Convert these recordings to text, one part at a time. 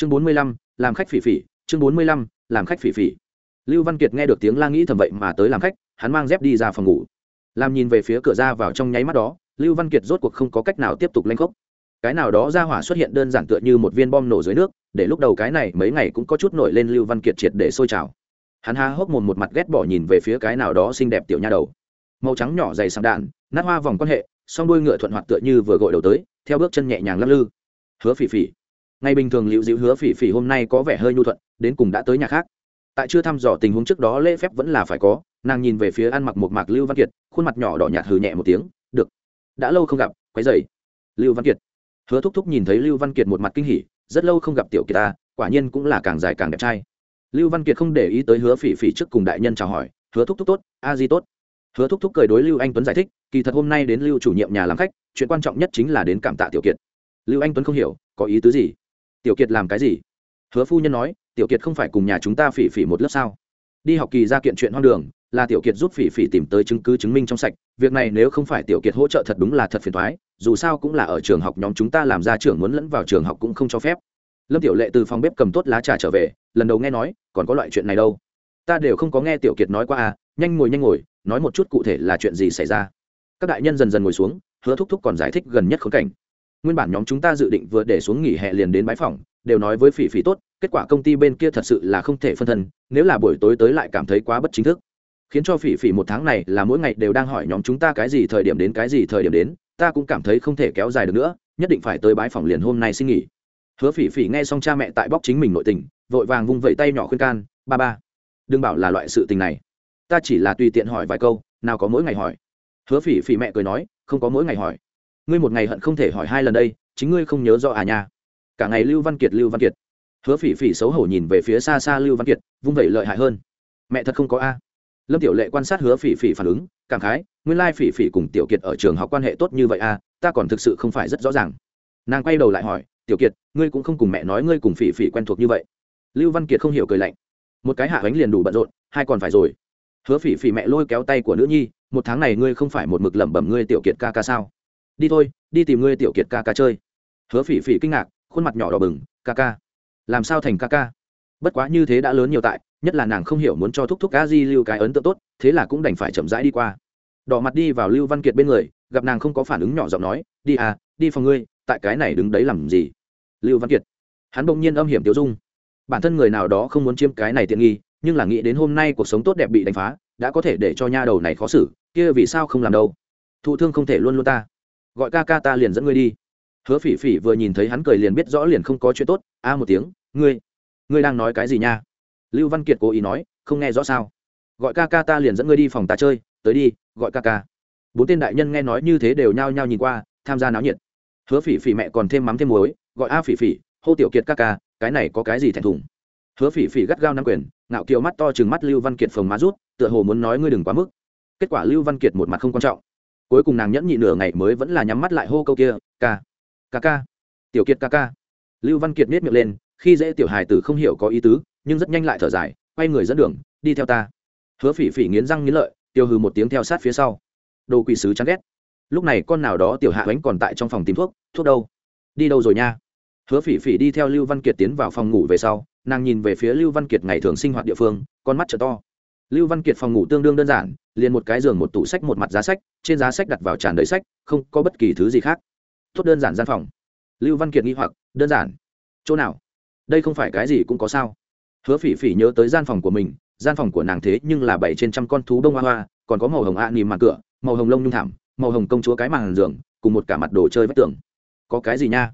chương bốn mươi lăm, làm khách phỉ phỉ, chương bốn mươi lăm, làm khách phỉ phỉ. Lưu văn kiệt nghe được tiếng la nghĩ thầm vậy mà tới làm khách, hắn mang dép đi ra phòng ngủ. Làm nhìn về phía cửa ra vào trong nháy mắt đó, lưu văn kiệt rốt cuộc không có cách nào tiếp tục lanh khốc. Cái nào đó ra hỏa xuất hiện đơn giản tựa như một viên bom nổ dưới nước, để lúc đầu cái này mấy ngày cũng có chút nổi lên lưu văn kiệt triệt để sôi trào. Hắn há hốc mồm một mặt ghét bỏ nhìn về phía cái nào đó xinh đẹp tiểu nha đầu. Màu trắng nhỏ dày sàng đạn, nát hoa vòng quan hệ, song đuôi ngựa thuận hoạt tựa như vừa gội đầu tới, theo bước chân nhẹ nhàng lắc lư. Hứa phỉ phỉ ngày bình thường liệu dịu hứa phỉ phỉ hôm nay có vẻ hơi nhu thuận, đến cùng đã tới nhà khác. Tại chưa thăm dò tình huống trước đó lễ phép vẫn là phải có, nàng nhìn về phía ăn mặc một mạc lưu văn kiệt, khuôn mặt nhỏ đỏ nhạt hừ nhẹ một tiếng, được, đã lâu không gặp, quấy dày lưu văn kiệt. Hứa thúc thúc nhìn thấy lưu văn kiệt một mặt kinh hỉ, rất lâu không gặp tiểu kiệt ta, quả nhiên cũng là càng dài càng đẹp trai. Lưu văn kiệt không để ý tới hứa phỉ phỉ trước cùng đại nhân chào hỏi, hứa thúc thúc tốt, a di tốt. Hứa thúc thúc cười đối lưu anh tuấn giải thích, kỳ thật hôm nay đến lưu chủ nhiệm nhà làm khách, chuyện quan trọng nhất chính là đến cảm tạ tiểu kiệt. Lưu anh tuấn không hiểu, có ý tứ gì? Tiểu kiệt làm cái gì? Hứa phu nhân nói, tiểu kiệt không phải cùng nhà chúng ta phỉ phỉ một lớp sao? Đi học kỳ ra kiện chuyện hoang đường, là tiểu kiệt giúp phỉ phỉ tìm tới chứng cứ chứng minh trong sạch, việc này nếu không phải tiểu kiệt hỗ trợ thật đúng là thật phiền thoái dù sao cũng là ở trường học nhóm chúng ta làm ra trường muốn lẫn vào trường học cũng không cho phép. Lâm tiểu lệ từ phòng bếp cầm tốt lá trà trở về, lần đầu nghe nói, còn có loại chuyện này đâu. Ta đều không có nghe tiểu kiệt nói qua à nhanh ngồi nhanh ngồi, nói một chút cụ thể là chuyện gì xảy ra. Các đại nhân dần dần ngồi xuống, hứa thúc thúc còn giải thích gần nhất khống cảnh nguyên bản nhóm chúng ta dự định vừa để xuống nghỉ hè liền đến bãi phòng đều nói với phỉ phỉ tốt, kết quả công ty bên kia thật sự là không thể phân thân, nếu là buổi tối tới lại cảm thấy quá bất chính thức. Khiến cho phỉ phỉ một tháng này là mỗi ngày đều đang hỏi nhóm chúng ta cái gì thời điểm đến, cái gì thời điểm đến, ta cũng cảm thấy không thể kéo dài được nữa, nhất định phải tới bãi phòng liền hôm nay xin nghỉ. Hứa phỉ phỉ nghe xong cha mẹ tại bóc chính mình nội tình, vội vàng vung vẩy tay nhỏ khuyên can, ba ba, đừng bảo là loại sự tình này. Ta chỉ là tùy tiện hỏi vài câu, nào có mỗi ngày hỏi. Hứa phỉ phỉ mẹ cười nói, không có mỗi ngày hỏi ngươi một ngày hận không thể hỏi hai lần đây, chính ngươi không nhớ rõ à nha. Cả ngày lưu văn kiệt, lưu văn kiệt. Hứa phỉ phỉ xấu hổ nhìn về phía xa xa lưu văn kiệt, vung vẩy lợi hại hơn. Mẹ thật không có a. Lâm tiểu lệ quan sát hứa phỉ phỉ phản ứng, cảm khái, nguyên lai phỉ phỉ cùng tiểu kiệt ở trường học quan hệ tốt như vậy a ta còn thực sự không phải rất rõ ràng. Nàng quay đầu lại hỏi, tiểu kiệt, ngươi cũng không cùng mẹ nói ngươi cùng phỉ phỉ quen thuộc như vậy. Lưu văn kiệt không hiểu cười lạnh. Một cái hạ bánh liền đủ bận rộn, hai còn phải rồi. Hứa phỉ phỉ mẹ lôi kéo tay của nữ nhi, một tháng này ngươi không phải một mực lẩm bẩm ngươi tiểu kiệt ca ca sao? Đi thôi, đi tìm ngươi tiểu kiệt ca ca chơi. Hứa phỉ phỉ kinh ngạc, khuôn mặt nhỏ đỏ bừng, ca ca, làm sao thành ca ca? Bất quá như thế đã lớn nhiều tại, nhất là nàng không hiểu muốn cho thúc thúc ca di lưu cái ấn tượng tốt, thế là cũng đành phải chậm rãi đi qua. Đỏ mặt đi vào lưu văn kiệt bên người, gặp nàng không có phản ứng nhỏ giọng nói, đi à đi phòng ngươi, tại cái này đứng đấy làm gì? Lưu văn kiệt, hắn bỗng nhiên âm hiểm tiêu dung. Bản thân người nào đó không muốn chiếm cái này tiện nghi, nhưng là nghĩ đến hôm nay cuộc sống tốt đẹp bị đánh phá, đã có thể để cho nha đầu này khó xử, kia vì sao không làm đâu? Thụ thương không thể luôn luôn ta gọi ca ca ta liền dẫn ngươi đi. Hứa phỉ phỉ vừa nhìn thấy hắn cười liền biết rõ liền không có chuyện tốt. A một tiếng, ngươi ngươi đang nói cái gì nha? Lưu văn kiệt cố ý nói, không nghe rõ sao? Gọi ca ca ta liền dẫn ngươi đi phòng ta chơi, tới đi, gọi ca ca. Bốn tên đại nhân nghe nói như thế đều nhao nhao nhìn qua, tham gia náo nhiệt. Hứa phỉ phỉ mẹ còn thêm mắm thêm muối, gọi a phỉ phỉ, hô tiểu kiệt ca ca, cái này có cái gì thẹn thùng? Hứa phỉ phỉ gắt gao nắm quyền, ngạo kiều mắt to chừng mắt lưu văn kiệt phồng má rút, tựa hồ muốn nói ngươi đừng quá mức. Kết quả lưu văn kiệt một mặt không quan trọng cuối cùng nàng nhẫn nhị nửa ngày mới vẫn là nhắm mắt lại hô câu kia, ca ca ca, tiểu kiệt ca ca. Lưu văn kiệt miết miệng lên, khi dễ tiểu hài tử không hiểu có ý tứ, nhưng rất nhanh lại thở dài, quay người dẫn đường, đi theo ta. Hứa phỉ phỉ nghiến răng nghiến lợi, tiêu hừ một tiếng theo sát phía sau. Đồ quỷ sứ chán ghét. Lúc này con nào đó tiểu hạ bánh còn tại trong phòng tìm thuốc thuốc đâu? Đi đâu rồi nha? Hứa phỉ phỉ đi theo lưu văn kiệt tiến vào phòng ngủ về sau, nàng nhìn về phía lưu văn kiệt ngày thường sinh hoạt địa phương, con mắt t to lưu văn kiệt phòng ngủ tương đương đơn giản, liền một cái giường, một tủ sách, một mặt giá sách, trên giá sách đặt vào tràn đầy sách, không có bất kỳ thứ gì khác. Tốt đơn giản gian phòng. Lưu văn kiệt nghi hoặc, đơn giản. Chỗ nào? Đây không phải cái gì cũng có sao? Hứa phỉ phỉ nhớ tới gian phòng của mình, gian phòng của nàng thế nhưng là bảy trên trăm con thú đông hoa hoa, còn có màu hồng ạ à nìm màn cửa, màu hồng lông nhung thảm, màu hồng công chúa cái màn giường, cùng một cả mặt đồ chơi vách tường. Có cái gì nha?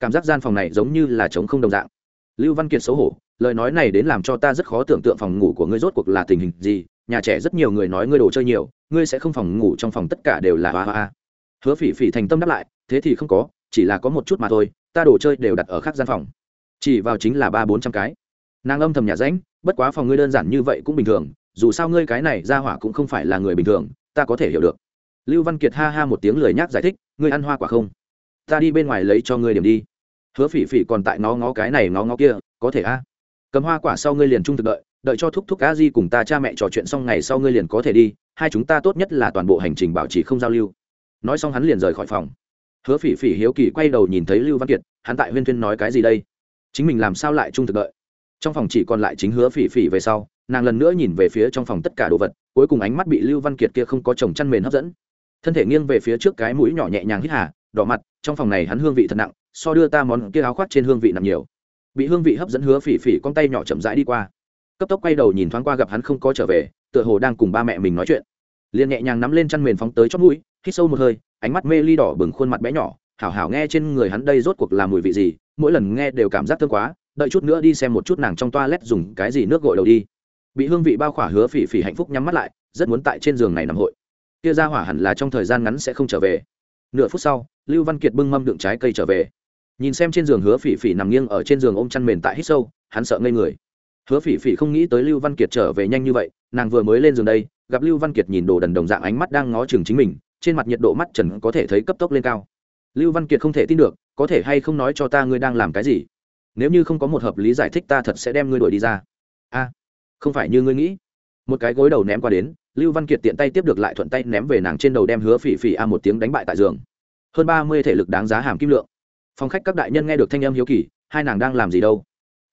Cảm giác gian phòng này giống như là trống không đồng dạng. Lưu văn kiệt xấu hổ lời nói này đến làm cho ta rất khó tưởng tượng phòng ngủ của ngươi rốt cuộc là tình hình gì. Nhà trẻ rất nhiều người nói ngươi đồ chơi nhiều, ngươi sẽ không phòng ngủ trong phòng tất cả đều là hoa hoa. Hứa phỉ phỉ thành tâm đáp lại, thế thì không có, chỉ là có một chút mà thôi, ta đồ chơi đều đặt ở khác gian phòng. Chỉ vào chính là ba bốn trăm cái. Nàng âm thầm nhà ránh, bất quá phòng ngươi đơn giản như vậy cũng bình thường, dù sao ngươi cái này ra hỏa cũng không phải là người bình thường, ta có thể hiểu được. Lưu văn kiệt ha ha một tiếng lời nhác giải thích, ngươi ăn hoa quả không? Ta đi bên ngoài lấy cho ngươi điểm đi. Hứa phỉ phỉ còn tại ngó ngó cái này ngó ngó kia, có thể a? Cầm hoa quả sau ngươi liền trung thực đợi đợi cho thúc thúc a di cùng ta cha mẹ trò chuyện xong ngày sau ngươi liền có thể đi, hai chúng ta tốt nhất là toàn bộ hành trình bảo trì không giao lưu. Nói xong hắn liền rời khỏi phòng. Hứa phỉ phỉ hiếu kỳ quay đầu nhìn thấy lưu văn kiệt, hắn tại huyên thuyên nói cái gì đây? Chính mình làm sao lại trung thực đợi? Trong phòng chỉ còn lại chính hứa phỉ phỉ về sau, nàng lần nữa nhìn về phía trong phòng tất cả đồ vật, cuối cùng ánh mắt bị lưu văn kiệt kia không có chồng chăn mền hấp dẫn. Thân thể nghiêng về phía trước cái mũi nhỏ nhẹ nhàng hít hà, đỏ mặt, trong phòng này hắn hương vị thật nặng, so đưa ta món kia áo khoác trên hương vị nặng nhiều bị hương vị hấp dẫn hứa phỉ phỉ con tay nhỏ chậm rãi đi qua. Cấp tốc quay đầu nhìn thoáng qua gặp hắn không có trở về, tựa hồ đang cùng ba mẹ mình nói chuyện. Liền nhẹ nhàng nắm lên chăn mền phóng tới chót mũi, hít sâu một hơi, ánh mắt mê ly đỏ bừng khuôn mặt bé nhỏ, hảo hảo nghe trên người hắn đây rốt cuộc là mùi vị gì, mỗi lần nghe đều cảm giác thương quá, đợi chút nữa đi xem một chút nàng trong toilet dùng cái gì nước gội đầu đi. Bị hương vị bao khỏa hứa phỉ phỉ hạnh phúc nhắm mắt lại, rất muốn tại trên giường này nằm hội. Kia ra hỏa hẳn là trong thời gian ngắn sẽ không trở về. Nửa phút sau, lưu văn kiệt bưng mâm đựng trái cây trở về nhìn xem trên giường hứa phỉ phỉ nằm nghiêng ở trên giường ôm chăn mền tại hít sâu, hắn sợ ngây người. Hứa phỉ phỉ không nghĩ tới lưu văn kiệt trở về nhanh như vậy, nàng vừa mới lên giường đây, gặp lưu văn kiệt nhìn đồ đần đồng dạng ánh mắt đang ngó chừng chính mình, trên mặt nhiệt độ mắt trần có thể thấy cấp tốc lên cao. Lưu văn kiệt không thể tin được, có thể hay không nói cho ta ngươi đang làm cái gì? Nếu như không có một hợp lý giải thích ta thật sẽ đem ngươi đuổi đi ra. A, không phải như ngươi nghĩ. Một cái gối đầu ném qua đến, lưu văn kiệt tiện tay tiếp được lại thuận tay ném về nàng trên đầu đem hứa phỉ phỉ a một tiếng đánh bại tại giường. Hơn ba mươi thể lực đáng giá hàm kim lượng phòng khách các đại nhân nghe được thanh âm hiếu kỳ, hai nàng đang làm gì đâu?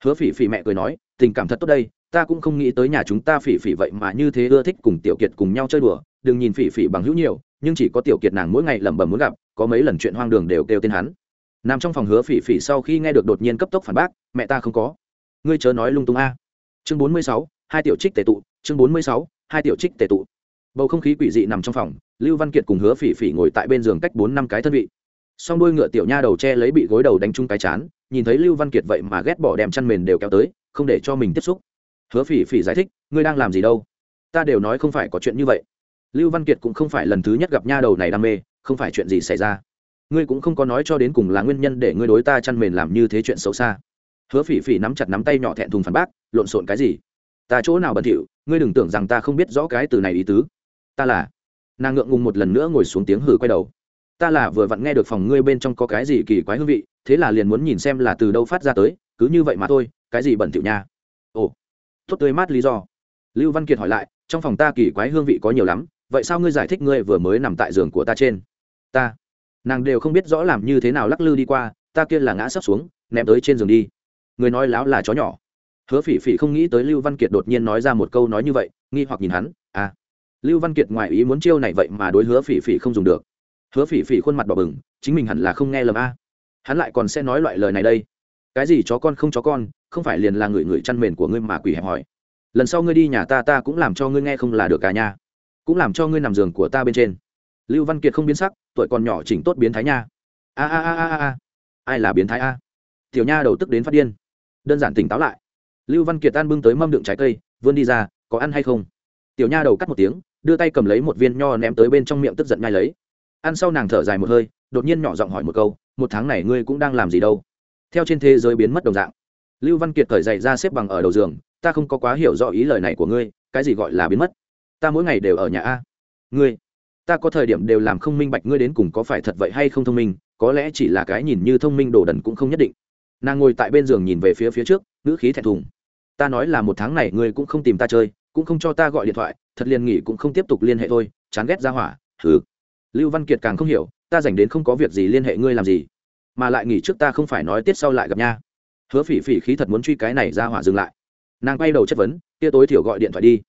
Hứa phỉ phỉ mẹ cười nói, tình cảm thật tốt đây, ta cũng không nghĩ tới nhà chúng ta phỉ phỉ vậy mà như thế ưa thích cùng tiểu kiệt cùng nhau chơi đùa, đừng nhìn phỉ phỉ bằng hữu nhiều, nhưng chỉ có tiểu kiệt nàng mỗi ngày lẩm bẩm muốn gặp, có mấy lần chuyện hoang đường đều kêu tên hắn. Nằm trong phòng hứa phỉ phỉ sau khi nghe được đột nhiên cấp tốc phản bác, mẹ ta không có. Ngươi chớ nói lung tung a. Chương bốn mươi sáu, hai tiểu trích tệ tụ, chương bốn mươi sáu, hai tiểu trích tệ tụ. Bầu không khí quỷ dị nằm trong phòng, lưu văn kiệt cùng hứa phỉ phỉ ngồi tại bên giường cách bốn năm cái thân vị song đôi ngựa tiểu nha đầu che lấy bị gối đầu đánh chung cái chán, nhìn thấy lưu văn kiệt vậy mà ghét bỏ đem chăn mền đều kéo tới, không để cho mình tiếp xúc. Hứa phỉ phỉ giải thích, ngươi đang làm gì đâu? Ta đều nói không phải có chuyện như vậy. Lưu văn kiệt cũng không phải lần thứ nhất gặp nha đầu này đam mê, không phải chuyện gì xảy ra. Ngươi cũng không có nói cho đến cùng là nguyên nhân để ngươi đối ta chăn mền làm như thế chuyện xấu xa. Hứa phỉ phỉ nắm chặt nắm tay nhỏ thẹn thùng phản bác, lộn xộn cái gì? Ta chỗ nào bẩn thỉu, ngươi đừng tưởng rằng ta không biết rõ cái từ này ý tứ. Ta là. Nàng ngượng ngùng một lần nữa ngồi xuống tiếng hử quay đầu ta là vừa vặn nghe được phòng ngươi bên trong có cái gì kỳ quái hương vị, thế là liền muốn nhìn xem là từ đâu phát ra tới, cứ như vậy mà thôi, cái gì bẩn thỉu nha. Ồ, tốt tươi mát lý do. Lưu văn kiệt hỏi lại, trong phòng ta kỳ quái hương vị có nhiều lắm, vậy sao ngươi giải thích ngươi vừa mới nằm tại giường của ta trên? Ta, nàng đều không biết rõ làm như thế nào lắc lư đi qua, ta kia là ngã sắp xuống, ném tới trên giường đi. Người nói láo là chó nhỏ. Hứa phỉ phỉ không nghĩ tới lưu văn kiệt đột nhiên nói ra một câu nói như vậy, nghi hoặc nhìn hắn à. Lưu văn kiệt ngoài ý muốn chiêu này vậy mà đối hứa phỉ phỉ không dùng được hứa phỉ phỉ khuôn mặt bỏ bừng, chính mình hẳn là không nghe lầm a. Hắn lại còn sẽ nói loại lời này đây. Cái gì chó con không chó con, không phải liền là người người chăn mền của ngươi mà quỷ hẹp hỏi. Lần sau ngươi đi nhà ta ta cũng làm cho ngươi nghe không là được cả nhà cũng làm cho ngươi nằm giường của ta bên trên. Lưu văn kiệt không biến sắc, tuổi còn nhỏ chỉnh tốt biến thái nha. A a a a a ai là biến thái a? Tiểu nha đầu tức đến phát điên. Đơn giản tỉnh táo lại. Lưu văn kiệt tan bưng tới mâm đựng trái cây, vươn đi ra, có ăn hay không? Tiểu nha đầu cắt một tiếng, đưa tay cầm lấy một viên nho ném tới bên trong miệng tức giận ngay lấy ăn sau nàng thở dài một hơi, đột nhiên nhỏ giọng hỏi một câu, một tháng này ngươi cũng đang làm gì đâu? Theo trên thế giới biến mất đồng dạng. Lưu văn kiệt cởi dậy ra xếp bằng ở đầu giường, ta không có quá hiểu rõ ý lời này của ngươi, cái gì gọi là biến mất? Ta mỗi ngày đều ở nhà a. Ngươi, ta có thời điểm đều làm không minh bạch ngươi đến cùng có phải thật vậy hay không thông minh, có lẽ chỉ là cái nhìn như thông minh đồ đần cũng không nhất định. Nàng ngồi tại bên giường nhìn về phía phía trước, ngữ khí thẹn thùng. Ta nói là một tháng này ngươi cũng không tìm ta chơi, cũng không cho ta gọi điện thoại, thật liền nghỉ cũng không tiếp tục liên hệ thôi, chán ghét ra hỏa thử lưu văn kiệt càng không hiểu, ta dành đến không có việc gì liên hệ ngươi làm gì, mà lại nghỉ trước ta không phải nói tiết sau lại gặp nha. Hứa phỉ phỉ khí thật muốn truy cái này ra hỏa dừng lại. Nàng quay đầu chất vấn, kia tối thiểu gọi điện thoại đi.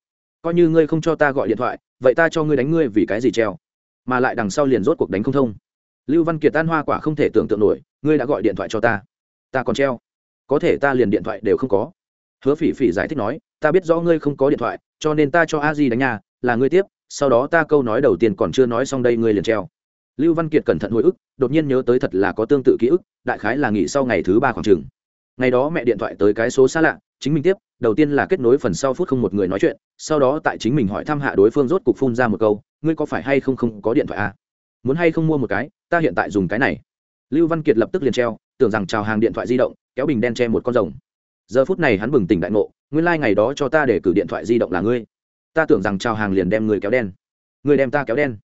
Coi như ngươi không cho ta gọi điện thoại, vậy ta cho ngươi đánh ngươi vì cái gì treo? Mà lại đằng sau liền rốt cuộc đánh không thông. Lưu văn kiệt tan hoa quả không thể tưởng tượng nổi, ngươi đã gọi điện thoại cho ta ta còn treo. Có thể ta liền điện thoại đều không có. Hứa phỉ phỉ giải thích nói, ta biết rõ ngươi không có điện thoại, cho nên ta cho a di đánh nhà là ngươi tiếp sau đó ta câu nói đầu tiên còn chưa nói xong đây ngươi liền treo. Lưu văn kiệt cẩn thận hồi ức, đột nhiên nhớ tới thật là có tương tự ký ức, đại khái là nghỉ sau ngày thứ ba khoảng chừng ngày đó mẹ điện thoại tới cái số xa lạ, chính mình tiếp, đầu tiên là kết nối phần sau phút không một người nói chuyện, sau đó tại chính mình hỏi thăm hạ đối phương rốt cục phun ra một câu, ngươi có phải hay không không có điện thoại à? muốn hay không mua một cái, ta hiện tại dùng cái này. Lưu văn kiệt lập tức liền treo, tưởng rằng chào hàng điện thoại di động, kéo bình đen che một con rồng. Giờ phút này hắn bừng tỉnh đại ngộ, nguyên lai、like、ngày đó cho ta để cử điện thoại di động là ngươi ta tưởng rằng chào hàng liền đem người kéo đen. Người đem ta kéo đen.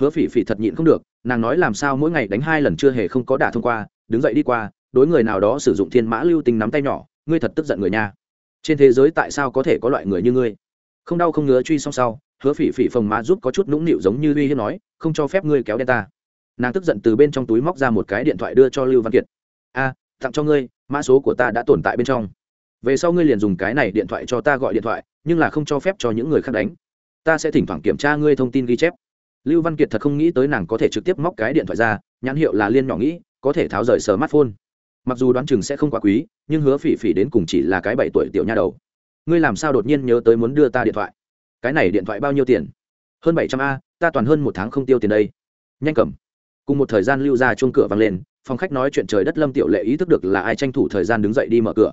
Hứa phỉ phỉ thật nhịn không được, nàng nói làm sao mỗi ngày đánh hai lần chưa hề không có đả thông qua, đứng dậy đi qua, đối người nào đó sử dụng thiên mã lưu tình nắm tay nhỏ, ngươi thật tức giận người nha. Trên thế giới tại sao có thể có loại người như ngươi? Không đau không ngứa truy xong sau, hứa phỉ phỉ phồng má giúp có chút nũng nịu giống như uy hiếp nói, không cho phép ngươi kéo đen ta. Nàng tức giận từ bên trong túi móc ra một cái điện thoại đưa cho lưu văn kiệt. A, tặng cho ngươi, mã số của ta đã tồn tại bên trong về sau ngươi liền dùng cái này điện thoại cho ta gọi điện thoại, nhưng là không cho phép cho những người khác đánh. Ta sẽ thỉnh thoảng kiểm tra ngươi thông tin ghi chép. Lưu văn kiệt thật không nghĩ tới nàng có thể trực tiếp móc cái điện thoại ra, nhãn hiệu là liên nhỏ nghĩ, có thể tháo rời smartphone. Mặc dù đoán chừng sẽ không quá quý, nhưng hứa phỉ phỉ đến cùng chỉ là cái bảy tuổi tiểu nha đầu. Ngươi làm sao đột nhiên nhớ tới muốn đưa ta điện thoại? Cái này điện thoại bao nhiêu tiền? Hơn bảy trăm a, ta toàn hơn một tháng không tiêu tiền đây. Nhanh cầm. Cùng một thời gian lưu ra chuông cửa vang lên, phòng khách nói chuyện trời đất lâm tiểu lệ ý thức được là ai tranh thủ thời gian đứng dậy đi mở cửa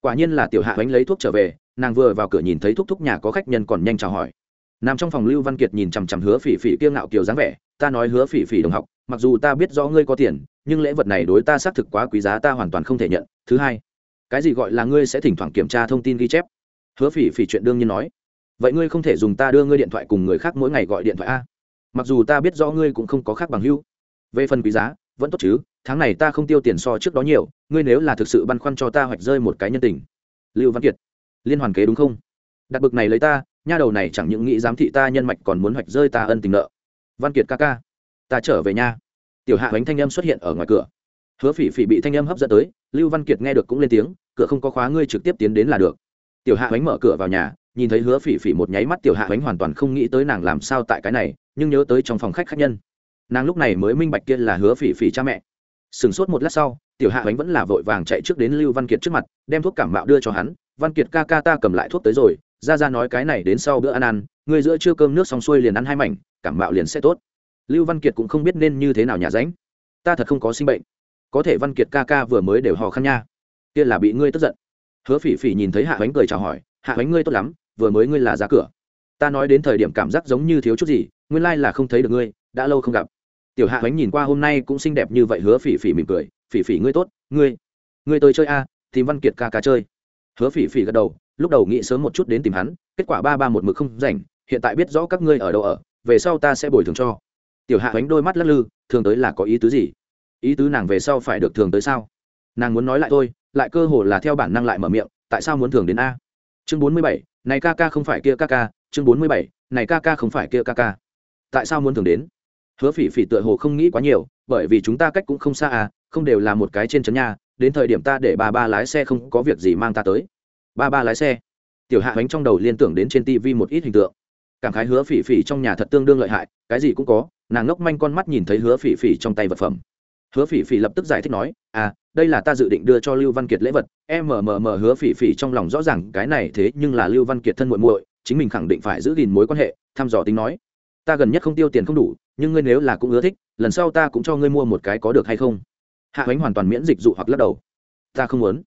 quả nhiên là tiểu hạ bánh lấy thuốc trở về, nàng vừa vào cửa nhìn thấy thúc thúc nhà có khách nhân còn nhanh chào hỏi. Nằm trong phòng lưu văn kiệt nhìn chằm chằm hứa phỉ phỉ kiêng ngạo kiều dáng vẻ, ta nói hứa phỉ phỉ đồng học, mặc dù ta biết rõ ngươi có tiền, nhưng lễ vật này đối ta xác thực quá quý giá, ta hoàn toàn không thể nhận. Thứ hai, cái gì gọi là ngươi sẽ thỉnh thoảng kiểm tra thông tin ghi chép? Hứa phỉ phỉ chuyện đương nhiên nói, vậy ngươi không thể dùng ta đưa ngươi điện thoại cùng người khác mỗi ngày gọi điện thoại a? Mặc dù ta biết rõ ngươi cũng không có khác bằng hưu về phần quý giá, vẫn tốt chứ tháng này ta không tiêu tiền so trước đó nhiều, ngươi nếu là thực sự băn khoăn cho ta hoạch rơi một cái nhân tình. Lưu văn kiệt, liên hoàn kế đúng không? Đặt bực này lấy ta, nha đầu này chẳng những nghĩ giám thị ta nhân mạch còn muốn hoạch rơi ta ân tình nợ. Văn kiệt ca ca, ta trở về nha. Tiểu hạ bánh thanh âm xuất hiện ở ngoài cửa. Hứa phỉ phỉ bị thanh âm hấp dẫn tới, lưu văn kiệt nghe được cũng lên tiếng, cửa không có khóa ngươi trực tiếp tiến đến là được. Tiểu hạ bánh mở cửa vào nhà, nhìn thấy hứa phỉ phỉ một nháy mắt tiểu hạ bánh hoàn toàn không nghĩ tới nàng làm sao tại cái này, nhưng nhớ tới trong phòng khách khách nhân. Nàng lúc này mới minh bạch kia là hứa phỉ phỉ cha mẹ sửng sốt một lát sau, tiểu hạ Ánh vẫn là vội vàng chạy trước đến lưu văn kiệt trước mặt, đem thuốc cảm mạo đưa cho hắn. Văn kiệt ca ca ta cầm lại thuốc tới rồi, ra ra nói cái này đến sau bữa ăn ăn người giữa chưa cơm nước xong xuôi liền ăn hai mảnh, cảm mạo liền sẽ tốt. Lưu văn kiệt cũng không biết nên như thế nào nhà ránh. Ta thật không có sinh bệnh. Có thể văn kiệt ca ca vừa mới đều hò khăn nha. Kia là bị ngươi tức giận. Hứa phỉ phỉ nhìn thấy hạ Ánh cười chào hỏi, hạ Ánh ngươi tốt lắm, vừa mới ngươi là ra cửa. Ta nói đến thời điểm cảm giác giống như thiếu chút gì, nguyên lai là không thấy được ngươi, đã lâu không gặp tiểu hạ ánh nhìn qua hôm nay cũng xinh đẹp như vậy hứa phỉ phỉ mỉm cười. Phỉ phỉ ngươi tốt ngươi ngươi tới chơi a à, tìm văn kiệt ca ca chơi. Hứa phỉ phỉ gật đầu lúc đầu nghĩ sớm một chút đến tìm hắn kết quả ba ba một mực không rảnh hiện tại biết rõ các ngươi ở đâu ở về sau ta sẽ bồi thường cho. Tiểu hạ ánh đôi mắt lắc lư thường tới là có ý tứ gì? Ý tứ nàng về sau phải được thường tới sao? Nàng muốn nói lại thôi lại cơ hồ là theo bản năng lại mở miệng tại sao muốn thường đến a? Chương bốn mươi bảy này ca ca không phải kia ca ca. Chương bốn mươi bảy này ca ca không phải kia ca ca. Tại sao muốn thường đến? Hứa phỉ phỉ tựa hồ không nghĩ quá nhiều, bởi vì chúng ta cách cũng không xa à không đều là một cái trên trấn nhà đến thời điểm ta để ba ba lái xe không có việc gì mang ta tới. Ba ba lái xe. Tiểu hạ bánh trong đầu liên tưởng đến trên tivi một ít hình tượng. Cảm khái hứa phỉ phỉ trong nhà thật tương đương lợi hại, cái gì cũng có, nàng ngốc manh con mắt nhìn thấy hứa phỉ phỉ trong tay vật phẩm. Hứa phỉ phỉ lập tức giải thích nói à đây là ta dự định đưa cho lưu văn kiệt lễ vật. Mmm hứa phỉ phỉ trong lòng rõ ràng cái này thế nhưng là lưu văn kiệt thân muội muội, chính mình khẳng định phải giữ gìn mối quan hệ, thăm dò tính nói ta gần nhất không tiêu tiền không đủ, nhưng ngươi nếu là cũng ưa thích, lần sau ta cũng cho ngươi mua một cái có được hay không? Hạ ánh hoàn toàn miễn dịch dụ hoặc lắc đầu. Ta không muốn.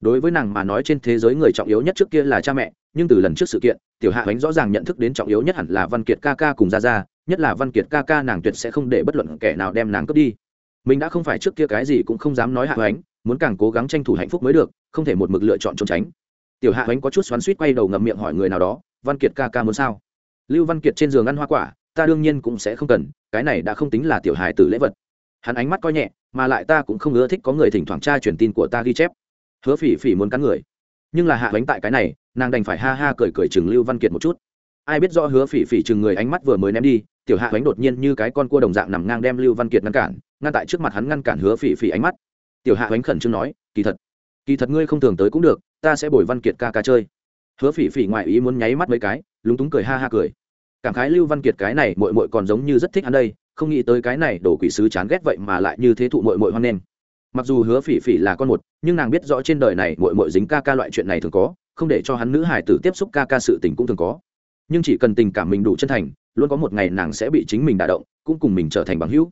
Đối với nàng mà nói trên thế giới người trọng yếu nhất trước kia là cha mẹ, nhưng từ lần trước sự kiện, tiểu hạ ánh rõ ràng nhận thức đến trọng yếu nhất hẳn là văn kiệt ca ca cùng ra ra nhất là văn kiệt ca ca nàng tuyệt sẽ không để bất luận kẻ nào đem nàng cướp đi. Mình đã không phải trước kia cái gì cũng không dám nói hạ ánh, muốn càng cố gắng tranh thủ hạnh phúc mới được, không thể một mực lựa chọn trốn tránh. Tiểu hạ ánh có chút xoắn suýt quay đầu ngậm miệng hỏi người nào đó, văn kiệt ca ca muốn sao? Lưu văn kiệt trên giường ăn hoa quả ta đương nhiên cũng sẽ không cần, cái này đã không tính là tiểu hài tử lễ vật. Hắn ánh mắt coi nhẹ, mà lại ta cũng không ưa thích có người thỉnh thoảng tra truyền tin của ta ghi chép. Hứa phỉ phỉ muốn cắn người. Nhưng là hạ bánh tại cái này, nàng đành phải ha ha cười cười chừng lưu văn kiệt một chút. Ai biết rõ hứa phỉ phỉ chừng người ánh mắt vừa mới ném đi, tiểu hạ bánh đột nhiên như cái con cua đồng dạng nằm ngang đem lưu văn kiệt ngăn cản, ngăn tại trước mặt hắn ngăn cản hứa phỉ phỉ ánh mắt. Tiểu hạ bánh khẩn trương nói, kỳ thật kỳ thật ngươi không thường tới cũng được, ta sẽ bồi văn kiệt ca ca chơi. Hứa phỉ phỉ ngoại ý muốn nháy mắt mấy cái, lúng túng cười ha ha cười cảm khái lưu văn kiệt cái này mội mội còn giống như rất thích hắn đây, không nghĩ tới cái này đổ quỷ sứ chán ghét vậy mà lại như thế thụ mội mội hoan nghênh. Mặc dù hứa phỉ phỉ là con một, nhưng nàng biết rõ trên đời này mội mội dính ca ca loại chuyện này thường có, không để cho hắn nữ hải tử tiếp xúc ca ca sự tình cũng thường có. Nhưng chỉ cần tình cảm mình đủ chân thành, luôn có một ngày nàng sẽ bị chính mình đả động, cũng cùng mình trở thành bằng hữu.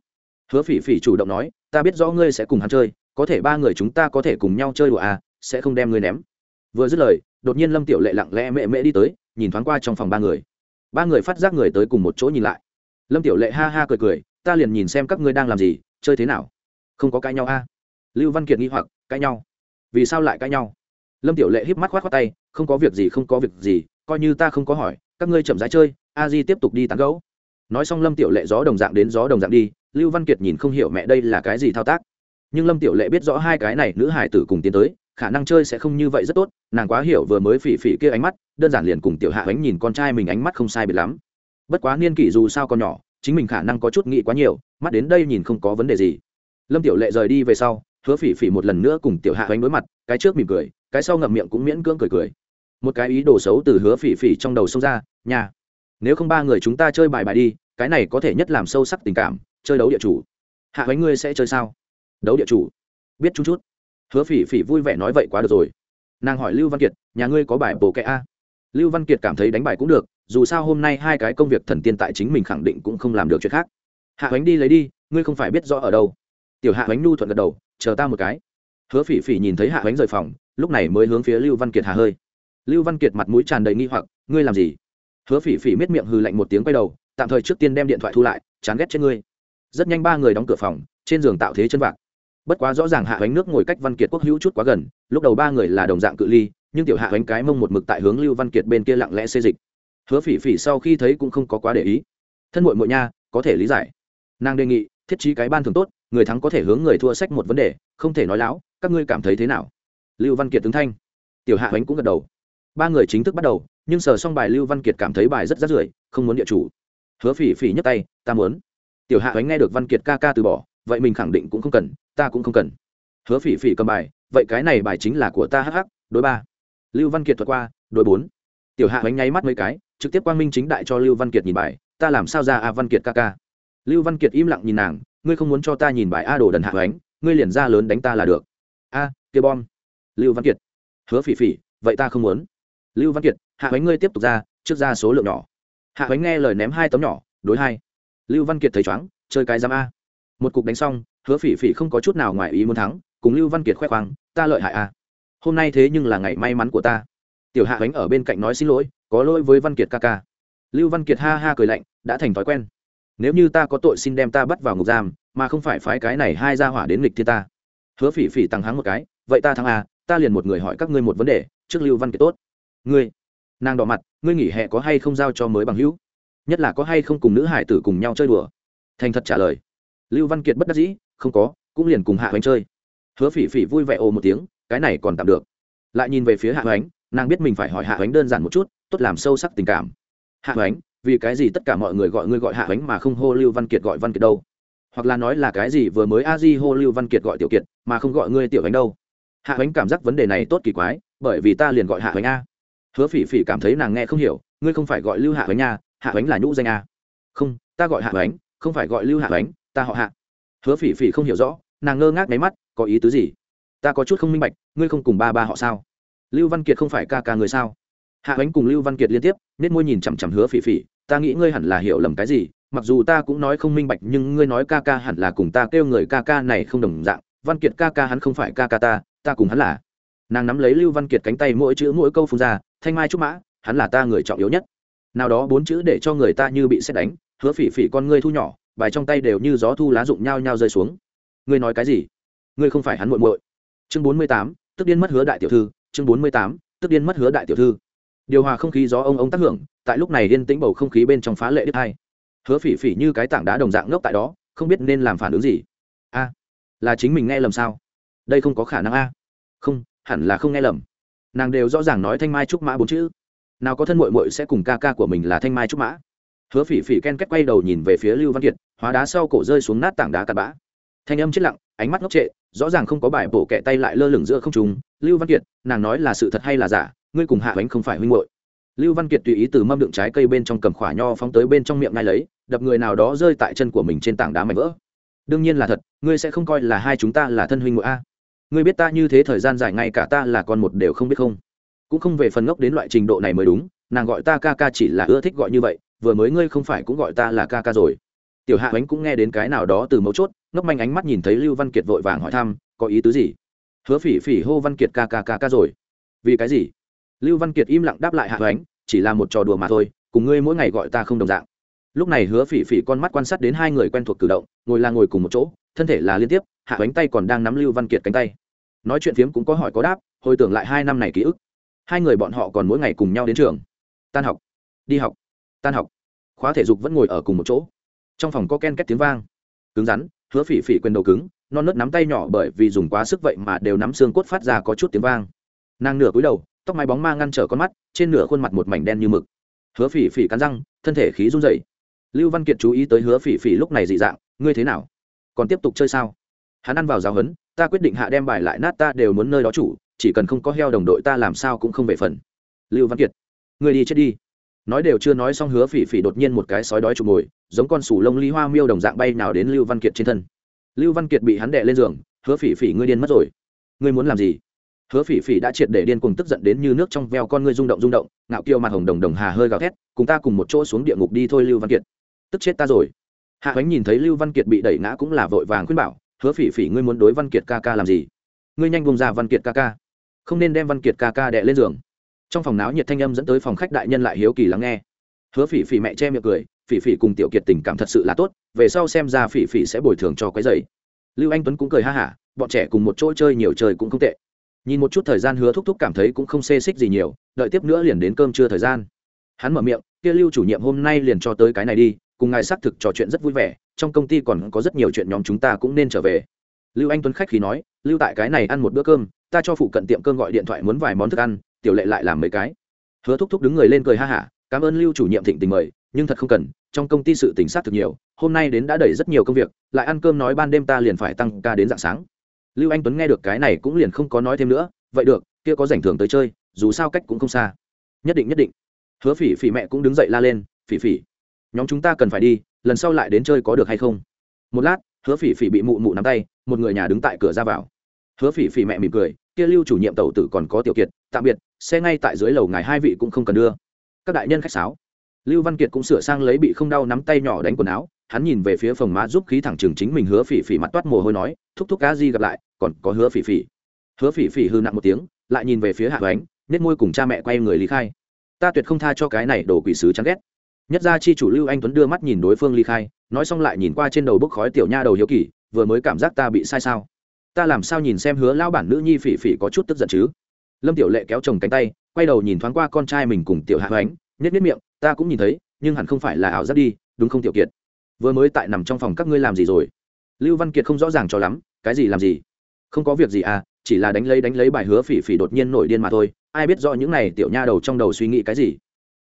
Hứa phỉ phỉ chủ động nói, ta biết rõ ngươi sẽ cùng hắn chơi, có thể ba người chúng ta có thể cùng nhau chơi đùa à sẽ không đem ngươi ném. Vừa dứt lời, đột nhiên lâm tiểu lệ lặng lẽ mẹ mẹ đi tới, nhìn thoáng qua trong phòng ba người ba người phát giác người tới cùng một chỗ nhìn lại. Lâm tiểu lệ ha ha cười cười, ta liền nhìn xem các ngươi đang làm gì, chơi thế nào? Không có cãi nhau a? À? lưu văn kiệt nghi hoặc, cãi nhau. Vì sao lại cãi nhau? Lâm tiểu lệ híp mắt khoát khoát tay, không có việc gì, không có việc gì, coi như ta không có hỏi, các ngươi chậm rãi chơi, a di tiếp tục đi tán gấu nói xong lâm tiểu lệ gió đồng dạng đến gió đồng dạng đi, lưu văn kiệt nhìn không hiểu mẹ đây là cái gì thao tác nhưng lâm tiểu lệ biết rõ hai cái này nữ hải tử cùng tiến tới, khả năng chơi sẽ không như vậy rất tốt, nàng quá hiểu vừa mới phỉ phỉ kia ánh mắt, đơn giản liền cùng tiểu hạ ánh nhìn con trai mình ánh mắt không sai biệt lắm. Bất quá niên kỷ dù sao còn nhỏ, chính mình khả năng có chút nghĩ quá nhiều, mắt đến đây nhìn không có vấn đề gì. Lâm tiểu lệ rời đi về sau, hứa phỉ phỉ một lần nữa cùng tiểu hạ Ánh đối mặt, cái trước mỉm cười, cái sau ngậm miệng cũng miễn cưỡng cười cười. Một cái ý đồ xấu từ hứa phỉ phỉ trong đầu xông ra nhà nếu không ba người chúng ta chơi bài bài đi, cái này có thể nhất làm sâu sắc tình cảm, chơi đấu địa chủ. Hạ Ánh ngươi sẽ chơi sao? Đấu địa chủ. Biết chút chút. Hứa phỉ phỉ vui vẻ nói vậy quá được rồi. Nàng hỏi lưu văn kiệt, nhà ngươi có bài bồ kẹ a? Lưu văn kiệt cảm thấy đánh bài cũng được, dù sao hôm nay hai cái công việc thần tiên tại chính mình khẳng định cũng không làm được chuyện khác. Hạ bánh đi lấy đi, ngươi không phải biết rõ ở đâu. Tiểu hạ bánh nhu thuận gật đầu, chờ ta một cái. Hứa phỉ phỉ nhìn thấy hạ bánh rời phòng, lúc này mới hướng phía lưu văn kiệt hà hơi. Lưu văn kiệt mặt mũi tràn đầy nghi hoặc, ngươi làm gì? Hứa phỉ phỉ miết miệng hư lạnh một tiếng quay đầu, tạm thời trước tiên đem điện thoại thu lại, chán ghét trên ngươi. Rất nhanh ba người đóng cửa phòng, trên giường tạo thế chân vạc bất quá rõ ràng hạ ánh nước ngồi cách văn kiệt quốc hữu chút quá gần, lúc đầu ba người là đồng dạng cự ly, nhưng tiểu hạ ánh cái mông một mực tại hướng lưu văn kiệt bên kia lặng lẽ xê dịch. Hứa phỉ phỉ sau khi thấy cũng không có quá để ý. Thân mội mội nha, có thể lý giải. Nàng đề nghị, thiết trí cái ban thường tốt, người thắng có thể hướng người thua sách một vấn đề, không thể nói láo, các ngươi cảm thấy thế nào? Lưu văn kiệt tướng thanh. Tiểu hạ ánh cũng gật đầu. Ba người chính thức bắt đầu, nhưng sờ xong bài lưu văn kiệt cảm thấy bài rất rát rưởi, không muốn địa chủ. Hứa phỉ phỉ nhấc tay, ta muốn. Tiểu hạ ánh nghe được văn kiệt ca ca từ bỏ vậy mình khẳng định cũng không cần ta cũng không cần. Hứa phỉ phỉ cầm bài vậy cái này bài chính là của ta hh đối ba. Lưu văn kiệt thuật qua đối bốn. Tiểu hạ bánh nháy mắt mấy cái trực tiếp quang minh chính đại cho lưu văn kiệt nhìn bài ta làm sao ra a văn kiệt ca ca. Lưu văn kiệt im lặng nhìn nàng ngươi không muốn cho ta nhìn bài a đồ đần hạ bánh ngươi liền ra lớn đánh ta là được. A à, kia bom. Lưu văn kiệt. Hứa phỉ phỉ vậy ta không muốn. Lưu văn kiệt hạ bánh ngươi tiếp tục ra trước ra số lượng nhỏ. Hạ bánh nghe lời ném hai tấm nhỏ đối hai. Lưu văn kiệt thấy chóng chơi cái giam a một cục đánh xong, hứa phỉ phỉ không có chút nào ngoài ý muốn thắng, cùng lưu văn kiệt khoe khoang, ta lợi hại à? hôm nay thế nhưng là ngày may mắn của ta. Tiểu hạ Ánh ở bên cạnh nói xin lỗi, có lỗi với văn kiệt ca ca. Lưu văn kiệt ha ha cười lạnh, đã thành thói quen. Nếu như ta có tội xin đem ta bắt vào ngục giam, mà không phải phái cái này hai ra hỏa đến nghịch thiên ta. Hứa phỉ phỉ tăng hắng một cái, vậy ta thắng à? ta liền một người hỏi các ngươi một vấn đề, trước lưu văn kiệt tốt. Ngươi? Nàng đỏ mặt, ngươi nghỉ hè có hay không giao cho mới bằng hữu? Nhất là có hay không cùng nữ hải tử cùng nhau chơi đùa? Thành thật trả lời lưu văn kiệt bất đắc dĩ, không có, cũng liền cùng hạ hoánh chơi. Hứa phỉ phỉ vui vẻ ồ một tiếng, cái này còn tạm được. Lại nhìn về phía hạ hoánh, nàng biết mình phải hỏi hạ hoánh đơn giản một chút, tốt làm sâu sắc tình cảm. Hạ hoánh, vì cái gì tất cả mọi người gọi ngươi gọi hạ hoánh mà không hô lưu văn kiệt gọi văn kiệt đâu? Hoặc là nói là cái gì vừa mới a di hô lưu văn kiệt gọi tiểu kiệt, mà không gọi ngươi tiểu hoánh đâu? Hạ hoánh cảm giác vấn đề này tốt kỳ quái, bởi vì ta liền gọi hạ hoánh a. Hứa phỉ phỉ cảm thấy nàng nghe không hiểu, ngươi không phải gọi lưu hạ hoánh nha hạ hoánh là nhũ danh a. Không, ta gọi hạ hoánh, không phải gọi lưu hạ hoánh ta họ hạ. Hứa phỉ phỉ không hiểu rõ, nàng ngơ ngác máy mắt, có ý tứ gì? Ta có chút không minh bạch, ngươi không cùng ba ba họ sao? Lưu văn kiệt không phải ca ca người sao? Hạ ánh cùng lưu văn kiệt liên tiếp nên môi nhìn chằm chằm hứa phỉ phỉ, ta nghĩ ngươi hẳn là hiểu lầm cái gì, mặc dù ta cũng nói không minh bạch, nhưng ngươi nói ca ca hẳn là cùng ta kêu người ca ca này không đồng dạng, văn kiệt ca ca hắn không phải ca ca ta ta cùng hắn là. Nàng nắm lấy lưu văn kiệt cánh tay mỗi chữ mỗi câu phun ra, thanh mai trúc mã, hắn là ta người trọng yếu nhất. Nào đó bốn chữ để cho người ta như bị xét đánh, hứa phỉ phỉ con ngươi thu nhỏ bài trong tay đều như gió thu lá rụng nhau nhau rơi xuống. Ngươi nói cái gì? Ngươi không phải hắn muội muội. Chương bốn mươi tám, tức điên mất hứa đại tiểu thư. Chương bốn mươi tám, tức điên mất hứa đại tiểu thư. Điều hòa không khí gió ông ông tác hưởng, tại lúc này điên tĩnh bầu không khí bên trong phá lệ đứt hai. Hứa phỉ phỉ như cái tảng đá đồng dạng ngốc tại đó, không biết nên làm phản ứng gì. A, là chính mình nghe lầm sao? Đây không có khả năng a. Không, hẳn là không nghe lầm. Nàng đều rõ ràng nói thanh mai trúc mã bốn chữ. Nào có thân mội mội sẽ cùng ca ca của mình là thanh mai trúc mã? Hứa phỉ phỉ ken kết quay đầu nhìn về phía lưu văn kiệt, hóa đá sau cổ rơi xuống nát tảng đá cặn bã. Thanh âm chết lặng, ánh mắt ngốc trệ, rõ ràng không có bài bổ kẹ tay lại lơ lửng giữa không trùng lưu văn kiệt, nàng nói là sự thật hay là giả? Ngươi cùng hạ bánh không phải huynh hội lưu văn kiệt tùy ý từ mâm đựng trái cây bên trong cầm khỏa nho phóng tới bên trong miệng ngay lấy, đập người nào đó rơi tại chân của mình trên tảng đá mảnh vỡ. Đương nhiên là thật, ngươi sẽ không coi là hai chúng ta là thân huynh hội a. Ngươi biết ta như thế thời gian dài ngay cả ta là con một đều không biết không? Cũng không về phần ngốc đến loại trình độ này mới đúng, nàng gọi ta ca ca chỉ là ưa thích gọi như vậy vừa mới ngươi không phải cũng gọi ta là ca ca rồi. Tiểu hạ ánh cũng nghe đến cái nào đó từ mấu chốt, ngốc manh ánh mắt nhìn thấy lưu văn kiệt vội vàng hỏi thăm, có ý tứ gì? Hứa phỉ phỉ hô văn kiệt ca ca ca ca rồi. Vì cái gì? Lưu văn kiệt im lặng đáp lại hạ ánh, chỉ là một trò đùa mà thôi, cùng ngươi mỗi ngày gọi ta không đồng dạng. Lúc này hứa phỉ phỉ con mắt quan sát đến hai người quen thuộc cử động, ngồi là ngồi cùng một chỗ, thân thể là liên tiếp, hạ ánh tay còn đang nắm lưu văn kiệt cánh tay. Nói chuyện phiếm cũng có hỏi có đáp, hồi tưởng lại hai năm này ký ức. Hai người bọn họ còn mỗi ngày cùng nhau đến trường. Tan học, đi học tan học. Khóa thể dục vẫn ngồi ở cùng một chỗ. Trong phòng có ken két tiếng vang. Cứng rắn, hứa phỉ phỉ quyền đầu cứng, non nớt nắm tay nhỏ bởi vì dùng quá sức vậy mà đều nắm xương cốt phát ra có chút tiếng vang. Nàng nửa cúi đầu, tóc mái bóng ma ngăn trở con mắt, trên nửa khuôn mặt một mảnh đen như mực. Hứa phỉ phỉ cắn răng, thân thể khí run rẩy. Lưu văn kiệt chú ý tới hứa phỉ phỉ lúc này dị dạng, ngươi thế nào? Còn tiếp tục chơi sao? Hắn ăn vào giáo hấn ta quyết định hạ đem bài lại nát ta đều muốn nơi đó chủ, chỉ cần không có heo đồng đội ta làm sao cũng không về phần. Lưu văn kiệt, ngươi đi chết đi nói đều chưa nói xong hứa phỉ phỉ đột nhiên một cái sói đói chụp ngồi giống con sủ lông ly hoa miêu đồng dạng bay nào đến lưu văn kiệt trên thân. Lưu văn kiệt bị hắn đè lên giường, hứa phỉ phỉ, ngươi điên mất rồi. Ngươi muốn làm gì? Hứa phỉ phỉ đã triệt để điên cùng tức giận đến như nước trong veo con ngươi rung động rung động, ngạo kiêu mặt hồng đồng đồng hà hơi gào thét, cùng ta cùng một chỗ xuống địa ngục đi thôi, lưu văn kiệt. Tức chết ta rồi. Hạ bánh nhìn thấy lưu văn kiệt bị đẩy ngã cũng là vội vàng khuyên bảo, hứa phỉ phỉ, ngươi muốn đối văn kiệt ca ca làm gì? Ngươi nhanh vùng ra văn kiệt ca ca. Không nên đem văn kiệt ca ca đè lên giường trong phòng náo nhiệt thanh âm dẫn tới phòng khách đại nhân lại hiếu kỳ lắng nghe. Hứa phỉ phỉ mẹ che miệng cười, phỉ phỉ cùng tiểu kiệt tình cảm thật sự là tốt, về sau xem ra phỉ phỉ sẽ bồi thường cho cái giày lưu anh tuấn cũng cười ha hả, bọn trẻ cùng một chỗ chơi nhiều chơi cũng không tệ. Nhìn một chút thời gian hứa thúc thúc cảm thấy cũng không xê xích gì nhiều, đợi tiếp nữa liền đến cơm trưa thời gian. Hắn mở miệng, kia lưu chủ nhiệm hôm nay liền cho tới cái này đi, cùng ngài xác thực trò chuyện rất vui vẻ, trong công ty còn có rất nhiều chuyện nhóm chúng ta cũng nên trở về. Lưu anh tuấn khách khí nói, lưu tại cái này ăn một bữa cơm, ta cho phụ cận tiệm cơm gọi điện thoại muốn vài món thức ăn tiểu lệ lại làm mấy cái. Hứa thúc thúc đứng người lên cười ha hả, cảm ơn lưu chủ nhiệm thịnh tình mời, nhưng thật không cần, trong công ty sự tình sát thực nhiều, hôm nay đến đã đẩy rất nhiều công việc, lại ăn cơm nói ban đêm ta liền phải tăng ca đến dạng sáng. Lưu anh tuấn nghe được cái này cũng liền không có nói thêm nữa, vậy được, kia có rảnh thưởng tới chơi, dù sao cách cũng không xa. Nhất định nhất định. Hứa phỉ phỉ mẹ cũng đứng dậy la lên, phỉ phỉ, nhóm chúng ta cần phải đi, lần sau lại đến chơi có được hay không? Một lát, hứa phỉ phỉ bị mụ mụ nắm tay, một người nhà đứng tại cửa ra vào. Hứa phỉ phỉ mẹ mỉm cười, kia lưu chủ nhiệm tàu tử còn có tiểu kiệt, tạm biệt xe ngay tại dưới lầu ngài hai vị cũng không cần đưa. Các đại nhân khách sáo. Lưu văn kiệt cũng sửa sang lấy bị không đau nắm tay nhỏ đánh quần áo, hắn nhìn về phía phòng má giúp khí thẳng chừng chính mình hứa phỉ phỉ mặt toát mồ hôi nói, thúc thúc cá di gặp lại, còn có hứa phỉ phỉ. Hứa phỉ phỉ hư nặng một tiếng, lại nhìn về phía hạ hoánh nết môi cùng cha mẹ quay người lý khai. Ta tuyệt không tha cho cái này đồ quỷ sứ chán ghét. Nhất ra chi chủ lưu anh tuấn đưa mắt nhìn đối phương ly khai, nói xong lại nhìn qua trên đầu bốc khói tiểu nha đầu hiếu kỳ, vừa mới cảm giác ta bị sai sao? Ta làm sao nhìn xem hứa lao bản nữ nhi phỉ phỉ có chút tức giận chứ? Lâm tiểu lệ kéo chồng cánh tay, quay đầu nhìn thoáng qua con trai mình cùng tiểu hạ hoánh nhất nhất miệng, ta cũng nhìn thấy, nhưng hẳn không phải là ảo giác đi, đúng không tiểu kiệt? Vừa mới tại nằm trong phòng các ngươi làm gì rồi? Lưu văn kiệt không rõ ràng cho lắm, cái gì làm gì? Không có việc gì à chỉ là đánh lấy đánh lấy bài hứa phỉ phỉ đột nhiên nổi điên mà thôi, ai biết rõ những này tiểu nha đầu trong đầu suy nghĩ cái gì?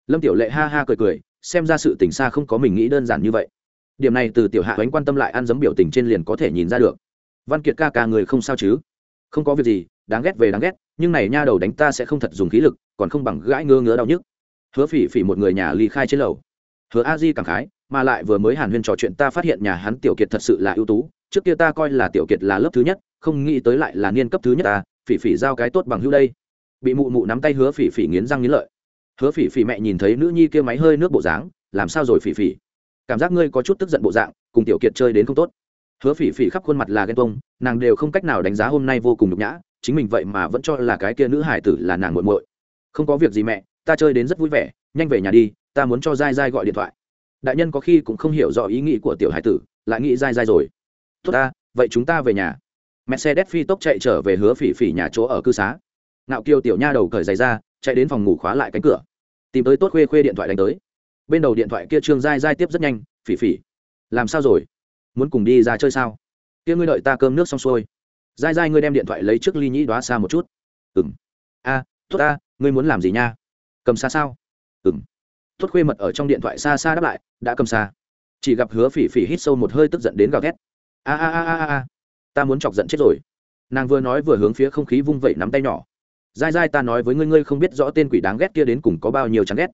Lâm tiểu lệ ha ha cười cười, xem ra sự tình xa không có mình nghĩ đơn giản như vậy. Điểm này từ tiểu hạ ánh quan tâm lại ăn giấm biểu tình trên liền có thể nhìn ra được. Văn kiệt ca ca người không sao chứ? Không có việc gì đáng ghét về đáng ghét, nhưng này nha đầu đánh ta sẽ không thật dùng khí lực, còn không bằng gãi ngơ ngứa đau nhức. Hứa phỉ phỉ một người nhà ly khai trên lầu. Hứa a di cảm khái, mà lại vừa mới hàn huyên trò chuyện ta phát hiện nhà hắn tiểu kiệt thật sự là ưu tú, trước kia ta coi là tiểu kiệt là lớp thứ nhất, không nghĩ tới lại là niên cấp thứ nhất ta, phỉ phỉ giao cái tốt bằng hữu đây. Bị mụ mụ nắm tay hứa phỉ phỉ nghiến răng nghiến lợi. Hứa phỉ phỉ mẹ nhìn thấy nữ nhi kia máy hơi nước bộ dáng, làm sao rồi phỉ phỉ? Cảm giác ngươi có chút tức giận bộ dạng, cùng tiểu kiệt chơi đến không tốt. Hứa phỉ phỉ khắp khuôn mặt là ghen tông nàng đều không cách nào đánh giá hôm nay vô cùng nhục nhã chính mình vậy mà vẫn cho là cái kia nữ hải tử là nàng muội muội. Không có việc gì mẹ, ta chơi đến rất vui vẻ, nhanh về nhà đi, ta muốn cho dai dai gọi điện thoại. Đại nhân có khi cũng không hiểu rõ ý nghĩ của tiểu hải tử, lại nghĩ dai dai rồi. Tốt ta, vậy chúng ta về nhà. Mercedes phi tốc chạy trở về hứa phỉ phỉ nhà chỗ ở cư xá. Ngạo kiều tiểu nha đầu cởi giày ra, chạy đến phòng ngủ khóa lại cánh cửa. Tìm tới tốt khuê khuê điện thoại đánh tới. Bên đầu điện thoại kia trương dai dai tiếp rất nhanh, phỉ phỉ, làm sao rồi? Muốn cùng đi ra chơi sao? Kia ngươi đợi ta cơm nước xong xuôi dai dai ngươi đem điện thoại lấy trước ly nhĩ đoá xa một chút. Ừng a tốt a, ngươi muốn làm gì nha? Cầm xa sao? Ừng tốt khuê mật ở trong điện thoại xa xa đáp lại đã cầm xa. Chỉ gặp hứa phỉ phỉ hít sâu một hơi tức giận đến gào ghét. a a a a a ta muốn chọc giận chết rồi. Nàng vừa nói vừa hướng phía không khí vung vẩy nắm tay nhỏ. Dai dai ta nói với ngươi ngươi không biết rõ tên quỷ đáng ghét kia đến cùng có bao nhiêu chán ghét.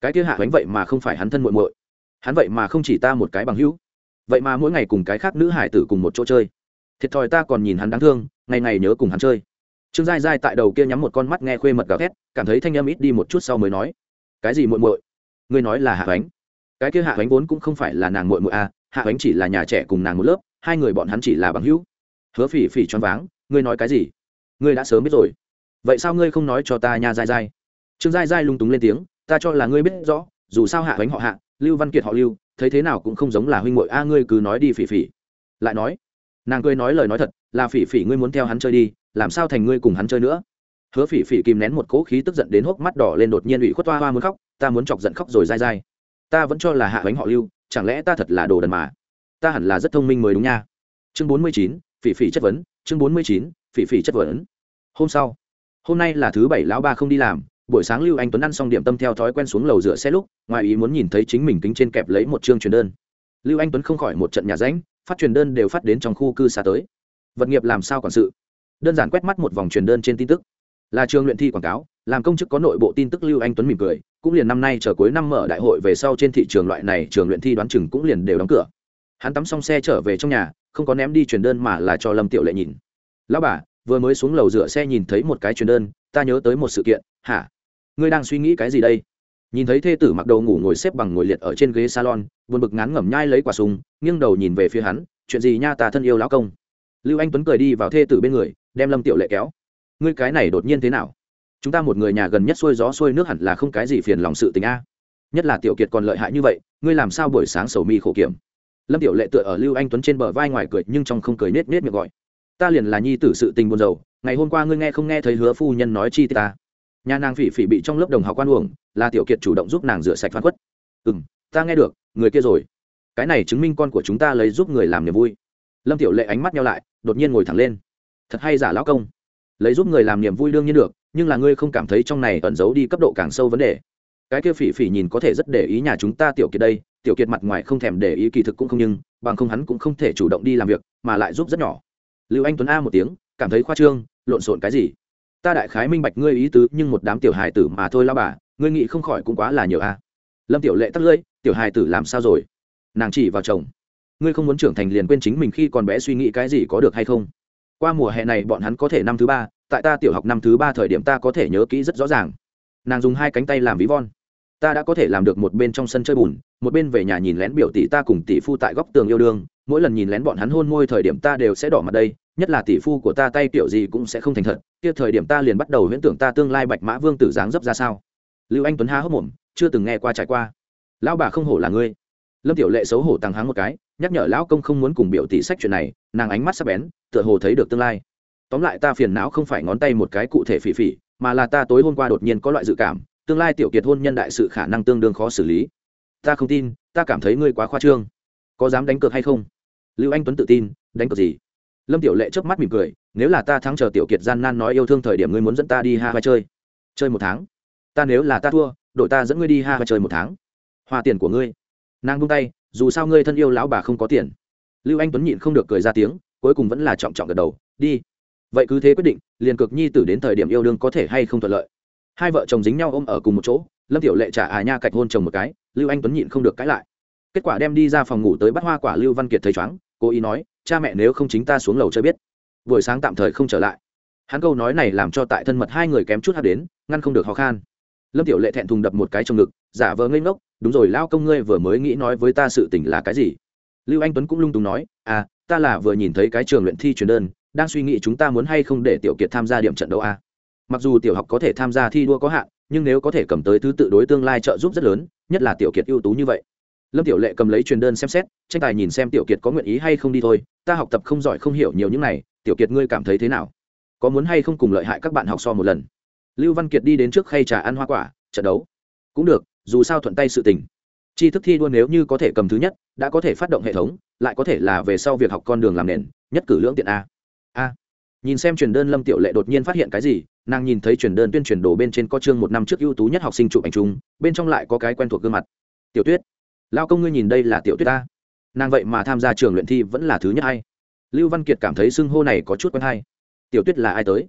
Cái kia hạ bánh vậy mà không phải hắn thân muội muội. Hắn vậy mà không chỉ ta một cái bằng hữu. Vậy mà mỗi ngày cùng cái khác nữ hải tử cùng một chỗ chơi thiệt thòi ta còn nhìn hắn đáng thương, ngày ngày nhớ cùng hắn chơi. Trương giai giai tại đầu kia nhắm một con mắt nghe khuê mật gào thét, cảm thấy thanh âm ít đi một chút sau mới nói, cái gì muội muội? Ngươi nói là hạ ánh cái kia hạ ánh vốn cũng không phải là nàng muội muội à hạ ánh chỉ là nhà trẻ cùng nàng một lớp, hai người bọn hắn chỉ là bằng hữu. Hứa phỉ phỉ choáng váng, ngươi nói cái gì? Ngươi đã sớm biết rồi. Vậy sao ngươi không nói cho ta nhà dai dai trương dai dai lung túng lên tiếng, ta cho là ngươi biết rõ, dù sao hạ bánh họ hạ, lưu văn kiệt họ lưu, thấy thế nào cũng không giống là huynh muội. A, ngươi cứ nói đi phỉ phỉ. Lại nói nàng cười nói lời nói thật, là phỉ phỉ ngươi muốn theo hắn chơi đi, làm sao thành ngươi cùng hắn chơi nữa? Hứa phỉ phỉ kìm nén một cỗ khí tức giận đến hốc mắt đỏ lên đột nhiên ủy khuất toa hoa muốn khóc, ta muốn chọc giận khóc rồi dai dai. Ta vẫn cho là hạ bánh họ lưu, chẳng lẽ ta thật là đồ đần mà? Ta hẳn là rất thông minh mới đúng nha. Chương bốn mươi chín, phỉ phỉ chất vấn, chương bốn mươi chín, phỉ phỉ chất vấn. Hôm sau, hôm nay là thứ bảy, lão ba không đi làm, buổi sáng lưu anh tuấn ăn xong điểm tâm theo thói quen xuống lầu rửa xe lúc, ngoài ý muốn nhìn thấy chính mình kính trên kẹp lấy một chương truyền đơn. Lưu anh tuấn không khỏi một trận nhà ránh phát truyền đơn đều phát đến trong khu cư xa tới. Vật nghiệp làm sao quản sự? Đơn giản quét mắt một vòng truyền đơn trên tin tức. Là trường luyện thi quảng cáo, làm công chức có nội bộ tin tức lưu anh tuấn mỉm cười, cũng liền năm nay chờ cuối năm mở đại hội về sau trên thị trường loại này trường luyện thi đoán chừng cũng liền đều đóng cửa. Hắn tắm xong xe trở về trong nhà, không có ném đi truyền đơn mà là cho lâm tiểu lệ nhìn. Lão bà, vừa mới xuống lầu rửa xe nhìn thấy một cái truyền đơn, ta nhớ tới một sự kiện. Hả? Ngươi đang suy nghĩ cái gì đây? Nhìn thấy thê tử mặc đầu ngủ ngồi xếp bằng ngồi liệt ở trên ghế salon, buồn bực ngán ngẩm nhai lấy quả súng, nghiêng đầu nhìn về phía hắn, chuyện gì nha ta thân yêu lão công? Lưu anh tuấn cười đi vào thê tử bên người, đem lâm tiểu lệ kéo. Ngươi cái này đột nhiên thế nào? Chúng ta một người nhà gần nhất xuôi gió xuôi nước hẳn là không cái gì phiền lòng sự tình a. Nhất là tiểu kiệt còn lợi hại như vậy, ngươi làm sao buổi sáng sầu mi khổ kiểm? Lâm tiểu lệ tựa ở lưu anh tuấn trên bờ vai ngoài cười, nhưng trong không cười nết nết miệng gọi. Ta liền là nhi tử sự tình buồn rầu, ngày hôm qua ngươi nghe không nghe thấy hứa phu nhân nói chi ta. Nhà nàng phỉ phỉ bị trong lớp đồng học quan uổng là tiểu kiệt chủ động giúp nàng rửa sạch phán quất ừ m ta nghe được, người kia rồi. Cái này chứng minh con của chúng ta lấy giúp người làm niềm vui. Lâm tiểu lệ ánh mắt nhau lại, đột nhiên ngồi thẳng lên. Thật hay giả lão công? Lấy giúp người làm niềm vui đương nhiên được, nhưng là ngươi không cảm thấy trong này ẩn giấu đi cấp độ càng sâu vấn đề? Cái kia phỉ phỉ nhìn có thể rất để ý nhà chúng ta tiểu kiệt đây, tiểu kiệt mặt ngoài không thèm để ý kỳ thực cũng không nhưng, bằng không hắn cũng không thể chủ động đi làm việc, mà lại giúp rất nhỏ. Lưu anh tuấn a một tiếng, cảm thấy khoa trương, lộn xộn cái gì? Ta đại khái minh bạch ngươi ý tứ, nhưng một đám tiểu hài tử mà thôi lao bà ngươi nghĩ không khỏi cũng quá là nhiều a lâm tiểu lệ tắt lưỡi, tiểu hài tử làm sao rồi? Nàng chỉ vào chồng. Ngươi không muốn trưởng thành liền quên chính mình khi còn bé suy nghĩ cái gì có được hay không? Qua mùa hè này bọn hắn có thể năm thứ ba, tại ta tiểu học năm thứ ba thời điểm ta có thể nhớ kỹ rất rõ ràng. Nàng dùng hai cánh tay làm ví von. Ta đã có thể làm được một bên trong sân chơi bùn, một bên về nhà nhìn lén biểu tỷ ta cùng tỷ phu tại góc tường yêu đương, mỗi lần nhìn lén bọn hắn hôn môi thời điểm ta đều sẽ đỏ mặt đây, nhất là tỷ phu của ta tay kiểu gì cũng sẽ không thành thật, kia thời điểm ta liền bắt đầu huyễn tưởng ta tương lai bạch mã vương tử dáng dấp ra sao lưu anh tuấn há hốc mồm, chưa từng nghe qua trải qua. Lão bà không hổ là ngươi. Lâm tiểu lệ xấu hổ tăng háng một cái, nhắc nhở lão công không muốn cùng biểu tỷ sách chuyện này, nàng ánh mắt sắp bén, tựa hồ thấy được tương lai. Tóm lại ta phiền não không phải ngón tay một cái cụ thể phỉ phỉ, mà là ta tối hôm qua đột nhiên có loại dự cảm, tương lai tiểu kiệt hôn nhân đại sự khả năng tương đương khó xử lý. Ta không tin, ta cảm thấy ngươi quá khoa trương. Có dám đánh cược hay không? Lưu anh tuấn tự tin, đánh cược gì? Lâm tiểu lệ chớp mắt mỉm cười, nếu là ta thắng chờ tiểu kiệt gian nan nói yêu thương thời điểm ngươi muốn dẫn ta đi ha vai chơi. Chơi một tháng ta nếu là ta thua, đội ta dẫn ngươi đi ha và chơi một tháng. Hoa tiền của ngươi. Nàng buông tay, dù sao ngươi thân yêu lão bà không có tiền. Lưu anh tuấn nhịn không được cười ra tiếng, cuối cùng vẫn là trọng trọng gật đầu, đi. Vậy cứ thế quyết định, liền cực nhi tử đến thời điểm yêu đương có thể hay không thuận lợi. Hai vợ chồng dính nhau ôm ở cùng một chỗ, lâm tiểu lệ trả à nha cạch hôn chồng một cái, lưu anh tuấn nhịn không được cãi lại. Kết quả đem đi ra phòng ngủ tới bắt hoa quả lưu văn kiệt thấy chóng cố ý nói, cha mẹ nếu không chính ta xuống lầu chơi biết. Buổi sáng tạm thời không trở lại. Hắn câu nói này làm cho tại thân mật hai người kém chút hát đến, ngăn không được khó khăn lâm tiểu lệ thẹn thùng đập một cái trong ngực, giả vờ ngây ngốc, đúng rồi, lao công ngươi vừa mới nghĩ nói với ta sự tình là cái gì? Lưu anh tuấn cũng lung túng nói à ta là vừa nhìn thấy cái trường luyện thi truyền đơn, đang suy nghĩ chúng ta muốn hay không để tiểu kiệt tham gia điểm trận đấu a? Mặc dù tiểu học có thể tham gia thi đua có hạn, nhưng nếu có thể cầm tới thứ tự đối tương lai trợ giúp rất lớn, nhất là tiểu kiệt ưu tú như vậy. Lâm tiểu lệ cầm lấy truyền đơn xem xét, tranh tài nhìn xem tiểu kiệt có nguyện ý hay không đi thôi, ta học tập không giỏi không hiểu nhiều những này, tiểu kiệt ngươi cảm thấy thế nào? Có muốn hay không cùng lợi hại các bạn học so một lần? Lưu văn kiệt đi đến trước khay trà ăn hoa quả, trận đấu. Cũng được, dù sao thuận tay sự tình. Tri thức thi đua nếu như có thể cầm thứ nhất, đã có thể phát động hệ thống, lại có thể là về sau việc học con đường làm nền, nhất cử lưỡng tiện a. A. Nhìn xem truyền đơn lâm tiểu lệ đột nhiên phát hiện cái gì, nàng nhìn thấy truyền đơn tuyên truyền đồ bên trên có chương một năm trước ưu tú nhất học sinh chụp ảnh chung, bên trong lại có cái quen thuộc gương mặt. Tiểu tuyết. Lao công ngươi nhìn đây là tiểu tuyết ta nàng vậy mà tham gia trường luyện thi vẫn là thứ nhất hay. Lưu văn kiệt cảm thấy xưng hô này có chút quen hay. Tiểu tuyết là ai tới?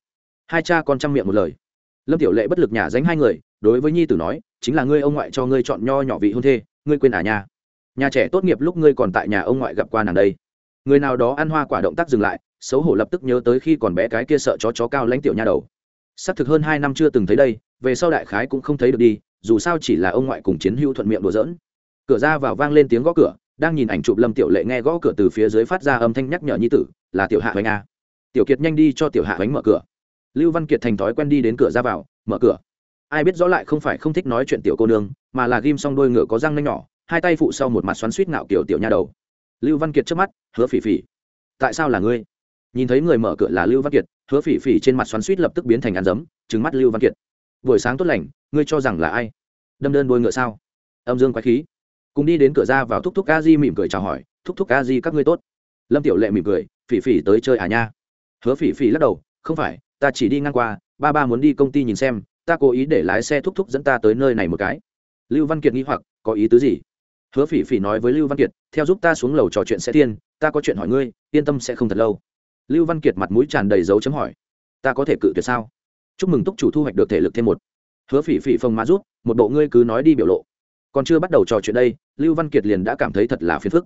Hai cha con chăm miệng một lời lâm tiểu lệ bất lực nhả dánh hai người, đối với nhi tử nói, chính là ngươi ông ngoại cho ngươi chọn nho nhỏ vị hôn thê, ngươi quên à nhà nhà trẻ tốt nghiệp lúc ngươi còn tại nhà ông ngoại gặp qua nàng đây. Người nào đó ăn hoa quả động tác dừng lại, xấu hổ lập tức nhớ tới khi còn bé cái kia sợ chó chó cao lãnh tiểu nha đầu. Xác thực hơn hai năm chưa từng thấy đây, về sau đại khái cũng không thấy được đi, dù sao chỉ là ông ngoại cùng chiến hữu thuận miệng đùa giỡn. Cửa ra vào vang lên tiếng gõ cửa, đang nhìn ảnh chụp lâm tiểu lệ nghe gõ cửa từ phía dưới phát ra âm thanh nhắc nhở nhi tử, là tiểu hạ hoành a. Tiểu kiệt nhanh đi cho tiểu hạ hoành mở cửa lưu văn kiệt thành thói quen đi đến cửa ra vào, mở cửa. Ai biết rõ lại không phải không thích nói chuyện tiểu cô nương, mà là ghim xong đôi ngựa có răng nanh nhỏ, hai tay phụ sau một mặt xoắn suýt ngạo kiểu tiểu nha đầu. Lưu văn kiệt trước mắt, hứa phỉ phỉ, tại sao là ngươi? Nhìn thấy người mở cửa là lưu văn kiệt, hứa phỉ phỉ trên mặt xoắn suýt lập tức biến thành ăn dấm trứng mắt lưu văn kiệt. Buổi sáng tốt lành, ngươi cho rằng là ai? Đâm đơn đôi ngựa sao? Âm dương quái khí. Cùng đi đến cửa ra vào thúc thúc a di mỉm cười chào hỏi, thúc thúc a di, các ngươi tốt. Lâm tiểu lệ mỉm cười, phỉ phỉ tới chơi à nha? Hứa phỉ phỉ lắc đầu, không phải ta chỉ đi ngang qua, ba ba muốn đi công ty nhìn xem, ta cố ý để lái xe thúc thúc dẫn ta tới nơi này một cái. Lưu văn kiệt nghĩ hoặc, có ý tứ gì? Hứa phỉ phỉ nói với lưu văn kiệt, theo giúp ta xuống lầu trò chuyện sẽ thiên, ta có chuyện hỏi ngươi, yên tâm sẽ không thật lâu. Lưu văn kiệt mặt mũi tràn đầy dấu chấm hỏi, ta có thể cự tuyệt sao? Chúc mừng túc chủ thu hoạch được thể lực thêm một. Hứa phỉ phỉ phông má rút, một bộ ngươi cứ nói đi biểu lộ. Còn chưa bắt đầu trò chuyện đây, lưu văn kiệt liền đã cảm thấy thật là phiền phức.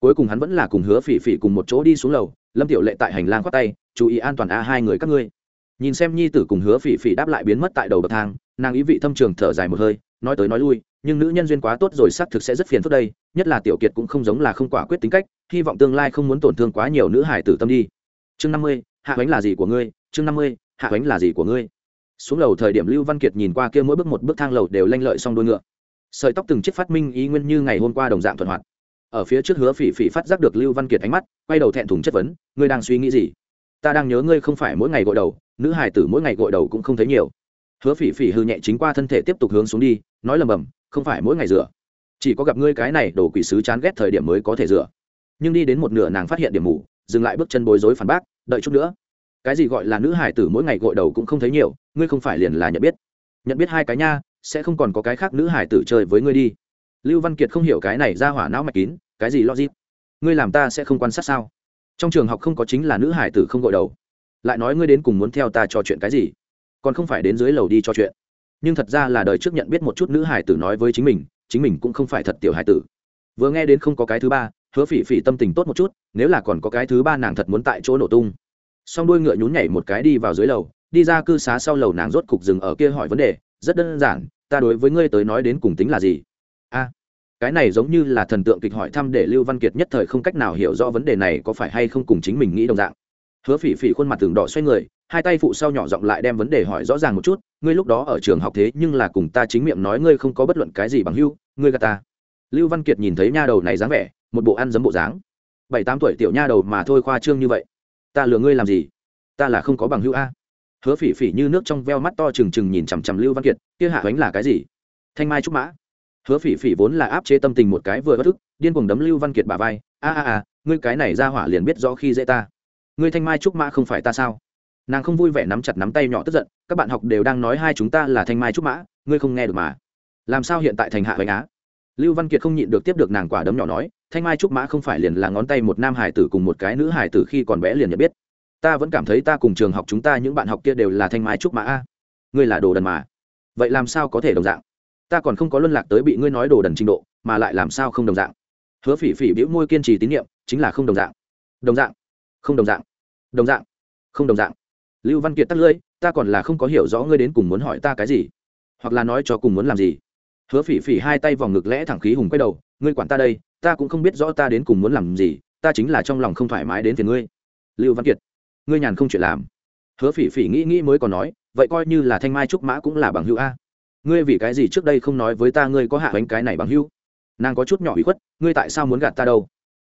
Cuối cùng hắn vẫn là cùng hứa phỉ phỉ cùng một chỗ đi xuống lầu, lâm tiểu lệ tại hành lang khoác tay, chú ý an toàn a, hai người các ngươi nhìn xem nhi tử cùng hứa phỉ phỉ đáp lại biến mất tại đầu bậc thang, nàng ý vị thâm trường thở dài một hơi, nói tới nói lui, nhưng nữ nhân duyên quá tốt rồi xác thực sẽ rất phiền phức đây, nhất là tiểu kiệt cũng không giống là không quả quyết tính cách, hy vọng tương lai không muốn tổn thương quá nhiều nữ hải tử tâm đi. Chương năm mươi, hạ bánh là gì của ngươi? Chương năm mươi, hạ bánh là gì của ngươi? Xuống lầu thời điểm lưu văn kiệt nhìn qua kia mỗi bước một bước thang lầu đều lanh lợi xong đôi ngựa. Sợi tóc từng chiếc phát minh ý nguyên như ngày hôm qua đồng dạng thuận hoạt. Ở phía trước hứa phỉ phỉ phát giác được lưu văn kiệt ánh mắt, quay đầu thẹn thùng chất vấn, ngươi đang suy nghĩ gì? Ta đang nhớ ngươi không phải mỗi ngày gội đầu nữ hài tử mỗi ngày gội đầu cũng không thấy nhiều. Hứa phỉ phỉ hư nhẹ chính qua thân thể tiếp tục hướng xuống đi, nói lầm bầm, không phải mỗi ngày rửa. Chỉ có gặp ngươi cái này đồ quỷ sứ chán ghét thời điểm mới có thể rửa. Nhưng đi đến một nửa nàng phát hiện điểm mù, dừng lại bước chân bối rối phản bác, đợi chút nữa. Cái gì gọi là nữ hải tử mỗi ngày gội đầu cũng không thấy nhiều, ngươi không phải liền là nhận biết. Nhận biết hai cái nha, sẽ không còn có cái khác nữ hải tử chơi với ngươi đi. Lưu văn kiệt không hiểu cái này ra hỏa não mạch kín, cái gì logic? Ngươi làm ta sẽ không quan sát sao? Trong trường học không có chính là nữ hải tử không gội đầu lại nói ngươi đến cùng muốn theo ta trò chuyện cái gì? Còn không phải đến dưới lầu đi trò chuyện. Nhưng thật ra là đời trước nhận biết một chút nữ hải tử nói với chính mình chính mình cũng không phải thật tiểu hải tử. Vừa nghe đến không có cái thứ ba, hứa phỉ phỉ tâm tình tốt một chút, nếu là còn có cái thứ ba nàng thật muốn tại chỗ nổ tung. Xong đuôi ngựa nhún nhảy một cái đi vào dưới lầu, đi ra cư xá sau lầu nàng rốt cục dừng ở kia hỏi vấn đề, rất đơn giản, ta đối với ngươi tới nói đến cùng tính là gì? A, cái này giống như là thần tượng kịch hỏi thăm để lưu văn kiệt nhất thời không cách nào hiểu rõ vấn đề này có phải hay không cùng chính mình nghĩ đồng dạng hứa phỉ phỉ khuôn mặt tường đỏ xoay người, hai tay phụ sau nhỏ giọng lại đem vấn đề hỏi rõ ràng một chút, ngươi lúc đó ở trường học thế nhưng là cùng ta chính miệng nói ngươi không có bất luận cái gì bằng hưu ngươi gà ta. Lưu văn kiệt nhìn thấy nha đầu này dáng vẻ, một bộ ăn giấm bộ dáng. Bảy tám tuổi tiểu nha đầu mà thôi khoa trương như vậy. Ta lừa ngươi làm gì? Ta là không có bằng hữu a. Hứa phỉ phỉ như nước trong veo mắt to trừng trừng nhìn chằm chằm lưu văn kiệt, kia hạ bánh là cái gì? Thanh mai trúc mã. Hứa phỉ phỉ vốn là áp chế tâm tình một cái vừa bất thức, điên cuồng đấm lưu văn kiệt bà vai. A a a, ngươi cái này ra hỏa liền biết rõ khi dễ ta ngươi thanh mai trúc mã không phải ta sao? Nàng không vui vẻ nắm chặt nắm tay nhỏ tức giận, các bạn học đều đang nói hai chúng ta là thanh mai trúc mã, ngươi không nghe được mà. Làm sao hiện tại thành hạ hoành á? Lưu văn kiệt không nhịn được tiếp được nàng quả đấm nhỏ nói, thanh mai trúc mã không phải liền là ngón tay một nam hải tử cùng một cái nữ hải tử khi còn bé liền nhận biết. Ta vẫn cảm thấy ta cùng trường học chúng ta những bạn học kia đều là thanh mai trúc mã a. Ngươi là đồ đần mà. Vậy làm sao có thể đồng dạng? Ta còn không có luân lạc tới bị ngươi nói đồ đần trình độ, mà lại làm sao không đồng dạng? Hứa phỉ phỉ bĩu môi kiên trì tín nhiệm, chính là không đồng dạng. Đồng dạng không đồng dạng. Đồng dạng. Không đồng dạng. Lưu văn kiệt tắt lưỡi, ta còn là không có hiểu rõ ngươi đến cùng muốn hỏi ta cái gì. Hoặc là nói cho cùng muốn làm gì. Hứa phỉ phỉ hai tay vòng ngực lẽ thẳng khí hùng quay đầu, ngươi quản ta đây, ta cũng không biết rõ ta đến cùng muốn làm gì, ta chính là trong lòng không thoải mái đến phiền ngươi. Lưu văn kiệt, ngươi nhàn không chuyện làm. Hứa phỉ phỉ nghĩ nghĩ mới còn nói, vậy coi như là thanh mai trúc mã cũng là bằng hữu a. Ngươi vì cái gì trước đây không nói với ta ngươi có hạ bánh cái này bằng hữu? Nàng có chút nhỏ bị khuất, ngươi tại sao muốn gạt ta đâu?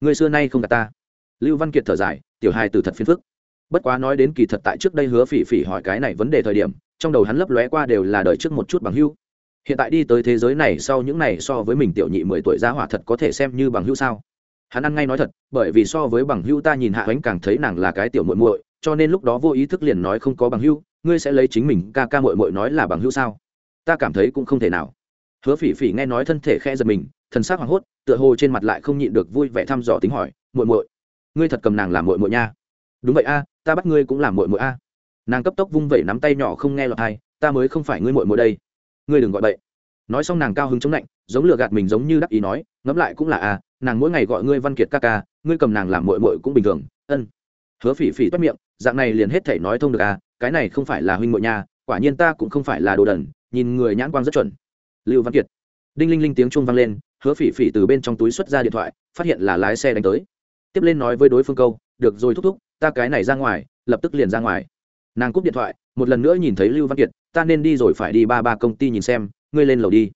Ngươi xưa nay không gạt ta. Lưu văn kiệt thở dài tiểu hài từ thật phiền phức. Bất quá nói đến kỳ thật tại trước đây hứa phỉ phỉ hỏi cái này vấn đề thời điểm, trong đầu hắn lấp lóe qua đều là đời trước một chút bằng hữu. Hiện tại đi tới thế giới này sau những này so với mình tiểu nhị mười tuổi ra hỏa thật có thể xem như bằng hữu sao? Hắn ăn ngay nói thật, bởi vì so với bằng hữu ta nhìn hạ ánh càng thấy nàng là cái tiểu muội muội, cho nên lúc đó vô ý thức liền nói không có bằng hữu, ngươi sẽ lấy chính mình ca ca muội muội nói là bằng hữu sao? Ta cảm thấy cũng không thể nào. Hứa phỉ phỉ nghe nói thân thể khẽ giật mình, thần sắc hoảng hốt, tựa hồ trên mặt lại không nhịn được vui vẻ thăm dò tính hỏi, muội muội ngươi thật cầm nàng làm muội muội nha. Đúng vậy a, ta bắt ngươi cũng làm muội muội a. Nàng cấp tốc vung vẩy nắm tay nhỏ không nghe lọt hay ta mới không phải ngươi muội muội đây. Ngươi đừng gọi bậy. Nói xong nàng cao hứng chống lạnh, giống lừa gạt mình giống như đắc ý nói, ngẫm lại cũng là a, nàng mỗi ngày gọi ngươi văn kiệt ca ca, ngươi cầm nàng làm muội muội cũng bình thường, ân. Hứa phỉ phỉ toát miệng, dạng này liền hết thể nói thông được a, cái này không phải là huynh muội nha, quả nhiên ta cũng không phải là đồ đần, nhìn người nhãn quang rất chuẩn. Lưu văn kiệt. Đinh linh linh tiếng chuông vang lên, hứa phỉ phỉ từ bên trong túi xuất ra điện thoại, phát hiện là lái xe đánh tới tiếp lên nói với đối phương câu, được rồi thúc thúc, ta cái này ra ngoài, lập tức liền ra ngoài. Nàng cúp điện thoại, một lần nữa nhìn thấy lưu văn kiệt, ta nên đi rồi phải đi ba ba công ty nhìn xem, ngươi lên lầu đi.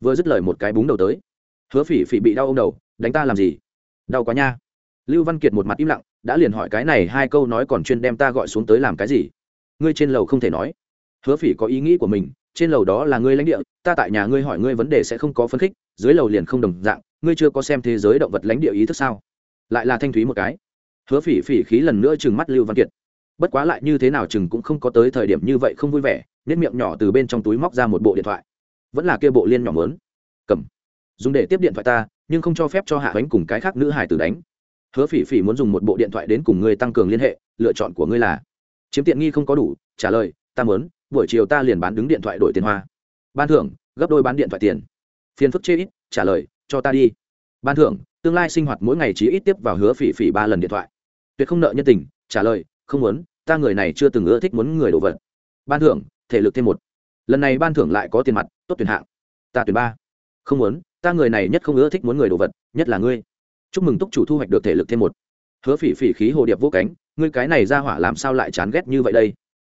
Vừa dứt lời một cái búng đầu tới. Hứa phỉ phỉ bị đau ô m đầu, đánh ta làm gì? Đau quá nha. Lưu văn kiệt một mặt im lặng, đã liền hỏi cái này hai câu nói còn chuyên đem ta gọi xuống tới làm cái gì? Ngươi trên lầu không thể nói. Hứa phỉ có ý nghĩ của mình, trên lầu đó là ngươi lãnh địa, ta tại nhà ngươi hỏi ngươi vấn đề sẽ không có phấn khích, dưới lầu liền không đồng dạng, ngươi chưa có xem thế giới động vật lãnh địa ý thức sao? Lại là thanh thúy một cái. Hứa phỉ phỉ khí lần nữa chừng mắt lưu văn kiệt. Bất quá lại như thế nào chừng cũng không có tới thời điểm như vậy không vui vẻ nếp miệng nhỏ từ bên trong túi móc ra một bộ điện thoại. Vẫn là kia bộ liên nhỏ mớn. Cầm. Dùng để tiếp điện thoại ta, nhưng không cho phép cho hạ bánh cùng cái khác nữ hải tử đánh. Hứa phỉ phỉ muốn dùng một bộ điện thoại đến cùng ngươi tăng cường liên hệ, lựa chọn của ngươi là. Chiếm tiện nghi không có đủ, trả lời, ta muốn, buổi chiều ta liền bán đứng điện thoại đổi tiền hoa. Ban thưởng, gấp đôi bán điện thoại tiền. Phiền phức chê ít, trả lời, cho ta đi. Ban thưởng tương lai sinh hoạt mỗi ngày chỉ ít tiếp vào hứa phỉ phỉ ba lần điện thoại. Tuyệt không nợ nhân tình, trả lời, không muốn, ta người này chưa từng ưa thích muốn người đồ vật. Ban thưởng, thể lực thêm một. Lần này ban thưởng lại có tiền mặt, tốt tuyển hạng. Ta tuyển ba. Không muốn, ta người này nhất không ưa thích muốn người đồ vật, nhất là ngươi. Chúc mừng túc chủ thu hoạch được thể lực thêm một. Hứa phỉ phỉ khí hồ điệp vô cánh, ngươi cái này ra hỏa làm sao lại chán ghét như vậy đây?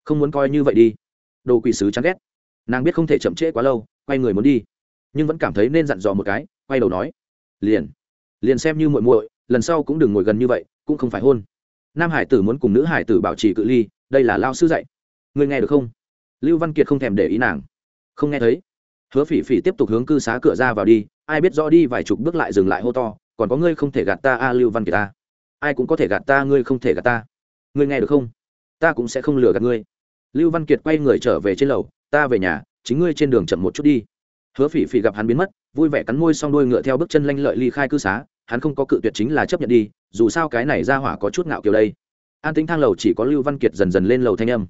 Không muốn coi như vậy đi. Đồ quỷ sứ chán ghét. Nàng biết không thể chậm trễ quá lâu, quay người muốn đi, nhưng vẫn cảm thấy nên dặn dò một cái, quay đầu nói, liền liền xem như muội muội, lần sau cũng đừng ngồi gần như vậy, cũng không phải hôn. Nam hải tử muốn cùng nữ hải tử bảo trì cự ly, đây là lao sư dạy. Ngươi nghe được không? Lưu văn kiệt không thèm để ý nàng. Không nghe thấy. Hứa phỉ phỉ tiếp tục hướng cư xá cửa ra vào đi, ai biết rõ đi vài chục bước lại dừng lại hô to, còn có ngươi không thể gạt ta a lưu văn kiệt ta ai cũng có thể gạt ta, ngươi không thể gạt ta. Ngươi nghe được không? Ta cũng sẽ không lừa gạt ngươi. Lưu văn kiệt quay người trở về trên lầu, ta về nhà, chính ngươi trên đường chậm một chút đi. Hứa phỉ phỉ gặp hắn biến mất, vui vẻ cắn môi xong đôi ngựa theo bước chân lanh lợi ly khai cư xá hắn không có cự tuyệt chính là chấp nhận đi, dù sao cái này ra hỏa có chút ngạo kiểu đây. An tính thang lầu chỉ có lưu văn kiệt dần dần lên lầu thanh âm.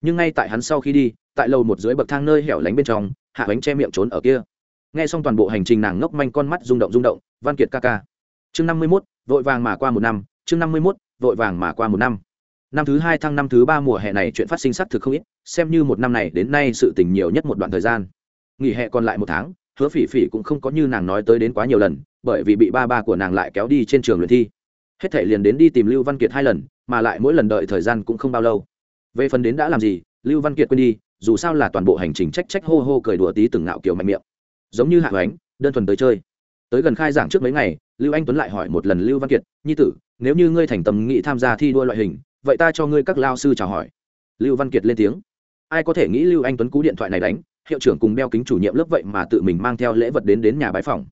Nhưng ngay tại hắn sau khi đi, tại lầu một dưới bậc thang nơi hẻo lánh bên trong, hạ bánh che miệng trốn ở kia. Nghe xong toàn bộ hành trình nàng ngốc manh con mắt rung động rung động, văn kiệt ca ca. Chương năm mươi mốt, vội vàng mà qua một năm. Chương năm mươi mốt, vội vàng mà qua một năm. Năm thứ hai tháng năm thứ ba mùa hè này chuyện phát sinh xác thực không ít, xem như một năm này đến nay sự tình nhiều nhất một đoạn thời gian. Nghỉ hè còn lại một tháng hứa phỉ phỉ cũng không có như nàng nói tới đến quá nhiều lần, bởi vì bị ba ba của nàng lại kéo đi trên trường luyện thi. Hết thể liền đến đi tìm lưu văn kiệt hai lần, mà lại mỗi lần đợi thời gian cũng không bao lâu. Về phần đến đã làm gì, lưu văn kiệt quên đi, dù sao là toàn bộ hành trình trách trách hô hô cười đùa tí từng ngạo kiểu mạnh miệng. Giống như hạ hoánh, đơn thuần tới chơi. Tới gần khai giảng trước mấy ngày, lưu anh tuấn lại hỏi một lần lưu văn kiệt, nhi tử, nếu như ngươi thành tâm nghị tham gia thi đua loại hình, vậy ta cho ngươi các lao sư chào hỏi. Lưu văn kiệt lên tiếng. Ai có thể nghĩ lưu anh tuấn cú điện thoại này đánh? Hiệu trưởng cùng đeo kính chủ nhiệm lớp vậy mà tự mình mang theo lễ vật đến đến nhà bái phòng.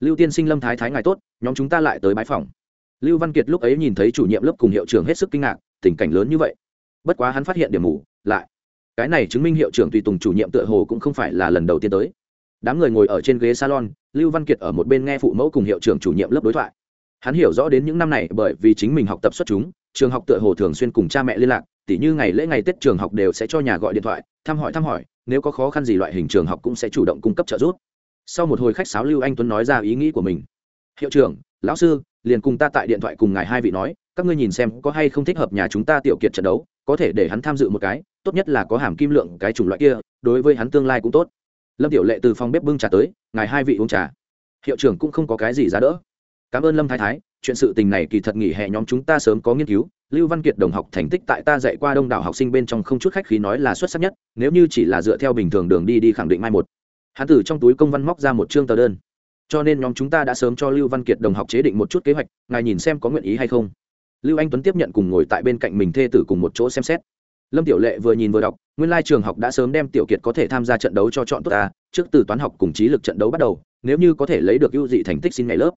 Lưu tiên sinh lâm thái thái ngài tốt, nhóm chúng ta lại tới bái phòng. Lưu văn kiệt lúc ấy nhìn thấy chủ nhiệm lớp cùng hiệu trưởng hết sức kinh ngạc, tình cảnh lớn như vậy. Bất quá hắn phát hiện điểm mù, lại. Cái này chứng minh hiệu trưởng tùy tùng chủ nhiệm tựa hồ cũng không phải là lần đầu tiên tới. Đám người ngồi ở trên ghế salon, lưu văn kiệt ở một bên nghe phụ mẫu cùng hiệu trưởng chủ nhiệm lớp đối thoại. Hắn hiểu rõ đến những năm này bởi vì chính mình học tập xuất chúng, trường học tựa hồ thường xuyên cùng cha mẹ liên lạc, tỉ như ngày lễ ngày tết trường học đều sẽ cho nhà gọi điện thoại, thăm hỏi thăm hỏi nếu có khó khăn gì loại hình trường học cũng sẽ chủ động cung cấp trợ giúp. Sau một hồi khách sáo, lưu anh tuấn nói ra ý nghĩ của mình. Hiệu trưởng, lão sư, liền cùng ta tại điện thoại cùng ngài hai vị nói, các ngươi nhìn xem có hay không thích hợp nhà chúng ta tiểu kiệt trận đấu, có thể để hắn tham dự một cái, tốt nhất là có hàm kim lượng cái chủng loại kia, đối với hắn tương lai cũng tốt. Lâm tiểu lệ từ phòng bếp bưng trà tới, ngài hai vị uống trà. Hiệu trưởng cũng không có cái gì giá đỡ. Cảm ơn lâm thái thái, chuyện sự tình này kỳ thật nghỉ hè nhóm chúng ta sớm có nghiên cứu lưu văn kiệt đồng học thành tích tại ta dạy qua đông đảo học sinh bên trong không chút khách khí nói là xuất sắc nhất, nếu như chỉ là dựa theo bình thường đường đi đi khẳng định mai một. Hắn từ trong túi công văn móc ra một chương tờ đơn. Cho nên nhóm chúng ta đã sớm cho lưu văn kiệt đồng học chế định một chút kế hoạch, ngài nhìn xem có nguyện ý hay không. Lưu anh tuấn tiếp nhận cùng ngồi tại bên cạnh mình thê tử cùng một chỗ xem xét. Lâm tiểu lệ vừa nhìn vừa đọc, nguyên lai trường học đã sớm đem tiểu kiệt có thể tham gia trận đấu cho chọn tốt ta trước từ toán học cùng trí lực trận đấu bắt đầu, nếu như có thể lấy được ưu dị thành tích xin ngày lớp.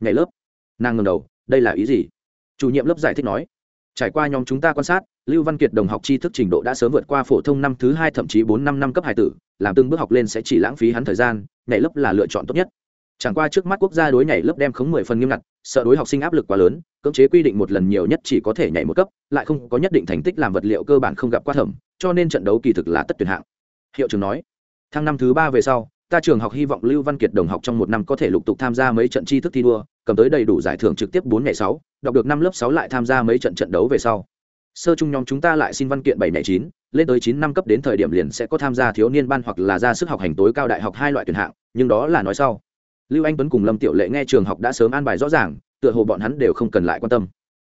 Ngày lớp. Nàng ngầm đầu, đây là ý gì? Chủ nhiệm lớp giải thích nói trải qua nhóm chúng ta quan sát, lưu văn kiệt đồng học tri thức trình độ đã sớm vượt qua phổ thông năm thứ hai, thậm chí bốn năm năm cấp hai tử, làm từng bước học lên sẽ chỉ lãng phí hắn thời gian, nhảy lớp là lựa chọn tốt nhất. Chẳng qua trước mắt quốc gia đối nhảy lớp đem khống mười phần nghiêm ngặt, sợ đối học sinh áp lực quá lớn, cưỡng chế quy định một lần nhiều nhất chỉ có thể nhảy một cấp, lại không có nhất định thành tích làm vật liệu cơ bản không gặp qua thẩm, cho nên trận đấu kỳ thực là tất tuyệt hạng. Hiệu trưởng nói thăng năm thứ ba về sau ta trường học hy vọng lưu văn kiệt đồng học trong một năm có thể lục tục tham gia mấy trận tri thức thi đua, cầm tới đầy đủ giải thưởng trực tiếp bốn ngày sáu, đọc được năm lớp sáu lại tham gia mấy trận trận đấu về sau. Sơ chung nhóm chúng ta lại xin văn kiện bảy ngày chín, lên tới chín năm cấp đến thời điểm liền sẽ có tham gia thiếu niên ban hoặc là ra sức học hành tối cao đại học hai loại tuyển hạng, nhưng đó là nói sau. Lưu anh tuấn cùng lâm tiểu lệ nghe trường học đã sớm an bài rõ ràng, tựa hồ bọn hắn đều không cần lại quan tâm.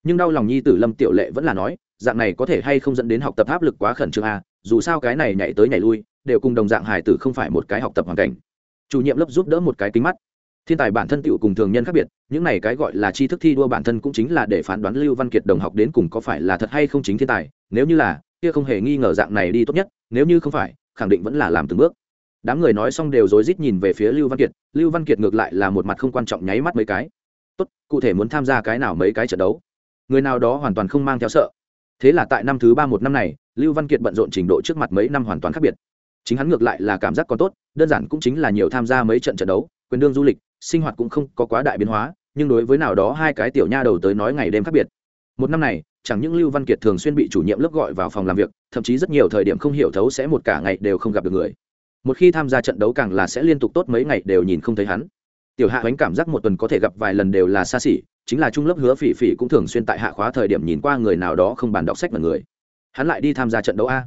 Nhưng đau lòng nhi tử lâm tiểu lệ vẫn là nói, dạng này có thể hay không dẫn đến học tập áp lực quá khẩn trương à? dù sao cái này nhảy tới nhảy lui đều cùng đồng dạng hải tử không phải một cái học tập hoàn cảnh. Chủ nhiệm lớp giúp đỡ một cái kính mắt. Thiên tài bản thân tựu cùng thường nhân khác biệt, những này cái gọi là tri thức thi đua bản thân cũng chính là để phán đoán lưu văn kiệt đồng học đến cùng có phải là thật hay không chính thiên tài, nếu như là, kia không hề nghi ngờ dạng này đi tốt nhất, nếu như không phải, khẳng định vẫn là làm từng bước. Đám người nói xong đều rối rít nhìn về phía lưu văn kiệt, lưu văn kiệt ngược lại là một mặt không quan trọng nháy mắt mấy cái. Tốt, cụ thể muốn tham gia cái nào mấy cái trận đấu? Người nào đó hoàn toàn không mang theo sợ. Thế là tại năm thứ ba một năm này, lưu văn kiệt bận rộn trình độ trước mặt mấy năm hoàn toàn khác biệt chính hắn ngược lại là cảm giác còn tốt, đơn giản cũng chính là nhiều tham gia mấy trận trận đấu, quyền đương du lịch, sinh hoạt cũng không có quá đại biến hóa, nhưng đối với nào đó hai cái tiểu nha đầu tới nói ngày đêm khác biệt. Một năm này, chẳng những lưu văn kiệt thường xuyên bị chủ nhiệm lớp gọi vào phòng làm việc, thậm chí rất nhiều thời điểm không hiểu thấu sẽ một cả ngày đều không gặp được người. Một khi tham gia trận đấu càng là sẽ liên tục tốt mấy ngày đều nhìn không thấy hắn. Tiểu hạ Ánh cảm giác một tuần có thể gặp vài lần đều là xa xỉ, chính là trung lớp hứa phỉ phỉ cũng thường xuyên tại hạ khóa thời điểm nhìn qua người nào đó không bàn đọc sách mà người. Hắn lại đi tham gia trận đấu a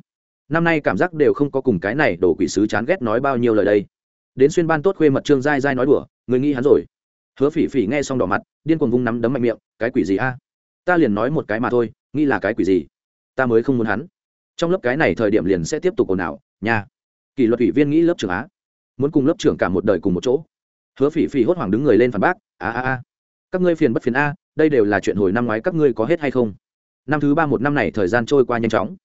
năm nay cảm giác đều không có cùng cái này đổ quỷ sứ chán ghét nói bao nhiêu lời đây. Đến xuyên ban tốt khuê mật trương dai dai nói đùa, người nghĩ hắn rồi. Hứa phỉ phỉ nghe xong đỏ mặt, điên cuồng vung nắm đấm mạnh miệng, cái quỷ gì a? Ta liền nói một cái mà thôi, nghĩ là cái quỷ gì? Ta mới không muốn hắn. Trong lớp cái này thời điểm liền sẽ tiếp tục ồn ào nhà kỷ luật ủy viên nghĩ lớp trưởng á. Muốn cùng lớp trưởng cả một đời cùng một chỗ. Hứa phỉ phỉ hốt hoảng đứng người lên phản bác, a a a. Các ngươi phiền bất phiền a, đây đều là chuyện hồi năm ngoái các ngươi có hết hay không? Năm thứ ba một năm này thời gian trôi qua nhanh chóng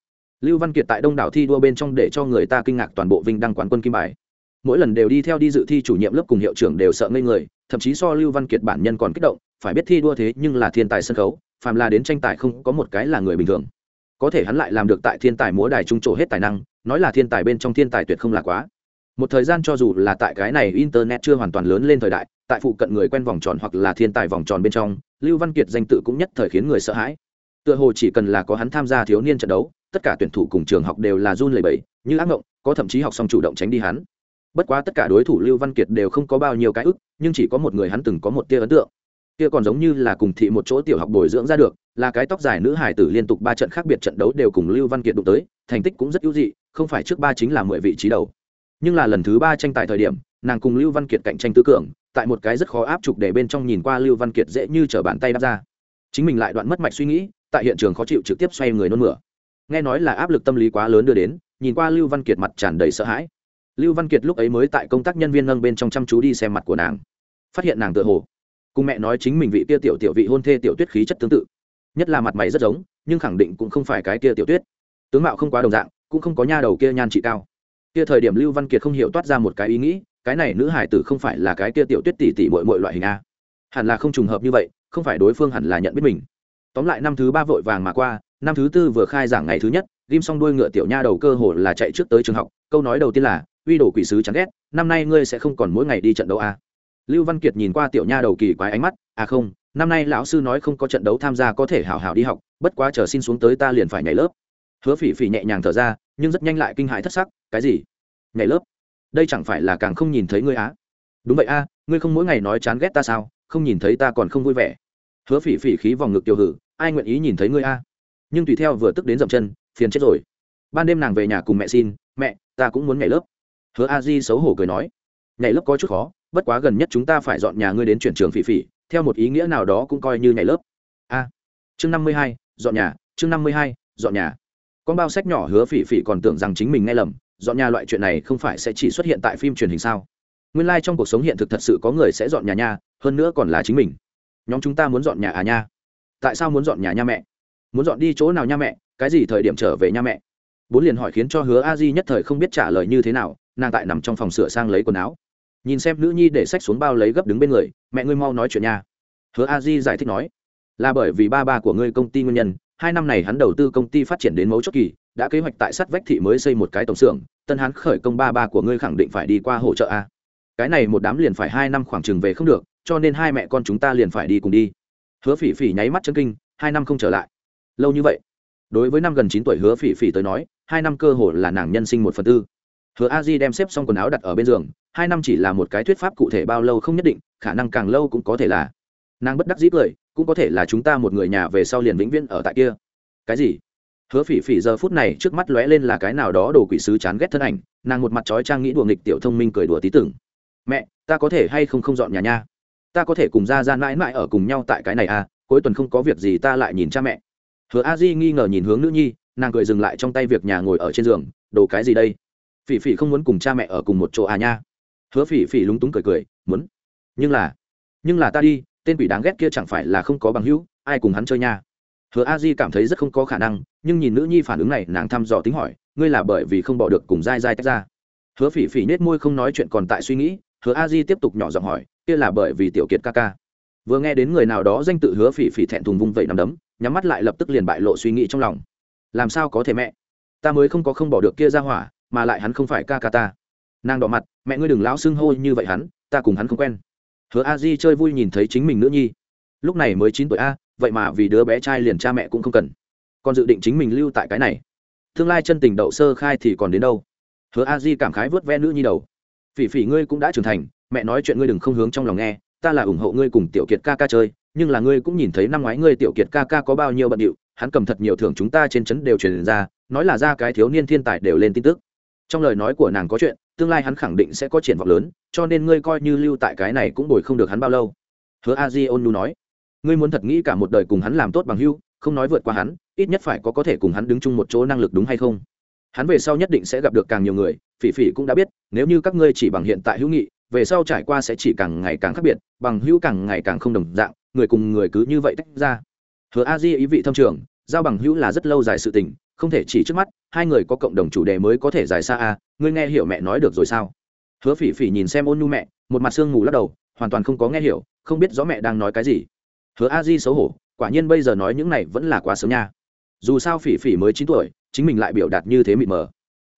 lưu văn kiệt tại đông đảo thi đua bên trong để cho người ta kinh ngạc toàn bộ vinh đăng quán quân kim bài. Mỗi lần đều đi theo đi dự thi chủ nhiệm lớp cùng hiệu trưởng đều sợ ngây người, thậm chí so lưu văn kiệt bản nhân còn kích động, phải biết thi đua thế nhưng là thiên tài sân khấu, phàm là đến tranh tài không có một cái là người bình thường. Có thể hắn lại làm được tại thiên tài múa đài trung trổ hết tài năng, nói là thiên tài bên trong thiên tài tuyệt không là quá. Một thời gian cho dù là tại cái này internet chưa hoàn toàn lớn lên thời đại, tại phụ cận người quen vòng tròn hoặc là thiên tài vòng tròn bên trong, lưu văn kiệt danh tự cũng nhất thời khiến người sợ hãi tựa hồ chỉ cần là có hắn tham gia thiếu niên trận đấu, tất cả tuyển thủ cùng trường học đều là run lẩy bẩy, như ác mộng, có thậm chí học xong chủ động tránh đi hắn. Bất quá tất cả đối thủ lưu văn kiệt đều không có bao nhiêu cái ức, nhưng chỉ có một người hắn từng có một tia ấn tượng. Kia còn giống như là cùng thị một chỗ tiểu học bồi dưỡng ra được, là cái tóc dài nữ hải tử liên tục ba trận khác biệt trận đấu đều cùng lưu văn kiệt đụng tới, thành tích cũng rất ưu dị, không phải trước ba chính là mười vị trí đầu. Nhưng là lần thứ ba tranh tài thời điểm, nàng cùng lưu văn kiệt cạnh tranh tứ cường, tại một cái rất khó áp trục để bên trong nhìn qua lưu văn kiệt dễ như t bàn tay đáp ra. Chính mình lại đoạn mất mạch suy nghĩ tại hiện trường khó chịu trực tiếp xoay người nôn mửa. Nghe nói là áp lực tâm lý quá lớn đưa đến, nhìn qua lưu văn kiệt mặt tràn đầy sợ hãi. Lưu văn kiệt lúc ấy mới tại công tác nhân viên nâng bên trong chăm chú đi xem mặt của nàng. Phát hiện nàng tựa hồ cùng mẹ nói chính mình vị kia tiểu tiểu vị hôn thê tiểu tuyết khí chất tương tự. Nhất là mặt mày rất giống, nhưng khẳng định cũng không phải cái kia tiểu tuyết. Tướng mạo không quá đồng dạng, cũng không có nha đầu kia nhan trị cao. Kia thời điểm lưu văn kiệt không hiểu toát ra một cái ý nghĩ, cái này nữ hải tử không phải là cái kia tiểu tuyết tỷ tỷ mội mội loại hình a. Hẳn là không trùng hợp như vậy, không phải đối phương hẳn là nhận biết mình tóm lại năm thứ ba vội vàng mà qua, năm thứ tư vừa khai giảng ngày thứ nhất, ghim xong đuôi ngựa tiểu nha đầu cơ hồ là chạy trước tới trường học, câu nói đầu tiên là, uy đồ quỷ sứ chán ghét, năm nay ngươi sẽ không còn mỗi ngày đi trận đấu a lưu văn kiệt nhìn qua tiểu nha đầu kỳ quái ánh mắt à không, năm nay lão sư nói không có trận đấu tham gia có thể hảo hảo đi học, bất quá chờ xin xuống tới ta liền phải nhảy lớp. Hứa phỉ phỉ nhẹ nhàng thở ra, nhưng rất nhanh lại kinh hãi thất sắc, cái gì? Nhảy lớp? Đây chẳng phải là càng không nhìn thấy ngươi á? Đúng vậy a, ngươi không mỗi ngày nói chán ghét ta sao? Không nhìn thấy ta còn không vui vẻ. Hứa phỉ phỉ khí vòng ngực tiêu hử ai nguyện ý nhìn thấy ngươi a? Nhưng tùy theo vừa tức đến dậm chân, phiền chết rồi. Ban đêm nàng về nhà cùng mẹ xin, mẹ, ta cũng muốn nhảy lớp. Hứa a di xấu hổ cười nói, nhảy lớp có chút khó, bất quá gần nhất chúng ta phải dọn nhà ngươi đến chuyển trường phỉ phỉ, theo một ý nghĩa nào đó cũng coi như nhảy lớp. A. Chương năm mươi hai, dọn nhà, chương năm mươi hai, dọn nhà. Con bao sách nhỏ hứa phỉ phỉ còn tưởng rằng chính mình nghe lầm, dọn nhà loại chuyện này không phải sẽ chỉ xuất hiện tại phim truyền hình sao? Nguyên lai、like、trong cuộc sống hiện thực thật sự có người sẽ dọn nhà nha, hơn nữa còn là chính mình. Nhóm chúng ta muốn dọn nhà à nha? Tại sao muốn dọn nhà nha mẹ? Muốn dọn đi chỗ nào nha mẹ? Cái gì thời điểm trở về nha mẹ? Bốn liền hỏi khiến cho hứa a di nhất thời không biết trả lời như thế nào, nàng tại nằm trong phòng sửa sang lấy quần áo. Nhìn xem nữ nhi để sách xuống bao lấy gấp đứng bên người, mẹ ngươi mau nói chuyện nha. Hứa a di giải thích nói, là bởi vì ba ba của ngươi công ty nguyên nhân, hai năm này hắn đầu tư công ty phát triển đến mấu chốt kỳ, đã kế hoạch tại sắt vách thị mới xây một cái tổng xưởng, tân hắn khởi công ba ba của ngươi khẳng định phải đi qua hỗ trợ a. Cái này một đám liền phải hai năm khoảng chừng về không được, cho nên hai mẹ con chúng ta liền phải đi cùng đi hứa phỉ phỉ nháy mắt chân kinh, hai năm không trở lại. Lâu như vậy, đối với năm gần chín tuổi hứa phỉ phỉ tới nói, hai năm cơ hội là nàng nhân sinh một phần tư. Hứa a di đem xếp xong quần áo đặt ở bên giường, hai năm chỉ là một cái thuyết pháp cụ thể bao lâu không nhất định, khả năng càng lâu cũng có thể là. Nàng bất đắc dĩ cười, cũng có thể là chúng ta một người nhà về sau liền vĩnh viễn ở tại kia. Cái gì? Hứa phỉ phỉ giờ phút này trước mắt lóe lên là cái nào đó đồ quỷ sứ chán ghét thân ảnh, nàng một mặt trói trang nghĩ đùa nghịch tiểu thông minh cười đùa tí tưởng. Mẹ, ta có thể hay không không dọn nhà nha? Ta có thể cùng ra ra mãi mãi ở cùng nhau tại cái này à cuối tuần không có việc gì ta lại nhìn cha mẹ. Hứa a di nghi ngờ nhìn hướng nữ nhi, nàng cười dừng lại trong tay việc nhà ngồi ở trên giường, đồ cái gì đây? Phỉ phỉ không muốn cùng cha mẹ ở cùng một chỗ à nha. Hứa phỉ phỉ lúng túng cười cười, muốn. Nhưng là nhưng là ta đi, tên quỷ đáng ghét kia chẳng phải là không có bằng hữu, ai cùng hắn chơi nha? Hứa a di cảm thấy rất không có khả năng, nhưng nhìn nữ nhi phản ứng này, nàng thăm dò tính hỏi, ngươi là bởi vì không bỏ được cùng dai dai tách ra. Hứa phỉ phỉ nết môi không nói chuyện còn tại suy nghĩ hứa a di tiếp tục nhỏ giọng hỏi, kia là bởi vì tiểu kiệt ca ca? Vừa nghe đến người nào đó danh tự hứa phỉ phỉ thẹn thùng vung vẩy nằm đấm, nhắm mắt lại lập tức liền bại lộ suy nghĩ trong lòng. Làm sao có thể mẹ? Ta mới không có không bỏ được kia ra hỏa, mà lại hắn không phải ca ca ta. Nàng đỏ mặt, mẹ ngươi đừng lão xưng hô như vậy hắn, ta cùng hắn không quen. Hứa a di chơi vui nhìn thấy chính mình nữ nhi. Lúc này mới chín tuổi a, vậy mà vì đứa bé trai liền cha mẹ cũng không cần. Còn dự định chính mình lưu tại cái này. Tương lai chân tình đậu sơ khai thì còn đến đâu? Hứa a di cảm khái vớt ve nữ nhi đầu phỉ phỉ ngươi cũng đã trưởng thành, mẹ nói chuyện ngươi đừng không hướng trong lòng nghe, ta là ủng hộ ngươi cùng tiểu kiệt ca ca chơi, nhưng là ngươi cũng nhìn thấy năm ngoái ngươi tiểu kiệt ca ca có bao nhiêu bận điệu, hắn cầm thật nhiều thưởng chúng ta trên trấn đều truyền ra, nói là ra cái thiếu niên thiên tài đều lên tin tức. Trong lời nói của nàng có chuyện, tương lai hắn khẳng định sẽ có triển vọng lớn, cho nên ngươi coi như lưu tại cái này cũng bồi không được hắn bao lâu. Hứa a di ôn nu nói, ngươi muốn thật nghĩ cả một đời cùng hắn làm tốt bằng hưu không nói vượt qua hắn, ít nhất phải có có thể cùng hắn đứng chung một chỗ năng lực đúng hay không? Hắn về sau nhất định sẽ gặp được càng nhiều người, phỉ phỉ cũng đã biết, nếu như các ngươi chỉ bằng hiện tại hữu nghị, về sau trải qua sẽ chỉ càng ngày càng khác biệt, bằng hữu càng ngày càng không đồng dạng, người cùng người cứ như vậy tách ra. Hứa a di ý vị thâm trường, giao bằng hữu là rất lâu dài sự tình, không thể chỉ trước mắt, hai người có cộng đồng chủ đề mới có thể dài xa a, ngươi nghe hiểu mẹ nói được rồi sao? Hứa phỉ phỉ nhìn xem ôn nhu mẹ, một mặt sương ngủ lắc đầu, hoàn toàn không có nghe hiểu, không biết rõ mẹ đang nói cái gì. Hứa a di xấu hổ, quả nhiên bây giờ nói những này vẫn là quá sớm nha. Dù sao phỉ phỉ mới chín tuổi chính mình lại biểu đạt như thế mịt mờ.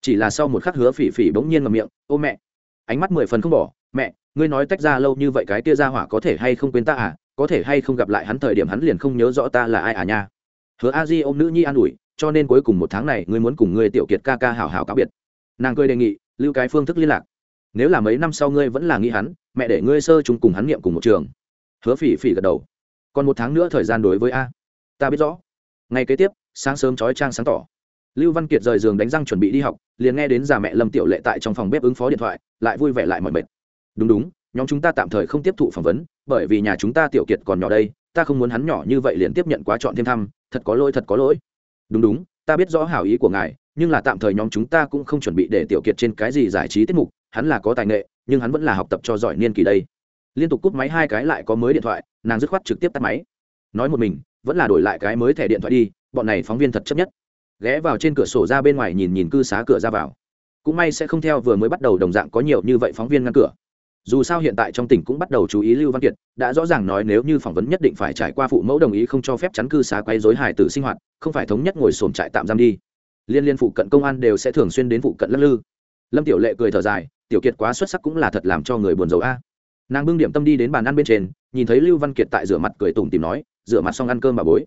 Chỉ là sau một khắc hứa phỉ phỉ bỗng nhiên ngầm miệng, ô mẹ. Ánh mắt mười phần không bỏ, mẹ, ngươi nói tách ra lâu như vậy cái tia ra hỏa có thể hay không quên ta à? Có thể hay không gặp lại hắn thời điểm hắn liền không nhớ rõ ta là ai à nha? Hứa a di ô m nữ nhi an ủi, cho nên cuối cùng một tháng này ngươi muốn cùng ngươi tiểu kiệt ca ca hào hào cáo biệt. Nàng cười đề nghị, lưu cái phương thức liên lạc. Nếu là mấy năm sau ngươi vẫn là nghĩ hắn, mẹ để ngươi sơ chung cùng hắn niệm cùng một trường. Hứa phỉ phỉ gật đầu. Còn một tháng nữa thời gian đối với a. Ta biết rõ. Ngày kế tiếp, sáng sớm trói trang sáng tỏ lưu văn kiệt rời giường đánh răng chuẩn bị đi học, liền nghe đến già mẹ lâm tiểu lệ tại trong phòng bếp ứng phó điện thoại, lại vui vẻ lại mọi mệt. Đúng đúng, nhóm chúng ta tạm thời không tiếp thụ phỏng vấn, bởi vì nhà chúng ta tiểu kiệt còn nhỏ đây, ta không muốn hắn nhỏ như vậy liền tiếp nhận quá chọn thêm thăm, thật có lỗi thật có lỗi. Đúng đúng, ta biết rõ hảo ý của ngài, nhưng là tạm thời nhóm chúng ta cũng không chuẩn bị để tiểu kiệt trên cái gì giải trí tiết mục, hắn là có tài nghệ, nhưng hắn vẫn là học tập cho giỏi niên kỳ đây. Liên tục cúp máy hai cái lại có mới điện thoại, nàng dứt khoát trực tiếp tắt máy. Nói một mình, vẫn là đổi lại cái mới thẻ điện thoại đi, bọn này phóng viên thật chấp nhất ghé vào trên cửa sổ ra bên ngoài nhìn nhìn cư xá cửa ra vào. Cũng may sẽ không theo vừa mới bắt đầu đồng dạng có nhiều như vậy phóng viên ngăn cửa. Dù sao hiện tại trong tỉnh cũng bắt đầu chú ý lưu văn kiệt, đã rõ ràng nói nếu như phỏng vấn nhất định phải trải qua phụ mẫu đồng ý không cho phép chắn cư xá quay dối hài tử sinh hoạt, không phải thống nhất ngồi sổm trại tạm giam đi. Liên liên phụ cận công an đều sẽ thường xuyên đến phụ cận lắc lư. Lâm tiểu lệ cười thở dài, tiểu kiệt quá xuất sắc cũng là thật làm cho người buồn rầu a. Nàng bưng điểm tâm đi đến bàn ăn bên trên, nhìn thấy lưu văn kiệt tại rửa mặt cười tủm tìm nói, rửa mặt xong ăn cơm bà bối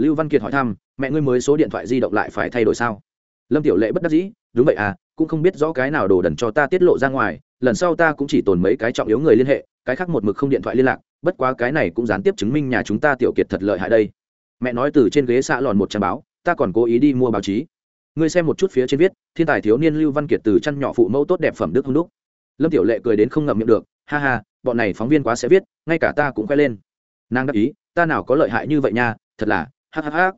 lưu văn kiệt hỏi thăm, mẹ ngươi mới số điện thoại di động lại phải thay đổi sao? Lâm tiểu lệ bất đắc dĩ, đúng vậy à cũng không biết rõ cái nào đồ đần cho ta tiết lộ ra ngoài, lần sau ta cũng chỉ tồn mấy cái trọng yếu người liên hệ, cái khác một mực không điện thoại liên lạc, bất quá cái này cũng gián tiếp chứng minh nhà chúng ta tiểu kiệt thật lợi hại đây. Mẹ nói từ trên ghế xạ lòn một trang báo, ta còn cố ý đi mua báo chí. Ngươi xem một chút phía trên viết, thiên tài thiếu niên lưu văn kiệt từ chăn nhỏ phụ mẫu tốt đẹp phẩm đức hung đúc. Lâm tiểu lệ cười đến không ngậm miệng được, ha ha, bọn này phóng viên quá sẽ viết, ngay cả ta cũng quay lên. Nàng đáp ý, ta nào có lợi hại như vậy nha, thật là hhh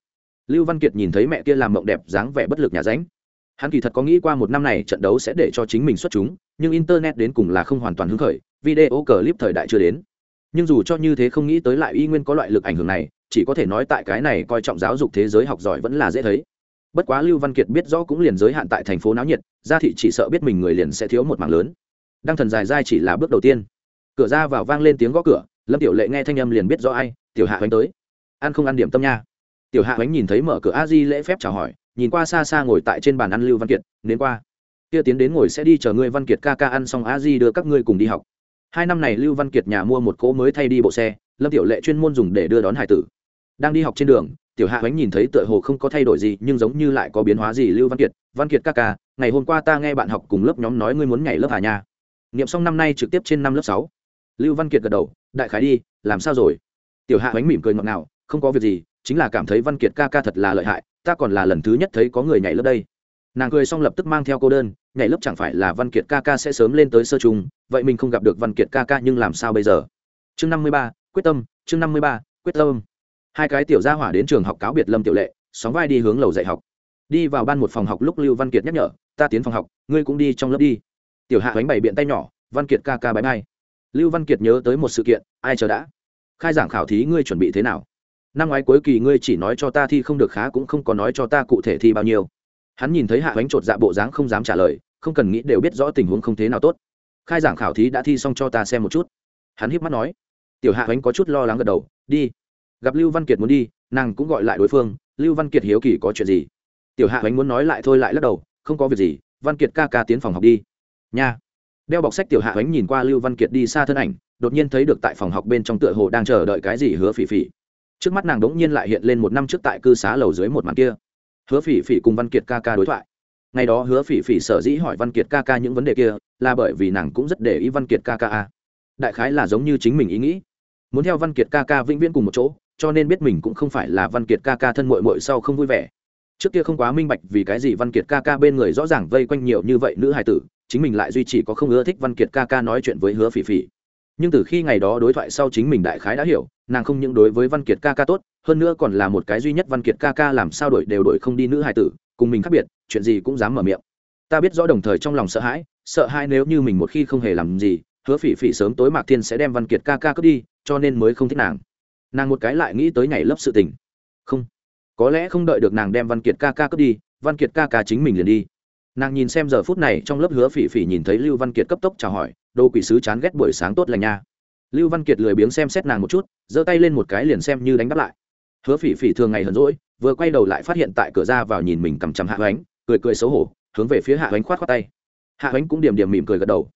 lưu văn kiệt nhìn thấy mẹ kia làm mộng đẹp dáng vẻ bất lực nhà ránh. Hắn kỳ thật có nghĩ qua một năm này trận đấu sẽ để cho chính mình xuất chúng, nhưng internet đến cùng là không hoàn toàn hứng khởi, video clip thời đại chưa đến. Nhưng dù cho như thế không nghĩ tới lại y nguyên có loại lực ảnh hưởng này, chỉ có thể nói tại cái này coi trọng giáo dục thế giới học giỏi vẫn là dễ thấy. Bất quá lưu văn kiệt biết rõ cũng liền giới hạn tại thành phố náo nhiệt gia thị chỉ sợ biết mình người liền sẽ thiếu một mảng lớn. Đăng thần dài dai chỉ là bước đầu tiên. Cửa ra vào vang lên tiếng gõ cửa, lâm tiểu lệ nghe thanh âm liền biết rõ ai, tiểu hạ hoành tới. Ăn không ăn điểm tâm nha tiểu hạ Ánh nhìn thấy mở cửa a di lễ phép chào hỏi, nhìn qua xa xa ngồi tại trên bàn ăn lưu văn kiệt đến qua, kia tiến đến ngồi sẽ đi chờ ngươi văn kiệt ca ca ăn xong, a di đưa các ngươi cùng đi học. Hai năm này lưu văn kiệt nhà mua một cỗ mới thay đi bộ xe, lâm tiểu lệ chuyên môn dùng để đưa đón hải tử. Đang đi học trên đường, tiểu hạ Ánh nhìn thấy tựa hồ không có thay đổi gì, nhưng giống như lại có biến hóa gì lưu văn kiệt văn kiệt ca ca, ngày hôm qua ta nghe bạn học cùng lớp nhóm nói ngươi muốn nhảy lớp hà nha. Nghiệm xong năm nay trực tiếp trên năm lớp sáu. Lưu văn kiệt gật đầu, đại khái đi, làm sao rồi? Tiểu hạ Ánh mỉm cười ngọt ngào, không có việc gì chính là cảm thấy văn kiệt ca ca thật là lợi hại, ta còn là lần thứ nhất thấy có người nhảy lớp đây. Nàng cười xong lập tức mang theo cô đơn, nhảy lớp chẳng phải là văn kiệt ca ca sẽ sớm lên tới sơ trung, vậy mình không gặp được văn kiệt ca ca nhưng làm sao bây giờ? Chương năm mươi ba, quyết tâm, chương năm mươi ba, quyết tâm. Hai cái tiểu gia hỏa đến trường học cáo biệt lâm tiểu lệ, sóng vai đi hướng lầu dạy học. Đi vào ban một phòng học lúc lưu văn kiệt nhắc nhở, ta tiến phòng học, ngươi cũng đi trong lớp đi. Tiểu hạ bánh bày biện tay nhỏ, văn kiệt ca ca bãi bay lưu văn kiệt nhớ tới một sự kiện, ai chờ đã? Khai giảng khảo thí ngươi chuẩn bị thế nào? Năm ngoái cuối kỳ ngươi chỉ nói cho ta thi không được khá cũng không có nói cho ta cụ thể thi bao nhiêu. Hắn nhìn thấy hạ bánh chột dạ bộ dáng không dám trả lời, không cần nghĩ đều biết rõ tình huống không thế nào tốt. Khai giảng khảo thí đã thi xong cho ta xem một chút. Hắn híp mắt nói. Tiểu hạ bánh có chút lo lắng gật đầu, đi. Gặp lưu văn kiệt muốn đi, nàng cũng gọi lại đối phương, lưu văn kiệt hiếu kỳ có chuyện gì? Tiểu hạ bánh muốn nói lại thôi lại lắc đầu, không có việc gì, văn kiệt ca ca tiến phòng học đi. Nha. Đeo bọc sách tiểu hạ bánh nhìn qua lưu văn kiệt đi xa thân ảnh, đột nhiên thấy được tại phòng học bên trong tựa hồ đang chờ đợi cái gì hứa phỉ phỉ trước mắt nàng đ n g nhiên lại hiện lên một năm trước tại cư xá lầu dưới một màn kia. Hứa phỉ phỉ cùng văn kiệt ca ca đối thoại. Ngày đó hứa phỉ phỉ sở dĩ hỏi văn kiệt ca ca những vấn đề kia, là bởi vì nàng cũng rất để ý văn kiệt ca ca a. Đại khái là giống như chính mình ý nghĩ. Muốn theo văn kiệt ca ca vĩnh viễn cùng một chỗ, cho nên biết mình cũng không phải là văn kiệt ca ca thân mội mội sau không vui vẻ. Trước kia không quá minh bạch vì cái gì văn kiệt ca ca bên người rõ ràng vây quanh nhiều như vậy nữ hài tử, chính mình lại duy trì có không ưa thích văn kiệt ca ca nói chuyện với hứa phỉ phỉ. Nhưng từ khi ngày đó đối thoại sau chính mình đại khái đã hiểu nàng không những đối với văn kiệt ca ca tốt, hơn nữa còn là một cái duy nhất văn kiệt ca ca làm sao đổi đều đổi không đi nữ hài tử, cùng mình khác biệt, chuyện gì cũng dám mở miệng. Ta biết rõ đồng thời trong lòng sợ hãi sợ hãi nếu như mình một khi không hề làm gì, hứa phỉ phỉ sớm tối mạc thiên sẽ đem văn kiệt ca ca cướp đi, cho nên mới không thích nàng. Nàng một cái lại nghĩ tới ngày lớp sự tình. Không, có lẽ không đợi được nàng đem văn kiệt ca ca cướp đi, văn kiệt ca ca chính mình liền đi. Nàng nhìn xem giờ phút này trong lớp hứa phỉ phỉ nhìn thấy lưu văn kiệt cấp tốc chào hỏi đồ quỷ sứ chán ghét buổi sáng tốt lành nha. Lưu văn kiệt lười biếng xem xét nàng một chút giơ tay lên một cái liền xem như đánh đáp lại. Hứa phỉ phỉ thường ngày hờn rỗi vừa quay đầu lại phát hiện tại cửa ra vào nhìn mình cầm chằm hạ hoánh, cười cười xấu hổ, hướng về phía hạ hoánh khoát khoát tay. Hạ hoánh cũng điểm điểm mỉm cười gật đầu.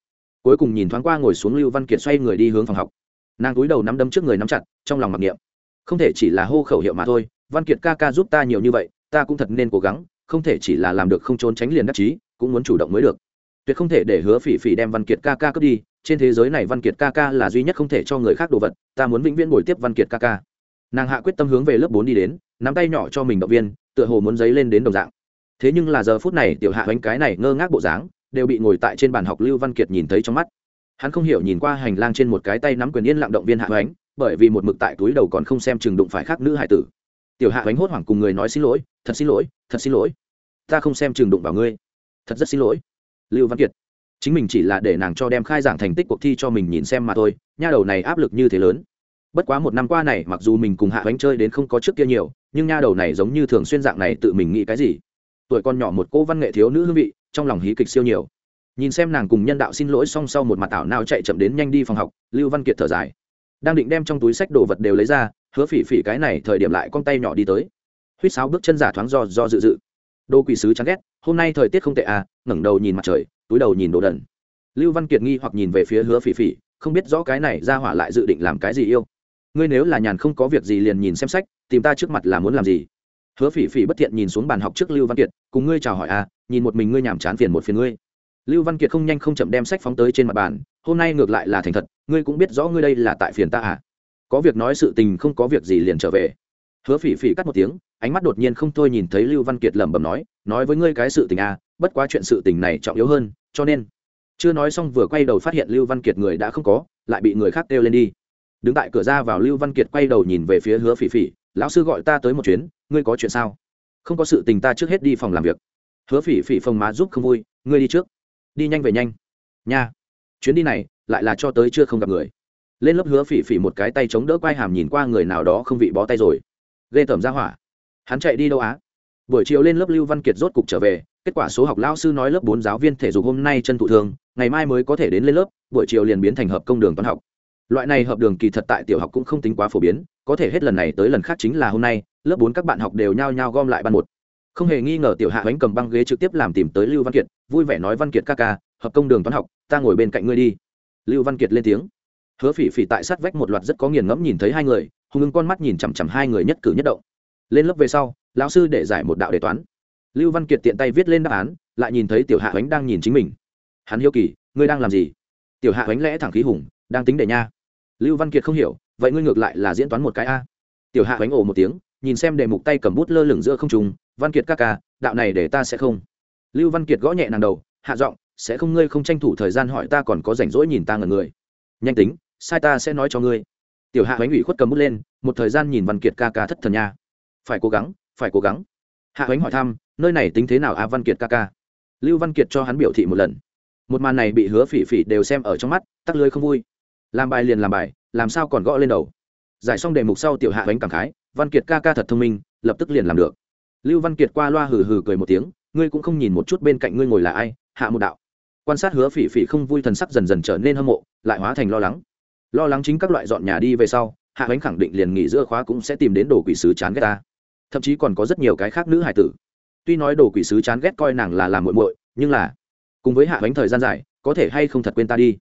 Cuối cùng nhìn thoáng qua ngồi xuống lưu văn kiệt xoay người đi hướng phòng học. Nàng cúi đầu nắm đấm trước người nắm chặt, trong lòng mặc niệm. Không thể chỉ là hô khẩu hiệu mà thôi, văn kiệt ca ca giúp ta nhiều như vậy, ta cũng thật nên cố gắng, không thể chỉ là làm được không trốn tránh liền đắc chí, cũng muốn chủ động mới được. Tuyệt không thể để hứa phỉ phỉ đem văn kiệt ca ca cướp đi trên thế giới này văn kiệt ca ca là duy nhất không thể cho người khác đồ vật, ta muốn vĩnh viễn bồi tiếp văn kiệt ca ca. Nàng hạ quyết tâm hướng về lớp bốn đi đến, nắm tay nhỏ cho mình động viên, tựa hồ muốn giấy lên đến đồng dạng. Thế nhưng là giờ phút này, tiểu hạ bánh cái này ngơ ngác bộ dáng, đều bị ngồi tại trên bàn học lưu văn kiệt nhìn thấy trong mắt. Hắn không hiểu nhìn qua hành lang trên một cái tay nắm quyền yên lặng động viên hạ bánh, bởi vì một mực tại túi đầu còn không xem chừng đụng phải khác nữ hải tử. Tiểu hạ bánh hốt hoảng cùng người nói xin lỗi, thật xin lỗi, thật xin lỗi. Ta không xem chừng đụng vào ngươi. Thật rất xin lỗi. Lưu văn kiệt chính mình chỉ là để nàng cho đem khai giảng thành tích cuộc thi cho mình nhìn xem mà thôi, nha đầu này áp lực như thế lớn. Bất quá một năm qua này, mặc dù mình cùng hạ bánh chơi đến không có trước kia nhiều, nhưng nha đầu này giống như thường xuyên dạng này tự mình nghĩ cái gì? Tuổi con nhỏ một cô văn nghệ thiếu nữ hương vị, trong lòng hí kịch siêu nhiều. Nhìn xem nàng cùng nhân đạo xin lỗi song sau một mặt tảo nào chạy chậm đến nhanh đi phòng học, lưu văn kiệt thở dài. Đang định đem trong túi sách đồ vật đều lấy ra, hứa phỉ phỉ cái này thời điểm lại con tay nhỏ đi tới. Huýt sáo bước chân giả thoáng do do dự dự. Đô quỷ sứ chán ghét, hôm nay thời tiết không tệ à ngẩng đầu nhìn mặt trời túi đầu nhìn đồ đần. Lưu văn kiệt nghi hoặc nhìn về phía hứa phỉ phỉ, không biết rõ cái này ra hỏa lại dự định làm cái gì yêu. Ngươi nếu là nhàn không có việc gì liền nhìn xem sách, tìm ta trước mặt là muốn làm gì? Hứa phỉ phỉ bất thiện nhìn xuống bàn học trước lưu văn kiệt, cùng ngươi chào hỏi à nhìn một mình ngươi nhàm chán phiền một phiền ngươi. Lưu văn kiệt không nhanh không chậm đem sách phóng tới trên mặt bàn, hôm nay ngược lại là thành thật, ngươi cũng biết rõ ngươi đây là tại phiền ta à. Có việc nói sự tình không có việc gì liền trở về. Hứa phỉ phỉ cắt một tiếng, ánh mắt đột nhiên không thôi nhìn thấy lưu văn kiệt lẩm bẩm nói nói với ngươi cái sự tình à bất quá chuyện sự tình này trọng yếu hơn, cho nên, chưa nói xong vừa quay đầu phát hiện lưu văn kiệt người đã không có, lại bị người khác kêu lên đi. Đứng tại cửa ra vào lưu văn kiệt quay đầu nhìn về phía hứa phỉ phỉ, lão sư gọi ta tới một chuyến, ngươi có chuyện sao? Không có sự tình ta trước hết đi phòng làm việc. Hứa phỉ phỉ phồng má giúp không vui, ngươi đi trước, đi nhanh về nhanh. Nha, chuyến đi này lại là cho tới chưa không gặp người. Lên lớp hứa phỉ phỉ một cái tay chống đỡ quai hàm nhìn qua người nào đó không vị bó tay rồi. Ghê tởm ra hỏa. Hắn chạy đi đâu á? Buổi chiều lên lớp lưu văn kiệt rốt cục trở về kết quả số học lao sư nói lớp bốn giáo viên thể dục hôm nay chân thụ thường, ngày mai mới có thể đến lên lớp, buổi chiều liền biến thành hợp công đường toán học. Loại này hợp đường kỳ thật tại tiểu học cũng không tính quá phổ biến, có thể hết lần này tới lần khác chính là hôm nay, lớp bốn các bạn học đều nhao nhao gom lại ban một. Không hề nghi ngờ tiểu hạ bánh cầm băng ghế trực tiếp làm tìm tới lưu văn kiệt, vui vẻ nói văn kiệt ca ca, hợp công đường toán học, ta ngồi bên cạnh ngươi đi. Lưu văn kiệt lên tiếng. Hứa phỉ phỉ tại sát vách một loạt rất có nghiền ngẫm nhìn thấy hai người, hùng ngưng con mắt nhìn chằm chằm hai người nhất cử nhất động. Lên lớp về sau, lão sư để giải một đạo đề toán lưu văn kiệt tiện tay viết lên đáp án, lại nhìn thấy tiểu hạ ánh đang nhìn chính mình. Hắn hiếu kỳ, ngươi đang làm gì? Tiểu hạ ánh lẽ thẳng khí hùng, đang tính để nha. Lưu văn kiệt không hiểu, vậy ngươi ngược lại là diễn toán một cái a. Tiểu hạ ánh ồ một tiếng, nhìn xem đề mục tay cầm bút lơ lửng giữa không trùng văn kiệt ca ca, đạo này để ta sẽ không. Lưu văn kiệt gõ nhẹ nàng đầu, hạ giọng, sẽ không ngươi không tranh thủ thời gian hỏi ta còn có rảnh rỗi nhìn ta ngần người. Nhanh tính, sai ta sẽ nói cho ngươi. Tiểu hạ ánh ủy khuất cầm bút lên, một thời gian nhìn văn kiệt ca ca thất thần nha. Phải cố gắng, phải cố gắng. Hạ ánh hỏi thăm nơi này tính thế nào a văn kiệt ca ca? Lưu văn kiệt cho hắn biểu thị một lần. Một màn này bị hứa phỉ phỉ đều xem ở trong mắt, tắc lưới không vui. Làm bài liền làm bài, làm sao còn gõ lên đầu? Giải xong đề mục sau tiểu hạ bánh cảm khái, văn kiệt ca ca thật thông minh, lập tức liền làm được. Lưu văn kiệt qua loa hừ hừ cười một tiếng, ngươi cũng không nhìn một chút bên cạnh ngươi ngồi là ai, hạ một đạo. Quan sát hứa phỉ phỉ không vui thần sắc dần dần trở nên hâm mộ, lại hóa thành lo lắng. Lo lắng chính các loại dọn nhà đi về sau, hạ bánh khẳng định liền nghỉ giữa khóa cũng sẽ tìm đến đồ quỷ sứ chán ghét ta. Thậm chí còn có rất nhiều cái khác nữ hải tử tuy nói đồ quỷ sứ chán ghét coi nàng là làm muội muội, nhưng là, cùng với hạ bánh thời gian dài, có thể hay không thật quên ta đi.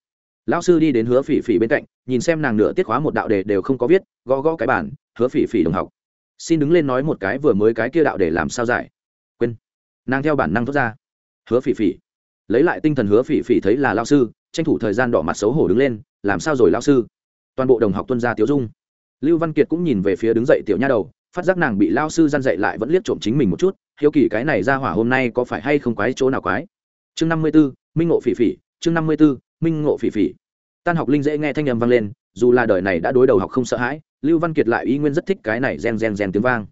Lão sư đi đến hứa phỉ phỉ bên cạnh, nhìn xem nàng nửa tiết khóa một đạo đề đều không có viết, gõ gõ cái bản hứa phỉ phỉ đồng học. Xin đứng lên nói một cái vừa mới cái kia đạo để làm sao giải. Quên. Nàng theo bản năng thoát ra. Hứa phỉ phỉ. Lấy lại tinh thần hứa phỉ phỉ thấy là lao sư, tranh thủ thời gian đỏ mặt xấu hổ đứng lên, làm sao rồi lao sư? Toàn bộ đồng học tuân ra tiếu dung. Lưu văn kiệt cũng nhìn về phía đứng dậy tiểu nha đầu phát giác nàng bị lao sư gian dạy lại vẫn liếc trộm chính mình một chút, hiếu kỳ cái này ra hỏa hôm nay có phải hay không quái chỗ nào quái. Chương năm mươi b ố minh ngộ phỉ phỉ, chương năm mươi b ố minh ngộ phỉ phỉ. Tan học linh dễ nghe thanh â m vang lên, dù là đời này đã đối đầu học không sợ hãi, lưu văn kiệt lại y nguyên rất thích cái này gen gen gen tiếng vang.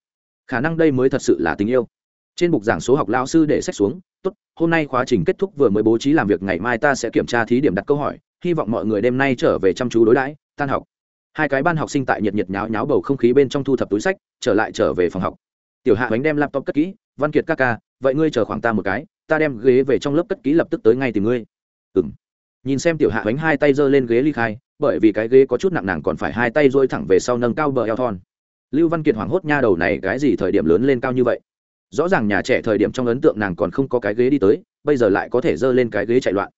Khả năng đây mới thật sự là tình yêu. Trên bục giảng số học lao sư để sách xuống, tốt, hôm nay khóa trình kết thúc vừa mới bố trí làm việc, ngày mai ta sẽ kiểm tra thí điểm đặt câu hỏi, hy vọng mọi người đêm nay trở về chăm chú đối đãi, tan học hai cái ban học sinh tại nhiệt nhiệt nháo nháo bầu không khí bên trong thu thập túi sách, trở lại trở về phòng học. Tiểu hạ bánh đem laptop cất kỹ, văn kiệt ca ca, vậy ngươi chờ khoảng ta một cái, ta đem ghế về trong lớp cất kỹ lập tức tới ngay tìm ngươi. Ừng nhìn xem tiểu hạ bánh hai tay giơ lên ghế ly khai, bởi vì cái ghế có chút nặng nàng còn phải hai tay dôi thẳng về sau nâng cao bờ eo thon. Lưu văn kiệt hoảng hốt nha đầu này cái gì thời điểm lớn lên cao như vậy? Rõ ràng nhà trẻ thời điểm trong ấn tượng nàng còn không có cái ghế đi tới, bây giờ lại có thể giơ lên cái ghế chạy loạn.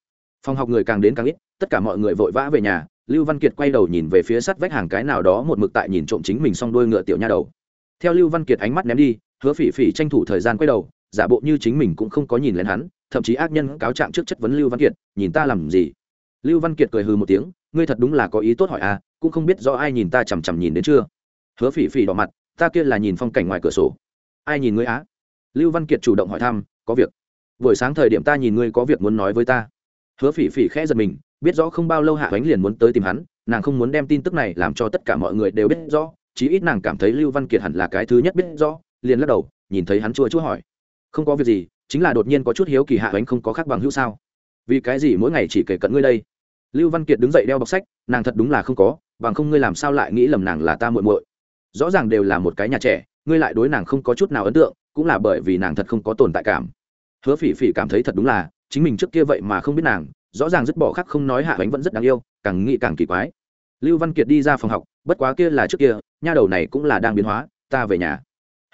Phòng học người càng đến càng ít, tất cả mọi người vội vã về nhà lưu văn kiệt quay đầu nhìn về phía sắt vách hàng cái nào đó một mực tại nhìn trộm chính mình xong đôi ngựa tiểu nha đầu. Theo lưu văn kiệt ánh mắt ném đi, hứa phỉ phỉ tranh thủ thời gian quay đầu, giả bộ như chính mình cũng không có nhìn lên hắn, thậm chí ác nhân cáo trạng trước chất vấn lưu văn kiệt, nhìn ta làm gì? Lưu văn kiệt cười hừ một tiếng, ngươi thật đúng là có ý tốt hỏi à cũng không biết do ai nhìn ta chằm chằm nhìn đến chưa? Hứa phỉ phỉ đỏ mặt, ta kia là nhìn phong cảnh ngoài cửa sổ. Ai nhìn ngươi á? Lưu văn kiệt chủ động hỏi thăm, có việc. Buổi sáng thời điểm ta nhìn ngươi có việc muốn nói với ta. Hứa phỉ phỉ khẽ giật mình biết rõ không bao lâu hạ ánh liền muốn tới tìm hắn, nàng không muốn đem tin tức này làm cho tất cả mọi người đều biết rõ, chí ít nàng cảm thấy lưu văn kiệt hẳn là cái thứ nhất biết rõ, liền lắc đầu, nhìn thấy hắn chua chua hỏi. Không có việc gì, chính là đột nhiên có chút hiếu kỳ hạ ánh không có khác bằng hữu sao? Vì cái gì mỗi ngày chỉ kể cận ngươi đây? Lưu văn kiệt đứng dậy đeo bọc sách, nàng thật đúng là không có, bằng không ngươi làm sao lại nghĩ lầm nàng là ta muội muội. Rõ ràng đều là một cái nhà trẻ, ngươi lại đối nàng không có chút nào ấn tượng, cũng là bởi vì nàng thật không có tồn tại cảm. Hứa phỉ phỉ cảm thấy thật đúng là, chính mình trước kia vậy mà không biết nàng rõ ràng dứt bỏ khác không nói hạ bánh vẫn rất đáng yêu, càng nghĩ càng kỳ quái. Lưu văn kiệt đi ra phòng học, bất quá kia là trước kia, nha đầu này cũng là đang biến hóa, ta về nhà.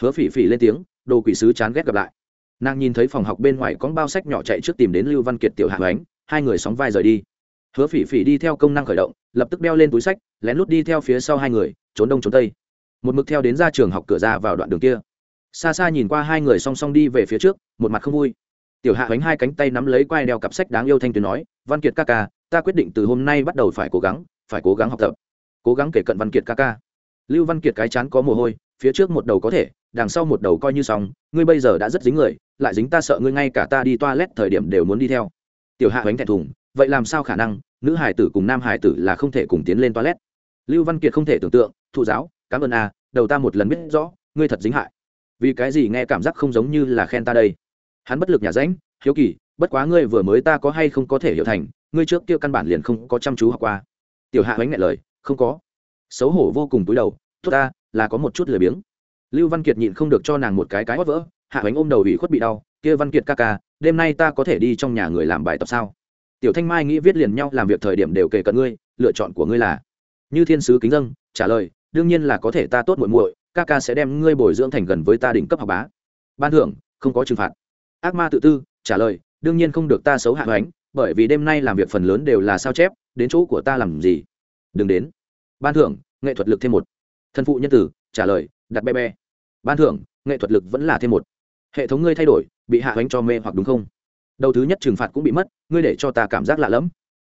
Hứa phỉ phỉ lên tiếng, đồ quỷ sứ chán ghét gặp lại. Nàng nhìn thấy phòng học bên ngoài có bao sách nhỏ chạy trước tìm đến lưu văn kiệt tiểu hạ bánh, hai người sóng vai rời đi. Hứa phỉ phỉ đi theo công năng khởi động, lập tức đeo lên túi sách, lén lút đi theo phía sau hai người, trốn đông trốn tây. Một mực theo đến ra trường học cửa ra vào đoạn đường kia. Xa xa nhìn qua hai người song song đi về phía trước, một mặt không vui tiểu hạ hoánh hai cánh tay nắm lấy quai đeo cặp sách đáng yêu thanh tuyền nói, văn kiệt ca ca, ta quyết định từ hôm nay bắt đầu phải cố gắng, phải cố gắng học tập. Cố gắng kể cận văn kiệt ca ca. Lưu văn kiệt cái chán có mồ hôi, phía trước một đầu có thể, đằng sau một đầu coi như xong, ngươi bây giờ đã rất dính người, lại dính ta sợ ngươi ngay cả ta đi toilet thời điểm đều muốn đi theo. Tiểu hạ hoánh thẹn thùng, vậy làm sao khả năng, nữ hải tử cùng nam hải tử là không thể cùng tiến lên toilet? Lưu văn kiệt không thể tưởng tượng, thụ giáo, cảm ơn a đầu ta một lần biết rõ, ngươi thật dính hại. Vì cái gì nghe cảm giác không giống như là khen ta đây? Hắn bất lực nhà ránh hiếu kỳ, bất quá ngươi vừa mới ta có hay không có thể hiểu thành, ngươi trước kia căn bản liền không có chăm chú học qua. Tiểu hạ bánh ngại lời, không có. Xấu hổ vô cùng túi đầu thua ta, là có một chút lười biếng. Lưu văn kiệt nhịn không được cho nàng một cái cái hót vỡ, hạ bánh ôm đầu ủy khuất bị đau, kia văn kiệt ca ca, đêm nay ta có thể đi trong nhà người làm bài tập sao? Tiểu thanh mai nghĩ viết liền nhau, làm việc thời điểm đều kể cận ngươi, lựa chọn của ngươi là. Như thiên sứ kính dâng, trả lời, đương nhiên là có thể ta tốt muội muội, ca ca sẽ đem ngươi bồi dưỡng thành gần với ta đỉnh cấp học bá. Ban thưởng, không có trừng phạt ác ma tự tư, trả lời, đương nhiên không được ta xấu hạ hoánh, bởi vì đêm nay làm việc phần lớn đều là sao chép, đến chỗ của ta làm gì? Đừng đến. Ban thưởng, nghệ thuật lực thêm một. Thân phụ nhân tử, trả lời, đặt be be ban thưởng, nghệ thuật lực vẫn là thêm một. Hệ thống ngươi thay đổi, bị hạ hoánh cho mê hoặc đúng không? Đầu thứ nhất trừng phạt cũng bị mất, ngươi để cho ta cảm giác lạ lẫm.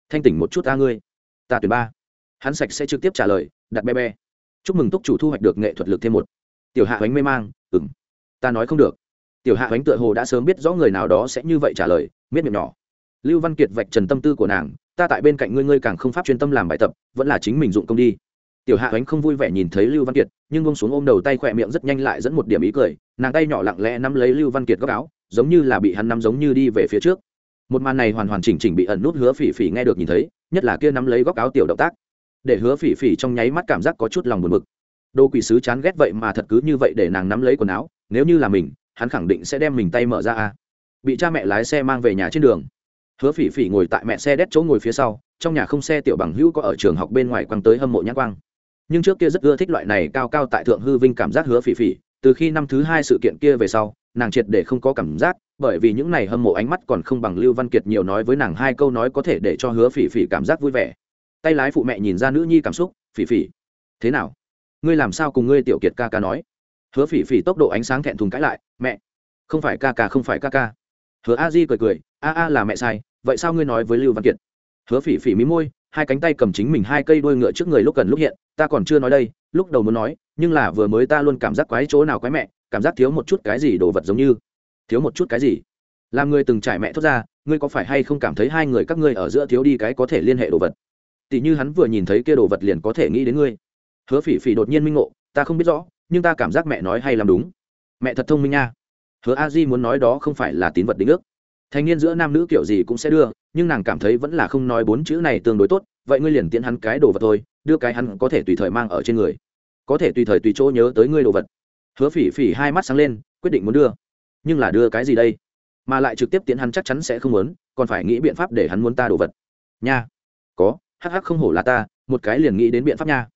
Thanh tỉnh một chút ta ngươi. Ta tuyển ba. Hắn sạch sẽ trực tiếp trả lời, đặt be be chúc mừng túc chủ thu hoạch được nghệ thuật lực thêm một. Tiểu hạ hoánh mê mang. Ừng ta nói không được tiểu hạ ánh tựa hồ đã sớm biết rõ người nào đó sẽ như vậy trả lời, miết miệng nhỏ. Lưu văn kiệt vạch trần tâm tư của nàng, ta tại bên cạnh ngươi ngươi càng không pháp chuyên tâm làm bài tập, vẫn là chính mình dụng công đi. Tiểu hạ ánh không vui vẻ nhìn thấy lưu văn kiệt, nhưng bông xuống ôm đầu tay khỏe miệng rất nhanh lại dẫn một điểm ý cười, nàng tay nhỏ lặng lẽ nắm lấy lưu văn kiệt góc áo, giống như là bị hắn nắm giống như đi về phía trước. Một màn này hoàn hoàn chỉnh chỉnh bị ẩn nút hứa phỉ phỉ nghe được nhìn thấy, nhất là kia nắm lấy góc áo tiểu động tác, để hứa phỉ phỉ trong nháy mắt cảm giác có chút lòng buồn bực. Đồ quỷ sứ chán ghét vậy mà thật cứ như vậy để nàng nắm lấy quần áo, nếu như là mình hắn khẳng định sẽ đem mình tay mở ra a bị cha mẹ lái xe mang về nhà trên đường. Hứa phỉ phỉ ngồi tại mẹ xe đét chỗ ngồi phía sau, trong nhà không xe tiểu bằng hữu có ở trường học bên ngoài quăng tới hâm mộ nhãn quang. Nhưng trước kia rất ưa thích loại này cao cao tại thượng hư vinh cảm giác hứa phỉ phỉ, từ khi năm thứ hai sự kiện kia về sau, nàng triệt để không có cảm giác, bởi vì những này hâm mộ ánh mắt còn không bằng lưu văn kiệt nhiều nói với nàng hai câu nói có thể để cho hứa phỉ phỉ cảm giác vui vẻ. Tay lái phụ mẹ nhìn ra nữ nhi cảm xúc, phỉ phỉ, thế nào? Ngươi làm sao cùng ngươi tiểu kiệt ca ca nói? Hứa phỉ phỉ tốc độ ánh sáng thẹn thùng cãi lại, mẹ, không phải ca ca, không phải ca ca. Hứa a di cười cười, a a là mẹ sai, vậy sao ngươi nói với lưu văn kiệt? Hứa phỉ phỉ mí môi, hai cánh tay cầm chính mình hai cây đuôi ngựa trước người lúc cần lúc hiện, ta còn chưa nói đây, lúc đầu muốn nói, nhưng là vừa mới ta luôn cảm giác quái chỗ nào quái mẹ, cảm giác thiếu một chút cái gì đồ vật giống như. Thiếu một chút cái gì? Làm người từng trải mẹ thốt ra, ngươi có phải hay không cảm thấy hai người các ngươi ở giữa thiếu đi cái có thể liên hệ đồ vật? Tỷ như hắn vừa nhìn thấy kia đồ vật liền có thể nghĩ đến ngươi. Hứa phỉ phỉ đột nhiên minh ngộ, ta không biết rõ nhưng ta cảm giác mẹ nói hay làm đúng. Mẹ thật thông minh nha. Hứa a di muốn nói đó không phải là tín vật đính ước. Thành niên giữa nam nữ kiểu gì cũng sẽ đưa, nhưng nàng cảm thấy vẫn là không nói bốn chữ này tương đối tốt, vậy ngươi liền tiễn hắn cái đồ vật thôi, đưa cái hắn có thể tùy thời mang ở trên người. Có thể tùy thời tùy chỗ nhớ tới ngươi đồ vật. Hứa phỉ phỉ hai mắt sáng lên, quyết định muốn đưa. Nhưng là đưa cái gì đây? Mà lại trực tiếp tiễn hắn chắc chắn sẽ không muốn, còn phải nghĩ biện pháp để hắn muốn ta đồ vật. Nha. Có. Hắc hắc không hổ là ta, một cái liền nghĩ đến biện pháp nha.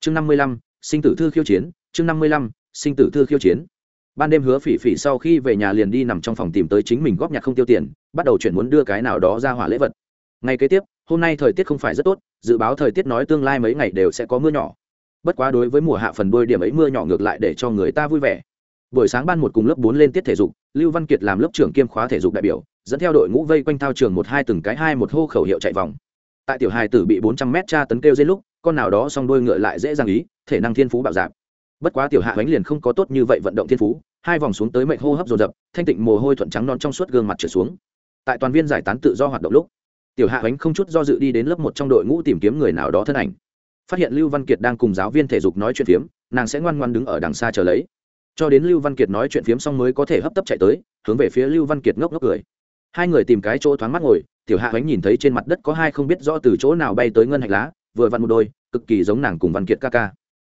Chương năm mươi lăm sinh tử thư khiêu chiến, chương năm mươi lăm, sinh tử thư khiêu chiến. Ban đêm hứa phỉ phỉ sau khi về nhà liền đi nằm trong phòng tìm tới chính mình góp nhặt không tiêu tiền, bắt đầu chuyển muốn đưa cái nào đó ra hỏa lễ vật. Ngày kế tiếp, hôm nay thời tiết không phải rất tốt, dự báo thời tiết nói tương lai mấy ngày đều sẽ có mưa nhỏ. Bất quá đối với mùa hạ phần đôi điểm ấy mưa nhỏ ngược lại để cho người ta vui vẻ. Buổi sáng ban một cùng lớp bốn lên tiết thể dục, lưu văn kiệt làm lớp trưởng kiêm khóa thể dục đại biểu, dẫn theo đội ngũ vây quanh thao trường một hai từng cái hai một hô khẩu hiệu chạy vòng. Tại tiểu hài tử bị bốn trăm m tra tấn kêu dây lúc con nào đó xong đôi ngựa lại dễ dàng ý, thể năng thiên phú bạo dạp bất quá tiểu hạ bánh liền không có tốt như vậy vận động thiên phú, hai vòng xuống tới mệnh hô hấp dồn dập, thanh tịnh mồ hôi thuận trắng non trong suốt gương mặt trở xuống. Tại toàn viên giải tán tự do hoạt động lúc, tiểu hạ bánh không chút do dự đi đến lớp một trong đội ngũ tìm kiếm người nào đó thân ảnh. Phát hiện lưu văn kiệt đang cùng giáo viên thể dục nói chuyện phiếm, nàng sẽ ngoan ngoan đứng ở đằng xa chờ lấy. Cho đến lưu văn kiệt nói chuyện phiếm xong mới có thể hấp tấp chạy tới, hướng về phía lưu văn kiệt ngốc ngốc cười. Hai người tìm cái chỗ thoáng mắt ngồi, tiểu hạ bánh nhìn thấy trên mặt đất có hai không biết rõ từ chỗ nào bay tới ngân hạch lá vừa vặn một đôi, cực kỳ giống nàng cùng văn kiệt ca ca.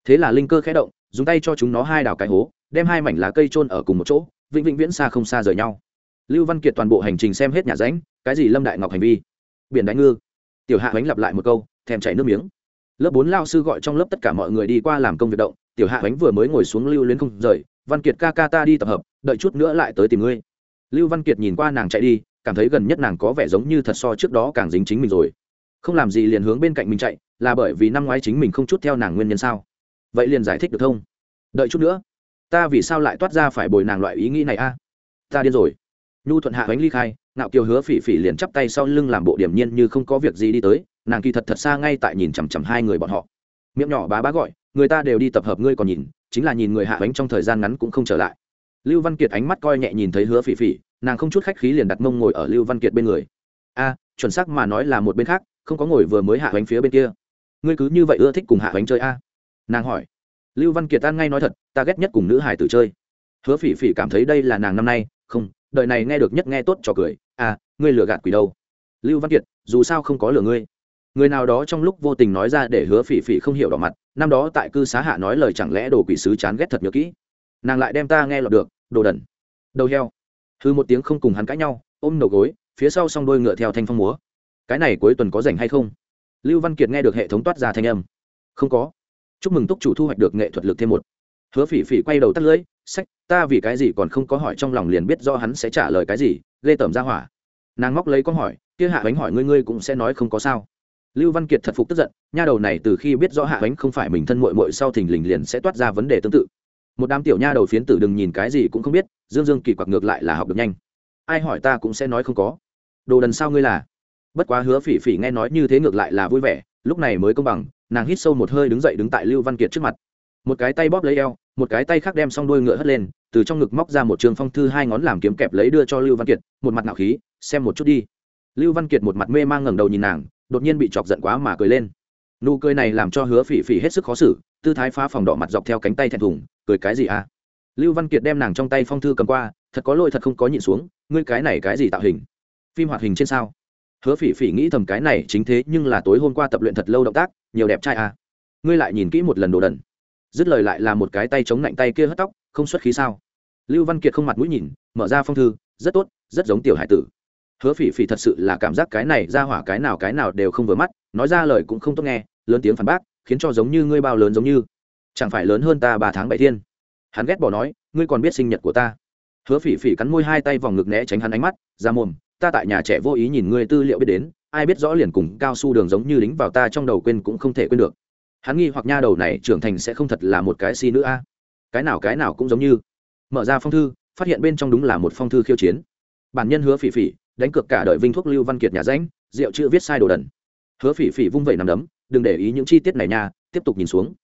Thế là linh cơ khẽ động, dùng tay cho chúng nó hai đào cái hố, đem hai mảnh lá cây trôn ở cùng một chỗ, vĩnh vĩnh viễn xa không xa rời nhau. Lưu văn kiệt toàn bộ hành trình xem hết nhà ránh, cái gì lâm đại ngọc hành vi? Biển đánh ngư. Tiểu hạ bánh lặp lại một câu, thèm chảy nước miếng. Lớp bốn lao sư gọi trong lớp tất cả mọi người đi qua làm công việc động, tiểu hạ bánh vừa mới ngồi xuống lưu luyến không rời, văn kiệt ca ca ta đi tập hợp, đợi chút nữa lại tới tìm ngươi. Lưu văn kiệt nhìn qua nàng chạy đi, cảm thấy gần nhất nàng có vẻ giống như thật so trước đó càng dính chính mình rồi. Không làm gì liền hướng bên cạnh mình chạy là bởi vì năm ngoái chính mình không chút theo nàng nguyên nhân sao? Vậy liền giải thích được không? Đợi chút nữa, ta vì sao lại toát ra phải bồi nàng loại ý nghĩ này a? Ta điên rồi. Nhu thuận hạ bánh ly khai, ngạo kiều hứa phỉ phỉ liền chắp tay sau lưng làm bộ điểm nhiên như không có việc gì đi tới, nàng kỳ thật thật xa ngay tại nhìn chằm chằm hai người bọn họ. Miệng nhỏ bá bá gọi, người ta đều đi tập hợp ngươi còn nhìn, chính là nhìn người hạ bánh trong thời gian ngắn cũng không trở lại. Lưu văn kiệt ánh mắt coi nhẹ nhìn thấy hứa phỉ phỉ, nàng không chút khách khí liền đặt mông ngồi ở lưu văn kiệt bên người. A, chuẩn xác mà nói là một bên khác, không có ngồi vừa mới hạ bánh phía bên kia ngươi cứ như vậy ưa thích cùng hạ bánh chơi a? Nàng hỏi. Lưu văn kiệt tan ngay nói thật, ta ghét nhất cùng nữ hải tử chơi. Hứa phỉ phỉ cảm thấy đây là nàng năm nay, không, đời này nghe được nhất nghe tốt trò cười. À ngươi lừa gạt quỷ đâu? Lưu văn kiệt, dù sao không có lừa ngươi. Người nào đó trong lúc vô tình nói ra để hứa phỉ phỉ không hiểu đỏ mặt, năm đó tại cư xá hạ nói lời chẳng lẽ đồ quỷ sứ chán ghét thật nhớ kỹ. Nàng lại đem ta nghe lọt được, đồ đần. Đầu heo. Hư một tiếng không cùng hắn cãi nhau, ôm đầu gối, phía sau s o n g đôi ngựa theo thanh phong múa. Cái này cuối tuần có rảnh hay không? Lưu văn kiệt nghe được hệ thống toát ra thanh âm. Không có. Chúc mừng túc chủ thu hoạch được nghệ thuật lực thêm một. Hứa phỉ phỉ quay đầu tắt lưỡi sách, ta vì cái gì còn không có hỏi trong lòng liền biết do hắn sẽ trả lời cái gì lê tẩm ra hỏa. Nàng móc lấy con hỏi, kia hạ bánh hỏi ngươi ngươi cũng sẽ nói không có sao. Lưu văn kiệt thật phục tức giận, nha đầu này từ khi biết rõ hạ bánh không phải mình thân mội mội sau thình lình liền sẽ toát ra vấn đề tương tự. Một đám tiểu nha đầu phiến tử đừng nhìn cái gì cũng không biết, dương dương kỳ quặc ngược lại là học được nhanh. Ai hỏi ta cũng sẽ nói không có. Đồ đần sao ngươi là? Bất quá hứa phỉ phỉ nghe nói như thế ngược lại là vui vẻ, lúc này mới công bằng, nàng hít sâu một hơi đứng dậy đứng tại lưu văn kiệt trước mặt. Một cái tay bóp lấy eo, một cái tay khác đem xong đuôi ngựa hất lên, từ trong ngực móc ra một trường phong thư hai ngón làm kiếm kẹp lấy đưa cho lưu văn kiệt, một mặt nạo khí, xem một chút đi. Lưu văn kiệt một mặt mê mang ngẩng đầu nhìn nàng, đột nhiên bị chọc giận quá mà cười lên. Nụ cười này làm cho hứa phỉ phỉ hết sức khó xử, tư thái phá phòng đỏ mặt dọc theo cánh tay thẹn thùng, cười cái gì à? Lưu văn kiệt đem nàng trong tay phong thư cầm qua, thật có lỗi thật không có nhịn xuống, ngươi cái này cái gì tạo hình? Phim hoạt hình trên sao? Hứa phỉ phỉ nghĩ thầm cái này chính thế nhưng là tối hôm qua tập luyện thật lâu động tác, nhiều đẹp trai à. Ngươi lại nhìn kỹ một lần đồ đần. Dứt lời lại là một cái tay chống lạnh tay kia hất tóc, không xuất khí sao? Lưu văn kiệt không mặt mũi nhìn, mở ra phong thư, rất tốt, rất giống tiểu hải tử. Hứa phỉ phỉ thật sự là cảm giác cái này ra hỏa cái nào cái nào đều không vừa mắt, nói ra lời cũng không tốt nghe, lớn tiếng phản bác, khiến cho giống như ngươi bao lớn giống như. Chẳng phải lớn hơn ta ba tháng bảy thiên. Hắn ghét bỏ nói, ngươi còn biết sinh nhật của ta. Hứa phỉ phỉ cắn môi hai tay vòng ngực né tránh hắn ánh mắt, ra mồm ta tại nhà trẻ vô ý nhìn ngươi tư liệu biết đến, ai biết rõ liền cùng cao su đường giống như đính vào ta trong đầu quên cũng không thể quên được. Hắn nghi hoặc nha đầu này trưởng thành sẽ không thật là một cái si nữ a. Cái nào cái nào cũng giống như. Mở ra phong thư, phát hiện bên trong đúng là một phong thư khiêu chiến. Bản nhân hứa phỉ phỉ, đánh cược cả đời vinh thuốc lưu văn kiệt nhà ránh, rượu chữ viết sai đồ đần. Hứa phỉ phỉ vung vẩy nằm đấm, đừng để ý những chi tiết này nha, tiếp tục nhìn xuống.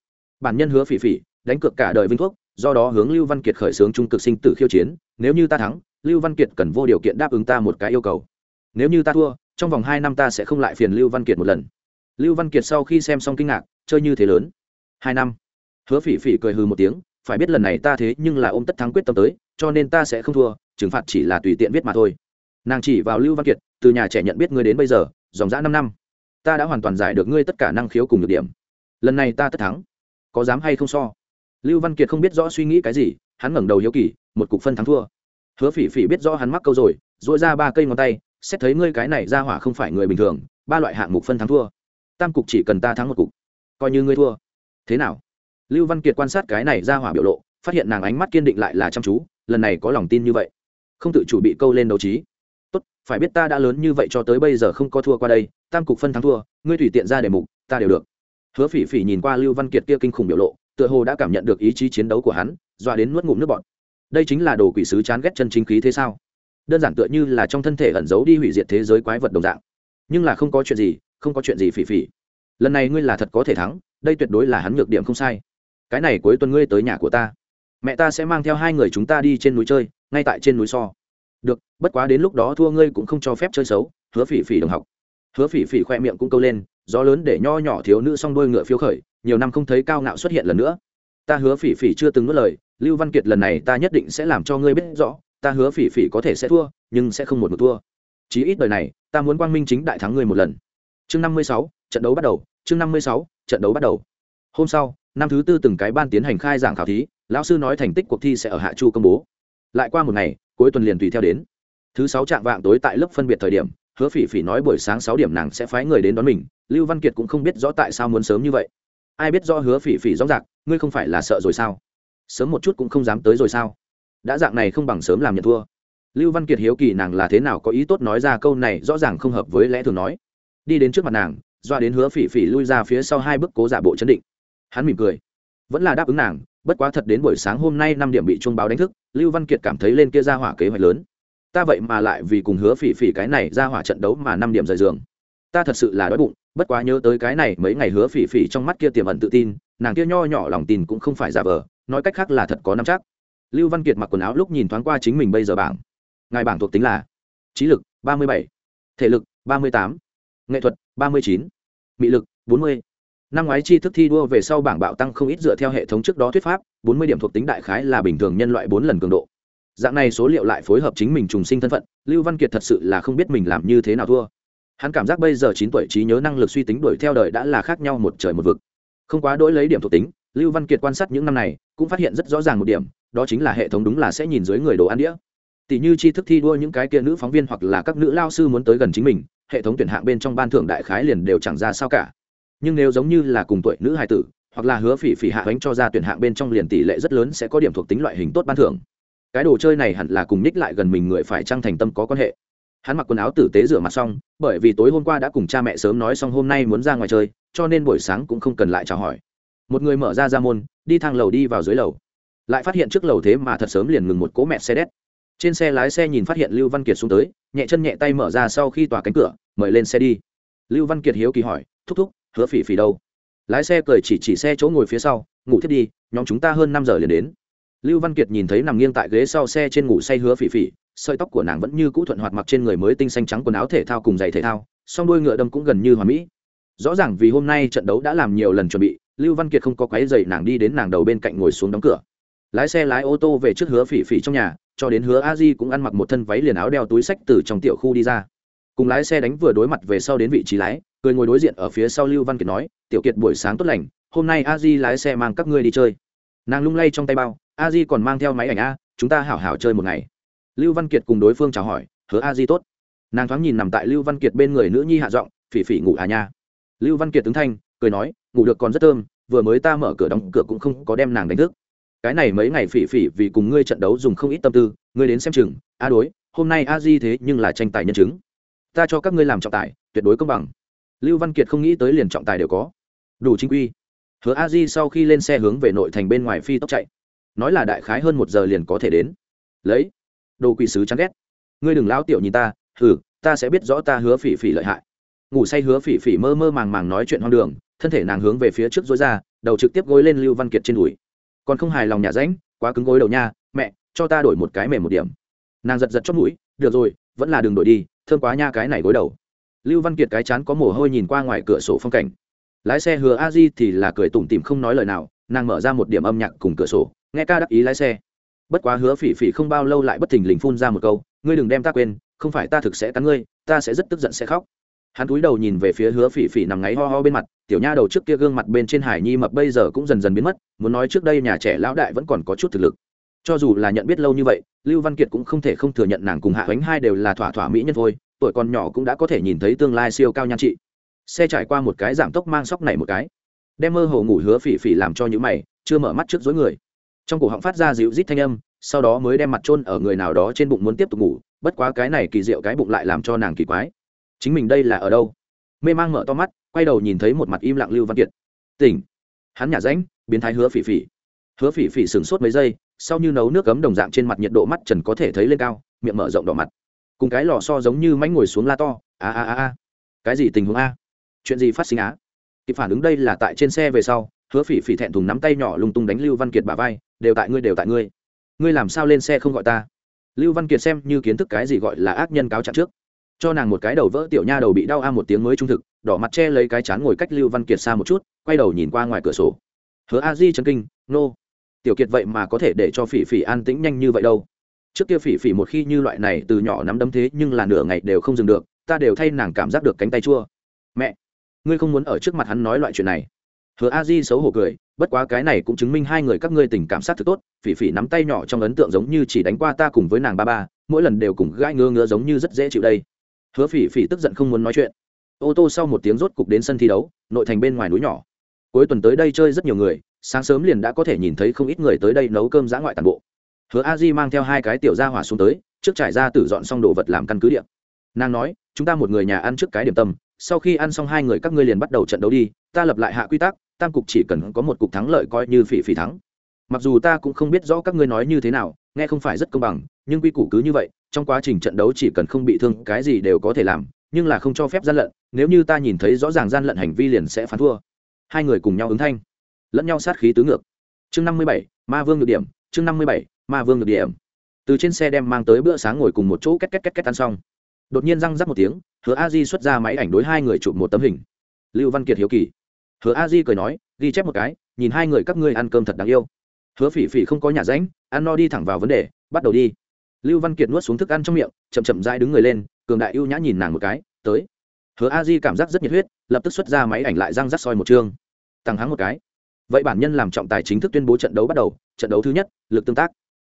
Bản nhân hứa phỉ phỉ, đánh cược cả đời vinh thuốc do đó hướng lưu văn kiệt khởi xướng trung cực sinh tử khiêu chiến, nếu như ta thắng, lưu văn kiệt cần vô điều kiện đáp ứng ta một cái yêu cầu. Nếu như ta thua, trong vòng hai năm ta sẽ không lại phiền lưu văn kiệt một lần. Lưu văn kiệt sau khi xem xong kinh ngạc, chơi như thế lớn. Hai năm. Hứa phỉ phỉ cười hừ một tiếng, phải biết lần này ta thế nhưng là ôm tất thắng quyết tâm tới, cho nên ta sẽ không thua, trừng phạt chỉ là tùy tiện viết mà thôi. Nàng chỉ vào lưu văn kiệt, từ nhà trẻ nhận biết ngươi đến bây giờ, dòng dã năm năm. Ta đã hoàn toàn giải được ngươi tất cả năng khiếu cùng được điểm. Lần này ta tất thắng. Có dám hay không so? Lưu văn kiệt không biết rõ suy nghĩ cái gì, hắn ngẩng đầu hiếu kỳ, một cục phân thắng thua. Hứa phỉ phỉ biết rõ hắn mắc câu rồi dội ra ba cây ngón tay, xét thấy ngươi cái này ra hỏa không phải người bình thường, ba loại hạng mục phân thắng thua. Tam cục chỉ cần ta thắng một cục, coi như ngươi thua. Thế nào? Lưu văn kiệt quan sát cái này ra hỏa biểu lộ, phát hiện nàng ánh mắt kiên định lại là chăm chú, lần này có lòng tin như vậy. Không tự chủ bị câu lên đấu trí. Tốt, phải biết ta đã lớn như vậy cho tới bây giờ không có thua qua đây, tam cục phân thắng thua, ngươi tùy tiện ra đề mục, ta đều được. Hứa phỉ phỉ nhìn qua lưu văn kiệt kia kinh khủng biểu lộ tựa hồ đã cảm nhận được ý chí chiến đấu của hắn, dọa đến nuốt ngụm nước bọt. Đây chính là đồ quỷ sứ chán ghét chân chính khí thế sao? Đơn giản tựa như là trong thân thể ẩn giấu đi hủy diệt thế giới quái vật đồng dạng. Nhưng là không có chuyện gì, không có chuyện gì phỉ phỉ. Lần này ngươi là thật có thể thắng, đây tuyệt đối là hắn nhược điểm không sai. Cái này cuối tuần ngươi tới nhà của ta. Mẹ ta sẽ mang theo hai người chúng ta đi trên núi chơi, ngay tại trên núi so. Được, bất quá đến lúc đó thua ngươi cũng không cho phép chơi xấu, hứa phỉ phỉ đồng học. Hứa phỉ phỉ khoe miệng cũng câu lên gió lớn để nho nhỏ thiếu nữ song đôi ngựa phiếu khởi, nhiều năm không thấy cao ngạo xuất hiện lần nữa. Ta hứa phỉ phỉ chưa từng nuốt lời, lưu văn kiệt lần này ta nhất định sẽ làm cho ngươi biết rõ, ta hứa phỉ phỉ có thể sẽ thua, nhưng sẽ không một một thua. Chí ít đời này, ta muốn quang minh chính đại thắng ngươi một lần. Chương năm mươi sáu, trận đấu bắt đầu, chương năm mươi sáu, trận đấu bắt đầu. Hôm sau, năm thứ tư từng cái ban tiến hành khai giảng khảo thí, lão sư nói thành tích cuộc thi sẽ ở hạ chu công bố. Lại qua một ngày, cuối tuần liền tùy theo đến. Thứ sáu trạng vạng tối tại lớp phân biệt thời điểm hứa phỉ phỉ nói buổi sáng sáu điểm nàng sẽ phái người đến đón mình, lưu văn kiệt cũng không biết rõ tại sao muốn sớm như vậy. Ai biết do hứa phỉ phỉ rõ rạc ngươi không phải là sợ rồi sao? Sớm một chút cũng không dám tới rồi sao? Đã dạng này không bằng sớm làm nhận thua. Lưu văn kiệt hiếu kỳ nàng là thế nào có ý tốt nói ra câu này rõ ràng không hợp với lẽ thường nói. Đi đến trước mặt nàng, doa đến hứa phỉ phỉ lui ra phía sau hai bước cố giả bộ chấn định. Hắn mỉm cười. Vẫn là đáp ứng nàng, bất quá thật đến buổi sáng hôm nay năm điểm bị chuông báo đánh thức, lưu văn kiệt cảm thấy lên kia ra hỏa kế hoạch lớn ta vậy mà lại vì cùng hứa phỉ phỉ cái này ra hỏa trận đấu mà năm điểm rời giường. Ta thật sự là đói bụng, bất quá nhớ tới cái này mấy ngày hứa phỉ phỉ trong mắt kia tiềm ẩn tự tin, nàng kia nho nhỏ lòng tin cũng không phải giả vờ, nói cách khác là thật có năm chắc. Lưu văn kiệt mặc quần áo lúc nhìn thoáng qua chính mình bây giờ bảng. Ngài bảng thuộc tính là trí lực ba mươi bảy, thể lực ba mươi tám, nghệ thuật ba mươi chín, mị lực bốn mươi. Năm ngoái chi thức thi đua về sau bảng bạo tăng không ít dựa theo hệ thống trước đó thuyết pháp, bốn mươi điểm thuộc tính đại khái là bình thường nhân loại bốn lần cường độ dạng này số liệu lại phối hợp chính mình trùng sinh thân phận, lưu văn kiệt thật sự là không biết mình làm như thế nào thua. Hắn cảm giác bây giờ chín tuổi trí nhớ năng lực suy tính đuổi theo đời đã là khác nhau một trời một vực. Không quá đỗi lấy điểm thuộc tính, lưu văn kiệt quan sát những năm này, cũng phát hiện rất rõ ràng một điểm, đó chính là hệ thống đúng là sẽ nhìn dưới người đồ ăn đĩa. Tỷ như tri thức thi đua những cái kia nữ phóng viên hoặc là các nữ lao sư muốn tới gần chính mình, hệ thống tuyển hạng bên trong ban thưởng đại khái liền đều chẳng ra sao cả. Nhưng nếu giống như là cùng tuổi nữ hài tử, hoặc là hứa phỉ phỉ hạ bánh cho ra tuyển hạng bên trong liền tỷ lệ rất lớn sẽ có điểm thuộc tính loại hình tốt ban thưởng cái đồ chơi này hẳn là cùng ních lại gần mình người phải trăng thành tâm có quan hệ. Hắn mặc quần áo tử tế rửa mặt xong, bởi vì tối hôm qua đã cùng cha mẹ sớm nói xong hôm nay muốn ra ngoài chơi, cho nên buổi sáng cũng không cần lại chào hỏi. Một người mở ra ra môn, đi thang lầu đi vào dưới lầu. Lại phát hiện trước lầu thế mà thật sớm liền ngừng một cố mẹ xe đét. Trên xe lái xe nhìn phát hiện lưu văn kiệt xuống tới, nhẹ chân nhẹ tay mở ra sau khi tòa cánh cửa, mời lên xe đi. Lưu văn kiệt hiếu kỳ hỏi, thúc thúc, hứa phỉ phỉ đâu? Lái xe cười chỉ chỉ xe chỗ ngồi phía sau, ngủ thiết đi, nhóm chúng ta hơn năm giờ liền đến lưu văn kiệt nhìn thấy nằm nghiêng tại ghế sau xe trên ngủ say hứa phỉ phỉ, sợi tóc của nàng vẫn như cũ thuận hoạt mặc trên người mới tinh xanh trắng quần áo thể thao cùng giày thể thao, song đôi ngựa đâm cũng gần như hoàn mỹ. Rõ ràng vì hôm nay trận đấu đã làm nhiều lần chuẩn bị, lưu văn kiệt không có quái dày nàng đi đến nàng đầu bên cạnh ngồi xuống đóng cửa. Lái xe lái ô tô về trước hứa phỉ phỉ trong nhà, cho đến hứa a di cũng ăn mặc một thân váy liền áo đeo túi sách từ trong tiểu khu đi ra. Cùng lái xe đánh vừa đối mặt về sau đến vị trí lái, cười ngồi đối diện ở phía sau lưu văn kiệt nói, tiểu kiệt buổi sáng tốt lành, hôm nay a di lái xe mang các ngươi đi chơi. Nàng lung lay trong tay bao a di còn mang theo máy ảnh a, chúng ta hảo hảo chơi một ngày. Lưu văn kiệt cùng đối phương chào hỏi, hứa a di tốt. Nàng thoáng nhìn nằm tại lưu văn kiệt bên người nữ nhi hạ giọng, phỉ phỉ ngủ à nha. Lưu văn kiệt tướng thanh, cười nói, ngủ được còn rất thơm, vừa mới ta mở cửa đóng cửa cũng không có đem nàng đánh thức. Cái này mấy ngày phỉ phỉ vì cùng ngươi trận đấu dùng không ít tâm tư, ngươi đến xem chừng. A đối, hôm nay a di thế nhưng là tranh tài nhân chứng. Ta cho các ngươi làm trọng tài, tuyệt đối công bằng. Lưu văn kiệt không nghĩ tới liền trọng tài đều có. Đủ chính quy. Hứa a di sau khi lên xe hướng về nội thành bên ngoài phi tốc chạy nói là đại khái hơn một giờ liền có thể đến. Lấy, đồ quỷ sứ chán ghét. Ngươi đừng lao tiểu nhìn ta ừ ta sẽ biết rõ ta hứa phỉ phỉ lợi hại. Ngủ say hứa phỉ phỉ mơ mơ màng màng nói chuyện hoang đường, thân thể nàng hướng về phía trước dối ra, đầu trực tiếp gối lên lưu văn kiệt trên đùi. Còn không hài lòng nhà ránh, quá cứng gối đầu nha, mẹ, cho ta đổi một cái mềm một điểm. Nàng giật giật chót mũi, được rồi, vẫn là đường đổi đi thương quá nha cái này gối đầu. Lưu văn kiệt cái chán có mồ hôi nhìn qua ngoài cửa sổ phong cảnh. Lái xe hứa a di thì là cười tủm tỉm không nói lời nào, nàng mở ra một điểm âm nhạc cùng cửa sổ nghe ca đắc ý lái xe. Bất quá hứa phỉ phỉ không bao lâu lại bất thình lình phun ra một câu, ngươi đừng đem ta quên, không phải ta thực sẽ cắn ngươi, ta sẽ rất tức giận sẽ khóc. Hắn cúi đầu nhìn về phía hứa phỉ phỉ nằm ngáy ho ho bên mặt, tiểu nha đầu trước kia gương mặt bên trên hải nhi mập bây giờ cũng dần dần biến mất, muốn nói trước đây nhà trẻ lão đại vẫn còn có chút thực lực. Cho dù là nhận biết lâu như vậy, lưu văn kiệt cũng không thể không thừa nhận nàng cùng hạ bánh hai đều là thỏa thỏa mỹ nhân thôi, tuổi còn nhỏ cũng đã có thể nhìn thấy tương lai siêu cao nhan trị. Xe trải qua một cái giảm tốc mang sóc này một cái. Đem mơ hồ ngủ hứa phỉ phỉ làm cho những mày, chưa mở mắt trước dối người trong cổ họng phát ra dịu rít thanh âm, sau đó mới đem mặt trôn ở người nào đó trên bụng muốn tiếp tục ngủ, bất quá cái này kỳ diệu cái bụng lại làm cho nàng kỳ quái. Chính mình đây là ở đâu? Mê mang mở to mắt, quay đầu nhìn thấy một mặt im lặng lưu văn kiệt. Tỉnh. Hắn nhả ránh, biến thái hứa phỉ phỉ. Hứa phỉ phỉ sửng sốt mấy giây, sau như nấu nước cấm đồng dạng trên mặt nhiệt độ mắt trần có thể thấy lên cao, miệng mở rộng đỏ mặt. Cùng cái lò so giống như mánh ngồi xuống la to, a a a a. Cái gì tình huống a? Chuyện gì phát sinh á? Kịp phản ứng đây là tại trên xe về sau, hứa phỉ phỉ thẹn thùng nắm tay nhỏ lung tung đánh lưu văn kiệt bà vai đều tại ngươi, đều tại ngươi. Ngươi làm sao lên xe không gọi ta? Lưu văn kiệt xem như kiến thức cái gì gọi là ác nhân cáo trạng trước. Cho nàng một cái đầu vỡ tiểu nha đầu bị đau a một tiếng mới trung thực, đỏ mặt che lấy cái chán ngồi cách lưu văn kiệt xa một chút, quay đầu nhìn qua ngoài cửa sổ. Hứa a di chân kinh, nô、no. tiểu kiệt vậy mà có thể để cho phỉ phỉ an tĩnh nhanh như vậy đâu? Trước kia phỉ phỉ một khi như loại này từ nhỏ nắm đấm thế nhưng là nửa ngày đều không dừng được, ta đều thay nàng cảm giác được cánh tay chua. Mẹ, ngươi không muốn ở trước mặt hắn nói loại chuyện này hứa a di xấu hổ cười, bất quá cái này cũng chứng minh hai người các ngươi tình cảm sát thực tốt, phỉ phỉ nắm tay nhỏ trong ấn tượng giống như chỉ đánh qua ta cùng với nàng ba ba, mỗi lần đều cùng gãi ngơ ngơ giống như rất dễ chịu đây. Hứa phỉ phỉ tức giận không muốn nói chuyện. Ô tô sau một tiếng rốt cục đến sân thi đấu, nội thành bên ngoài núi nhỏ. Cuối tuần tới đây chơi rất nhiều người, sáng sớm liền đã có thể nhìn thấy không ít người tới đây nấu cơm giã ngoại toàn bộ. Hứa a di mang theo hai cái tiểu gia hỏa xuống tới, trước trải ra tử dọn xong đồ vật làm căn cứ điện nàng nói, chúng ta một người nhà ăn trước cái điểm tâm, sau khi ăn xong hai người các ngươi liền bắt đầu trận đấu đi, ta lập lại hạ quy tắc tam cục chỉ cần có một cục thắng lợi coi như phỉ phỉ thắng. Mặc dù ta cũng không biết rõ các ngươi nói như thế nào, nghe không phải rất công bằng, nhưng quy củ cứ như vậy, trong quá trình trận đấu chỉ cần không bị thương, cái gì đều có thể làm, nhưng là không cho phép gian lận, nếu như ta nhìn thấy rõ ràng gian lận hành vi liền sẽ phán thua. Hai người cùng nhau ứng thanh, lẫn nhau sát khí tứ ngược. Chương năm mươi bảy, ma vương được điểm, chương năm mươi bảy, ma vương được điểm. Từ trên xe đem mang tới bữa sáng ngồi cùng một chỗ két két két két ăn xong. Đột nhiên răng rắc một tiếng, hứa a di xuất ra máy ảnh đối hai người chụp một tấm hình. Lưu văn kiệt hiếu kỳ hứa a di cười nói, ghi chép một cái, nhìn hai người các ngươi ăn cơm thật đáng yêu. Hứa phỉ phỉ không có nhà ránh ăn no đi thẳng vào vấn đề, bắt đầu đi. Lưu văn kiệt nuốt xuống thức ăn trong miệng, chậm chậm dai đứng người lên, cường đại ưu nhã nhìn nàng một cái, tới. Hứa a di cảm giác rất nhiệt huyết, lập tức xuất ra máy ảnh lại răng rắc soi một chương. Tăng hắng một cái. Vậy bản nhân làm trọng tài chính thức tuyên bố trận đấu bắt đầu, trận đấu thứ nhất, lực tương tác.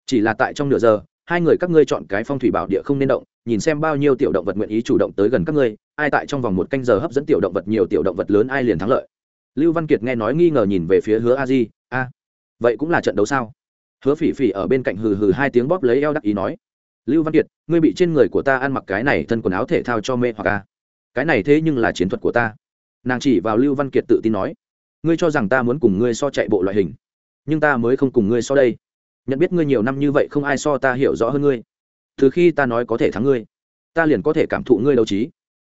Chỉ là tại trong nửa giờ, hai người các ngươi chọn cái phong thủy bảo địa không nên động, nhìn xem bao nhiêu tiểu động vật nguyện ý chủ động tới gần các ngươi, ai tại trong vòng một canh giờ hấp dẫn tiểu động vật nhiều tiểu động vật lớn ai liền thắng lợi lưu văn kiệt nghe nói nghi ngờ nhìn về phía hứa a di, a, vậy cũng là trận đấu sao? Hứa phỉ phỉ ở bên cạnh hừ hừ hai tiếng bóp lấy eo đắc ý nói, lưu văn kiệt, ngươi bị trên người của ta ăn mặc cái này thân quần áo thể thao cho mê hoặc a cái này thế nhưng là chiến thuật của ta. Nàng chỉ vào lưu văn kiệt tự tin nói, ngươi cho rằng ta muốn cùng ngươi so chạy bộ loại hình, nhưng ta mới không cùng ngươi so đây. Nhận biết ngươi nhiều năm như vậy không ai so ta hiểu rõ hơn ngươi. Từ khi ta nói có thể thắng ngươi, ta liền có thể cảm thụ ngươi đấu trí.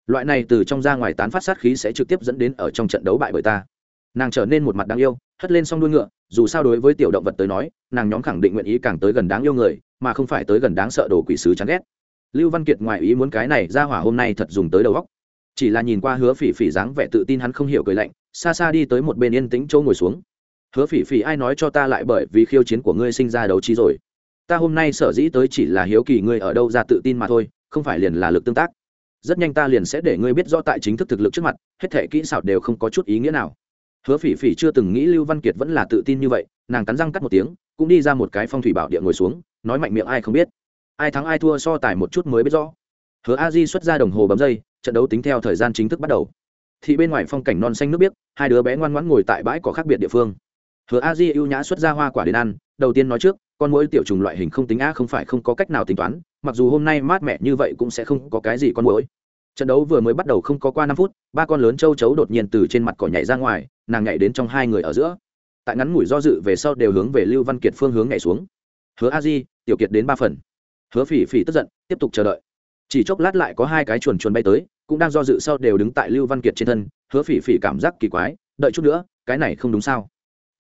Loại này từ trong ra ngoài tán phát sát khí sẽ trực tiếp dẫn đến ở trong trận đấu bại bởi ta nàng trở nên một mặt đáng yêu, hất lên s o n g đuôi ngựa, dù sao đối với tiểu động vật tới nói, nàng nhóm khẳng định nguyện ý càng tới gần đáng yêu người, mà không phải tới gần đáng sợ đồ quỷ sứ chán ghét. Lưu văn kiệt ngoài ý muốn cái này ra hỏa hôm nay thật dùng tới đầu góc chỉ là nhìn qua hứa phỉ phỉ dáng vẻ tự tin hắn không hiểu cười lạnh, xa xa đi tới một bên yên tĩnh chỗ ngồi xuống. Hứa phỉ phỉ, ai nói cho ta lại bởi vì khiêu chiến của ngươi sinh ra đấu trí rồi? Ta hôm nay sở dĩ tới chỉ là hiếu kỳ ngươi ở đâu ra tự tin mà thôi, không phải liền là lực tương tác. Rất nhanh ta liền sẽ để ngươi biết rõ tại chính thức thực lực trước mặt, hết thể kỹ xảo đều không có chút ý nghĩa nào hứa phỉ phỉ chưa từng nghĩ lưu văn kiệt vẫn là tự tin như vậy, nàng cắn răng cắt một tiếng, cũng đi ra một cái phong thủy bảo địa ngồi xuống, nói mạnh miệng ai không biết. Ai thắng ai thua so tài một chút mới biết rõ. Hứa a di xuất ra đồng hồ bấm dây, trận đấu tính theo thời gian chính thức bắt đầu. Thì bên ngoài phong cảnh non xanh nước biếc, hai đứa bé ngoan ngoãn ngồi tại bãi có khác biệt địa phương. Hứa a di ưu nhã xuất ra hoa quả đến ăn, đầu tiên nói trước, con mỗi tiểu trùng loại hình không tính a không phải không có cách nào tính toán, mặc dù hôm nay mát mẻ như vậy cũng sẽ không có cái gì con mũi trận đấu vừa mới bắt đầu không có qua năm phút, ba con lớn châu chấu đột nhiên từ trên mặt cỏ nhảy ra ngoài, nàng nhảy đến trong hai người ở giữa. Tại ngắn ngủi do dự về sau đều hướng về lưu văn kiệt phương hướng nhảy xuống. Hứa a di, tiểu kiệt đến ba phần. Hứa phỉ phỉ tức giận, tiếp tục chờ đợi. Chỉ chốc lát lại có hai cái chuồn chuồn bay tới, cũng đang do dự sau đều đứng tại lưu văn kiệt trên thân. Hứa phỉ phỉ cảm giác kỳ quái, đợi chút nữa, cái này không đúng sao?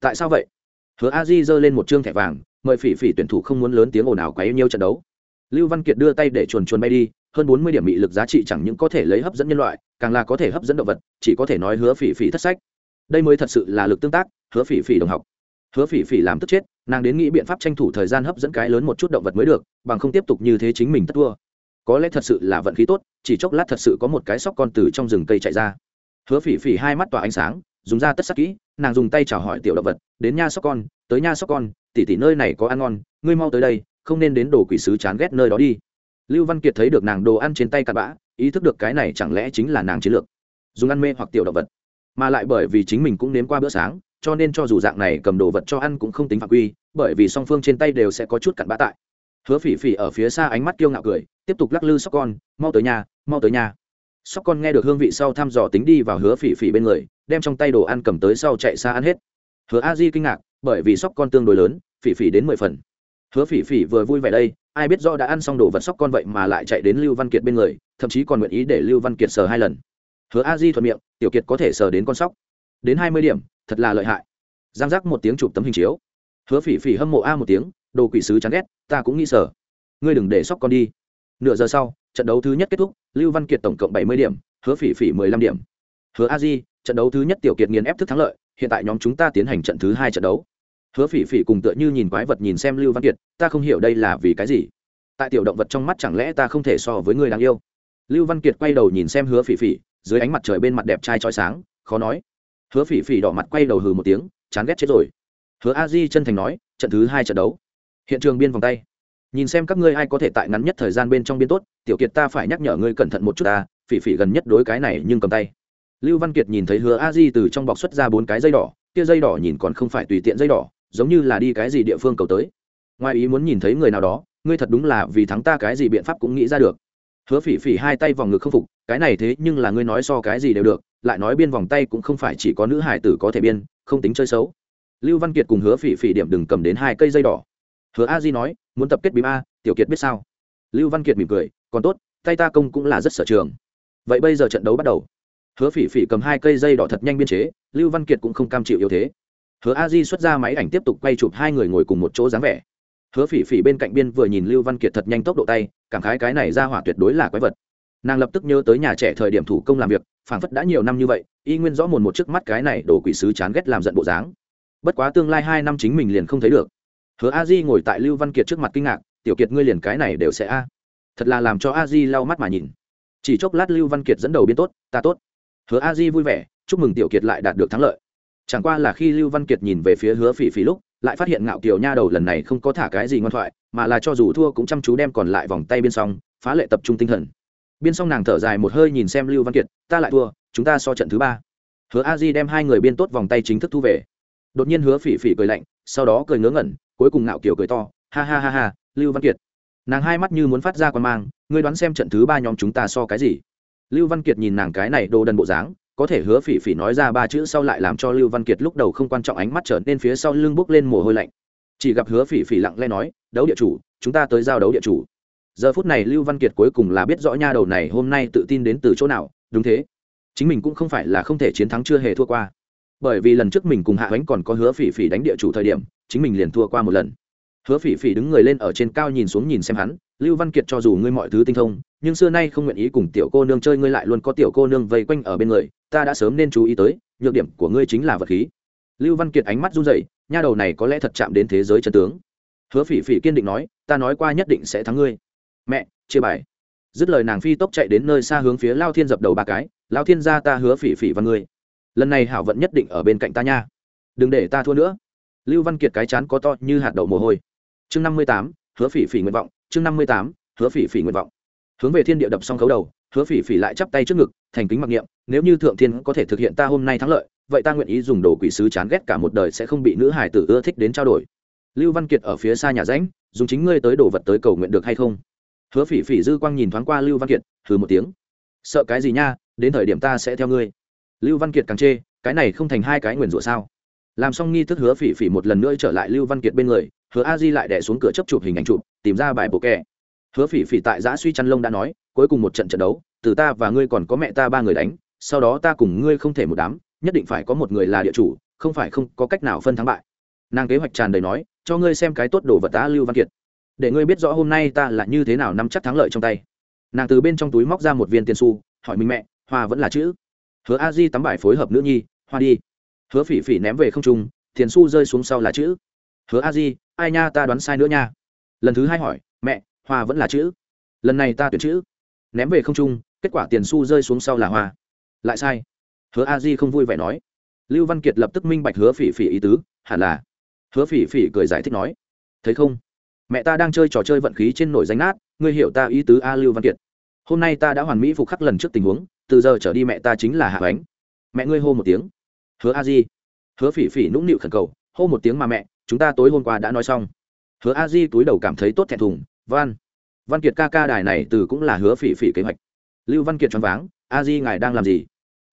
Tại sao vậy? Hứa a di giơ lên một chương thẻ vàng, mời phỉ phỉ tuyển thủ không muốn lớn tiếng ồn ào quấy nhiêu trận đấu. Lưu văn kiệt đưa tay để chuồn chuồn bay đi hơn bốn mươi điểm mị lực giá trị chẳng những có thể lấy hấp dẫn nhân loại, càng là có thể hấp dẫn động vật, chỉ có thể nói hứa phỉ phỉ thất sách. Đây mới thật sự là lực tương tác, hứa phỉ phỉ đồng học. Hứa phỉ phỉ làm tức chết, nàng đến nghĩ biện pháp tranh thủ thời gian hấp dẫn cái lớn một chút động vật mới được, bằng không tiếp tục như thế chính mình tất thua. Có lẽ thật sự là vận khí tốt, chỉ chốc lát thật sự có một cái sóc con từ trong rừng cây chạy ra. Hứa phỉ phỉ hai mắt tỏa ánh sáng, dùng ra tất sắc kỹ, nàng dùng tay chào hỏi tiểu động vật, đến nha sóc con, tới nha sóc con, tỉ tỉ nơi này có ăn ngon, ngươi mau tới đây, không nên đến đồ quỷ sứ chán ghét nơi đó đi lưu văn kiệt thấy được nàng đồ ăn trên tay cặn bã, ý thức được cái này chẳng lẽ chính là nàng chiến lược. Dùng ăn mê hoặc tiểu động vật. Mà lại bởi vì chính mình cũng nếm qua bữa sáng, cho nên cho dù dạng này cầm đồ vật cho ăn cũng không tính phạm quy, bởi vì song phương trên tay đều sẽ có chút cặn bã tại. Hứa phỉ phỉ ở phía xa ánh mắt kiêu ngạo cười, tiếp tục lắc lư sóc con, mau tới nhà, mau tới nhà. Sóc con nghe được hương vị sau thăm dò tính đi vào hứa phỉ phỉ bên người, đem trong tay đồ ăn cầm tới sau chạy xa ăn hết. Hứa a di kinh ngạc, bởi vì sóc con tương đối lớn, phỉ phỉ đến mười phần hứa phỉ phỉ vừa vui vẻ đây, ai biết do đã ăn xong đồ vật sóc con vậy mà lại chạy đến lưu văn kiệt bên người, thậm chí còn nguyện ý để lưu văn kiệt sờ hai lần. Hứa a di thuận miệng, tiểu kiệt có thể sờ đến con sóc. Đến hai mươi điểm, thật là lợi hại. Giang giác một tiếng chụp tấm hình chiếu. Hứa phỉ phỉ hâm mộ a một tiếng, đồ quỷ sứ chán ghét, ta cũng nghĩ sờ. Ngươi đừng để sóc con đi. Nửa giờ sau, trận đấu thứ nhất kết thúc, lưu văn kiệt tổng cộng bảy mươi điểm, hứa phỉ phỉ mười lăm điểm. Hứa a di, trận đấu thứ nhất tiểu kiệt nghiền ép thức thắng lợi, hiện tại nhóm chúng ta tiến hành trận thứ hai trận đấu hứa phỉ phỉ cùng tựa như nhìn quái vật nhìn xem lưu văn kiệt, ta không hiểu đây là vì cái gì? Tại tiểu động vật trong mắt chẳng lẽ ta không thể so với người đáng yêu? Lưu văn kiệt quay đầu nhìn xem hứa phỉ phỉ, dưới ánh mặt trời bên mặt đẹp trai trói sáng, khó nói. Hứa phỉ phỉ đỏ mặt quay đầu hừ một tiếng, chán ghét chết rồi. Hứa a di chân thành nói, trận thứ hai trận đấu. Hiện trường biên vòng tay. Nhìn xem các ngươi ai có thể tại ngắn nhất thời gian bên trong biên tốt, tiểu kiệt ta phải nhắc nhở ngươi cẩn thận một chút ta, phỉ phỉ gần nhất đối cái này nhưng cầm tay. Lưu văn kiệt nhìn thấy hứa a di từ trong bọc xuất ra bốn cái dây đỏ, kia dây đỏ nhìn còn không phải tùy tiện dây đỏ giống như là đi cái gì địa phương cầu tới. Ngoài ý muốn nhìn thấy người nào đó, ngươi thật đúng là vì thắng ta cái gì biện pháp cũng nghĩ ra được. Hứa phỉ phỉ hai tay vòng ngực không phục, cái này thế nhưng là ngươi nói so cái gì đều được, lại nói biên vòng tay cũng không phải chỉ có nữ hải tử có thể biên, không tính chơi xấu. Lưu văn kiệt cùng hứa phỉ phỉ điểm đừng cầm đến hai cây dây đỏ. Hứa a di nói, muốn tập kết bím a, tiểu kiệt biết sao? Lưu văn kiệt mỉm cười, còn tốt, tay ta công cũng là rất sở trường. Vậy bây giờ trận đấu bắt đầu. Hứa phỉ phỉ cầm hai cây dây đỏ thật nhanh biên chế, lưu văn kiệt cũng không cam chịu yếu thế hứa a di xuất ra máy ảnh tiếp tục quay chụp hai người ngồi cùng một chỗ dáng vẻ. Hứa phỉ phỉ bên cạnh biên vừa nhìn lưu văn kiệt thật nhanh tốc độ tay, cảm khái cái này ra hỏa tuyệt đối là quái vật. Nàng lập tức nhớ tới nhà trẻ thời điểm thủ công làm việc, phảng phất đã nhiều năm như vậy, y nguyên rõ mồn một trước mắt cái này đổ quỷ sứ chán ghét làm giận bộ dáng. Bất quá tương lai hai năm chính mình liền không thấy được. Hứa a di ngồi tại lưu văn kiệt trước mặt kinh ngạc, tiểu kiệt ngươi liền cái này đều sẽ a? Thật là làm cho a di lau mắt mà nhìn. Chỉ chốc lát lưu văn kiệt dẫn đầu biên tốt, ta tốt. Hứa a di vui vẻ, chúc mừng tiểu kiệt lại đạt được thắng lợi chẳng qua là khi lưu văn kiệt nhìn về phía hứa phỉ phỉ lúc, lại phát hiện ngạo kiều nha đầu lần này không có thả cái gì ngoan thoại, mà là cho dù thua cũng chăm chú đem còn lại vòng tay bên xong phá lệ tập trung tinh thần. Biên xong nàng thở dài một hơi nhìn xem lưu văn kiệt, ta lại thua, chúng ta so trận thứ ba. Hứa a di đem hai người biên tốt vòng tay chính thức thu về. Đột nhiên hứa phỉ phỉ cười lạnh, sau đó cười ngớ ngẩn, cuối cùng ngạo kiều cười to, ha ha ha ha, lưu văn kiệt. Nàng hai mắt như muốn phát ra quan mang, ngươi đoán xem trận thứ ba nhóm chúng ta so cái gì? Lưu văn kiệt nhìn nàng cái này đồ đần bộ dáng có thể hứa phỉ phỉ nói ra ba chữ sau lại làm cho lưu văn kiệt lúc đầu không quan trọng ánh mắt trở nên phía sau lưng bốc lên mồ hôi lạnh. Chỉ gặp hứa phỉ phỉ lặng lẽ nói, đấu địa chủ, chúng ta tới giao đấu địa chủ. Giờ phút này lưu văn kiệt cuối cùng là biết rõ nha đầu này hôm nay tự tin đến từ chỗ nào, đúng thế. Chính mình cũng không phải là không thể chiến thắng chưa hề thua qua. Bởi vì lần trước mình cùng hạ ánh còn có hứa phỉ phỉ đánh địa chủ thời điểm, chính mình liền thua qua một lần. Hứa phỉ phỉ đứng người lên ở trên cao nhìn xuống nhìn xem hắn, lưu văn kiệt cho dù ngươi mọi thứ tinh thông nhưng xưa nay không nguyện ý cùng tiểu cô nương chơi, ngươi lại luôn có tiểu cô nương vây quanh ở bên người, ta đã sớm nên chú ý tới, nhược điểm của ngươi chính là vật khí. Lưu văn kiệt ánh mắt run rẩy, nha đầu này có lẽ thật chạm đến thế giới chân tướng. Hứa phỉ phỉ kiên định nói, ta nói qua nhất định sẽ thắng ngươi. Mẹ, chia bài. Dứt lời nàng phi tốc chạy đến nơi xa hướng phía lao thiên dập đầu ba cái, lao thiên ra ta hứa phỉ phỉ và ngươi. Lần này hảo vận nhất định ở bên cạnh ta nha. Đừng để ta thua nữa. Lưu văn kiệt cái chán có to như hạt đậu mồ hôi. Chương năm mươi tám, hứa phỉ phỉ nguyện vọng. Chương năm mươi tám, hứa phỉ phỉ nguyện vọng hướng về thiên địa đập xong khấu đầu, hứa phỉ phỉ lại chắp tay trước ngực, thành kính mặc niệm, nếu như thượng thiên có thể thực hiện ta hôm nay thắng lợi, vậy ta nguyện ý dùng đồ quỷ sứ chán ghét cả một đời sẽ không bị nữ hải tử ưa thích đến trao đổi. Lưu văn kiệt ở phía xa nhà ránh dùng chính ngươi tới đồ vật tới cầu nguyện được hay không? Hứa phỉ phỉ dư quang nhìn thoáng qua lưu văn kiệt thử một tiếng. Sợ cái gì nha, đến thời điểm ta sẽ theo ngươi. Lưu văn kiệt càng chê, cái này không thành hai cái nguyền rủa sao? Làm xong nghi thức hứa phỉ phỉ một lần nữa trở lại lưu văn kiệt bên người, hứa a di lại đẻ xuống cửa chấp chụp hình ảnh chụp, tìm ra bài bộ kẻ hứa phỉ phỉ tại giã suy chăn lông đã nói, cuối cùng một trận trận đấu, từ ta và ngươi còn có mẹ ta ba người đánh, sau đó ta cùng ngươi không thể một đám, nhất định phải có một người là địa chủ, không phải không có cách nào phân thắng bại. Nàng kế hoạch tràn đầy nói, cho ngươi xem cái tốt đồ vật ta lưu văn kiệt. Để ngươi biết rõ hôm nay ta là như thế nào nắm chắc thắng lợi trong tay. Nàng từ bên trong túi móc ra một viên tiền xu, hỏi mình mẹ, hoa vẫn là chữ? Hứa a di tắm bài phối hợp nữ nhi, hoa đi. Hứa phỉ phỉ ném về không trung, tiền xu rơi xuống sau là chữ. Hứa a di, ai nha, ta đoán sai nữa nha. Lần thứ hai hỏi, mẹ hoa vẫn là chữ. Lần này ta tuyển chữ. Ném về không trung, kết quả tiền xu rơi xuống sau là hoa. Lại sai. Hứa a di không vui vẻ nói. Lưu văn kiệt lập tức minh bạch hứa phỉ phỉ ý tứ, hẳn là. Hứa phỉ phỉ cười giải thích nói. Thấy không? Mẹ ta đang chơi trò chơi vận khí trên nổi danh nát ngươi hiểu ta ý tứ a lưu văn kiệt. Hôm nay ta đã hoàn mỹ phục khắc lần trước tình huống, từ giờ trở đi mẹ ta chính là hạ bánh. Mẹ ngươi hô một tiếng. Hứa a di. Hứa phỉ phỉ nũng nịu khẩn cầu, hô một tiếng mà mẹ, chúng ta tối hôm qua đã nói xong. Hứa a di túi đầu cảm thấy tốt thẹn thùng văn. Văn kiệt ca ca đài này từ cũng là hứa phỉ phỉ kế hoạch. Lưu văn kiệt choáng váng, a di ngài đang làm gì?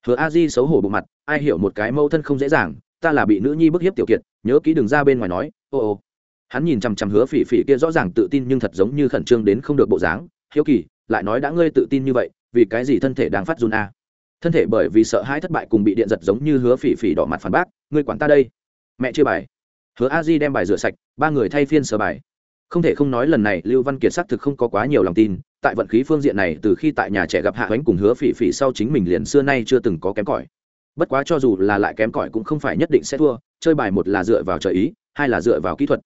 Hứa a di xấu hổ bộ mặt, ai hiểu một cái mâu thân không dễ dàng, ta là bị nữ nhi bức hiếp tiểu kiệt, nhớ kỹ đừng ra bên ngoài nói, ô ô. Hắn nhìn chằm chằm hứa phỉ phỉ kia rõ ràng tự tin nhưng thật giống như khẩn trương đến không được bộ dáng, hiếu kỳ, lại nói đã ngươi tự tin như vậy, vì cái gì thân thể đang phát run a? Thân thể bởi vì sợ hãi thất bại cùng bị điện giật giống như hứa phỉ phỉ đỏ mặt phản bác, ngươi quản ta đây. Mẹ chưa bài. Hứa a di đem bài rửa sạch, ba người thay phiên sờ bài không thể không nói lần này lưu văn kiệt xác thực không có quá nhiều lòng tin, tại vận khí phương diện này từ khi tại nhà trẻ gặp hạ bánh cùng hứa phỉ phỉ sau chính mình liền xưa nay chưa từng có kém cỏi. Bất quá cho dù là lại kém cỏi cũng không phải nhất định sẽ thua, chơi bài một là dựa vào trợ ý, hai là dựa vào kỹ thuật.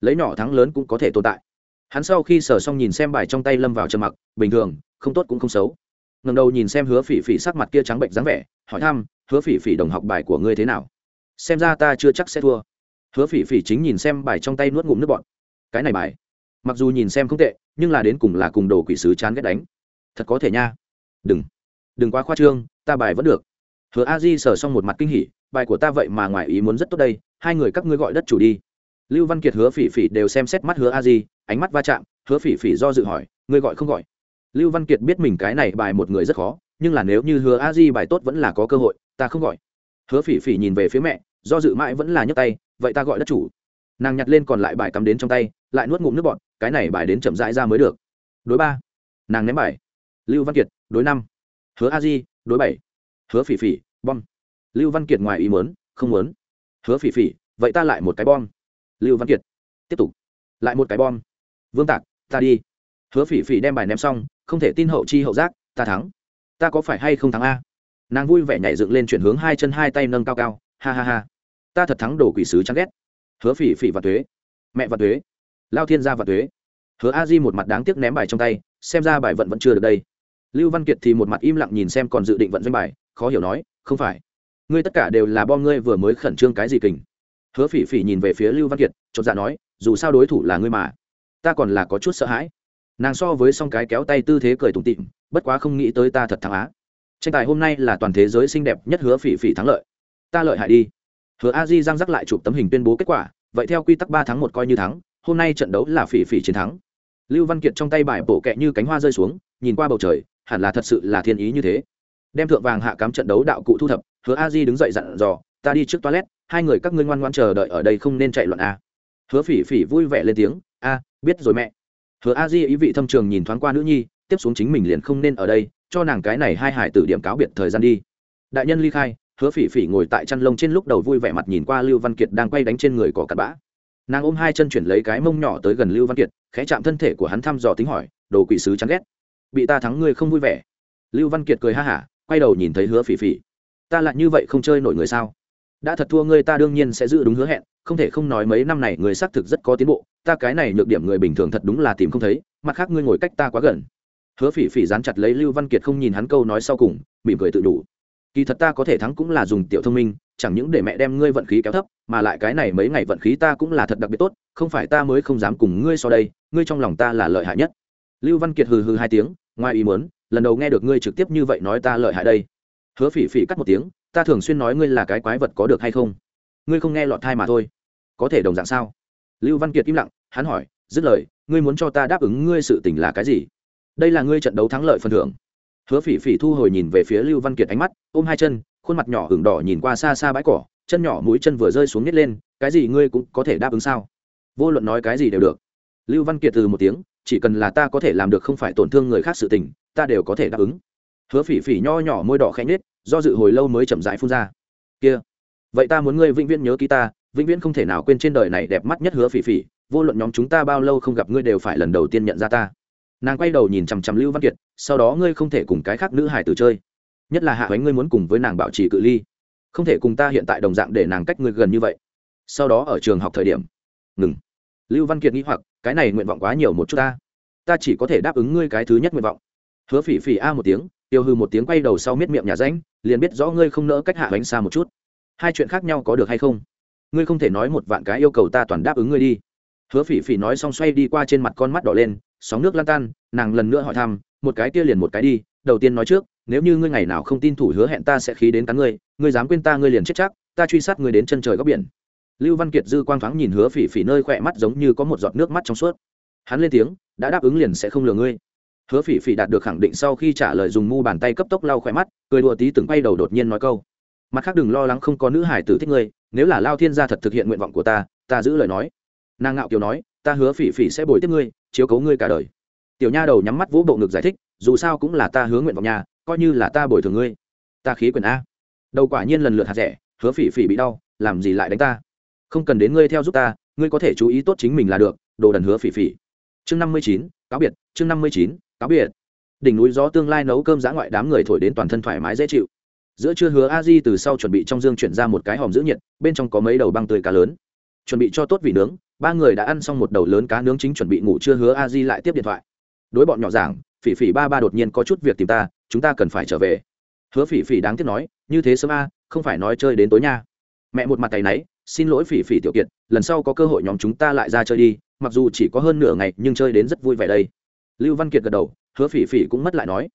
Lấy nhỏ thắng lớn cũng có thể tồn tại. Hắn sau khi sờ xong nhìn xem bài trong tay lâm vào trầm mặc, bình thường, không tốt cũng không xấu. Ngầm đầu nhìn xem hứa phỉ phỉ sắc mặt kia trắng bệnh dáng vẻ, hỏi thăm, hứa phỉ phỉ đồng học bài của ngươi thế nào? Xem ra ta chưa chắc sẽ thua. Hứa phỉ phỉ chính nhìn xem bài trong tay nuốt ngụm nước bọn cái này bài. Mặc dù nhìn xem không tệ, nhưng là đến cùng là cùng đồ quỷ sứ chán ghét đánh. Thật có thể nha. Đừng. Đừng quá khoa trương, ta bài vẫn được. Hứa a di sờ xong một mặt kinh hỉ, bài của ta vậy mà ngoài ý muốn rất tốt đây, hai người các ngươi gọi đất chủ đi. Lưu văn kiệt, hứa phỉ phỉ đều xem xét mắt hứa a di, ánh mắt va chạm, hứa phỉ phỉ do dự hỏi, ngươi gọi không gọi? Lưu văn kiệt biết mình cái này bài một người rất khó, nhưng là nếu như hứa a di bài tốt vẫn là có cơ hội, ta không gọi. Hứa phỉ phỉ nhìn về phía mẹ, do dự mãi vẫn là nhấc tay, vậy ta gọi đất chủ nàng nhặt lên còn lại bài cắm đến trong tay, lại nuốt ngụm nước bọn cái này bài đến chậm rãi ra mới được. Đối ba, nàng ném bài. Lưu văn kiệt, đối năm. Hứa a di, đối bảy. Hứa phỉ phỉ, bom. Lưu văn kiệt ngoài ý muốn, không muốn. Hứa phỉ phỉ, vậy ta lại một cái bom. Lưu văn kiệt, tiếp tục. Lại một cái bom. Vương tạc, ta đi. Hứa phỉ phỉ đem bài ném xong, không thể tin hậu chi hậu giác, ta thắng. Ta có phải hay không thắng a? Nàng vui vẻ nhảy dựng lên chuyển hướng hai chân hai tay nâng cao cao, ha ha ha. Ta thật thắng đồ quỷ sứ chán ghét hứa phỉ phỉ và thuế mẹ và thuế lao thiên gia và thuế hứa a di một mặt đáng tiếc ném bài trong tay, xem ra bài vận vẫn chưa được đây. Lưu văn kiệt thì một mặt im lặng nhìn xem còn dự định vận doanh bài, khó hiểu nói, không phải. Ngươi tất cả đều là bom ngươi vừa mới khẩn trương cái gì kình? Hứa phỉ phỉ nhìn về phía lưu văn kiệt, chột dạ nói, dù sao đối thủ là ngươi mà. Ta còn là có chút sợ hãi. Nàng so với song cái kéo tay tư thế cười tủm tịm bất quá không nghĩ tới ta thật thắng á. Tranh tài hôm nay là toàn thế giới xinh đẹp nhất hứa phỉ phỉ thắng lợi. Ta lợi hại đi hứa a di giang rắc lại chụp tấm hình tuyên bố kết quả, vậy theo quy tắc ba tháng một coi như thắng, hôm nay trận đấu là phỉ phỉ chiến thắng. Lưu văn kiệt trong tay bài bổ kẹ như cánh hoa rơi xuống, nhìn qua bầu trời, hẳn là thật sự là thiên ý như thế. Đem thượng vàng hạ cám trận đấu đạo cụ thu thập, hứa a di đứng dậy dặn dò, ta đi trước toilet, hai người các ngươi ngoan ngoan chờ đợi ở đây không nên chạy loạn a. Hứa phỉ phỉ vui vẻ lên tiếng, a, biết rồi mẹ. Hứa a di ý vị thâm trường nhìn thoáng qua nữ nhi, tiếp xuống chính mình liền không nên ở đây, cho nàng cái này hai hải tử điểm cáo biệt thời gian đi. Đại nhân ly khai hứa phỉ phỉ ngồi tại chăn lông trên lúc đầu vui vẻ mặt nhìn qua lưu văn kiệt đang quay đánh trên người cỏ cặn bã. Nàng ôm hai chân chuyển lấy cái mông nhỏ tới gần lưu văn kiệt, khẽ chạm thân thể của hắn thăm dò tính hỏi, đồ quỷ sứ chán ghét, bị ta thắng ngươi không vui vẻ? Lưu văn kiệt cười ha hả, quay đầu nhìn thấy hứa phỉ phỉ. Ta lại như vậy không chơi nổi người sao? Đã thật thua ngươi ta đương nhiên sẽ giữ đúng hứa hẹn, không thể không nói mấy năm này người xác thực rất có tiến bộ, ta cái này nhược điểm người bình thường thật đúng là tìm không thấy, mặt khác ngươi ngồi cách ta quá gần. Hứa phỉ phỉ dán chặt lấy lưu văn kiệt không nhìn hắn câu nói sau cùng, mỉm cười tự đủ kỳ thật ta có thể thắng cũng là dùng tiểu thông minh, chẳng những để mẹ đem ngươi vận khí kéo thấp, mà lại cái này mấy ngày vận khí ta cũng là thật đặc biệt tốt, không phải ta mới không dám cùng ngươi so đây, ngươi trong lòng ta là lợi hại nhất. Lưu văn kiệt hừ hừ hai tiếng, ngoài ý muốn, lần đầu nghe được ngươi trực tiếp như vậy nói ta lợi hại đây. Hứa phỉ phỉ cắt một tiếng, ta thường xuyên nói ngươi là cái quái vật có được hay không? Ngươi không nghe lọt thai mà thôi. Có thể đồng dạng sao? Lưu văn kiệt im lặng, hắn hỏi, dứt lời, ngươi muốn cho ta đáp ứng ngươi sự tình là cái gì? Đây là ngươi trận đấu thắng lợi phần thưởng hứa phỉ phỉ thu hồi nhìn về phía lưu văn kiệt ánh mắt, ôm hai chân, khuôn mặt nhỏ hừng đỏ nhìn qua xa xa bãi cỏ, chân nhỏ mũi chân vừa rơi xuống nhét lên, cái gì ngươi cũng có thể đáp ứng sao? Vô luận nói cái gì đều được. Lưu văn kiệt từ một tiếng, chỉ cần là ta có thể làm được không phải tổn thương người khác sự tình, ta đều có thể đáp ứng. Hứa phỉ phỉ nho nhỏ môi đỏ khẽ nhết do dự hồi lâu mới chậm rãi phun ra. Kia, vậy ta muốn ngươi vĩnh viễn nhớ ký ta, vĩnh viễn không thể nào quên trên đời này đẹp mắt nhất hứa phỉ phỉ, vô luận nhóm chúng ta bao lâu không gặp ngươi đều phải lần đầu tiên nhận ra ta nàng quay đầu nhìn chằm chằm lưu văn kiệt, sau đó ngươi không thể cùng cái khác nữ hải tử chơi. Nhất là hạ ánh ngươi muốn cùng với nàng bảo trì cự ly. Không thể cùng ta hiện tại đồng dạng để nàng cách ngươi gần như vậy. Sau đó ở trường học thời điểm. Ngừng. Lưu văn kiệt nghĩ hoặc, cái này nguyện vọng quá nhiều một chút ta. Ta chỉ có thể đáp ứng ngươi cái thứ nhất nguyện vọng. Hứa phỉ phỉ a một tiếng, tiêu hư một tiếng quay đầu sau miết miệng nhà ránh, liền biết rõ ngươi không nỡ cách hạ ánh xa một chút. Hai chuyện khác nhau có được hay không? Ngươi không thể nói một vạn cái yêu cầu ta toàn đáp ứng ngươi đi. Hứa phỉ phỉ nói xong xoay đi qua trên mặt con mắt đỏ lên sóng nước lan tan, nàng lần nữa hỏi thăm, một cái kia liền một cái đi, đầu tiên nói trước, nếu như ngươi ngày nào không tin thủ hứa hẹn ta sẽ khí đến cắn ngươi ngươi dám quên ta ngươi liền chết chắc, ta truy sát ngươi đến chân trời góc biển. Lưu văn kiệt dư quang thoáng nhìn hứa phỉ phỉ nơi khỏe mắt giống như có một giọt nước mắt trong suốt. Hắn lên tiếng, đã đáp ứng liền sẽ không lừa ngươi. Hứa phỉ phỉ đạt được khẳng định sau khi trả lời dùng mu bàn tay cấp tốc lau khỏe mắt, cười đùa tí từng quay đầu đột nhiên nói câu, mặt khác đừng lo lắng không có nữ hải tử thích ngươi, nếu là lao thiên gia thật thực hiện nguyện vọng của ta ta giữ lời nói. Nàng ngạo kiều nói, ta hứa phỉ phỉ sẽ bồi tiếp ngươi chiếu cố ngươi cả đời. Tiểu nha đầu nhắm mắt vỗ bộ ngực giải thích, dù sao cũng là ta hứa nguyện vọng nhà, coi như là ta bồi thường ngươi. Ta khí quyền a. Đầu quả nhiên lần lượt hạt rẻ, hứa phỉ phỉ bị đau, làm gì lại đánh ta? Không cần đến ngươi theo giúp ta, ngươi có thể chú ý tốt chính mình là được, đồ đần hứa phỉ phỉ. Chương năm mươi chín, cáo biệt, chương năm mươi chín, cáo biệt. Đỉnh núi gió tương lai nấu cơm giã ngoại đám người thổi đến toàn thân thoải mái dễ chịu. Giữa trưa hứa a di từ sau chuẩn bị trong dương chuyển ra một cái hòm giữ nhiệt, bên trong có mấy đầu băng tươi cá lớn chuẩn bị cho tốt vị nướng, ba người đã ăn xong một đầu lớn cá nướng chính chuẩn bị ngủ chưa hứa a di lại tiếp điện thoại. Đối bọn nhỏ giảng, phỉ phỉ ba ba đột nhiên có chút việc tìm ta, chúng ta cần phải trở về. Hứa phỉ phỉ đáng tiếc nói, như thế sớm a, không phải nói chơi đến tối nha. Mẹ một mặt tay náy, xin lỗi phỉ phỉ tiểu kiệt, lần sau có cơ hội nhóm chúng ta lại ra chơi đi, mặc dù chỉ có hơn nửa ngày, nhưng chơi đến rất vui vẻ đây. Lưu văn kiệt gật đầu, hứa phỉ phỉ cũng mất lại nói.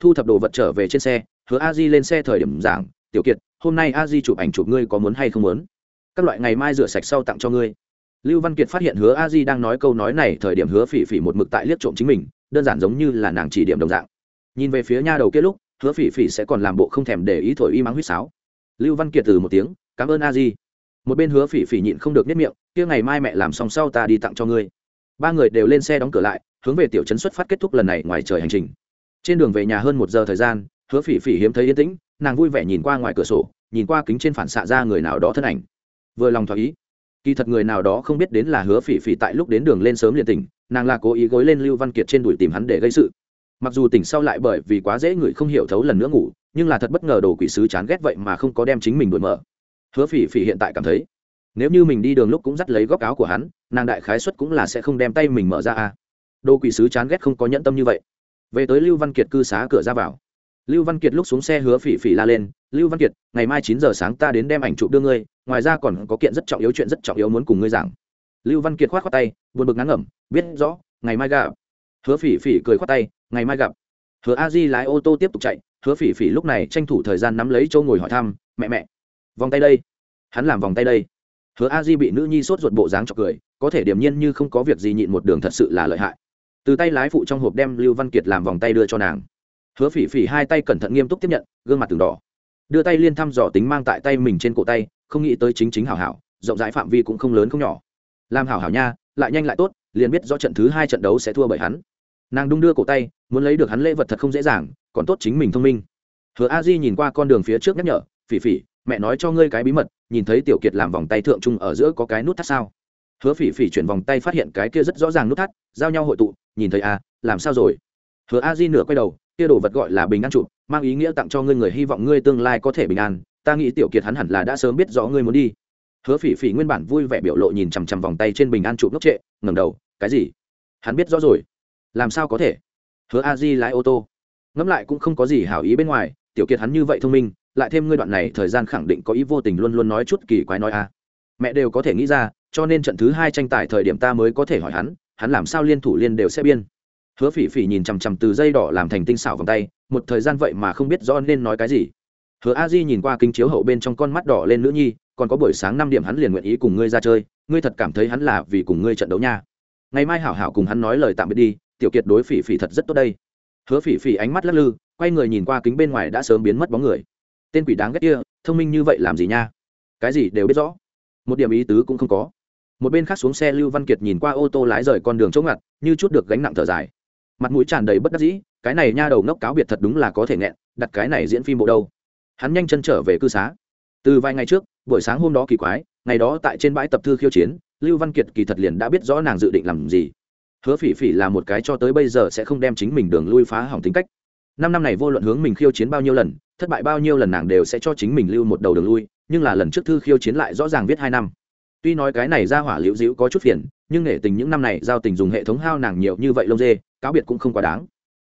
Thu thập đồ vật trở về trên xe, hứa a di lên xe thời điểm giảng, tiểu kiệt, hôm nay a di chụp ảnh chụp ngươi có muốn hay không muốn? Các loại ngày mai rửa sạch sau tặng cho ngươi. Lưu văn kiệt phát hiện hứa a di đang nói câu nói này thời điểm hứa phỉ phỉ một mực tại liếc trộm chính mình, đơn giản giống như là nàng chỉ điểm đồng dạng. Nhìn về phía nha đầu kia lúc, hứa phỉ phỉ sẽ còn làm bộ không thèm để ý thổi y mắng huýt sáo. Lưu văn kiệt từ một tiếng, cảm ơn a di. Một bên hứa phỉ phỉ nhịn không được nhất miệng, kia ngày mai mẹ làm xong sau ta đi tặng cho ngươi. Ba người đều lên xe đóng cửa lại, hướng về tiểu trấn xuất phát kết thúc lần này ngoài trời hành trình. Trên đường về nhà hơn một giờ thời gian, hứa phỉ phỉ hiếm thấy yên tĩnh, nàng vui vẻ nhìn qua ngoài cửa sổ, nhìn qua kính trên phản xạ ra người nào đó thân ảnh vừa lòng thỏa ý. Kỳ thật người nào đó không biết đến là hứa phỉ phỉ tại lúc đến đường lên sớm liền tỉnh, nàng là cố ý gối lên lưu văn kiệt trên đùi tìm hắn để gây sự. Mặc dù tỉnh sau lại bởi vì quá dễ người không hiểu thấu lần nữa ngủ, nhưng là thật bất ngờ đồ quỷ sứ chán ghét vậy mà không có đem chính mình đuổi mở. Hứa phỉ phỉ hiện tại cảm thấy, nếu như mình đi đường lúc cũng dắt lấy góc áo của hắn, nàng đại khái xuất cũng là sẽ không đem tay mình mở ra a đồ quỷ sứ chán ghét không có nhẫn tâm như vậy. Về tới lưu văn kiệt cư xá cửa ra vào lưu văn kiệt lúc xuống xe hứa phỉ phỉ la lên, lưu văn kiệt, ngày mai chín giờ sáng ta đến đem ảnh chụp đưa ngươi, ngoài ra còn có kiện rất trọng yếu chuyện rất trọng yếu muốn cùng ngươi giảng. Lưu văn kiệt khoát khoát tay, buồn bực ngắn ngẩm, biết rõ, ngày mai gặp. Hứa phỉ phỉ cười khoát tay, ngày mai gặp. Hứa a di lái ô tô tiếp tục chạy, hứa phỉ phỉ lúc này tranh thủ thời gian nắm lấy châu ngồi hỏi thăm, mẹ mẹ, vòng tay đây. Hắn làm vòng tay đây. Hứa a di bị nữ nhi sốt ruột bộ dáng chọc cười, có thể điểm nhiên như không có việc gì nhịn một đường thật sự là lợi hại. Từ tay lái phụ trong hộp đem lưu văn kiệt làm vòng tay đưa cho nàng hứa phỉ phỉ hai tay cẩn thận nghiêm túc tiếp nhận, gương mặt từng đỏ. Đưa tay liên thăm dò tính mang tại tay mình trên cổ tay, không nghĩ tới chính chính hảo hảo, rộng rãi phạm vi cũng không lớn không nhỏ. Làm hảo hảo nha, lại nhanh lại tốt, liền biết do trận thứ hai trận đấu sẽ thua bởi hắn. Nàng đung đưa cổ tay, muốn lấy được hắn lễ vật thật không dễ dàng, còn tốt chính mình thông minh. Hứa a di nhìn qua con đường phía trước nhắc nhở, phỉ phỉ, mẹ nói cho ngươi cái bí mật, nhìn thấy tiểu kiệt làm vòng tay thượng trung ở giữa có cái nút thắt sao? Hứa phỉ phỉ chuyển vòng tay phát hiện cái kia rất rõ ràng nút thắt, giao nhau hội tụ, nhìn thấy à làm sao rồi? Hứa a di nửa quay đầu kia đồ vật gọi là bình an chụp mang ý nghĩa tặng cho ngươi người hy vọng ngươi tương lai có thể bình an. Ta nghĩ tiểu kiệt hắn hẳn là đã sớm biết rõ ngươi muốn đi. Hứa phỉ phỉ nguyên bản vui vẻ biểu lộ nhìn chằm chằm vòng tay trên bình an chụp ngốc trệ, ngẩng đầu, cái gì? Hắn biết rõ rồi. Làm sao có thể? Hứa a di lái ô tô. Ngẫm lại cũng không có gì hảo ý bên ngoài, tiểu kiệt hắn như vậy thông minh, lại thêm ngươi đoạn này thời gian khẳng định có ý vô tình luôn luôn nói chút kỳ quái nói a. Mẹ đều có thể nghĩ ra, cho nên trận thứ hai tranh tài thời điểm ta mới có thể hỏi hắn hắn làm sao liên thủ liên đều sẽ biên hứa phỉ phỉ nhìn chằm chằm từ dây đỏ làm thành tinh xảo vòng tay, một thời gian vậy mà không biết rõ nên nói cái gì. Hứa a di nhìn qua kính chiếu hậu bên trong con mắt đỏ lên nữ nhi, còn có buổi sáng năm điểm hắn liền nguyện ý cùng ngươi ra chơi, ngươi thật cảm thấy hắn là vì cùng ngươi trận đấu nha. Ngày mai hảo hảo cùng hắn nói lời tạm biệt đi, tiểu kiệt đối phỉ phỉ thật rất tốt đây. Hứa phỉ phỉ ánh mắt lắc lư, quay người nhìn qua kính bên ngoài đã sớm biến mất bóng người. Tên quỷ đáng ghét kia, thông minh như vậy làm gì nha? Cái gì đều biết rõ. Một điểm ý tứ cũng không có. Một bên khác xuống xe lưu văn kiệt nhìn qua ô tô lái rời con đường chỗ ngặt, như chút được gánh nặng thở dài mặt mũi tràn đầy bất đắc dĩ, cái này nha đầu ngốc cáo biệt thật đúng là có thể nghẹn, đặt cái này diễn phim bộ đâu. Hắn nhanh chân trở về cư xá. Từ vài ngày trước, buổi sáng hôm đó kỳ quái, ngày đó tại trên bãi tập thư khiêu chiến, lưu văn kiệt kỳ thật liền đã biết rõ nàng dự định làm gì. Hứa phỉ phỉ là một cái cho tới bây giờ sẽ không đem chính mình đường lui phá hỏng tính cách. Năm năm này vô luận hướng mình khiêu chiến bao nhiêu lần, thất bại bao nhiêu lần nàng đều sẽ cho chính mình lưu một đầu đường lui, nhưng là lần trước thư khiêu chiến lại rõ ràng viết hai năm. Tuy nói cái này ra hỏa liễu dĩu có chút phiền, nhưng nể tình những năm này giao tình dùng hệ thống hao nàng nhiều như vậy lông dê cáo biệt cũng không quá đáng.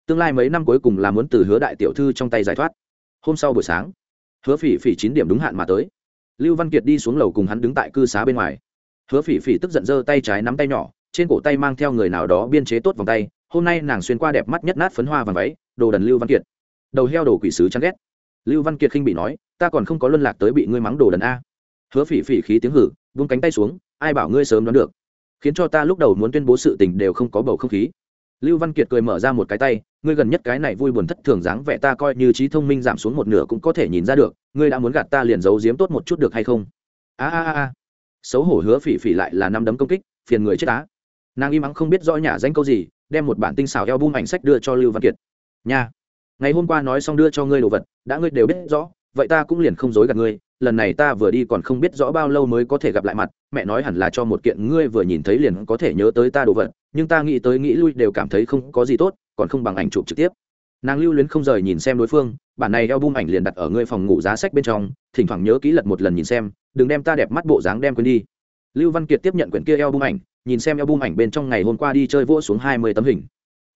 Tương lai mấy năm cuối cùng là muốn từ hứa đại tiểu thư trong tay giải thoát. Hôm sau buổi sáng, hứa phỉ phỉ chín điểm đúng hạn mà tới. Lưu văn kiệt đi xuống lầu cùng hắn đứng tại cư xá bên ngoài. Hứa phỉ phỉ tức giận giơ tay trái nắm tay nhỏ, trên cổ tay mang theo người nào đó biên chế tốt vòng tay. Hôm nay nàng xuyên qua đẹp mắt nhất nát phấn hoa vàng váy, đồ đần lưu văn kiệt. Đầu heo đồ quỷ sứ chán ghét. Lưu văn kiệt khinh bị nói, ta còn không có luân lạc tới bị ngươi mắng đồ đần a. Hứa phỉ phỉ khí tiếng hử, vung cánh tay xuống, ai bảo ngươi sớm đoán được? Khiến cho ta lúc đầu muốn tuyên bố sự tình đều không có bầu không khí lưu văn kiệt cười mở ra một cái tay, ngươi gần nhất cái này vui buồn thất thường dáng vẻ ta coi như trí thông minh giảm xuống một nửa cũng có thể nhìn ra được, ngươi đã muốn gạt ta liền giấu giếm tốt một chút được hay không? A a a xấu hổ hứa phỉ phỉ lại là năm đấm công kích, phiền người chết á. Nàng im ắng không biết rõ nhà danh câu gì, đem một bản tinh xào eo bung ảnh sách đưa cho lưu văn kiệt. Nha. Ngày hôm qua nói xong đưa cho ngươi đồ vật, đã ngươi đều biết rõ vậy ta cũng liền không dối gạt ngươi, lần này ta vừa đi còn không biết rõ bao lâu mới có thể gặp lại mặt, mẹ nói hẳn là cho một kiện ngươi vừa nhìn thấy liền có thể nhớ tới ta đồ vật, nhưng ta nghĩ tới nghĩ lui đều cảm thấy không có gì tốt, còn không bằng ảnh chụp trực tiếp. Nàng lưu luyến không rời nhìn xem đối phương, bản này eo bung ảnh liền đặt ở ngươi phòng ngủ giá sách bên trong, thỉnh thoảng nhớ kỹ lật một lần nhìn xem, đừng đem ta đẹp mắt bộ dáng đem quên đi. Lưu văn kiệt tiếp nhận quyển kia eo bung ảnh, nhìn xem eo bung ảnh bên trong ngày hôm qua đi chơi vỗ xuống hai mươi tấm hình.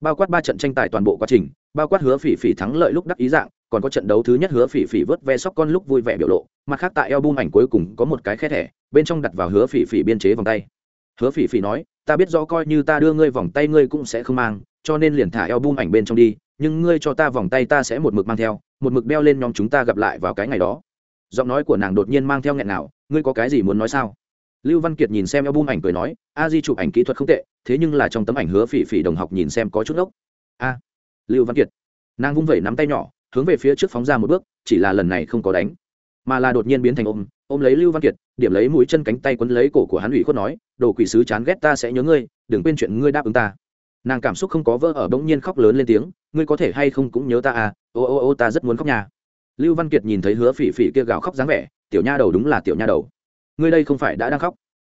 Bao quát ba trận tranh tài toàn bộ quá trình, bao quát hứa phỉ phỉ thắng lợi lúc đắc ý dạng còn có trận đấu thứ nhất hứa phỉ phỉ vớt ve sóc con lúc vui vẻ biểu lộ mặt khác tại eo bung ảnh cuối cùng có một cái khe thẻ, bên trong đặt vào hứa phỉ phỉ biên chế vòng tay. Hứa phỉ phỉ nói, ta biết rõ coi như ta đưa ngươi vòng tay ngươi cũng sẽ không mang, cho nên liền thả eo bung ảnh bên trong đi, nhưng ngươi cho ta vòng tay ta sẽ một mực mang theo, một mực đeo lên nhóm chúng ta gặp lại vào cái ngày đó. Giọng nói của nàng đột nhiên mang theo nghẹn nào, ngươi có cái gì muốn nói sao? Lưu văn kiệt nhìn xem eo bung ảnh cười nói, a di chụp ảnh kỹ thuật không tệ, thế nhưng là trong tấm ảnh hứa phỉ phỉ đồng học nhìn xem có chút ốc a. Lưu văn kiệt, nàng vung vẩy nắm tay nhỏ hướng về phía trước phóng ra một bước, chỉ là lần này không có đánh, mà là đột nhiên biến thành ôm ôm lấy lưu văn kiệt, điểm lấy mũi chân cánh tay quấn lấy cổ của hắn ủy khuất nói, đồ quỷ sứ chán ghét ta sẽ nhớ ngươi, đừng quên chuyện ngươi đáp ứng ta. Nàng cảm xúc không có vỡ ở bỗng nhiên khóc lớn lên tiếng, ngươi có thể hay không cũng nhớ ta à ô ô ô ta rất muốn khóc nhà lưu văn kiệt nhìn thấy hứa phỉ phỉ kia gào khóc dáng vẻ, tiểu nha đầu đúng là tiểu nha đầu. Ngươi đây không phải đã đang khóc.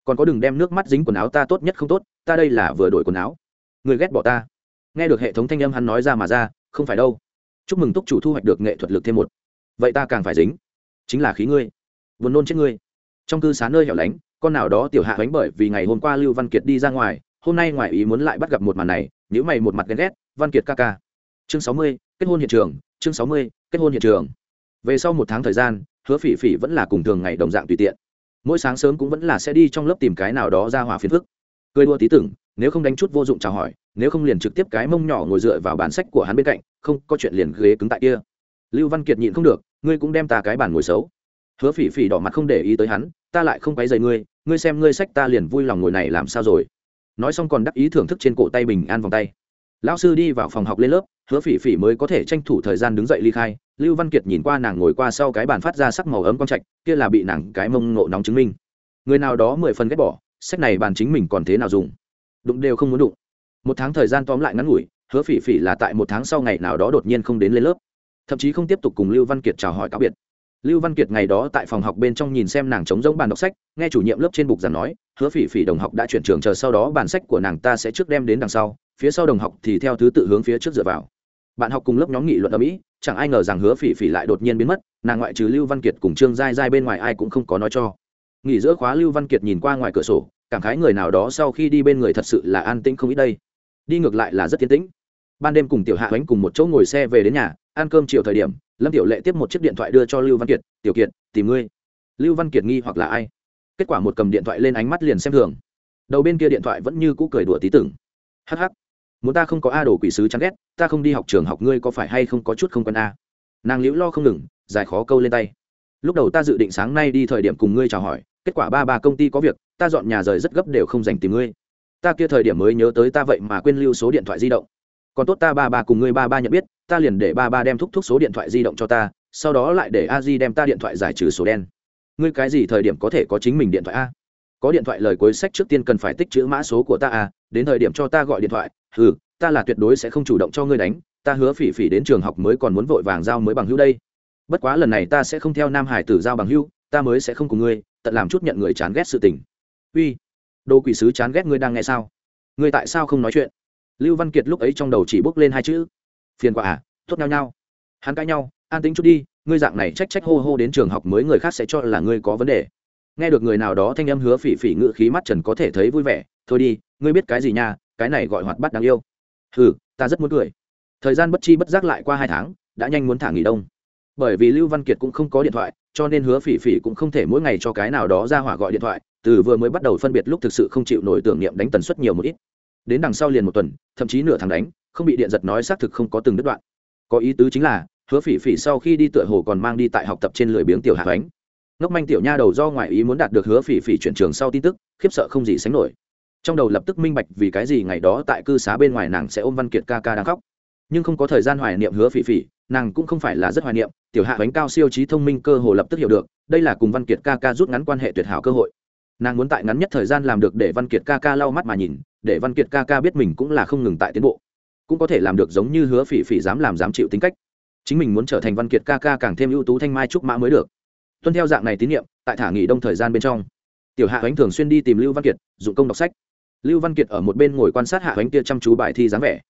Còn có đừng đem nước mắt dính quần áo ta tốt nhất không tốt, ta đây là vừa đổi quần áo. Ngươi ghét bỏ ta. Nghe được hệ thống thanh âm hắn nói ra mà ra, không phải đâu chúc mừng túc chủ thu hoạch được nghệ thuật lực thêm một. Vậy ta càng phải dính. Chính là khí ngươi. Buồn nôn chết ngươi. Trong cư xá nơi hẻo lánh, con nào đó tiểu hạ bánh bởi vì ngày hôm qua lưu văn kiệt đi ra ngoài, hôm nay ngoài ý muốn lại bắt gặp một màn này nếu mày một mặt ghen ghét, văn kiệt ca ca. Chương sáu mươi, kết hôn hiện trường, chương sáu mươi, kết hôn hiện trường. Về sau một tháng thời gian, hứa phỉ phỉ vẫn là cùng thường ngày đồng dạng tùy tiện. Mỗi sáng sớm cũng vẫn là sẽ đi trong lớp tìm cái nào đó ra hỏa phiền phức. Cười đua tí tưởng, nếu không đánh chút vô dụng chào hỏi nếu không liền trực tiếp cái mông nhỏ ngồi dựa vào bản sách của hắn bên cạnh, không có chuyện liền ghế cứng tại kia. Lưu văn kiệt nhịn không được, ngươi cũng đem ta cái bản ngồi xấu. Hứa phỉ phỉ đỏ mặt không để ý tới hắn, ta lại không quấy dày ngươi ngươi xem ngươi sách ta liền vui lòng ngồi này làm sao rồi. Nói xong còn đắc ý thưởng thức trên cổ tay bình an vòng tay. Lão sư đi vào phòng học lên lớp, hứa phỉ phỉ mới có thể tranh thủ thời gian đứng dậy ly khai. Lưu văn kiệt nhìn qua nàng ngồi qua sau cái bàn phát ra sắc màu ấm quang trạch, kia là bị nàng cái mông ngộ nóng chứng minh. Người nào đó mười phần ghét bỏ, sách này bàn chính mình còn thế nào dùng? Đụng đều không muốn đụng một tháng thời gian tóm lại ngắn ngủi, hứa phỉ phỉ là tại một tháng sau ngày nào đó đột nhiên không đến lên lớp. Thậm chí không tiếp tục cùng lưu văn kiệt chào hỏi cáo biệt. Lưu văn kiệt ngày đó tại phòng học bên trong nhìn xem nàng trống giống bàn đọc sách, nghe chủ nhiệm lớp trên bục giảng nói, hứa phỉ phỉ đồng học đã chuyển trường chờ sau đó bản sách của nàng ta sẽ trước đem đến đằng sau, phía sau đồng học thì theo thứ tự hướng phía trước dựa vào. Bạn học cùng lớp nhóm nghị luận ở mỹ chẳng ai ngờ rằng hứa phỉ phỉ lại đột nhiên biến mất, nàng ngoại trừ lưu văn kiệt cùng trương giai giai bên ngoài ai cũng không có nói cho. Nghỉ giữa khóa lưu văn kiệt nhìn qua ngoài cửa sổ, cảm khái người nào đó sau khi đi bên người thật sự là an tĩnh không ít đây đi ngược lại là rất tiến tĩnh. Ban đêm cùng tiểu hạ ánh cùng một chỗ ngồi xe về đến nhà, ăn cơm chiều thời điểm, lâm tiểu lệ tiếp một chiếc điện thoại đưa cho lưu văn kiệt, tiểu kiệt, tìm ngươi. Lưu văn kiệt nghi hoặc là ai? Kết quả một cầm điện thoại lên ánh mắt liền xem thường. Đầu bên kia điện thoại vẫn như cũ cười đùa tí tưởng. Hh muốn ta không có a đồ quỷ sứ chán ghét, ta không đi học trường học ngươi có phải hay không có chút không quen a? Nàng liễu lo không ngừng dài khó câu lên tay. Lúc đầu ta dự định sáng nay đi thời điểm cùng ngươi chào hỏi, kết quả ba ba công ty có việc, ta dọn nhà rời rất gấp đều không dành tìm ngươi ta kia thời điểm mới nhớ tới ta vậy mà quên lưu số điện thoại di động. Còn tốt ta ba ba cùng ngươi ba ba nhận biết, ta liền để ba ba đem thúc thúc số điện thoại di động cho ta, sau đó lại để a di đem ta điện thoại giải trừ số đen. Ngươi cái gì thời điểm có thể có chính mình điện thoại a? Có điện thoại lời cuối sách trước tiên cần phải tích chữ mã số của ta a, đến thời điểm cho ta gọi điện thoại ừ ta là tuyệt đối sẽ không chủ động cho ngươi đánh, ta hứa phỉ phỉ đến trường học mới còn muốn vội vàng giao mới bằng hữu đây. Bất quá lần này ta sẽ không theo nam hải tử giao bằng hữu, ta mới sẽ không cùng ngươi, tận làm chút nhận người chán ghét sự tình. Uy đồ quỷ sứ chán ghét ngươi đang nghe sao? Ngươi tại sao không nói chuyện? Lưu văn kiệt lúc ấy trong đầu chỉ bốc lên hai chữ. Phiền quả à tốt nhau nhau hắn cãi nhau, an tính chút đi, ngươi dạng này trách trách hô hô đến trường học mới người khác sẽ cho là ngươi có vấn đề. Nghe được người nào đó thanh âm hứa phỉ phỉ ngự khí mắt trần có thể thấy vui vẻ, thôi đi, ngươi biết cái gì nha, cái này gọi hoạt bắt đáng yêu. Ừ ta rất muốn cười. Thời gian bất chi bất giác lại qua hai tháng, đã nhanh muốn thả nghỉ đông. Bởi vì lưu văn kiệt cũng không có điện thoại, cho nên hứa phỉ phỉ cũng không thể mỗi ngày cho cái nào đó ra hỏa gọi điện thoại từ vừa mới bắt đầu phân biệt lúc thực sự không chịu nổi tưởng niệm đánh tần suất nhiều một ít. Đến đằng sau liền một tuần, thậm chí nửa tháng đánh, không bị điện giật nói xác thực không có từng đứt đoạn. Có ý tứ chính là, hứa phỉ phỉ sau khi đi tựa hồ còn mang đi tại học tập trên lười biếng tiểu hạ ánh ngốc manh tiểu nha đầu do ngoại ý muốn đạt được hứa phỉ phỉ chuyển trường sau tin tức, khiếp sợ không gì sánh nổi. Trong đầu lập tức minh bạch vì cái gì ngày đó tại cư xá bên ngoài nàng sẽ ôm văn kiệt ca ca đang khóc. Nhưng không có thời gian hoài niệm hứa phỉ phỉ, nàng cũng không phải là rất hoài niệm, tiểu hạ bánh cao siêu trí thông minh cơ hồ lập tức hiểu được, đây là cùng văn kiệt ca ca rút ngắn quan hệ tuyệt hảo cơ hội nàng muốn tại ngắn nhất thời gian làm được để văn kiệt ca ca lau mắt mà nhìn, để văn kiệt ca ca biết mình cũng là không ngừng tại tiến bộ, cũng có thể làm được giống như hứa phỉ phỉ dám làm dám chịu tính cách. Chính mình muốn trở thành văn kiệt ca ca càng thêm ưu tú thanh mai trúc mã mới được. Tuân theo dạng này tín nhiệm tại thả nghỉ đông thời gian bên trong, tiểu hạ ánh thường xuyên đi tìm lưu văn kiệt, dụng công đọc sách. Lưu văn kiệt ở một bên ngồi quan sát hạ ánh kia chăm chú bài thi dáng vẻ.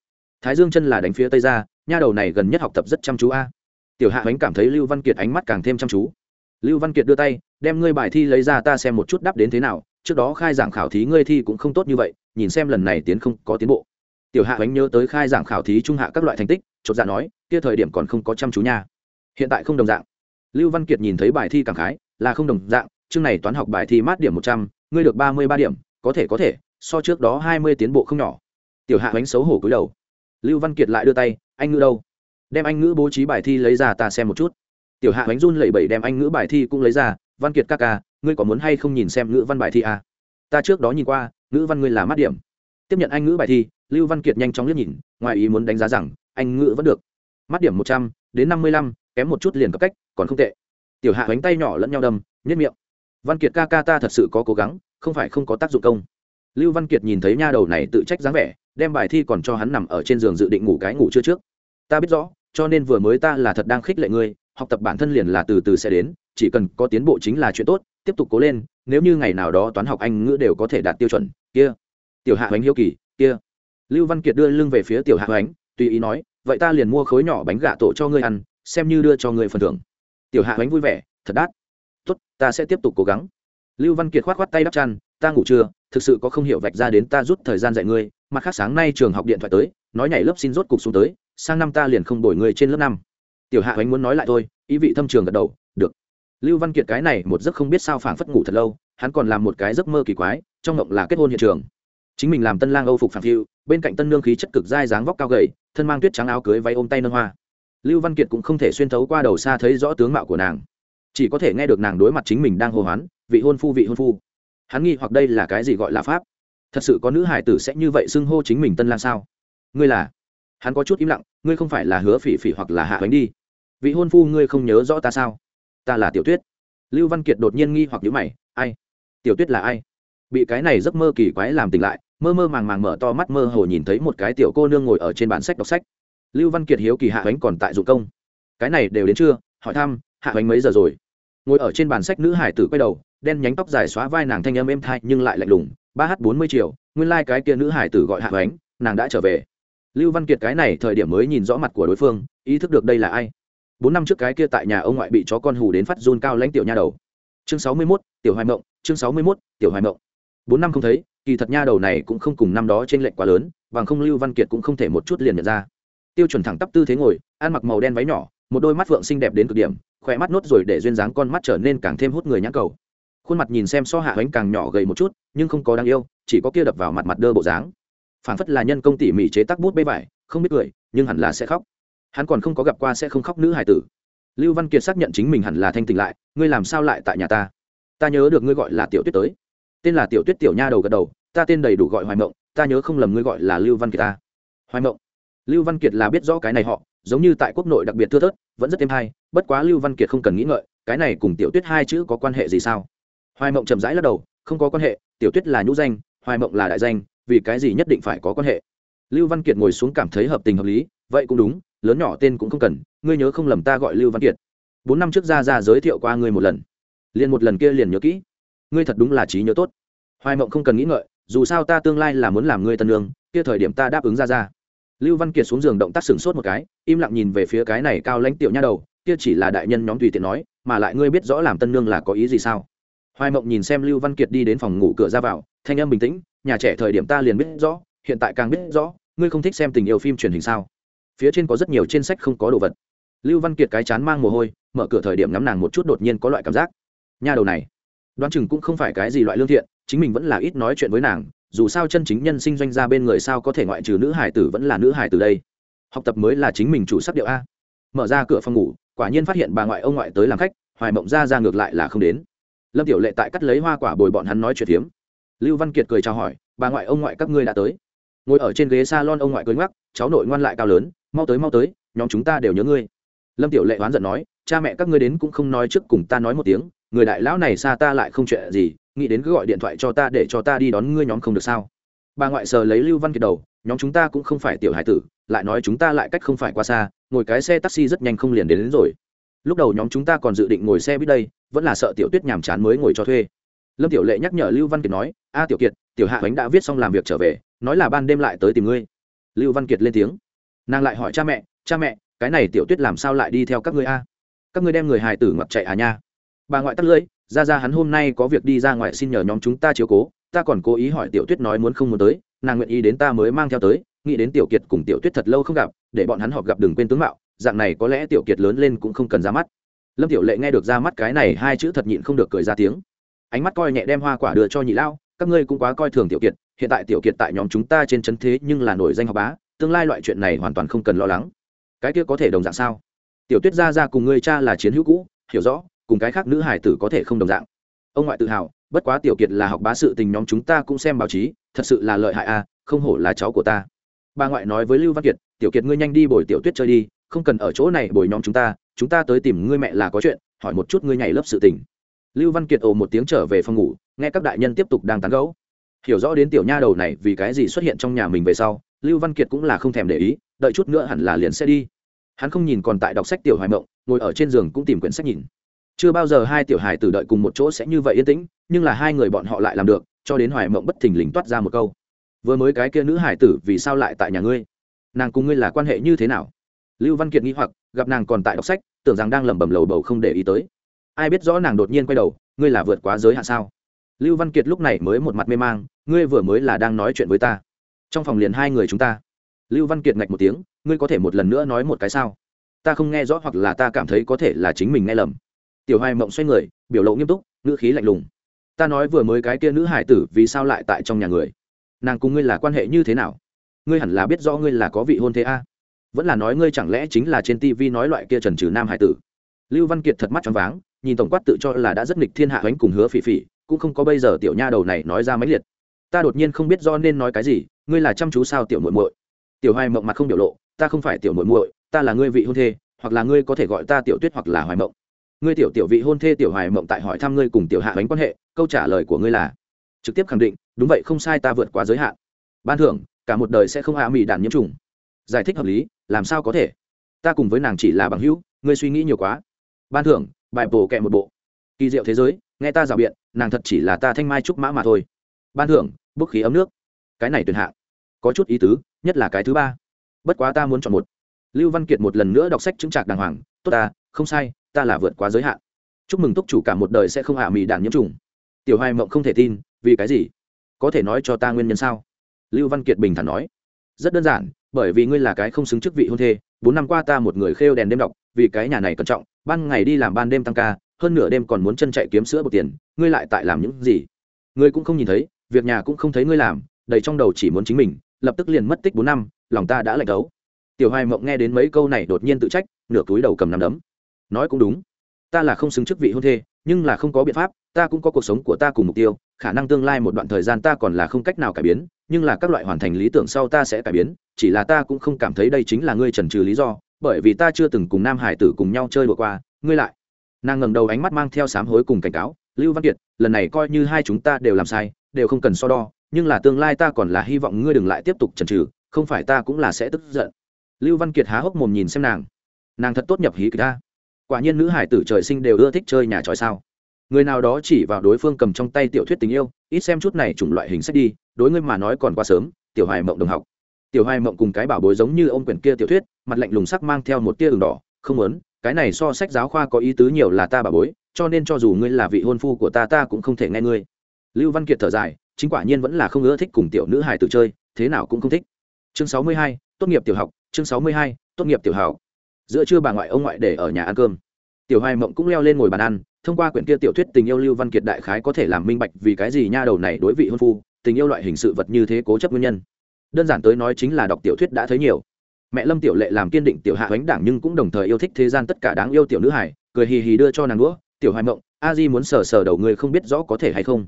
Thái dương chân là đánh phía tây ra, nha đầu này gần nhất học tập rất chăm chú a. Tiểu hạ ánh cảm thấy lưu văn kiệt ánh mắt càng thêm chăm chú lưu văn kiệt đưa tay, đem ngươi bài thi lấy ra ta xem một chút đáp đến thế nào, trước đó khai giảng khảo thí ngươi thi cũng không tốt như vậy, nhìn xem lần này tiến không có tiến bộ. Tiểu hạ ánh nhớ tới khai giảng khảo thí trung hạ các loại thành tích, chột dạ nói, kia thời điểm còn không có chăm chú nha. Hiện tại không đồng dạng. Lưu văn kiệt nhìn thấy bài thi cảm khái, là không đồng dạng, chương này toán học bài thi mát điểm một trăm, ngươi được ba mươi ba điểm, có thể có thể, so trước đó hai mươi tiến bộ không nhỏ. Tiểu hạ ánh xấu hổ cúi đầu. Lưu văn kiệt lại đưa tay, anh ngữ đâu? Đem anh ngữ bố trí bài thi lấy ra ta xem một chút tiểu hạ bánh run lẩy bẩy đem anh ngữ bài thi cũng lấy ra, văn kiệt ca ca, ngươi có muốn hay không nhìn xem ngữ văn bài thi à? ta trước đó nhìn qua, ngữ văn ngươi là mát điểm. Tiếp nhận anh ngữ bài thi, lưu văn kiệt nhanh chóng liếc nhìn, ngoài ý muốn đánh giá rằng, anh ngữ vẫn được. Mắt điểm một trăm, đến năm mươi lăm, kém một chút liền cấp cách, còn không tệ. Tiểu hạ bánh tay nhỏ lẫn nhau đâm nhất miệng. Văn kiệt ca ca ta thật sự có cố gắng, không phải không có tác dụng công. Lưu văn kiệt nhìn thấy nha đầu này tự trách dáng vẻ, đem bài thi còn cho hắn nằm ở trên giường dự định ngủ cái ngủ chưa trước. Ta biết rõ, cho nên vừa mới ta là thật đang khích lệ ngươi học tập bản thân liền là từ từ sẽ đến, chỉ cần có tiến bộ chính là chuyện tốt, tiếp tục cố lên, nếu như ngày nào đó toán học anh ngữ đều có thể đạt tiêu chuẩn, kia. Tiểu hạ hoánh hiếu kỳ, kia. Lưu văn kiệt đưa lưng về phía tiểu hạ hoánh, tùy ý nói, vậy ta liền mua khối nhỏ bánh gà tổ cho ngươi ăn, xem như đưa cho ngươi phần thưởng. Tiểu hạ hoánh vui vẻ, thật đắt. Tốt, ta sẽ tiếp tục cố gắng. Lưu văn kiệt khoát khoát tay đắp chăn, ta ngủ chưa thực sự có không hiểu vạch ra đến ta rút thời gian dạy ngươi, mặt khác sáng nay trường học điện thoại tới, nói nhảy lớp xin rốt cục xuống tới, sang năm ta liền không đổi ngươi trên lớp năm tiểu hạ ánh muốn nói lại thôi, ý vị thâm trường gật đầu, được. Lưu văn kiệt cái này một giấc không biết sao phảng phất ngủ thật lâu, hắn còn làm một cái giấc mơ kỳ quái, trong ngộng là kết hôn hiện trường. Chính mình làm tân lang âu phục phản phiu, bên cạnh tân nương khí chất cực dai dáng vóc cao gầy, thân mang tuyết trắng áo cưới váy ôm tay nâng hoa. Lưu văn kiệt cũng không thể xuyên thấu qua đầu xa thấy rõ tướng mạo của nàng. Chỉ có thể nghe được nàng đối mặt chính mình đang hô hoán, vị hôn phu, vị hôn phu. Hắn nghi hoặc đây là cái gì gọi là pháp? Thật sự có nữ hải tử sẽ như vậy xưng hô chính mình tân lang sao? Ngươi là? Hắn có chút im lặng, ngươi không phải là hứa phỉ phỉ hoặc là hạ bánh đi vị hôn phu ngươi không nhớ rõ ta sao? Ta là tiểu tuyết. Lưu văn kiệt đột nhiên nghi hoặc nhữ mày, ai? Tiểu tuyết là ai? Bị cái này giấc mơ kỳ quái làm tỉnh lại, mơ mơ màng màng mở to mắt mơ hồ nhìn thấy một cái tiểu cô nương ngồi ở trên bản sách đọc sách. Lưu văn kiệt hiếu kỳ hạ bánh còn tại dụng công. Cái này đều đến chưa hỏi thăm, hạ bánh mấy giờ rồi? Ngồi ở trên bàn sách nữ hải tử quay đầu, đen nhánh tóc dài xóa vai nàng thanh âm êm thai nhưng lại lạnh lùng, ba h bốn mươi triệu, nguyên lai、like、cái kia nữ hải tử gọi hạ bánh nàng đã trở về. Lưu văn kiệt cái này thời điểm mới nhìn rõ mặt của đối phương, ý thức được đây là ai? Bốn năm trước cái kia tại nhà ông ngoại bị chó con hù đến phát run cao lãnh tiểu nha đầu. Chương sáu mươi mốt, tiểu hoài mộng, chương sáu mươi mốt, tiểu hoài mộng. Bốn năm không thấy, kỳ thật nha đầu này cũng không cùng năm đó t r ê n lệch quá lớn, bằng không lưu văn kiệt cũng không thể một chút liền nhận ra. Tiêu chuẩn thẳng tắp tư thế ngồi, ăn mặc màu đen váy nhỏ, một đôi mắt vượng xinh đẹp đến cực điểm, khỏe mắt nốt rồi để duyên dáng con mắt trở nên càng thêm hút người nhãn cầu. Khuôn mặt nhìn xem so hạ bánh càng nhỏ gầy một chút, nhưng không có đáng yêu, chỉ có kia đập vào mặt mặt đơ bộ dáng. Phảng phất là nhân công tỉ mỉ chế tác bút bê vải, không biết cười, nhưng hẳn là sẽ khóc hắn còn không có gặp qua sẽ không khóc nữ hải tử. Lưu văn kiệt xác nhận chính mình hẳn là thanh tỉnh lại, ngươi làm sao lại tại nhà ta? Ta nhớ được ngươi gọi là tiểu tuyết tới. Tên là tiểu tuyết tiểu nha đầu gật đầu, ta tên đầy đủ gọi hoài mộng, ta nhớ không lầm ngươi gọi là lưu văn kiệt ta. Hoài mộng? Lưu văn kiệt là biết rõ cái này họ, giống như tại quốc nội đặc biệt thưa thớt, vẫn rất êm hay, bất quá lưu văn kiệt không cần nghĩ ngợi, cái này cùng tiểu tuyết hai chữ có quan hệ gì sao? Hoài mộng chậm rãi lắc đầu, không có quan hệ, tiểu tuyết là nhũ danh, hoài mộng là đại danh, vì cái gì nhất định phải có quan hệ? Lưu văn kiệt ngồi xuống cảm thấy hợp tình hợp lý, vậy cũng đúng lớn nhỏ tên cũng không cần, ngươi nhớ không lầm ta gọi lưu văn kiệt. Bốn năm trước ra ra giới thiệu qua ngươi một lần. Liền một lần kia liền nhớ kỹ. Ngươi thật đúng là trí nhớ tốt. Hoài mộng không cần nghĩ ngợi, dù sao ta tương lai là muốn làm ngươi tân lương kia thời điểm ta đáp ứng ra ra lưu văn kiệt xuống giường động tác sửng sốt một cái, im lặng nhìn về phía cái này cao lãnh tiểu nha đầu, kia chỉ là đại nhân nhóm tùy tiện nói, mà lại ngươi biết rõ làm tân nương là có ý gì sao? Hoài mộng nhìn xem lưu văn kiệt đi đến phòng ngủ cửa ra vào, thanh âm bình tĩnh, nhà trẻ thời điểm ta liền biết rõ, hiện tại càng biết rõ, ngươi không thích xem tình yêu phim truyền hình sao? Phía trên có rất nhiều trên sách không có đồ vật. Lưu văn kiệt cái chán mang mồ hôi, mở cửa thời điểm ngắm nàng một chút đột nhiên có loại cảm giác. Nha đầu này, đoán chừng cũng không phải cái gì loại lương thiện, chính mình vẫn là ít nói chuyện với nàng, dù sao chân chính nhân sinh doanh ra bên người sao có thể ngoại trừ nữ hải tử vẫn là nữ hải tử đây. Học tập mới là chính mình chủ sắc điệu a. Mở ra cửa phòng ngủ, quả nhiên phát hiện bà ngoại ông ngoại tới làm khách, hoài mộng ra ra ngược lại là không đến. Lâm tiểu lệ tại cắt lấy hoa quả bồi bọn hắn nói chuyện hiếm. lưu văn kiệt cười chào hỏi, bà ngoại ông ngoại các ngươi đã tới. Ngồi ở trên ghế s a lon ông ngoại cười ngoắc, cháu nội ngoan lại cao lớn mau tới mau tới nhóm chúng ta đều nhớ ngươi. Lâm tiểu lệ oán giận nói cha mẹ các ngươi đến cũng không nói trước cùng ta nói một tiếng người đại lão này xa ta lại không chuyện gì nghĩ đến cứ gọi điện thoại cho ta để cho ta đi đón ngươi nhóm không được sao? Bà ngoại sờ lấy lưu văn kiệt đầu nhóm chúng ta cũng không phải tiểu hải tử lại nói chúng ta lại cách không phải qua xa ngồi cái xe taxi rất nhanh không liền đến, đến rồi. Lúc đầu nhóm chúng ta còn dự định ngồi xe buýt đây vẫn là sợ tiểu tuyết nhàm chán mới ngồi cho thuê. Lâm tiểu lệ nhắc nhở lưu văn kiệt nói a tiểu kiệt tiểu hạ bánh đã viết xong làm việc trở về nói là ban đêm lại tới tìm ngươi. Lưu văn kiệt lên tiếng nàng lại hỏi cha mẹ cha mẹ, cái này tiểu tuyết làm sao lại đi theo các ngươi a? Các ngươi đem người hài tử ngập chạy à nha? Bà ngoại tắt lưỡi, ra ra hắn hôm nay có việc đi ra ngoài xin nhờ nhóm chúng ta chiếu cố, ta còn cố ý hỏi tiểu tuyết nói muốn không muốn tới, nàng nguyện ý đến ta mới mang theo tới, nghĩ đến tiểu kiệt cùng tiểu tuyết thật lâu không gặp, để bọn hắn họp gặp đừng quên tướng mạo, dạng này có lẽ tiểu kiệt lớn lên cũng không cần ra mắt. Lâm tiểu lệ nghe được ra mắt cái này hai chữ thật nhịn không được cười ra tiếng. Ánh mắt coi nhẹ đem hoa quả đưa cho nhị lao, các ngươi cũng quá coi thường tiểu kiệt, hiện tại tiểu kiệt tại nhóm chúng ta trên chấn thế nhưng là nổi danh học bá tương lai loại chuyện này hoàn toàn không cần lo lắng. Cái kia có thể đồng dạng sao? Tiểu tuyết ra ra cùng ngươi cha là chiến hữu cũ, hiểu rõ, cùng cái khác nữ hải tử có thể không đồng dạng. Ông ngoại tự hào, bất quá tiểu kiệt là học bá sự tình nhóm chúng ta cũng xem báo chí, thật sự là lợi hại a không hổ là cháu của ta. Bà ngoại nói với lưu văn kiệt, tiểu kiệt ngươi nhanh đi bồi tiểu tuyết chơi đi, không cần ở chỗ này bồi nhóm chúng ta chúng ta tới tìm ngươi mẹ là có chuyện, hỏi một chút ngươi nhảy lớp sự tình. Lưu văn kiệt ồ một tiếng trở về phòng ngủ, nghe các đại nhân tiếp tục đang tán gẫu hiểu rõ đến tiểu nha đầu này vì cái gì xuất hiện trong nhà mình về sau, lưu văn kiệt cũng là không thèm để ý, đợi chút nữa hẳn là liền sẽ đi. Hắn không nhìn còn tại đọc sách tiểu hoài mộng, ngồi ở trên giường cũng tìm quyển sách nhìn. Chưa bao giờ hai tiểu hài tử đợi cùng một chỗ sẽ như vậy yên tĩnh, nhưng là hai người bọn họ lại làm được, cho đến hoài mộng bất thình lình toát ra một câu. Vừa mới cái kia nữ hải tử vì sao lại tại nhà ngươi? Nàng cùng ngươi là quan hệ như thế nào? Lưu văn kiệt nghĩ hoặc, gặp nàng còn tại đọc sách, tưởng rằng đang lẩm bẩm lầu bầu không để ý tới. Ai biết rõ nàng đột nhiên quay đầu, ngươi là vượt quá giới hạn sao? Lưu văn kiệt lúc này mới một mặt mê mang, ngươi vừa mới là đang nói chuyện với ta. Trong phòng liền hai người chúng ta. Lưu văn kiệt ngạch một tiếng, ngươi có thể một lần nữa nói một cái sao? Ta không nghe rõ hoặc là ta cảm thấy có thể là chính mình nghe lầm. Tiểu hoài mộng xoay người, biểu lộ nghiêm túc, ngữ khí lạnh lùng. Ta nói vừa mới cái kia nữ hải tử vì sao lại tại trong nhà người? Nàng cùng ngươi là quan hệ như thế nào? Ngươi hẳn là biết rõ ngươi là có vị hôn thế a. Vẫn là nói ngươi chẳng lẽ chính là trên tv nói loại kia trần trừ nam hải tử? Lưu văn kiệt thật mắt choáng váng, nhìn tổng quát tự cho là đã rất nghịch thiên hạ bánh cùng hứa phỉ phỉ cũng không có bây giờ tiểu nha đầu này nói ra mấy liệt. Ta đột nhiên không biết do nên nói cái gì, ngươi là chăm chú sao tiểu muội muội? Tiểu hoài mộng mặt không biểu lộ, ta không phải tiểu muội muội, ta là ngươi vị hôn thê, hoặc là ngươi có thể gọi ta tiểu tuyết hoặc là hoài mộng. Ngươi tiểu tiểu vị hôn thê tiểu hoài mộng tại hỏi thăm ngươi cùng tiểu hạ bánh quan hệ, câu trả lời của ngươi là, trực tiếp khẳng định, đúng vậy không sai ta vượt quá giới hạn. Ban thưởng, cả một đời sẽ không hạ mỹ đàn nhiễm trùng. Giải thích hợp lý, làm sao có thể? Ta cùng với nàng chỉ là bằng hữu, ngươi suy nghĩ nhiều quá. Ban thưởng, bài bổ kẹ một bộ kỳ diệu thế giới, nghe ta rào biện, nàng thật chỉ là ta thanh mai trúc mã mà thôi. Ban thưởng bức khí ấm nước. Cái này tuyệt hạng. Có chút ý tứ, nhất là cái thứ ba. Bất quá ta muốn chọn một. Lưu văn kiệt một lần nữa đọc sách chứng trạc đàng hoàng. Tốt ta, không sai, ta là vượt quá giới hạn. Chúc mừng túc chủ cả một đời sẽ không hạ mì đạn nhiễm trùng. Tiểu hoài mộng không thể tin, vì cái gì? Có thể nói cho ta nguyên nhân sao? Lưu văn kiệt bình thản nói. Rất đơn giản, bởi vì ngươi là cái không xứng chức vị hôn thê. Bốn năm qua ta một người khêu đèn đêm đọc, vì cái nhà này cẩn trọng, ban ngày đi làm ban đêm tăng ca hơn nửa đêm còn muốn chân chạy kiếm sữa bột tiền, ngươi lại tại làm những gì? Ngươi cũng không nhìn thấy, việc nhà cũng không thấy ngươi làm, đầy trong đầu chỉ muốn chính mình, lập tức liền mất tích bốn năm, lòng ta đã lạnh đấu tiểu hoài mộng nghe đến mấy câu này đột nhiên tự trách, nửa túi đầu cầm nắm đấm. Nói cũng đúng. Ta là không xứng chức vị hôn thê, nhưng là không có biện pháp, ta cũng có cuộc sống của ta cùng mục tiêu, khả năng tương lai một đoạn thời gian ta còn là không cách nào cải biến, nhưng là các loại hoàn thành lý tưởng sau ta sẽ cải biến, chỉ là ta cũng không cảm thấy đây chính là ngươi trần trừ lý do, bởi vì ta chưa từng cùng nam hải tử cùng nhau chơi đùa qua, ngươi lại nàng ngẩng đầu ánh mắt mang theo sám hối cùng cảnh cáo, lưu văn kiệt, lần này coi như hai chúng ta đều làm sai, đều không cần so đo, nhưng là tương lai ta còn là hy vọng ngươi đừng lại tiếp tục chần chừ, không phải ta cũng là sẽ tức giận. Lưu văn kiệt há hốc mồm nhìn xem nàng. Nàng thật tốt nhập hí kịch ta quả nhiên nữ hải tử trời sinh đều ưa thích chơi nhà tròi sao. Người nào đó chỉ vào đối phương cầm trong tay tiểu thuyết tình yêu, ít xem chút này chủng loại hình sách đi, đối ngươi mà nói còn quá sớm, tiểu hoài mộng đồng học. Tiểu hoài mộng cùng cái bảo bối giống như ông quyển kia tiểu thuyết, mặt lạnh lùng sắc mang theo một tia đường đỏ, không muốn cái này so sách giáo khoa có ý tứ nhiều là ta bà bối, cho nên cho dù ngươi là vị hôn phu của ta ta cũng không thể nghe ngươi. Lưu văn kiệt thở dài, chính quả nhiên vẫn là không ưa thích cùng tiểu nữ hài tự chơi, thế nào cũng không thích. Chương sáu mươi hai, tốt nghiệp tiểu học, chương sáu mươi hai, tốt nghiệp tiểu học. Giữa trưa bà ngoại ông ngoại để ở nhà ăn cơm. Tiểu hoài mộng cũng leo lên ngồi bàn ăn, thông qua quyển kia tiểu thuyết tình yêu lưu văn kiệt đại khái có thể làm minh bạch vì cái gì nha đầu này đối vị hôn phu, tình yêu loại hình sự vật như thế cố chấp nguyên nhân. Đơn giản tới nói chính là đọc tiểu thuyết đã thấy nhiều mẹ lâm tiểu lệ làm kiên định tiểu hạ ánh đảng nhưng cũng đồng thời yêu thích thế gian tất cả đáng yêu tiểu nữ hải cười hì hì đưa cho nàng đũa, tiểu hoài mộng, a di muốn sờ sờ đầu người không biết rõ có thể hay không?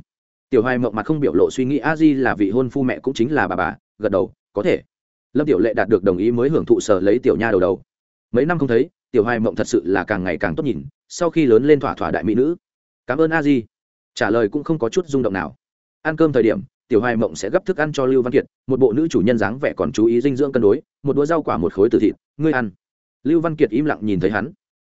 Tiểu hoài mộng mặt không biểu lộ suy nghĩ, a di là vị hôn phu mẹ cũng chính là bà bà, gật đầu, có thể. Lâm tiểu lệ đạt được đồng ý mới hưởng thụ sờ lấy tiểu nha đầu đầu. Mấy năm không thấy, tiểu hoài mộng thật sự là càng ngày càng tốt nhìn, sau khi lớn lên thỏa thỏa đại mỹ nữ. Cảm ơn a di. Trả lời cũng không có chút rung động nào. Ăn cơm thời điểm tiểu hoài mộng sẽ gấp thức ăn cho lưu văn kiệt, một bộ nữ chủ nhân dáng vẻ còn chú ý dinh dưỡng cân đối, một đũa rau quả một khối từ thịt, ngươi ăn. Lưu văn kiệt im lặng nhìn thấy hắn.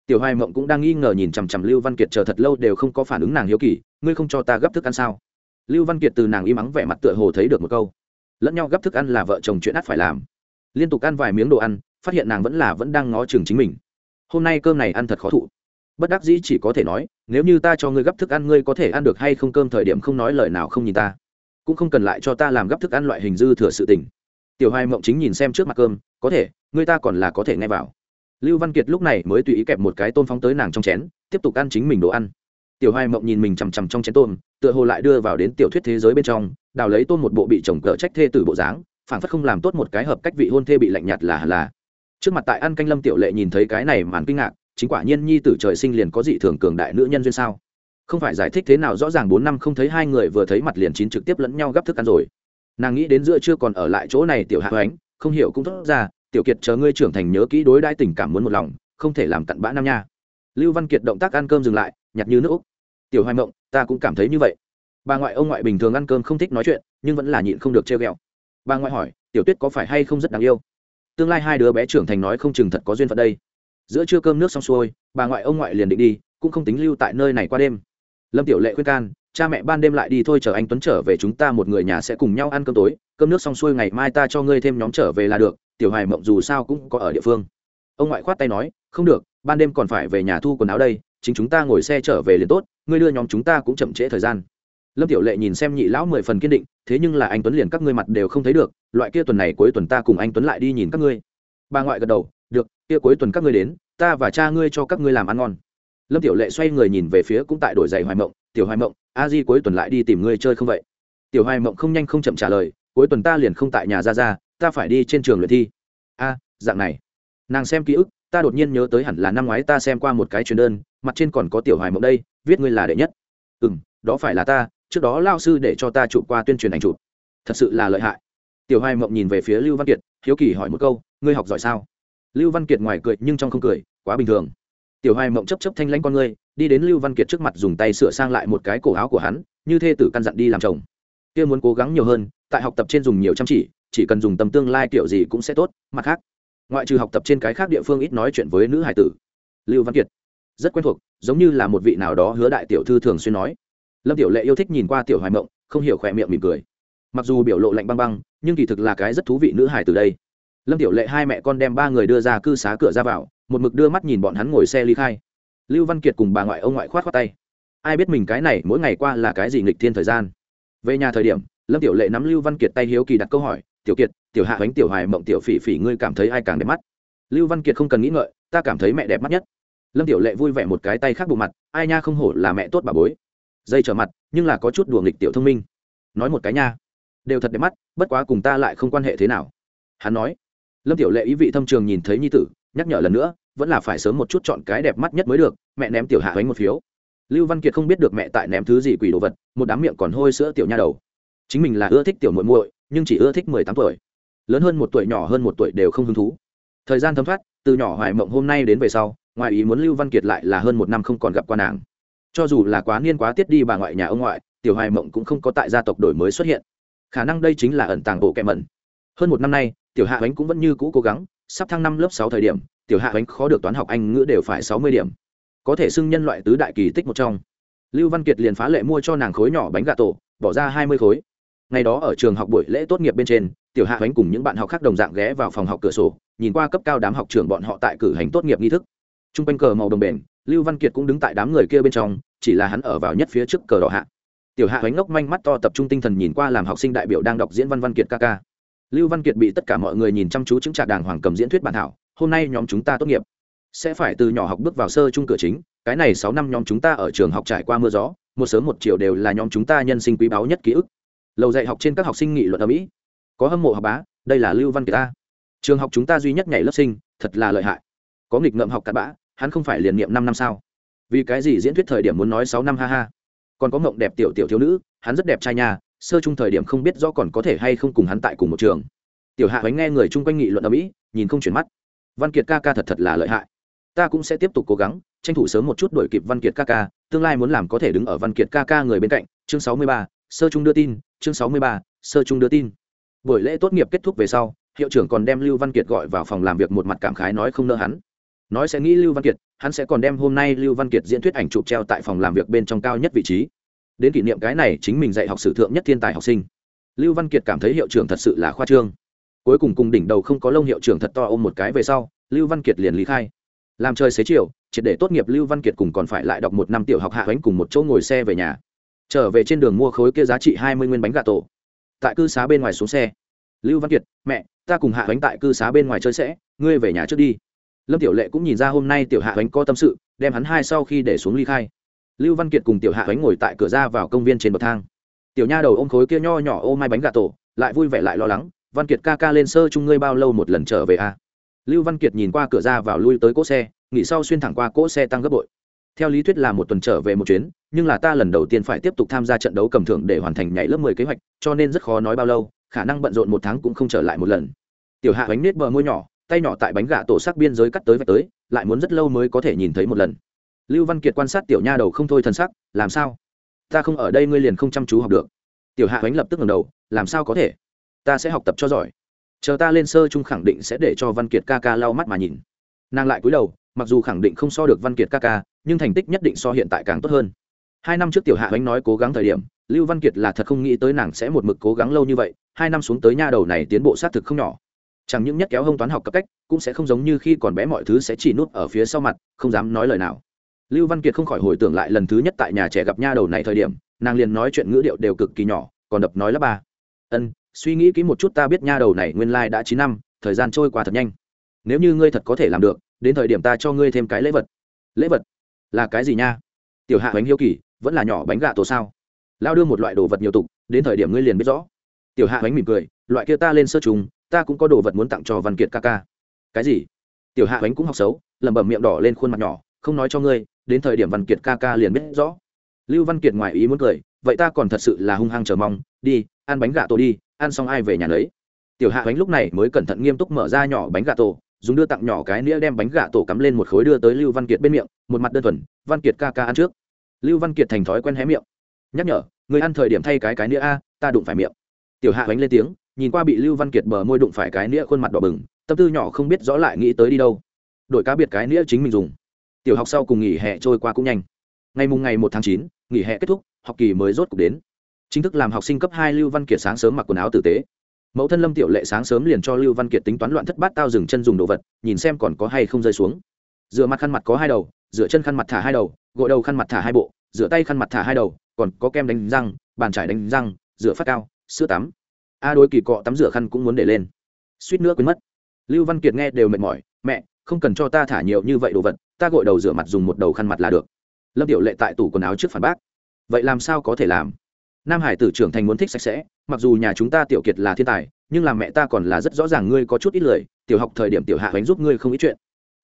Tiểu hoài mộng cũng đang nghi ngờ nhìn chằm chằm lưu văn kiệt, chờ thật lâu đều không có phản ứng nàng hiếu kỳ, ngươi không cho ta gấp thức ăn sao? Lưu văn kiệt từ nàng im ắng vẻ mặt tựa hồ thấy được một câu. Lẫn nhau gấp thức ăn là vợ chồng chuyện ắt phải làm. Liên tục ăn vài miếng đồ ăn, phát hiện nàng vẫn là vẫn đang ngó chừng chính mình. Hôm nay cơm này ăn thật khó thụ. Bất đắc dĩ chỉ có thể nói, nếu như ta cho ngươi gấp thức ăn, ngươi có thể ăn được hay không cơm thời điểm không nói lời nào không nhìn ta cũng không cần lại cho ta làm gấp thức ăn loại hình dư thừa sự tình. Tiểu hoài mộng chính nhìn xem trước mặt cơm, có thể, người ta còn là có thể nghe vào. Lưu văn kiệt lúc này mới tùy ý kẹp một cái tôm phóng tới nàng trong chén, tiếp tục ăn chính mình đồ ăn. Tiểu hoài mộng nhìn mình chằm chằm trong chén tôm, tựa hồ lại đưa vào đến tiểu thuyết thế giới bên trong, đào lấy tôm một bộ bị chồng cỡ trách thê từ bộ dáng phản phất không làm tốt một cái hợp cách vị hôn thê bị lạnh nhạt là là. Trước mặt tại ăn canh lâm tiểu lệ nhìn thấy cái này màn kinh ngạc, chính quả nhiên nhi tử trời sinh liền có dị thường cường đại nữ nhân duyên sao? Không phải giải thích thế nào rõ ràng bốn năm không thấy hai người vừa thấy mặt liền chín trực tiếp lẫn nhau gấp thức ăn rồi. Nàng nghĩ đến giữa chưa còn ở lại chỗ này tiểu hạ hoánh, không hiểu cũng thốt ra, tiểu kiệt chờ ngươi trưởng thành nhớ kỹ đối đãi tình cảm muốn một lòng, không thể làm cặn bã nam nha. Lưu văn kiệt động tác ăn cơm dừng lại, nhặt như nước úc. Tiểu hoài mộng, ta cũng cảm thấy như vậy. Bà ngoại ông ngoại bình thường ăn cơm không thích nói chuyện, nhưng vẫn là nhịn không được treo ghẹo. Bà ngoại hỏi, tiểu tuyết có phải hay không rất đáng yêu? Tương lai hai đứa bé trưởng thành nói không chừng thật có duyên phận đây. Giữa trưa cơm nước xong xuôi, bà ngoại ông ngoại liền định đi, cũng không tính lưu tại nơi này qua đêm lâm tiểu lệ khuyên can, cha mẹ ban đêm lại đi thôi, chờ anh tuấn trở về chúng ta một người nhà sẽ cùng nhau ăn cơm tối, cơm nước xong xuôi ngày mai ta cho ngươi thêm nhóm trở về là được, tiểu hoài mộng dù sao cũng có ở địa phương. Ông ngoại khoát tay nói, không được, ban đêm còn phải về nhà thu quần áo đây, chính chúng ta ngồi xe trở về liền tốt, ngươi đưa nhóm chúng ta cũng chậm trễ thời gian. Lâm tiểu lệ nhìn xem nhị lão mười phần kiên định, thế nhưng là anh tuấn liền các ngươi mặt đều không thấy được, loại kia tuần này cuối tuần ta cùng anh tuấn lại đi nhìn các ngươi. Bà ngoại gật đầu, được, kia cuối tuần các ngươi đến, ta và cha ngươi cho các ngươi làm ăn ngon lâm tiểu lệ xoay người nhìn về phía cũng tại đổi giày hoài mộng, tiểu hoài mộng, a di cuối tuần lại đi tìm ngươi chơi không vậy? Tiểu hoài mộng không nhanh không chậm trả lời, cuối tuần ta liền không tại nhà ra ra ta phải đi trên trường luyện thi. A, dạng này. Nàng xem ký ức, ta đột nhiên nhớ tới hẳn là năm ngoái ta xem qua một cái truyền đơn, mặt trên còn có tiểu hoài mộng đây, viết ngươi là đệ nhất. Ừ m đó phải là ta, trước đó lao sư để cho ta chụp qua tuyên truyền ảnh chụp. Thật sự là lợi hại. Tiểu hoài mộng nhìn về phía lưu văn kiệt, hiếu kỳ hỏi một câu, ngươi học giỏi sao? Lưu văn kiệt ngoài cười nhưng trong không cười, quá bình thường tiểu hoài mộng chấp chấp thanh lãnh con ngươi, đi đến lưu văn kiệt trước mặt dùng tay sửa sang lại một cái cổ áo của hắn, như thê tử căn dặn đi làm chồng. Kia muốn cố gắng nhiều hơn, tại học tập trên dùng nhiều chăm chỉ chỉ cần dùng tầm tương lai kiểu gì cũng sẽ tốt, mặt khác. Ngoại trừ học tập trên cái khác địa phương ít nói chuyện với nữ hải tử. Lưu văn kiệt, rất quen thuộc, giống như là một vị nào đó hứa đại tiểu thư thường xuyên nói. Lâm tiểu lệ yêu thích nhìn qua tiểu hoài mộng, không hiểu khỏe miệng mỉm cười. Mặc dù biểu lộ lạnh băng băng, nhưng kỳ thực là cái rất thú vị nữ hải từ đây. Lâm tiểu lệ hai mẹ con đem ba người đưa ra cư xá cửa ra vào một mực đưa mắt nhìn bọn hắn ngồi xe ly khai. Lưu văn kiệt cùng bà ngoại ông ngoại khoát khoát tay. Ai biết mình cái này mỗi ngày qua là cái gì nghịch thiên thời gian. Về nhà thời điểm, lâm tiểu lệ nắm lưu văn kiệt tay hiếu kỳ đặt câu hỏi, tiểu kiệt, tiểu hạ bánh tiểu hài mộng tiểu phỉ phỉ ngươi cảm thấy ai càng đẹp mắt? Lưu văn kiệt không cần nghĩ ngợi, ta cảm thấy mẹ đẹp mắt nhất. Lâm tiểu lệ vui vẻ một cái tay khác bộ mặt, ai nha không hổ là mẹ tốt bà bối. Dây trở mặt, nhưng là có chút đùa nghịch tiểu thông minh. Nói một cái nha, đều thật đẹp mắt, bất quá cùng ta lại không quan hệ thế nào. Hắn nói. Lâm tiểu lệ ý vị thâm trường nhìn thấy nhi tử nhắc nhở lần nữa, vẫn là phải sớm một chút chọn cái đẹp mắt nhất mới được, mẹ ném tiểu hạ bánh một phiếu. Lưu văn kiệt không biết được mẹ tại ném thứ gì quỷ đồ vật, một đám miệng còn hôi sữa tiểu nha đầu. Chính mình là ưa thích tiểu muội muội, nhưng chỉ ưa thích mười tám tuổi. Lớn hơn một tuổi, nhỏ hơn một tuổi đều không hứng thú. Thời gian thấm thoát, từ nhỏ hoài mộng hôm nay đến về sau, ngoài ý muốn lưu văn kiệt lại là hơn một năm không còn gặp qua nàng. Cho dù là quá niên quá tiết đi bà ngoại nhà ông ngoại, tiểu hoài mộng cũng không có tại gia tộc đổi mới xuất hiện. Khả năng đây chính là ẩn tàng bộ kẹ mẩn. Hơn một năm nay, tiểu hạ ánh cũng vẫn như cũ cố gắng sắp thăng năm lớp sáu thời điểm, tiểu hạ ánh khó được toán học anh ngữ đều phải sáu mươi điểm. Có thể xưng nhân loại tứ đại kỳ tích một trong. Lưu văn kiệt liền phá lệ mua cho nàng khối nhỏ bánh gà tổ, bỏ ra hai mươi khối. Ngày đó ở trường học buổi lễ tốt nghiệp bên trên, tiểu hạ ánh cùng những bạn học khác đồng dạng ghé vào phòng học cửa sổ, nhìn qua cấp cao đám học trường bọn họ tại cử hành tốt nghiệp nghi thức. T r u n g quanh cờ màu đồng bền, lưu văn kiệt cũng đứng tại đám người kia bên trong, chỉ là hắn ở vào nhất phía trước cờ đỏ hạ. Tiểu hạ ánh ngốc manh mắt to tập trung tinh thần nhìn qua làm học sinh đại biểu đang đọc diễn văn văn kiệt ca ca lưu văn kiệt bị tất cả mọi người nhìn chăm chú chứng trạc đàng hoàng cầm diễn thuyết bản thảo, hôm nay nhóm chúng ta tốt nghiệp. Sẽ phải từ nhỏ học bước vào sơ trung cửa chính, cái này sáu năm nhóm chúng ta ở trường học trải qua mưa gió, một sớm một chiều đều là nhóm chúng ta nhân sinh quý báu nhất ký ức. Lầu dạy học trên các học sinh nghị luận ở mỹ. Có hâm mộ học bá, đây là lưu văn kiệt ta. Trường học chúng ta duy nhất nhảy lớp sinh, thật là lợi hại. Có nghịch ngợm học cặn bã, hắn không phải liền niệm năm năm sao? Vì cái gì diễn thuyết thời điểm muốn nói sáu năm ha ha? Còn có mộng đẹp tiểu tiểu thiếu nữ, hắn rất đẹp trai nhà sơ chung thời điểm không biết rõ còn có thể hay không cùng hắn tại cùng một trường. Tiểu hạ bánh nghe người chung quanh nghị luận ở mỹ, nhìn không chuyển mắt. Văn kiệt ca ca thật thật là lợi hại. Ta cũng sẽ tiếp tục cố gắng, tranh thủ sớm một chút đổi kịp văn kiệt ca ca, tương lai muốn làm có thể đứng ở văn kiệt ca ca người bên cạnh. Chương sáu mươi ba, sơ trung đưa tin, chương sáu mươi ba, sơ trung đưa tin. Buổi lễ tốt nghiệp kết thúc về sau, hiệu trưởng còn đem lưu văn kiệt gọi vào phòng làm việc một mặt cảm khái nói không nỡ hắn. Nói sẽ nghĩ lưu văn kiệt, hắn sẽ còn đem hôm nay lưu văn kiệt diễn thuyết ảnh chụp treo tại phòng làm việc bên trong cao nhất vị trí đến kỷ niệm cái này chính mình dạy học sử thượng nhất thiên tài học sinh. Lưu văn kiệt cảm thấy hiệu trưởng thật sự là khoa trương. Cuối cùng cùng đỉnh đầu không có lông hiệu trưởng thật to ôm một cái về sau, lưu văn kiệt liền lý khai. Làm chơi xế chiều, triệt để tốt nghiệp lưu văn kiệt cùng còn phải lại đọc một năm tiểu học hạ bánh cùng một chỗ ngồi xe về nhà. Trở về trên đường mua khối kia giá trị hai mươi nguyên bánh gà tổ. Tại cư xá bên ngoài xuống xe. Lưu văn kiệt, mẹ, ta cùng hạ bánh tại cư xá bên ngoài chơi sẽ, ngươi về nhà trước đi. Lâm tiểu lệ cũng nhìn ra hôm nay tiểu hạ bánh có tâm sự, đem hắn hai sau khi để xuống ly khai lưu văn kiệt cùng tiểu hạ bánh ngồi tại cửa ra vào công viên trên bậc thang. Tiểu nha đầu ôm khối kia nho nhỏ ô mai bánh gà tổ, lại vui vẻ lại lo lắng, văn kiệt ca ca lên sơ chung ngươi bao lâu một lần trở về a à? lưu văn kiệt nhìn qua cửa ra vào lui tới cỗ xe, nghỉ sau xuyên thẳng qua cỗ xe tăng gấp bội. Theo lý thuyết là một tuần trở về một chuyến, nhưng là ta lần đầu tiên phải tiếp tục tham gia trận đấu cầm thưởng để hoàn thành nhảy lớp mười kế hoạch, cho nên rất khó nói bao lâu, khả năng bận rộn một tháng cũng không trở lại một lần. Tiểu hạ bánh nết bờ môi nhỏ, tay nhỏ tại bánh gà tổ sắc biên giới cắt tới vạch tới, lại muốn rất lâu mới có thể nhìn thấy một lần lưu văn kiệt quan sát tiểu nha đầu không thôi thân sắc, làm sao? Ta không ở đây ngươi liền không chăm chú học được. Tiểu hạ ánh lập tức ngẩng đầu, làm sao có thể? Ta sẽ học tập cho giỏi. Chờ ta lên sơ chung khẳng định sẽ để cho văn kiệt ca ca lau mắt mà nhìn. Nàng lại cúi đầu, mặc dù khẳng định không so được văn kiệt ca ca, nhưng thành tích nhất định so hiện tại càng tốt hơn. Hai năm trước tiểu hạ ánh nói cố gắng thời điểm, lưu văn kiệt là thật không nghĩ tới nàng sẽ một mực cố gắng lâu như vậy, hai năm xuống tới nha đầu này tiến bộ xác thực không nhỏ. Chẳng những nhất kéo hông toán học cấp cách, cũng sẽ không giống như khi còn bé mọi thứ sẽ chỉ nuốt ở phía sau mặt, không dám nói lời nào lưu văn kiệt không khỏi hồi tưởng lại lần thứ nhất tại nhà trẻ gặp nha đầu này thời điểm, nàng liền nói chuyện ngữ điệu đều cực kỳ nhỏ, còn đập nói lớp ba. Ân, suy nghĩ kỹ một chút ta biết nha đầu này nguyên lai đã chín năm, thời gian trôi qua thật nhanh. Nếu như ngươi thật có thể làm được, đến thời điểm ta cho ngươi thêm cái lễ vật. Lễ vật? Là cái gì nha? Tiểu hạ bánh hiếu kỳ, vẫn là nhỏ bánh gà tổ sao? Lao đưa một loại đồ vật nhiều tục, đến thời điểm ngươi liền biết rõ. Tiểu hạ bánh mỉm cười, loại kia ta lên sơ trùng, ta cũng có đồ vật muốn tặng cho văn kiệt ca ca. Cái gì? Tiểu hạ bánh cũng học xấu, lẩm bẩm miệng đỏ lên khuôn mặt nhỏ, không nói cho ngươi đến thời điểm văn kiệt ca ca liền biết rõ. Lưu văn kiệt ngoài ý muốn cười, vậy ta còn thật sự là hung hăng chờ mong, đi, ăn bánh gà tổ đi, ăn xong ai về nhà lấy tiểu hạ bánh lúc này mới cẩn thận nghiêm túc mở ra nhỏ bánh gà tổ, dùng đưa tặng nhỏ cái nĩa đem bánh gà tổ cắm lên một khối đưa tới lưu văn kiệt bên miệng, một mặt đơn thuần, văn kiệt ca ca ăn trước. Lưu văn kiệt thành thói quen hé miệng. Nhắc nhở, người ăn thời điểm thay cái cái nĩa a, ta đụng phải miệng. Tiểu hạ bánh lên tiếng, nhìn qua bị lưu văn kiệt bờ môi đụng phải cái nĩa khuôn mặt đỏ bừng, tâm tư nhỏ không biết rõ lại nghĩ tới đi đâu. Đội cá biệt cái nĩa chính mình dùng tiểu học sau cùng nghỉ hè trôi qua cũng nhanh. Ngày mùng ngày một tháng chín, nghỉ hè kết thúc, học kỳ mới rốt cuộc đến. Chính thức làm học sinh cấp hai lưu văn kiệt sáng sớm mặc quần áo tử tế. Mẫu thân lâm tiểu lệ sáng sớm liền cho lưu văn kiệt tính toán loạn thất bát tao dừng chân dùng đồ vật, nhìn xem còn có hay không rơi xuống. Rửa mặt khăn mặt có hai đầu, rửa chân khăn mặt thả hai đầu, gội đầu khăn mặt thả hai bộ, rửa tay khăn mặt thả hai đầu, còn có kem đánh răng, bàn trải đánh răng, rửa phát cao, sữa tắm. A đối kỳ cọ tắm rửa khăn cũng muốn để lên. Suýt nữa quên mất. Lưu văn kiệt nghe đều mệt mỏi, mẹ, không cần cho ta thả nhiều như vậy đồ vật ta gội đầu rửa mặt dùng một đầu khăn mặt là được. Lâm tiểu lệ tại tủ quần áo trước phản bác. Vậy làm sao có thể làm? Nam hải tử trưởng thành muốn thích sạch sẽ, mặc dù nhà chúng ta tiểu kiệt là thiên tài, nhưng làm mẹ ta còn là rất rõ ràng ngươi có chút ít lời. tiểu học thời điểm tiểu hạ bánh giúp ngươi không ít chuyện.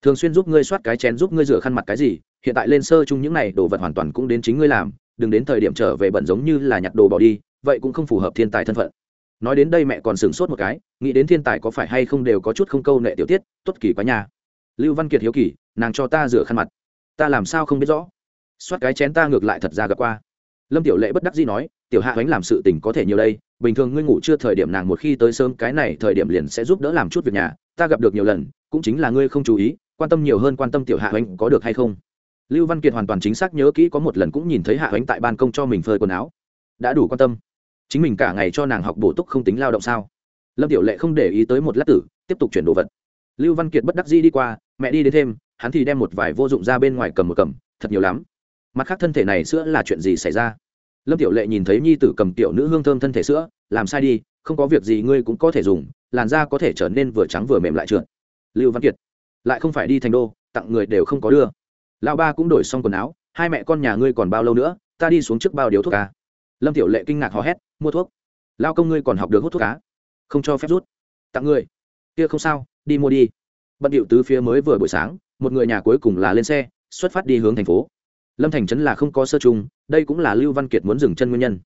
Thường xuyên giúp ngươi soát cái chén giúp ngươi rửa khăn mặt cái gì, hiện tại lên sơ chung những này đồ vật hoàn toàn cũng đến chính ngươi làm, đừng đến thời điểm trở về bận giống như là nhặt đồ bỏ đi, vậy cũng không phù hợp thiên tài thân phận. Nói đến đây mẹ còn sửng sốt một cái, nghĩ đến thiên tài có phải hay không đều có chút không câu nệ tiểu tiết, tốt kỳ quá nhà lưu văn kiệt hiếu kỳ nàng cho ta rửa khăn mặt. Ta làm sao không biết rõ? Soát cái chén ta ngược lại thật ra gặp qua. Lâm tiểu lệ bất đắc dĩ nói, tiểu hạ ánh làm sự tình có thể nhiều đây, bình thường ngươi ngủ chưa thời điểm nàng một khi tới sớm, cái này thời điểm liền sẽ giúp đỡ làm chút việc nhà, ta gặp được nhiều lần, cũng chính là ngươi không chú ý, quan tâm nhiều hơn quan tâm tiểu hạ ánh có được hay không. Lưu văn kiệt hoàn toàn chính xác nhớ kỹ có một lần cũng nhìn thấy hạ ánh tại ban công cho mình phơi quần áo. Đã đủ quan tâm. Chính mình cả ngày cho nàng học bổ túc không tính lao động sao? Lâm tiểu lệ không để ý tới một lát tử, tiếp tục chuyển đồ vật. Lưu văn kiệt bất đắc dĩ đi qua, mẹ đi đến thêm hắn thì đem một vài vô dụng ra bên ngoài cầm một cầm, thật nhiều lắm. Mặt khác thân thể này sữa là chuyện gì xảy ra? Lâm tiểu lệ nhìn thấy nhi tử cầm tiểu nữ hương thơm thân thể sữa, làm sai đi, không có việc gì ngươi cũng có thể dùng, làn da có thể trở nên vừa trắng vừa mềm lại trượt. Lưu văn kiệt, lại không phải đi thành đô, tặng người đều không có đưa. Lão ba cũng đổi xong quần áo, hai mẹ con nhà ngươi còn bao lâu nữa, ta đi xuống trước bao điếu thuốc cá. Lâm tiểu lệ kinh ngạc hò hét, mua thuốc? Lao công ngươi còn học được hút thuốc cá? Không cho phép rút. Tặng người. Kia không sao, đi mua đi. Bận điệu tứ phía mới vừa buổi sáng một người nhà cuối cùng là lên xe, xuất phát đi hướng thành phố. Lâm thành trấn là không có sơ chung, đây cũng là lưu văn kiệt muốn dừng chân nguyên nhân.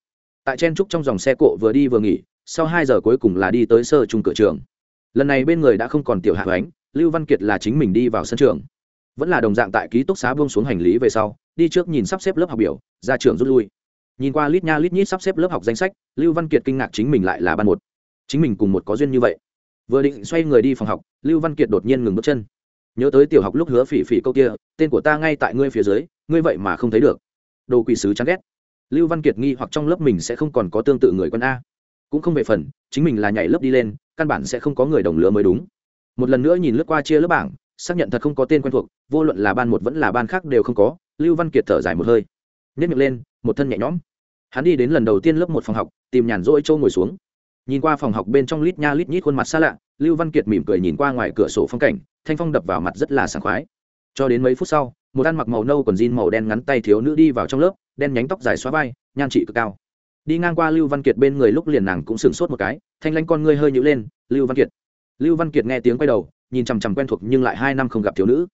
Tại chen trúc trong dòng xe cộ vừa đi vừa nghỉ, sau hai giờ cuối cùng là đi tới sơ chung cửa trường. Lần này bên người đã không còn tiểu hạ ánh, lưu văn kiệt là chính mình đi vào sân trường. Vẫn là đồng dạng tại ký túc xá buông xuống hành lý về sau, đi trước nhìn sắp xếp lớp học biểu, ra trường rút lui. Nhìn qua lít nha lít nhít sắp xếp lớp học danh sách, lưu văn kiệt kinh ngạc chính mình lại là ban một. Chính mình cùng một có duyên như vậy. Vừa định xoay người đi phòng học, lưu văn kiệt đột nhiên ngừng bước chân nhớ tới tiểu học lúc hứa phỉ phỉ câu kia, tên của ta ngay tại ngươi phía dưới, ngươi vậy mà không thấy được. Đồ quỷ sứ chán ghét. Lưu văn kiệt nghi hoặc trong lớp mình sẽ không còn có tương tự người con a. Cũng không về phần, chính mình là nhảy lớp đi lên, căn bản sẽ không có người đồng lứa mới đúng. Một lần nữa nhìn lướt qua chia lớp bảng, xác nhận thật không có tên quen thuộc, vô luận là ban một vẫn là ban khác đều không có, lưu văn kiệt thở dài một hơi. Nhét miệng lên, một thân nhẹ nhõm. Hắn đi đến lần đầu tiên lớp một phòng học, tìm nhàn rỗi trâu ngồi xuống. Nhìn qua phòng học bên trong lít nha lít nhít khuôn mặt xa lạ, lưu văn kiệt mỉm cười nhìn qua ngoài cửa sổ phong cảnh thanh phong đập vào mặt rất là sảng khoái. Cho đến mấy phút sau, một ăn mặc màu nâu còn jean màu đen ngắn tay thiếu nữ đi vào trong lớp, đen nhánh tóc dài xóa vai, nhan trị cực cao. Đi ngang qua lưu văn kiệt bên người lúc liền nàng cũng sửng sốt một cái, thanh lanh con ngươi hơi nhữ lên, lưu văn kiệt. Lưu văn kiệt nghe tiếng quay đầu, nhìn chằm chằm quen thuộc nhưng lại hai năm không gặp thiếu nữ.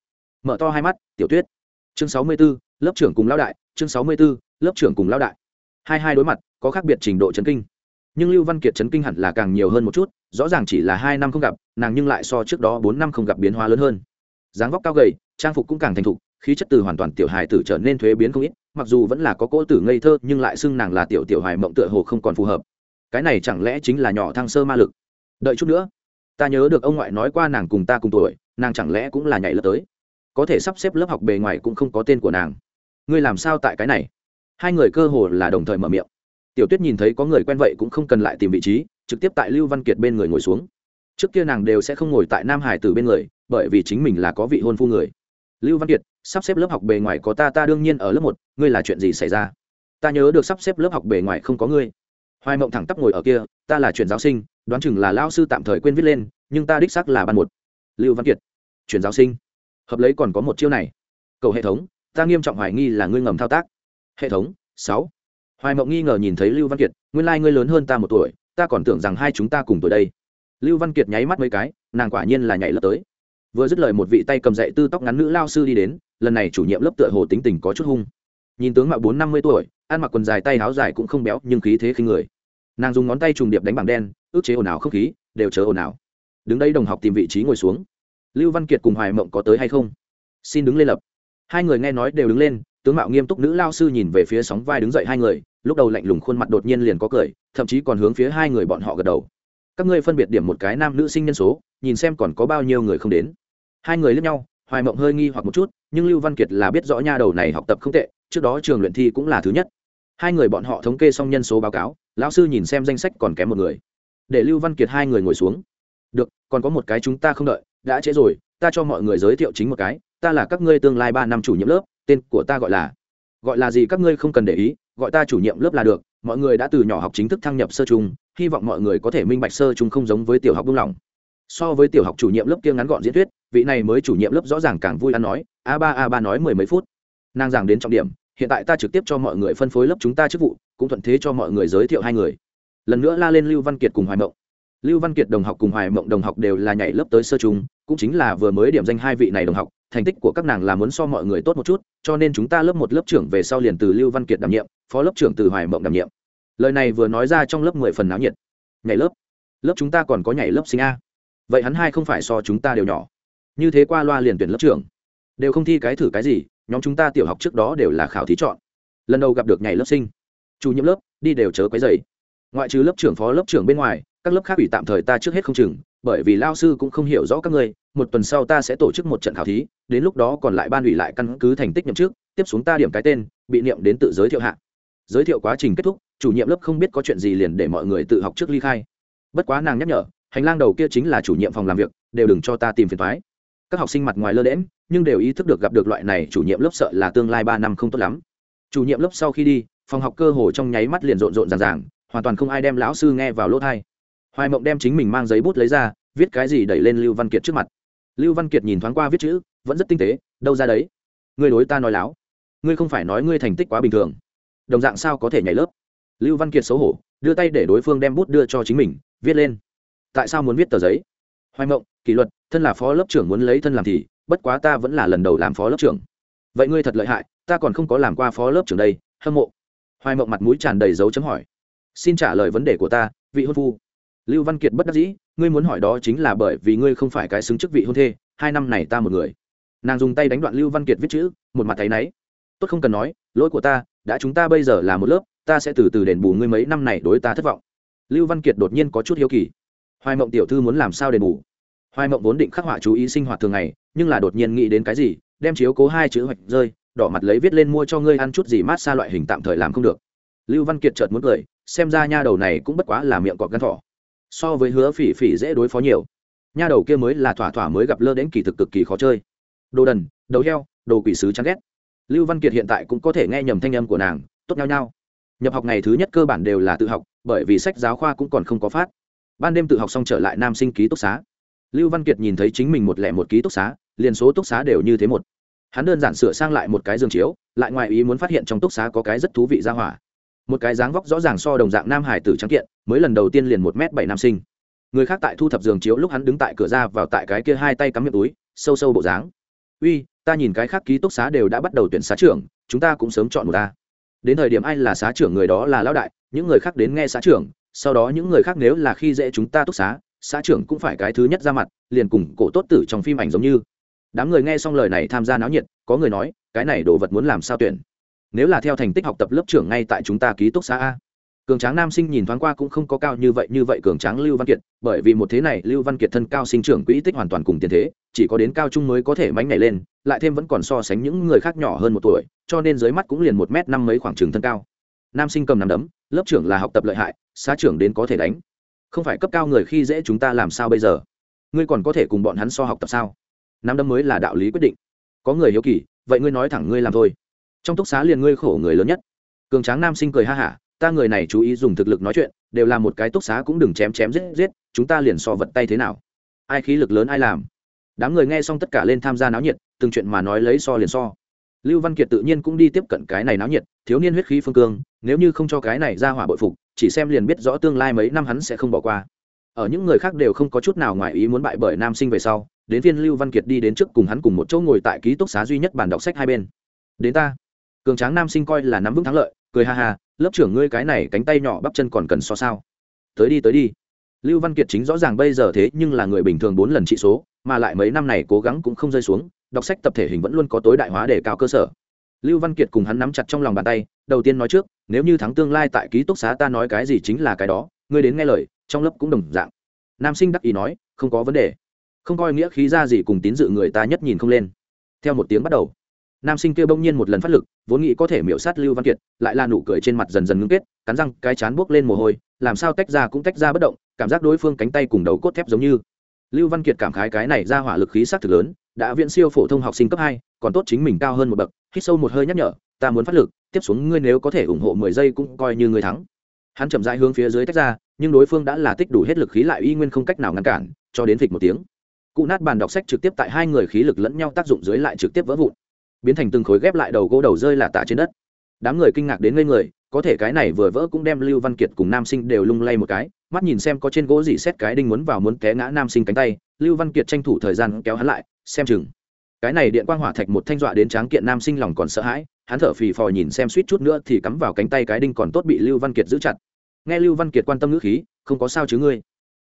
Mở to hai mắt, tiểu tuyết. Chương sáu mươi b ố lớp trưởng cùng lão đại, chương sáu mươi b ố lớp trưởng cùng lão đại. Hai hai đối mặt, có khác biệt trình độ chấn kinh nhưng lưu văn kiệt chấn kinh hẳn là càng nhiều hơn một chút, rõ ràng chỉ là hai năm không gặp, nàng nhưng lại so trước đó bốn năm không gặp biến hóa lớn hơn. Dáng vóc cao gầy, trang phục cũng càng thành thục, khí chất từ hoàn toàn tiểu hài tử trở nên thuế biến không ít, mặc dù vẫn là có cỗ tử ngây thơ, nhưng lại xưng nàng là tiểu tiểu hài mộng tựa hồ không còn phù hợp. Cái này chẳng lẽ chính là nhỏ thăng sơ ma lực? Đợi chút nữa, ta nhớ được ông ngoại nói qua nàng cùng ta cùng tuổi, nàng chẳng lẽ cũng là nhảy lớp tới? Có thể sắp xếp lớp học bề ngoài cũng không có tên của nàng. Ngươi làm sao tại cái này? Hai người cơ hồ là đồng thời mở miệng tiểu tuyết nhìn thấy có người quen vậy cũng không cần lại tìm vị trí, trực tiếp tại lưu văn kiệt bên người ngồi xuống. Trước kia nàng đều sẽ không ngồi tại nam hải từ bên người, bởi vì chính mình là có vị hôn phu người. Lưu văn kiệt, sắp xếp lớp học bề ngoài có ta ta đương nhiên ở lớp một, ngươi là chuyện gì xảy ra? Ta nhớ được sắp xếp lớp học bề ngoài không có ngươi. Hoài mộng thẳng tắp ngồi ở kia, ta là chuyển giáo sinh, đoán chừng là lao sư tạm thời quên viết lên, nhưng ta đích xác là ban một. Lưu văn kiệt, chuyển giáo sinh. Hợp lấy còn có một chiêu này. Cầu hệ thống, ta nghiêm trọng hoài nghi là ngươi ngầm thao tác. Hệ thống, sáu hoài mộng nghi ngờ nhìn thấy lưu văn kiệt, nguyên ngươi lớn hơn ta một tuổi, ta còn tưởng rằng hai chúng ta cùng tuổi đây. Lưu văn kiệt nháy mắt mấy cái, nàng quả nhiên là nhảy lớp tới. Vừa dứt lời một vị tay cầm dạy tư tóc ngắn nữ lao sư đi đến, lần này chủ nhiệm lớp tựa hồ tính tình có chút hung. Nhìn tướng mạo bốn năm mươi tuổi, ăn mặc quần dài tay áo dài cũng không béo, nhưng khí thế khinh người. Nàng dùng ngón tay trùng điệp đánh bảng đen, ước chế ồn ào không khí, đều chờ ồn ào. Đứng đây đồng học tìm vị trí ngồi xuống. Lưu văn kiệt cùng hoài mộng có tới hay không? Xin đứng lên lập. Hai người nghe nói đều đứng lên, tướng mạo nghiêm túc nữ lao sư nhìn về phía sóng vai đứng dậy hai người lúc đầu lạnh lùng khuôn mặt đột nhiên liền có cười, thậm chí còn hướng phía hai người bọn họ gật đầu. Các ngươi phân biệt điểm một cái nam nữ sinh nhân số, nhìn xem còn có bao nhiêu người không đến. Hai người lướt nhau, hoài mộng hơi nghi hoặc một chút, nhưng lưu văn kiệt là biết rõ nha đầu này học tập không tệ, trước đó trường luyện thi cũng là thứ nhất. Hai người bọn họ thống kê xong nhân số báo cáo, lão sư nhìn xem danh sách còn kém một người. Để lưu văn kiệt hai người ngồi xuống. Được, còn có một cái chúng ta không đợi, đã trễ rồi, ta cho mọi người giới thiệu chính một cái, ta là các ngươi tương lai ba năm chủ nhiệm lớp, tên của ta gọi là gọi là gì các ngươi không cần để ý, gọi ta chủ nhiệm lớp là được, mọi người đã từ nhỏ học chính thức thăng nhập sơ trung, hy vọng mọi người có thể minh bạch sơ trung không giống với tiểu học buông lỏng. So với tiểu học chủ nhiệm lớp kia ngắn gọn diễn thuyết, vị này mới chủ nhiệm lớp rõ ràng càng vui ăn nói, a ba a ba nói mười mấy phút. Nàng giảng đến trọng điểm, hiện tại ta trực tiếp cho mọi người phân phối lớp chúng ta chức vụ, cũng thuận thế cho mọi người giới thiệu hai người. Lần nữa la lên lưu văn kiệt cùng hoài mộng. Lưu văn kiệt đồng học cùng hoài mộng đồng học đều là nhảy lớp tới sơ trung, cũng chính là vừa mới điểm danh hai vị này đồng học thành tích của các nàng là muốn so mọi người tốt một chút, cho nên chúng ta lớp một, lớp trưởng về sau liền từ lưu văn kiệt đảm nhiệm, phó lớp trưởng từ hoài mộng đảm nhiệm. Lời này vừa nói ra trong lớp mười phần náo nhiệt. Nhảy lớp. Lớp chúng ta còn có nhảy lớp sinh a. Vậy hắn hai không phải so chúng ta đều nhỏ. Như thế qua loa liền tuyển lớp trưởng. Đều không thi cái thử cái gì, nhóm chúng ta tiểu học trước đó đều là khảo thí chọn. Lần đầu gặp được nhảy lớp sinh. Chủ nhiệm lớp, đi đều chớ quấy dày ngoại trừ lớp trưởng phó lớp trưởng bên ngoài, các lớp khác ủy tạm thời ta trước hết không chừng, bởi vì lao sư cũng không hiểu rõ các ngươi một tuần sau ta sẽ tổ chức một trận khảo thí, đến lúc đó còn lại ban ủy lại căn cứ thành tích nhậm trước tiếp xuống ta điểm cái tên, bị niệm đến tự giới thiệu hạ. Giới thiệu quá trình kết thúc, chủ nhiệm lớp không biết có chuyện gì liền để mọi người tự học trước ly khai. Bất quá nàng nhắc nhở, hành lang đầu kia chính là chủ nhiệm phòng làm việc, đều đừng cho ta tìm phiền thoái các học sinh mặt ngoài lơ đễm nhưng đều ý thức được gặp được loại này chủ nhiệm lớp sợ là tương lai ba năm không tốt lắm. Chủ nhiệm lớp sau khi đi, phòng học cơ hồ trong nháy mắt liền rộn rộn ràng ràng, hoàn toàn không ai đem lão sư nghe vào lỗ thai hoài mộng đem chính mình mang giấy bút lấy ra, viết cái gì đẩy lên lưu văn kiệt trước mặt lưu văn kiệt nhìn thoáng qua viết chữ, vẫn rất tinh tế, đâu ra đấy. Ngươi đối ta nói láo. Ngươi không phải nói ngươi thành tích quá bình thường. Đồng dạng sao có thể nhảy lớp? Lưu văn kiệt xấu hổ, đưa tay để đối phương đem bút đưa cho chính mình, viết lên. Tại sao muốn viết tờ giấy? Hoài mộng, kỷ luật, thân là phó lớp trưởng muốn lấy thân làm thì, bất quá ta vẫn là lần đầu làm phó lớp trưởng. Vậy ngươi thật lợi hại, ta còn không có làm qua phó lớp trưởng đây, hâm mộ. Hoài mộng mặt mũi tràn đầy dấu chấm hỏi. Xin trả lời vấn đề của ta, vị hôn phu lưu văn kiệt bất đắc dĩ, ngươi muốn hỏi đó chính là bởi vì ngươi không phải cái xứng chức vị hôn thê, hai năm này ta một người. Nàng dùng tay đánh đoạn lưu văn kiệt viết chữ, một mặt thấy náy. Tốt không cần nói, lỗi của ta, đã chúng ta bây giờ là một lớp, ta sẽ từ từ đền bù ngươi mấy năm này đối ta thất vọng. Lưu văn kiệt đột nhiên có chút hiếu kỳ. Hoài mộng tiểu thư muốn làm sao đền bù? Hoài mộng vốn định khắc họa chú ý sinh hoạt thường ngày, nhưng là đột nhiên nghĩ đến cái gì, đem chiếu cố hai chữ hoạch rơi, đỏ mặt lấy viết lên mua cho ngươi ăn chút gì mát xa loại hình tạm thời làm không được. Lưu văn kiệt chợt muốn cười, xem ra nha đầu này cũng bất quá là miệng cọp gắn thỏ so với hứa phỉ phỉ dễ đối phó nhiều. Nha đầu kia mới là thỏa thỏa mới gặp lơ đến kỳ thực cực kỳ khó chơi. Đồ đần, đầu heo, đồ quỷ sứ chán ghét. Lưu văn kiệt hiện tại cũng có thể nghe nhầm thanh âm của nàng, tốt nhau nhau nhập học ngày thứ nhất cơ bản đều là tự học, bởi vì sách giáo khoa cũng còn không có phát. Ban đêm tự học xong trở lại nam sinh ký túc xá. Lưu văn kiệt nhìn thấy chính mình một lẻ một ký túc xá, liền số túc xá đều như thế một. Hắn đơn giản sửa sang lại một cái giường chiếu, lại ngoài ý muốn phát hiện trong túc xá có cái rất thú vị ra hỏa một cái dáng vóc rõ ràng so đồng dạng nam hải tử trắng kiện, mới lần đầu tiên liền một m bảy nam sinh. Người khác tại thu thập giường chiếu lúc hắn đứng tại cửa ra vào tại cái kia hai tay cắm miệng túi, sâu sâu bộ dáng. Uy, ta nhìn cái khác ký túc xá đều đã bắt đầu tuyển xá trưởng, chúng ta cũng sớm chọn một ta. Đến thời điểm ai là xá trưởng người đó là lão đại, những người khác đến nghe xá trưởng, sau đó những người khác nếu là khi dễ chúng ta túc xá xã trưởng cũng phải cái thứ nhất ra mặt, liền cùng cổ tốt tử trong phim ảnh giống như. Đám người nghe xong lời này tham gia náo nhiệt, có người nói, cái này đồ vật muốn làm sao tuyển? Nếu là theo thành tích học tập lớp trưởng ngay tại chúng ta ký túc xá a. Cường tráng nam sinh nhìn thoáng qua cũng không có cao như vậy như vậy cường tráng lưu văn kiệt, bởi vì một thế này lưu văn kiệt thân cao sinh trưởng quỹ tích hoàn toàn cùng tiền thế, chỉ có đến cao trung mới có thể mánh nhảy lên, lại thêm vẫn còn so sánh những người khác nhỏ hơn một tuổi, cho nên dưới mắt cũng liền một m năm mấy khoảng trường thân cao. Nam sinh cầm nằm đấm, lớp trưởng là học tập lợi hại xã trưởng đến có thể đánh. Không phải cấp cao người khi dễ chúng ta làm sao bây giờ? Ngươi còn có thể cùng bọn hắn so học tập sao? Nắm đấm mới là đạo lý quyết định. Có người hiếu kỳ, vậy ngươi nói thẳng ngươi làm thôi trong túc xá liền ngươi khổ người lớn nhất. Cường tráng nam sinh cười ha hả, ta người này chú ý dùng thực lực nói chuyện, đều là một cái túc xá cũng đừng chém chém giết giết, chúng ta liền so vật tay thế nào? Ai khí lực lớn ai làm? Đám người nghe xong tất cả lên tham gia náo nhiệt, từng chuyện mà nói lấy so liền so. Lưu văn kiệt tự nhiên cũng đi tiếp cận cái này náo nhiệt, thiếu niên huyết khí phương cương, nếu như không cho cái này ra hỏa bội phục, chỉ xem liền biết rõ tương lai mấy năm hắn sẽ không bỏ qua. Ở những người khác đều không có chút nào ngoài ý muốn bại bởi nam sinh về sau, đến viên lưu văn kiệt đi đến trước cùng hắn cùng một chỗ ngồi tại ký túc xá duy nhất bàn đọc sách hai bên. Đến ta cường tráng nam sinh coi là nắm vững thắng lợi, cười ha ha, lớp trưởng ngươi cái này cánh tay nhỏ bắp chân còn cần so sao? Tới đi tới đi. Lưu văn kiệt chính rõ ràng bây giờ thế nhưng là người bình thường bốn lần trị số, mà lại mấy năm này cố gắng cũng không rơi xuống, đọc sách tập thể hình vẫn luôn có tối đại hóa để cao cơ sở. Lưu văn kiệt cùng hắn nắm chặt trong lòng bàn tay, đầu tiên nói trước, nếu như thắng tương lai tại ký túc xá ta nói cái gì chính là cái đó, ngươi đến nghe lời, trong lớp cũng đồng dạng. Nam sinh đắc ý nói, không có vấn đề. Không coi nghĩa khí ra gì cùng tín dự người ta nhất nhìn không lên. Theo một tiếng bắt đầu nam sinh kia bỗng nhiên một lần phát lực, vốn nghĩ có thể miễu sát lưu văn kiệt, lại là nụ cười trên mặt dần dần ngưng kết, cắn răng, cái chán buốc lên mồ hôi, làm sao tách ra cũng tách ra bất động, cảm giác đối phương cánh tay cùng đầu cốt thép giống như. Lưu văn kiệt cảm khái cái này ra hỏa lực khí s á c thực lớn, đã viện siêu phổ thông học sinh cấp hai, còn tốt chính mình cao hơn một bậc, hít sâu một hơi nhắc nhở, ta muốn phát lực, tiếp xuống ngươi nếu có thể ủng hộ mười giây cũng coi như ngươi thắng. Hắn chậm rãi hướng phía dưới tách ra, nhưng đối phương đã là tích đủ hết lực khí lại y nguyên không cách nào ngăn cản, cho đến phịch một tiếng. Cụ nát bàn đọc sách trực tiếp tại hai người khí lực lẫn nhau tác dụng dưới lại trực tiếp vỡ vụn biến thành từng khối ghép lại đầu gỗ đầu rơi là tạ trên đất. Đám người kinh ngạc đến ngây người, có thể cái này vừa vỡ cũng đem lưu văn kiệt cùng nam sinh đều lung lay một cái, mắt nhìn xem có trên gỗ gì xét cái đinh muốn vào muốn té ngã nam sinh cánh tay, lưu văn kiệt tranh thủ thời gian kéo hắn lại, xem chừng. Cái này điện quang hỏa thạch một thanh dọa đến tráng kiện nam sinh lòng còn sợ hãi, hắn thở phì phò nhìn xem suýt chút nữa thì cắm vào cánh tay cái đinh còn tốt bị lưu văn kiệt giữ chặt. Nghe lưu văn kiệt quan tâm ngữ khí, không có sao chứ ngươi.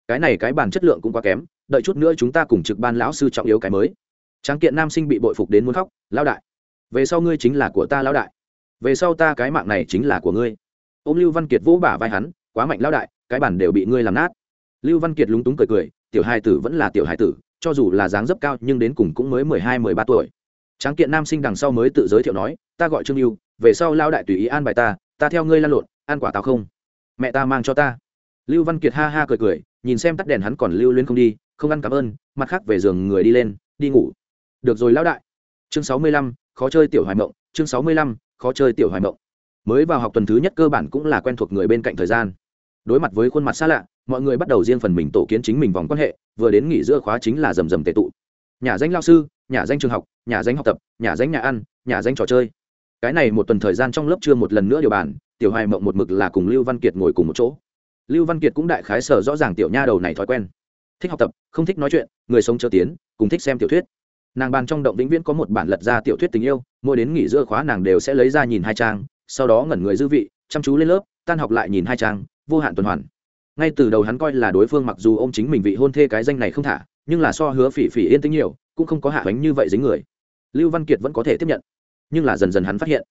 Cái này cái bản chất lượng cũng quá kém, đợi chút nữa chúng ta cùng trực ban lão sư trọng yếu cái mới tráng kiện nam sinh bị bội phục đến muốn khóc, lão đại, về sau ngươi chính là của ta lão đại. Về sau ta cái mạng này chính là của ngươi. Ô lưu văn kiệt vỗ bả vai hắn, quá mạnh lão đại, cái bản đều bị ngươi làm nát. Lưu văn kiệt lúng túng cười cười, tiểu hai tử vẫn là tiểu hai tử, cho dù là dáng dấp cao nhưng đến cùng cũng mới mười hai, mười ba tuổi. Tráng kiện nam sinh đằng sau mới tự giới thiệu nói, ta gọi trương lưu về sau lao đại tùy ý an bài ta ta theo ngươi lan lộn, ăn quả táo không? Mẹ ta mang cho ta. Lưu văn kiệt ha ha cười cười, nhìn xem tắt đèn hắn còn lưu lên không đi, không ăn cảm ơn, mặt khác về giường người đi lên, đi ngủ được rồi lão đại. Chương sáu mươi lăm, khó chơi tiểu hoài mộng, chương sáu mươi lăm, khó chơi tiểu hoài mộng. Mới vào học tuần thứ nhất cơ bản cũng là quen thuộc người bên cạnh thời gian. Đối mặt với khuôn mặt xa lạ, mọi người bắt đầu riêng phần mình tổ kiến chính mình vòng quan hệ, vừa đến nghỉ giữa khóa chính là rầm rầm tệ tụ. Nhà danh lao sư, nhà danh trường học, nhà danh học tập, nhà danh nhà ăn, nhà danh trò chơi. Cái này một tuần thời gian trong lớp chưa một lần nữa điều bàn, tiểu hoài mộng một mực là cùng lưu văn kiệt ngồi cùng một chỗ. Lưu văn kiệt cũng đại khái sở rõ ràng tiểu nha đầu này thói quen. Thích học tập, không thích nói chuyện, người sống chờ tiến, cùng thích xem tiểu thuyết nàng bàn trong động vĩnh viễn có một bản lật ra tiểu thuyết tình yêu, mỗi đến nghỉ giữa khóa nàng đều sẽ lấy ra nhìn hai trang, sau đó ngẩn người dư vị, chăm chú lên lớp, tan học lại nhìn hai trang, vô hạn tuần hoàn. Ngay từ đầu hắn coi là đối phương mặc dù ô m chính mình vị hôn thê cái danh này không thả, nhưng là so hứa phỉ phỉ yên tĩnh nhiều, cũng không có hạ bánh như vậy dính người. Lưu văn kiệt vẫn có thể tiếp nhận, nhưng là dần dần hắn phát hiện,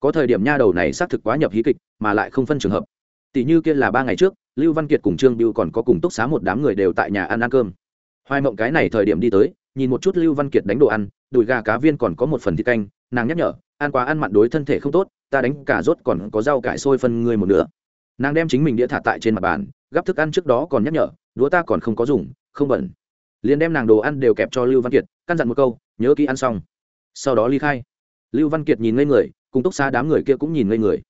có thời điểm nha đầu này xác thực quá nhập hí kịch, mà lại không phân trường hợp. Tỷ như kia là ba ngày trước, lưu văn kiệt cùng trương biêu còn có cùng túc xá một đám người đều tại nhà ăn ăn cơm. Hoài mộng cái này thời điểm đi tới nhìn một chút lưu văn kiệt đánh đồ ăn, đùi gà cá viên còn có một phần thịt canh, nàng nhắc nhở, ăn quá ăn mặn đối thân thể không tốt, ta đánh cả rốt còn có rau cải sôi phân người một nửa. Nàng đem chính mình đĩa thả tại trên mặt bàn, gắp thức ăn trước đó còn nhắc nhở, đũa ta còn không có dùng, không bẩn. Liền đem nàng đồ ăn đều kẹp cho lưu văn kiệt, căn dặn một câu, nhớ kỹ ăn xong. Sau đó ly khai. Lưu văn kiệt nhìn ngây người, cùng túc xa đám người kia cũng nhìn ngây người.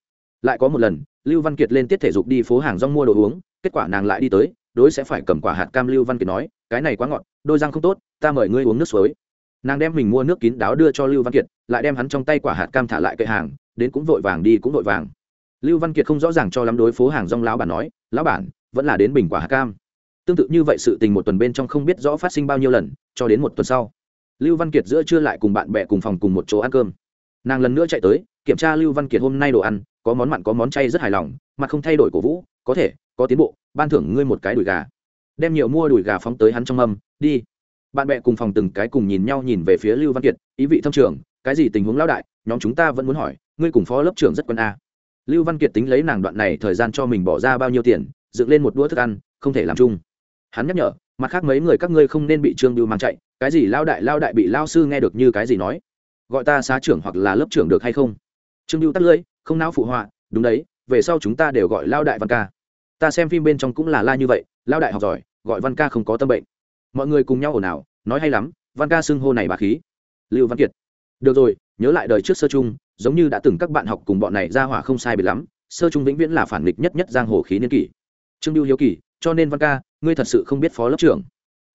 Lại có một lần, lưu văn kiệt lên tiết thể dục đi phố hàng rong mua đồ uống, kết quả nàng lại đi tới, đối sẽ phải cầm quả hạt cam lưu văn kiệt nói, cái này quá ngọt đôi răng không tốt, ta mời ngươi uống nước suối. Nàng đem mình mua nước kín đáo đưa cho lưu văn kiệt, lại đem hắn trong tay quả hạt cam thả lại cây hàng, đến cũng vội vàng đi cũng vội vàng. Lưu văn kiệt không rõ ràng cho lắm đối phố hàng rong lão bản nói, lão bản, vẫn là đến bình quả hạt cam. Tương tự như vậy sự tình một tuần bên trong không biết rõ phát sinh bao nhiêu lần, cho đến một tuần sau, lưu văn kiệt giữa trưa lại cùng bạn bè cùng phòng cùng một chỗ ăn cơm. Nàng lần nữa chạy tới, kiểm tra lưu văn kiệt hôm nay đồ ăn, có món mặn có món chay rất hài lòng, mặt không thay đổi cổ vũ, có thể, có tiến bộ, ban thưởng ngươi một cái đùi gà đem nhiều mua đùi gà phóng tới hắn trong âm, đi. Bạn bè cùng phòng từng cái cùng nhìn nhau nhìn về phía lưu văn kiệt, ý vị thâm trường, cái gì tình huống lão đại, nhóm chúng ta vẫn muốn hỏi, ngươi cùng phó lớp trưởng rất quân a à? lưu văn kiệt tính lấy nàng đoạn này thời gian cho mình bỏ ra bao nhiêu tiền, dựng lên một đũa thức ăn, không thể làm chung. Hắn nhắc nhở, mặt khác mấy người các ngươi không nên bị trương bưu mang chạy, cái gì lao đại lao đại bị lao sư nghe được như cái gì nói? Gọi ta xá trưởng hoặc là lớp trưởng được hay không? Trương bưu tắt lưỡi, không não phụ họa, đúng đấy, về sau chúng ta đều gọi lao đại văn ca ta xem phim bên trong cũng là la như vậy lao đại học giỏi, gọi văn ca không có tâm bệnh. Mọi người cùng nhau ồn ào, nói hay lắm, văn ca xưng hô này bà khí. Lưu văn kiệt. Được rồi, nhớ lại đời trước sơ chung giống như đã từng các bạn học cùng bọn này ra hỏa không sai biệt lắm, sơ chung vĩnh viễn là phản nghịch nhất nhất giang hồ khí niên kỷ. Trương lưu hiếu kỳ, cho nên văn ca, ngươi thật sự không biết phó lớp trưởng.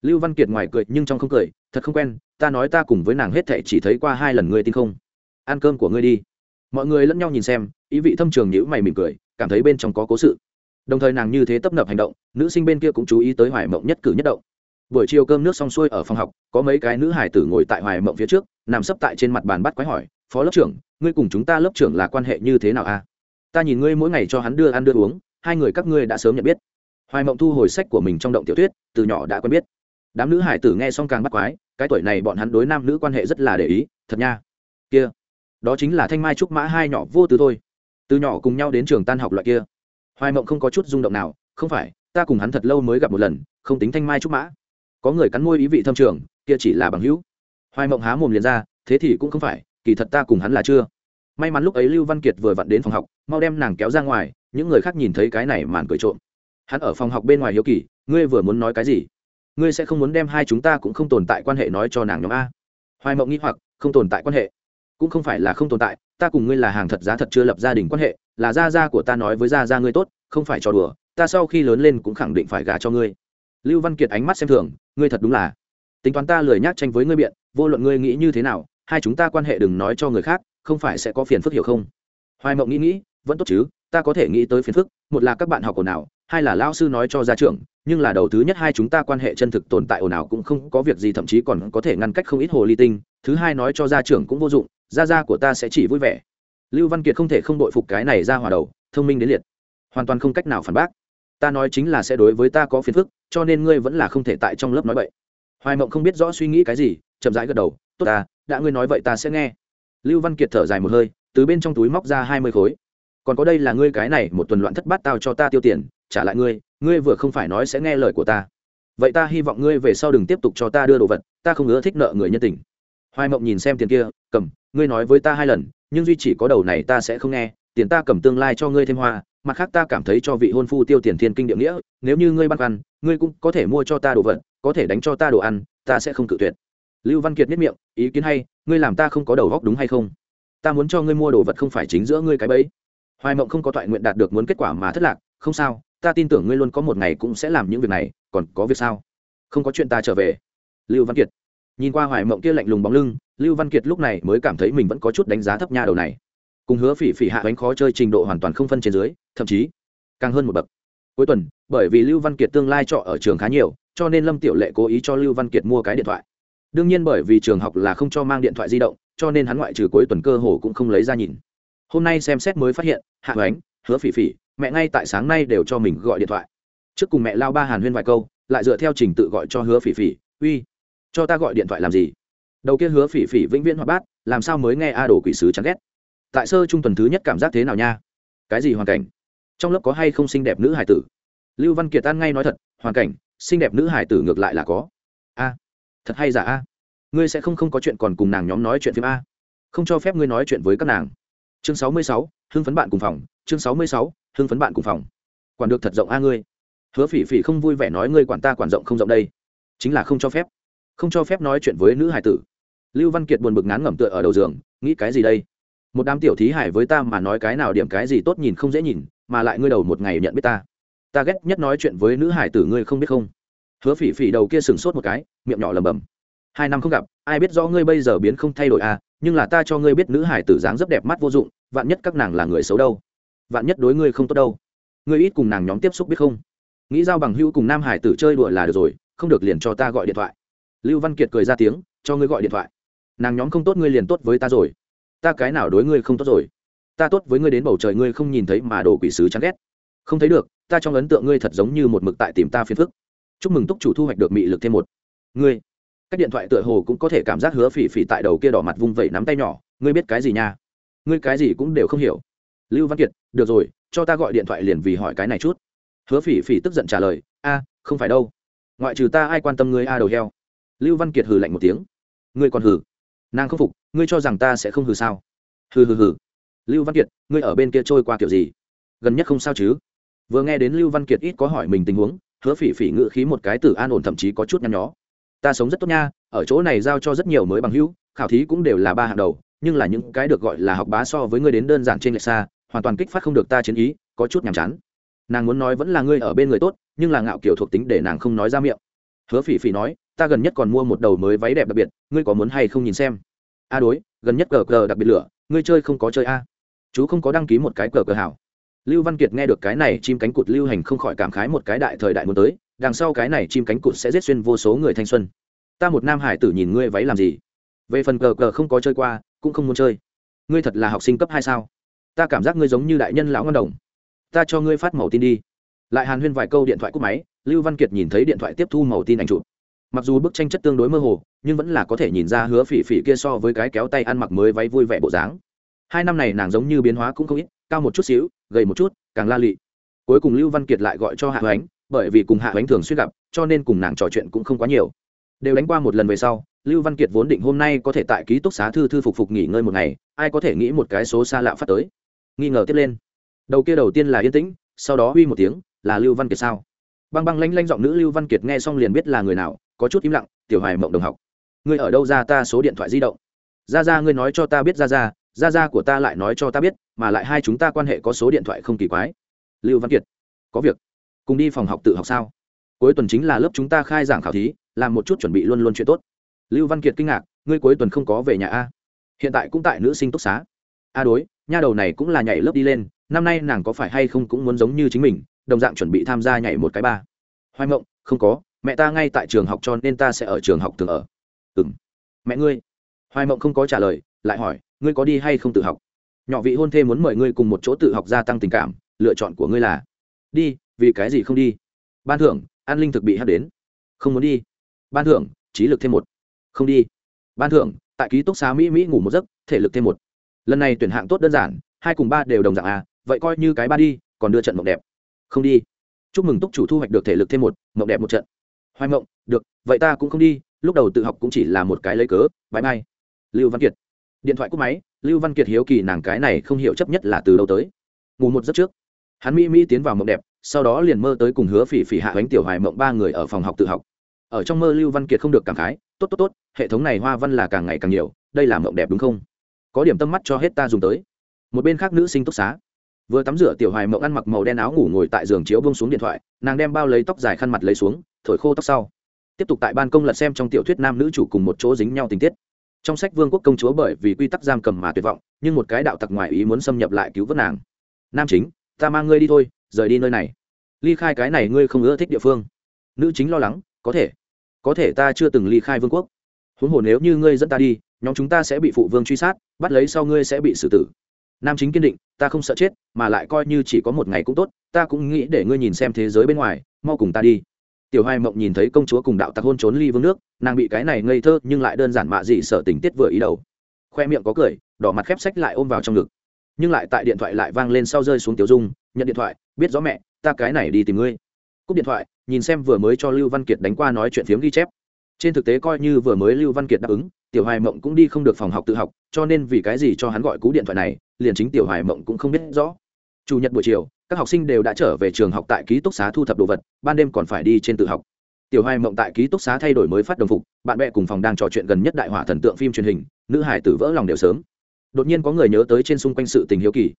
Lưu văn kiệt ngoài cười nhưng trong không cười, thật không quen, ta nói ta cùng với nàng hết thệ chỉ thấy qua hai lần ngươi tin không? Ăn cơm của ngươi đi. Mọi người lẫn nhau nhìn xem, ý vị thâm trường nhữ mày mỉm cười, cảm thấy bên trong có cố sự đồng thời nàng như thế tấp nập hành động, nữ sinh bên kia cũng chú ý tới hoài mộng nhất cử nhất động. Buổi chiều cơm nước xong xuôi ở phòng học, có mấy cái nữ hải tử ngồi tại hoài mộng phía trước, nằm sấp tại trên mặt bàn bắt quái hỏi, phó lớp trưởng, ngươi cùng chúng ta lớp trưởng là quan hệ như thế nào a ta nhìn ngươi mỗi ngày cho hắn đưa ăn đưa uống, hai người các ngươi đã sớm nhận biết. Hoài mộng thu hồi sách của mình trong động tiểu thuyết, từ nhỏ đã quen biết. Đám nữ hải tử nghe xong càng bắt quái, cái tuổi này bọn hắn đối nam nữ quan hệ rất là để ý, thật nha. Kia, đó chính là thanh mai trúc mã hai nhỏ vô tư thôi. Từ nhỏ cùng nhau đến trường tan học loại kia hoài mộng không có chút rung động nào, không phải, ta cùng hắn thật lâu mới gặp một lần, không tính thanh mai trúc mã. Có người cắn môi ý vị thâm trường, kia chỉ là bằng hữu. Hoài mộng há mồm liền ra, thế thì cũng không phải, kỳ thật ta cùng hắn là chưa. May mắn lúc ấy lưu văn kiệt vừa vặn đến phòng học, mau đem nàng kéo ra ngoài, những người khác nhìn thấy cái này màn cười trộm. Hắn ở phòng học bên ngoài hiếu kỳ, ngươi vừa muốn nói cái gì? Ngươi sẽ không muốn đem hai chúng ta cũng không tồn tại quan hệ nói cho nàng nhóm a. Hoài mộng nghĩ hoặc, không tồn tại quan hệ. Cũng không phải là không tồn tại, ta cùng ngươi là hàng thật giá thật chưa lập gia đình quan hệ là gia gia của ta nói với gia gia ngươi tốt, không phải trò đùa, ta sau khi lớn lên cũng khẳng định phải gả cho ngươi. Lưu văn kiệt ánh mắt xem thường, ngươi thật đúng là. Tính toán ta lười nhác tranh với ngươi biện, vô luận ngươi nghĩ như thế nào, hai chúng ta quan hệ đừng nói cho người khác, không phải sẽ có phiền phức hiểu không? Hoài mộng nghĩ nghĩ, vẫn tốt chứ, ta có thể nghĩ tới phiền phức, một là các bạn học ồn ào, hai là lao sư nói cho gia trưởng, nhưng là đầu thứ nhất hai chúng ta quan hệ chân thực tồn tại ồn ào cũng không có việc gì, thậm chí còn có thể ngăn cách không ít hồ ly tinh, thứ hai nói cho gia trưởng cũng vô dụng, gia gia của ta sẽ chỉ vui vẻ lưu văn kiệt không thể không đội phục cái này ra hòa đầu, thông minh đến liệt. Hoàn toàn không cách nào phản bác. Ta nói chính là sẽ đối với ta có phiền phức, cho nên ngươi vẫn là không thể tại trong lớp nói vậy hoài mộng không biết rõ suy nghĩ cái gì, chậm rãi gật đầu, tốt ta, đã ngươi nói vậy ta sẽ nghe. Lưu văn kiệt thở dài một hơi, từ bên trong túi móc ra hai mươi khối. Còn có đây là ngươi cái này, một tuần loạn thất bát tao cho ta tiêu tiền, trả lại ngươi ngươi vừa không phải nói sẽ nghe lời của ta. Vậy ta hy vọng ngươi về sau đừng tiếp tục cho ta đưa đồ vật, ta không ngứa thích nợ người nhân tình. Hoài mộng nhìn xem tiền kia, cầm, ngươi nói với ta hai lần nhưng duy chỉ có đầu này ta sẽ không nghe, tiền ta cầm tương lai cho ngươi thêm hoa, mặt khác ta cảm thấy cho vị hôn phu tiêu tiền thiên kinh địa nghĩa, nếu như ngươi băn khoăn, ngươi cũng có thể mua cho ta đồ vật, có thể đánh cho ta đồ ăn, ta sẽ không cự tuyệt. Lưu văn kiệt nhất miệng, ý kiến hay, ngươi làm ta không có đầu góc đúng hay không? Ta muốn cho ngươi mua đồ vật không phải chính giữa ngươi cái bẫy. Hoài mộng không có toại nguyện đạt được muốn kết quả mà thất lạc, không sao, ta tin tưởng ngươi luôn có một ngày cũng sẽ làm những việc này, còn có việc sao? Không có chuyện ta trở về. Lưu văn kiệt nhìn qua hoài mộng kia lạnh lùng bóng lưng, lưu văn kiệt lúc này mới cảm thấy mình vẫn có chút đánh giá thấp nha đầu này. Cùng hứa phỉ phỉ hạ bánh khó chơi trình độ hoàn toàn không phân trên dưới, thậm chí càng hơn một bậc. Cuối tuần, bởi vì lưu văn kiệt tương lai trọ ở trường khá nhiều, cho nên lâm tiểu lệ cố ý cho lưu văn kiệt mua cái điện thoại. Đương nhiên bởi vì trường học là không cho mang điện thoại di động, cho nên hắn ngoại trừ cuối tuần cơ hồ cũng không lấy ra nhìn. Hôm nay xem xét mới phát hiện, hạ bánh, hứa phỉ phỉ, mẹ ngay tại sáng nay đều cho mình gọi điện thoại. Trước cùng mẹ lao ba hàn huyên vài câu, lại dựa theo trình tự gọi cho hứa phỉ phỉ, uy cho ta gọi điện thoại làm gì? Đầu kia hứa phỉ phỉ vĩnh viễn hoạt bát, làm sao mới nghe a đồ quỷ sứ chán ghét? Tại sơ trung tuần thứ nhất cảm giác thế nào nha? Cái gì hoàn cảnh? Trong lớp có hay không xinh đẹp nữ hải tử? Lưu văn kiệt tan ngay nói thật, hoàn cảnh, xinh đẹp nữ hải tử ngược lại là có. A, thật hay giả a? Ngươi sẽ không không có chuyện còn cùng nàng nhóm nói chuyện phim a. Không cho phép ngươi nói chuyện với các nàng. Chương sáu mươi sáu, hưng phấn bạn cùng phòng. Chương sáu mươi sáu, hưng phấn bạn cùng phòng. Quản được thật rộng a ngươi. Hứa phỉ phỉ không vui vẻ nói ngươi quản ta quản rộng không rộng đây. Chính là không cho phép không cho phép nói chuyện với nữ hải tử. Lưu văn kiệt buồn bực ngán ngẩm tựa ở đầu giường, nghĩ cái gì đây? Một đám tiểu thí hải với ta mà nói cái nào điểm cái gì tốt nhìn không dễ nhìn, mà lại ngươi đầu một ngày nhận biết ta. Ta ghét nhất nói chuyện với nữ hải tử ngươi không biết không? Hứa phỉ phỉ đầu kia sừng sốt một cái, miệng nhỏ lầm bầm hai năm không gặp, ai biết rõ ngươi bây giờ biến không thay đổi à nhưng là ta cho ngươi biết nữ hải tử dáng rất đẹp mắt vô dụng, vạn nhất các nàng là người xấu đâu. Vạn nhất đối ngươi không tốt đâu. Ngươi ít cùng nàng nhóm tiếp xúc biết không? Nghĩ giao bằng hữu cùng nam hải tử chơi đùa là được rồi, không được liền cho ta gọi điện thoại lưu văn kiệt cười ra tiếng, cho ngươi gọi điện thoại. Nàng nhóm không tốt ngươi liền tốt với ta rồi. Ta cái nào đối ngươi không tốt rồi? Ta tốt với ngươi đến bầu trời ngươi không nhìn thấy mà đồ quỷ sứ chán ghét. Không thấy được, ta trong ấn tượng ngươi thật giống như một mực tại tìm ta phiền phức. Chúc mừng túc chủ thu hoạch được mị lực thêm một. Ngươi. Cách điện thoại tựa hồ cũng có thể cảm giác hứa phỉ phỉ tại đầu kia đỏ mặt vung vẩy nắm tay nhỏ. Ngươi biết cái gì nha? Ngươi cái gì cũng đều không hiểu. Lưu văn kiệt, được rồi, cho ta gọi điện thoại liền vì hỏi cái này chút. Hứa phỉ phỉ tức giận trả lời, a, không phải đâu. Ngoại trừ ta ai quan tâm ngươi a đầu heo lưu văn kiệt hừ lạnh một tiếng. Ngươi còn hừ? Nàng không phục, ngươi cho rằng ta sẽ không hừ sao? Hừ hừ hừ. Lưu văn kiệt, ngươi ở bên kia trôi qua kiểu gì? Gần nhất không sao chứ? Vừa nghe đến lưu văn kiệt ít có hỏi mình tình huống, hứa phỉ phỉ ngự khí một cái từ an ổn thậm chí có chút nhăn nhó. Ta sống rất tốt nha, ở chỗ này giao cho rất nhiều mới bằng hữu, khảo thí cũng đều là ba hàng đầu, nhưng là những cái được gọi là học bá so với ngươi đến đơn giản trên lệch xa, hoàn toàn kích phát không được ta chiến ý, có chút nhàm chán. Nàng muốn nói vẫn là ngươi ở bên người tốt, nhưng là ngạo kiểu thuộc tính để nàng không nói ra miệng. Hứa phỉ phỉ nói ta gần nhất còn mua một đầu mới váy đẹp đặc biệt, ngươi có muốn hay không nhìn xem? A đối, gần nhất cờ cờ đặc biệt lửa, ngươi chơi không có chơi a? Chú không có đăng ký một cái cờ cờ hảo. Lưu văn kiệt nghe được cái này chim cánh cụt lưu hành không khỏi cảm khái một cái đại thời đại muốn tới, đằng sau cái này chim cánh cụt sẽ giết xuyên vô số người thanh xuân. Ta một nam hải tử nhìn ngươi váy làm gì? Về phần cờ cờ không có chơi qua, cũng không muốn chơi. Ngươi thật là học sinh cấp hai sao? Ta cảm giác ngươi giống như đại nhân lão ngân đồng. Ta cho ngươi phát màu tin đi. Lại hàn huyên vài câu điện thoại cúp máy, lưu văn kiệt nhìn thấy điện thoại tiếp thu màu tin ảnh chụp mặc dù bức tranh chất tương đối mơ hồ, nhưng vẫn là có thể nhìn ra hứa phỉ phỉ kia so với cái kéo tay ăn mặc mới váy vui vẻ bộ dáng. Hai năm này nàng giống như biến hóa cũng không ít, cao một chút xíu, gầy một chút, càng la lị. Cuối cùng lưu văn kiệt lại gọi cho hạ ánh bởi vì cùng hạ ánh thường xuyên gặp, cho nên cùng nàng trò chuyện cũng không quá nhiều. Đều đánh qua một lần về sau, lưu văn kiệt vốn định hôm nay có thể tại ký túc xá thư thư phục phục nghỉ ngơi một ngày, ai có thể nghĩ một cái số xa lạ phát tới. Nghi ngờ tiếp lên. Đầu kia đầu tiên là yên tĩnh, sau đó huy một tiếng, là lưu văn kiệt sao? Băng băng lanh lanh giọng nữ lưu văn kiệt nghe xong liền biết là người nào có chút im lặng, tiểu hoài mộng đồng học, ngươi ở đâu ra ta số điện thoại di động? Ra ra, ngươi nói cho ta biết ra ra ra ra của ta lại nói cho ta biết, mà lại hai chúng ta quan hệ có số điện thoại không kỳ quái. Lưu văn kiệt, có việc, cùng đi phòng học tự học sao? Cuối tuần chính là lớp chúng ta khai giảng khảo thí, làm một chút chuẩn bị luôn luôn chuyện tốt. Lưu văn kiệt kinh ngạc, ngươi cuối tuần không có về nhà a hiện tại cũng tại nữ sinh túc xá. A đối, nha đầu này cũng là nhảy lớp đi lên, năm nay nàng có phải hay không cũng muốn giống như chính mình, đồng dạng chuẩn bị tham gia nhảy một cái ba. Hoài mộng, không có mẹ ta ngay tại trường học cho nên ta sẽ ở trường học thường ở. Ừ m mẹ ngươi. Hoài mộng không có trả lời, lại hỏi, ngươi có đi hay không tự học? Nhỏ vị hôn thê muốn mời ngươi cùng một chỗ tự học gia tăng tình cảm, lựa chọn của ngươi là, đi, vì cái gì không đi? Ban thưởng, an linh thực bị hát đến. Không muốn đi. Ban thưởng, trí lực thêm một. Không đi. Ban thưởng, tại ký túc xá mỹ mỹ ngủ một giấc, thể lực thêm một. Lần này tuyển hạng tốt đơn giản, hai cùng ba đều đồng dạng à vậy coi như cái ba đi, còn đưa trận mộng đẹp. Không đi. Chúc mừng túc chủ thu hoạch được thể lực thêm một, mộng đẹp một trận hoài mộng, được, vậy ta cũng không đi, lúc đầu tự học cũng chỉ là một cái lấy cớ bãi mai lưu văn kiệt. Điện thoại cúp máy, lưu văn kiệt hiếu kỳ nàng cái này không hiểu chấp nhất là từ đâu tới. Ngủ một giấc trước, hắn mỹ mỹ tiến vào mộng đẹp, sau đó liền mơ tới cùng hứa phỉ phỉ hạ bánh tiểu hoài mộng ba người ở phòng học tự học. Ở trong mơ lưu văn kiệt không được cảm khái, tốt tốt tốt, hệ thống này hoa văn là càng ngày càng nhiều, đây là mộng đẹp đúng không? Có điểm tâm mắt cho hết ta dùng tới. Một bên khác nữ sinh túc xá. Vừa tắm rửa tiểu hoài mộng ăn mặc màu đen áo ngủ ngồi tại giường chiếu bông xuống điện thoại, nàng đem bao lấy tóc dài khăn mặt lấy xuống thổi khô tóc sau. Tiếp tục tại ban công lật xem trong tiểu thuyết nam nữ chủ cùng một chỗ dính nhau tình tiết. Trong sách vương quốc công chúa bởi vì quy tắc giam cầm mà tuyệt vọng, nhưng một cái đạo tặc ngoài ý muốn xâm nhập lại cứu vớt nàng. Nam chính, ta mang ngươi đi thôi, rời đi nơi này. Ly khai cái này ngươi không ưa thích địa phương. Nữ chính lo lắng, có thể có thể ta chưa từng ly khai vương quốc. Huống hồ nếu như ngươi dẫn ta đi, nhóm chúng ta sẽ bị phụ vương truy sát, bắt lấy sau ngươi sẽ bị xử tử. Nam chính kiên định, ta không sợ chết, mà lại coi như chỉ có một ngày cũng tốt, ta cũng nghĩ để ngươi nhìn xem thế giới bên ngoài, mau cùng ta đi tiểu hoài mộng nhìn thấy công chúa cùng đạo tặc hôn trốn ly vương nước, nàng bị cái này ngây thơ nhưng lại đơn giản mạ dị sợ tình tiết vừa ý đầu. Khoe miệng có cười, đỏ mặt khép sách lại ôm vào trong ngực. Nhưng lại tại điện thoại lại vang lên sau rơi xuống tiểu dung, nhận điện thoại, biết rõ mẹ, ta cái này đi tìm ngươi. Cúp điện thoại, nhìn xem vừa mới cho lưu văn kiệt đánh qua nói chuyện phiếm ghi chép. Trên thực tế coi như vừa mới lưu văn kiệt đáp ứng, tiểu hoài mộng cũng đi không được phòng học tự học, cho nên vì cái gì cho hắn gọi cú điện thoại này, liền chính tiểu hoài mộng cũng không biết rõ. Chủ nhật buổi chiều các học sinh đều đã trở về trường học tại ký túc xá thu thập đồ vật, ban đêm còn phải đi trên tự học. Tiểu hoài mộng tại ký túc xá thay đổi mới phát đồng phục, bạn bè cùng phòng đang trò chuyện gần nhất đại hỏa thần tượng phim truyền hình, nữ hải tử vỡ lòng đều sớm. Đột nhiên có người nhớ tới trên xung quanh sự tình hiếu kỳ.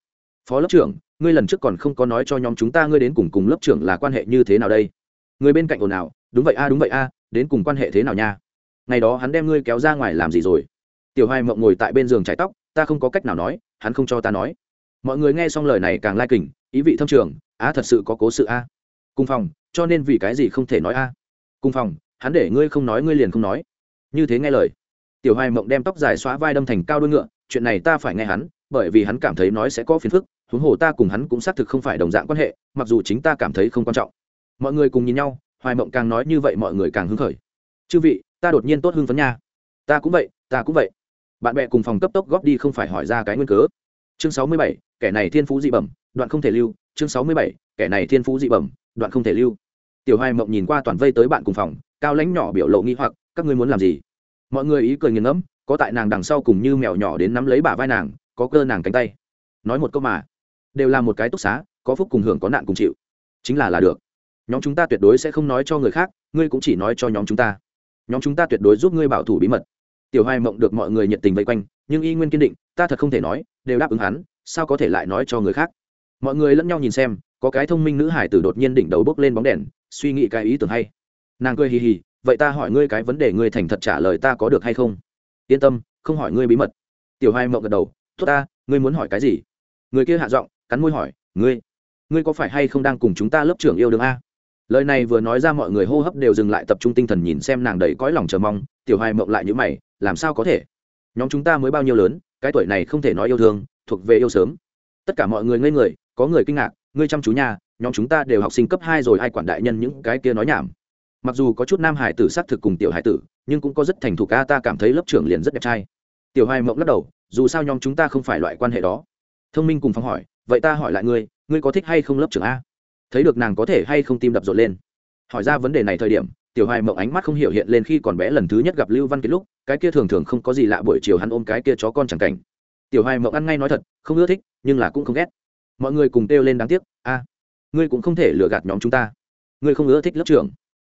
Phó lớp trưởng, ngươi lần trước còn không có nói cho nhóm chúng ta ngươi đến cùng cùng lớp trưởng là quan hệ như thế nào đây? Người bên cạnh ồn ào, đúng vậy a, đúng vậy a, đến cùng quan hệ thế nào nha? Ngày đó hắn đem ngươi kéo ra ngoài làm gì rồi? Tiểu hoài mộng ngồi tại bên giường chải tóc, ta không có cách nào nói, hắn không cho ta nói. Mọi người nghe xong lời này càng lai kình ý vị thâm trường, á thật sự có cố sự a. Cùng phòng, cho nên vì cái gì không thể nói a? Cùng phòng, hắn để ngươi không nói, ngươi liền không nói. Như thế nghe lời. Tiểu hoài mộng đem tóc dài xóa vai đâm thành cao đôi ngựa, chuyện này ta phải nghe hắn, bởi vì hắn cảm thấy nói sẽ có phiền phức, huống hồ ta cùng hắn cũng xác thực không phải đồng dạng quan hệ, mặc dù chính ta cảm thấy không quan trọng. Mọi người cùng nhìn nhau, hoài mộng càng nói như vậy mọi người càng hứng khởi. Chư vị, ta đột nhiên tốt hưng phấn nha. Ta cũng vậy, ta cũng vậy. Bạn bè cùng phòng cấp tốc góp đi không phải hỏi ra cái nguyên cớ. Chương sáu mươi bảy, kẻ này thiên phú dị bẩm đoạn không thể lưu, chương sáu mươi bảy, kẻ này thiên phú dị bẩm, đoạn không thể lưu. Tiểu hoài mộng nhìn qua toàn vây tới bạn cùng phòng, cao lãnh nhỏ biểu lộ nghi hoặc, các ngươi muốn làm gì? Mọi người ý cười nghiền ngẫm, có tại nàng đằng sau cùng như mèo nhỏ đến nắm lấy bả vai nàng, có cơ nàng cánh tay. Nói một câu mà, đều là một cái túc xá, có phúc cùng hưởng có nạn cùng chịu. Chính là là được. Nhóm chúng ta tuyệt đối sẽ không nói cho người khác, ngươi cũng chỉ nói cho nhóm chúng ta. Nhóm chúng ta tuyệt đối giúp ngươi bảo thủ bí mật. Tiểu hai mộng được mọi người nhiệt tình vây quanh, nhưng y nguyên kiên định, ta thật không thể nói, đều đáp ứng hắn, sao có thể lại nói cho người khác? Mọi người lẫn nhau nhìn xem, có cái thông minh nữ hải tử đột nhiên đỉnh đầu bốc lên bóng đèn, suy nghĩ cái ý tưởng hay. Nàng cười hì hì, vậy ta hỏi ngươi cái vấn đề ngươi thành thật trả lời ta có được hay không? Yên tâm, không hỏi ngươi bí mật. Tiểu hai mộng gật đầu thốt ta, ngươi muốn hỏi cái gì? Người kia hạ giọng, cắn môi hỏi, ngươi ngươi có phải hay không đang cùng chúng ta lớp trưởng yêu đương a? Lời này vừa nói ra mọi người hô hấp đều dừng lại tập trung tinh thần nhìn xem nàng đầy cõi lòng chờ mong, tiểu hai mộng lại như mày, làm sao có thể? Nhóm chúng ta mới bao nhiêu lớn, cái tuổi này không thể nói yêu thương, thuộc về yêu sớm. Tất cả mọi người ngây người có người kinh ngạc, ngươi chăm chú nhà nhóm chúng ta đều học sinh cấp hai rồi, ai quản đại nhân những cái kia nói nhảm. Mặc dù có chút nam hải tử xác thực cùng tiểu hải tử, nhưng cũng có rất thành thục ca ta cảm thấy lớp trưởng liền rất đẹp trai. Tiểu hai mộng lắc đầu, dù sao nhóm chúng ta không phải loại quan hệ đó. Thông minh cùng phong hỏi, vậy ta hỏi lại ngươi ngươi có thích hay không lớp trưởng a? Thấy được nàng có thể hay không tim đập rộn lên. Hỏi ra vấn đề này thời điểm, tiểu hai mộng ánh mắt không hiểu hiện lên khi còn bé lần thứ nhất gặp lưu văn kiệt lúc, cái kia thường thường không có gì lạ buổi chiều hắn ôm cái kia chó con chẳng cảnh. Tiểu hai mộng ăn ngay nói thật, không ưa thích, nhưng là cũng không ghét mọi người cùng kêu lên đáng tiếc, a, ngươi cũng không thể lừa gạt nhóm chúng ta. Ngươi không ưa thích lớp trưởng.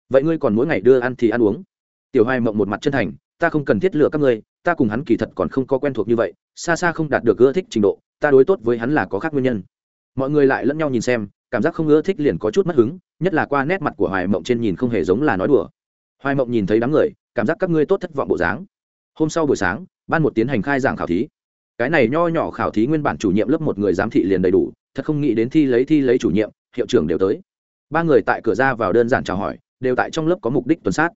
Vậy ngươi còn mỗi ngày đưa ăn thì ăn uống. Tiểu hai mộng một mặt chân thành, ta không cần thiết lựa các ngươi, ta cùng hắn kỳ thật còn không có quen thuộc như vậy, xa xa không đạt được ưa thích trình độ, ta đối tốt với hắn là có khác nguyên nhân. Mọi người lại lẫn nhau nhìn xem, cảm giác không ưa thích liền có chút mất hứng, nhất là qua nét mặt của hoài mộng trên nhìn không hề giống là nói đùa. Hoài mộng nhìn thấy đám người, cảm giác các ngươi tốt thất vọng bộ dáng. Hôm sau buổi sáng, ban một tiến hành khai giảng khảo thí cái này nho nhỏ khảo thí nguyên bản chủ nhiệm lớp một người giám thị liền đầy đủ, thật không nghĩ đến thi lấy thi lấy chủ nhiệm, hiệu trưởng đều tới. Ba người tại cửa ra vào đơn giản chào hỏi, đều tại trong lớp có mục đích tuần sát.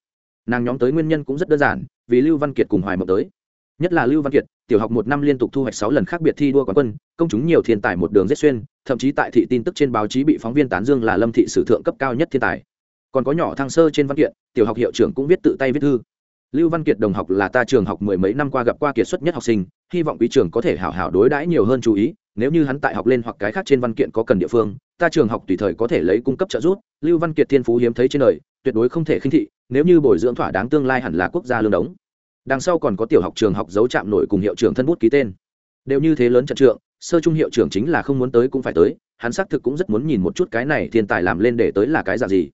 Nàng nhóm tới nguyên nhân cũng rất đơn giản, vì lưu văn kiệt cùng hoài mộng tới. Nhất là lưu văn kiệt, tiểu học một năm liên tục thu hoạch sáu lần khác biệt thi đua quán quân, công chúng nhiều thiên tài một đường rất xuyên, thậm chí tại thị tin tức trên báo chí bị phóng viên tán dương là lâm thị sử thượng cấp cao nhất thiên tài. Còn có nhỏ thang sơ trên văn kiện, tiểu học hiệu trưởng cũng viết tự tay viết thư lưu văn kiệt đồng học là ta trường học mười mấy năm qua gặp qua kiệt xuất nhất học sinh, hy vọng quý trường có thể hảo hảo đối đãi nhiều hơn chú ý, nếu như hắn tại học lên hoặc cái khác trên văn kiện có cần địa phương, ta trường học tùy thời có thể lấy cung cấp trợ giúp, lưu văn kiệt thiên phú hiếm thấy trên đời, tuyệt đối không thể khinh thị, nếu như bồi dưỡng thỏa đáng tương lai hẳn là quốc gia lương đống. Đằng sau còn có tiểu học trường học dấu chạm nổi cùng hiệu trưởng thân bút ký tên. Đều như thế lớn trận trượng, sơ trung hiệu trưởng chính là không muốn tới cũng phải tới, hắn xác thực cũng rất muốn nhìn một chút cái này thiên tài làm lên để tới là cái dạng gì.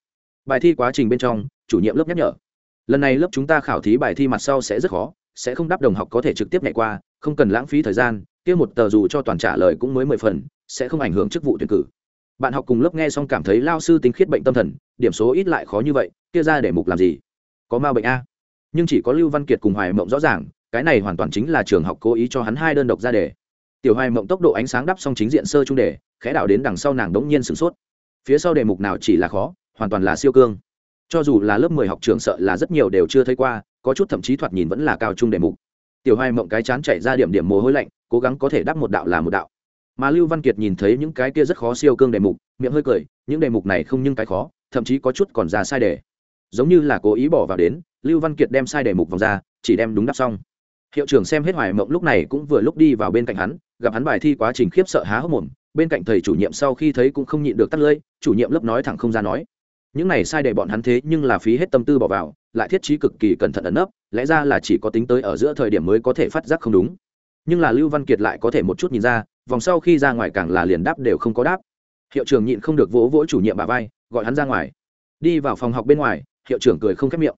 Bài thi quá trình bên trong, chủ nhiệm lớp nhắc nhở lần này lớp chúng ta khảo thí bài thi mặt sau sẽ rất khó, sẽ không đáp đồng học có thể trực tiếp nhảy qua, không cần lãng phí thời gian, kia một tờ dù cho toàn trả lời cũng mới mười phần, sẽ không ảnh hưởng chức vụ tuyển cử. Bạn học cùng lớp nghe xong cảm thấy lao sư tính khiết bệnh tâm thần, điểm số ít lại khó như vậy, kia ra để mục làm gì? Có ma bệnh a. Nhưng chỉ có lưu văn kiệt cùng hoài mộng rõ ràng, cái này hoàn toàn chính là trường học cố ý cho hắn hai đơn độc ra đề tiểu hoài mộng tốc độ ánh sáng đắp xong chính diện sơ trung đề khẽ đảo đến đằng sau nàng đống nhiên sửng sốt. Phía sau đề mục nào chỉ là khó, hoàn toàn là siêu cương cho dù là lớp mười học trường sợ là rất nhiều đều chưa thấy qua, có chút thậm chí thoạt nhìn vẫn là cao trung đề mục. Tiểu hoài mộng cái chán chạy ra điểm điểm mồ hôi lạnh, cố gắng có thể đắp một đạo là một đạo. Mà lưu văn kiệt nhìn thấy những cái kia rất khó siêu cương đề mục, miệng hơi cười, những đề mục này không nhưng cái khó, thậm chí có chút còn ra sai đề. Giống như là cố ý bỏ vào đến, lưu văn kiệt đem sai đề mục vòng ra, chỉ đem đúng đáp xong. Hiệu trưởng xem hết hoài mộng lúc này cũng vừa lúc đi vào bên cạnh hắn, gặp hắn bài thi quá trình khiếp sợ há hốc mồm, bên cạnh thầy chủ nhiệm sau khi thấy cũng không nhịn được tắt lưỡi, chủ nhiệm lớp nói thẳng không ra nói những này sai để bọn hắn thế nhưng là phí hết tâm tư bỏ vào, lại thiết trí cực kỳ cẩn thận ẩn nấp, lẽ ra là chỉ có tính tới ở giữa thời điểm mới có thể phát giác không đúng. Nhưng là lưu văn kiệt lại có thể một chút nhìn ra, vòng sau khi ra ngoài càng là liền đáp đều không có đáp. Hiệu trưởng nhịn không được vỗ vỗ chủ nhiệm bà vai, gọi hắn ra ngoài. Đi vào phòng học bên ngoài, hiệu trưởng cười không khép miệng.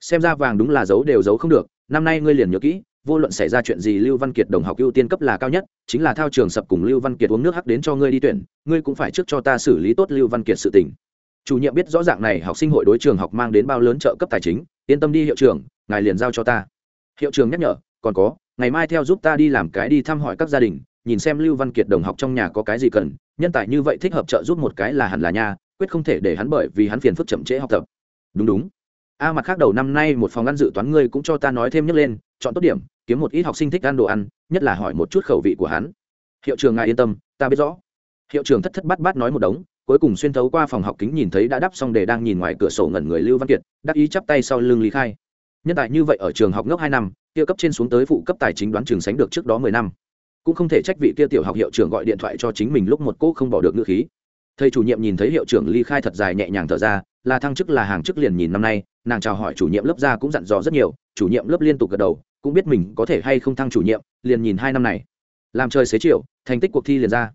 Xem ra vàng đúng là giấu đều giấu không được, năm nay ngươi liền nhớ kỹ, vô luận xảy ra chuyện gì lưu văn kiệt đồng học ưu tiên cấp là cao nhất, chính là thao trường sập cùng lưu văn kiệt uống nước hắc đến cho ngươi đi tuyển, ngươi cũng phải trước cho ta xử lý tốt lưu văn kiệt sự tình chủ nhiệm biết rõ ràng này học sinh hội đối trường học mang đến bao lớn trợ cấp tài chính, yên tâm đi hiệu trưởng, ngài liền giao cho ta. Hiệu trưởng nhắc nhở, còn có, ngày mai theo giúp ta đi làm cái đi thăm hỏi các gia đình, nhìn xem lưu văn kiệt đồng học trong nhà có cái gì cần, nhân tài như vậy thích hợp trợ giúp một cái là hẳn là nha, quyết không thể để hắn bởi vì hắn phiền phức chậm trễ học tập. Đúng đúng. A, mặt khác đầu năm nay một phòng ăn dự toán ngươi cũng cho ta nói thêm nhắc lên, chọn tốt điểm, kiếm một ít học sinh thích ăn đồ ăn, nhất là hỏi một chút khẩu vị của hắn. Hiệu trưởng ngài yên tâm, ta biết rõ. Hiệu trưởng thất thất bát bát nói một đống cuối cùng xuyên thấu qua phòng học kính nhìn thấy đã đắp xong để đang nhìn ngoài cửa sổ ngẩn người lưu văn kiệt, đắc ý chắp tay sau lưng lý khai. Nhân tài như vậy ở trường học ngốc hai năm, kia cấp trên xuống tới phụ cấp tài chính đoán trường sánh được trước đó mười năm. Cũng không thể trách vị kia tiểu học hiệu trưởng gọi điện thoại cho chính mình lúc một cô không bỏ được ngữ khí. Thầy chủ nhiệm nhìn thấy hiệu trưởng ly khai thật dài nhẹ nhàng thở ra, là thăng chức là hàng chức liền nhìn năm nay, nàng chào hỏi chủ nhiệm lớp ra cũng dặn dò rất nhiều, chủ nhiệm lớp liên tục gật đầu, cũng biết mình có thể hay không thăng chủ nhiệm, liền nhìn hai năm này. Làm trời xế chiều, thành tích cuộc thi liền ra.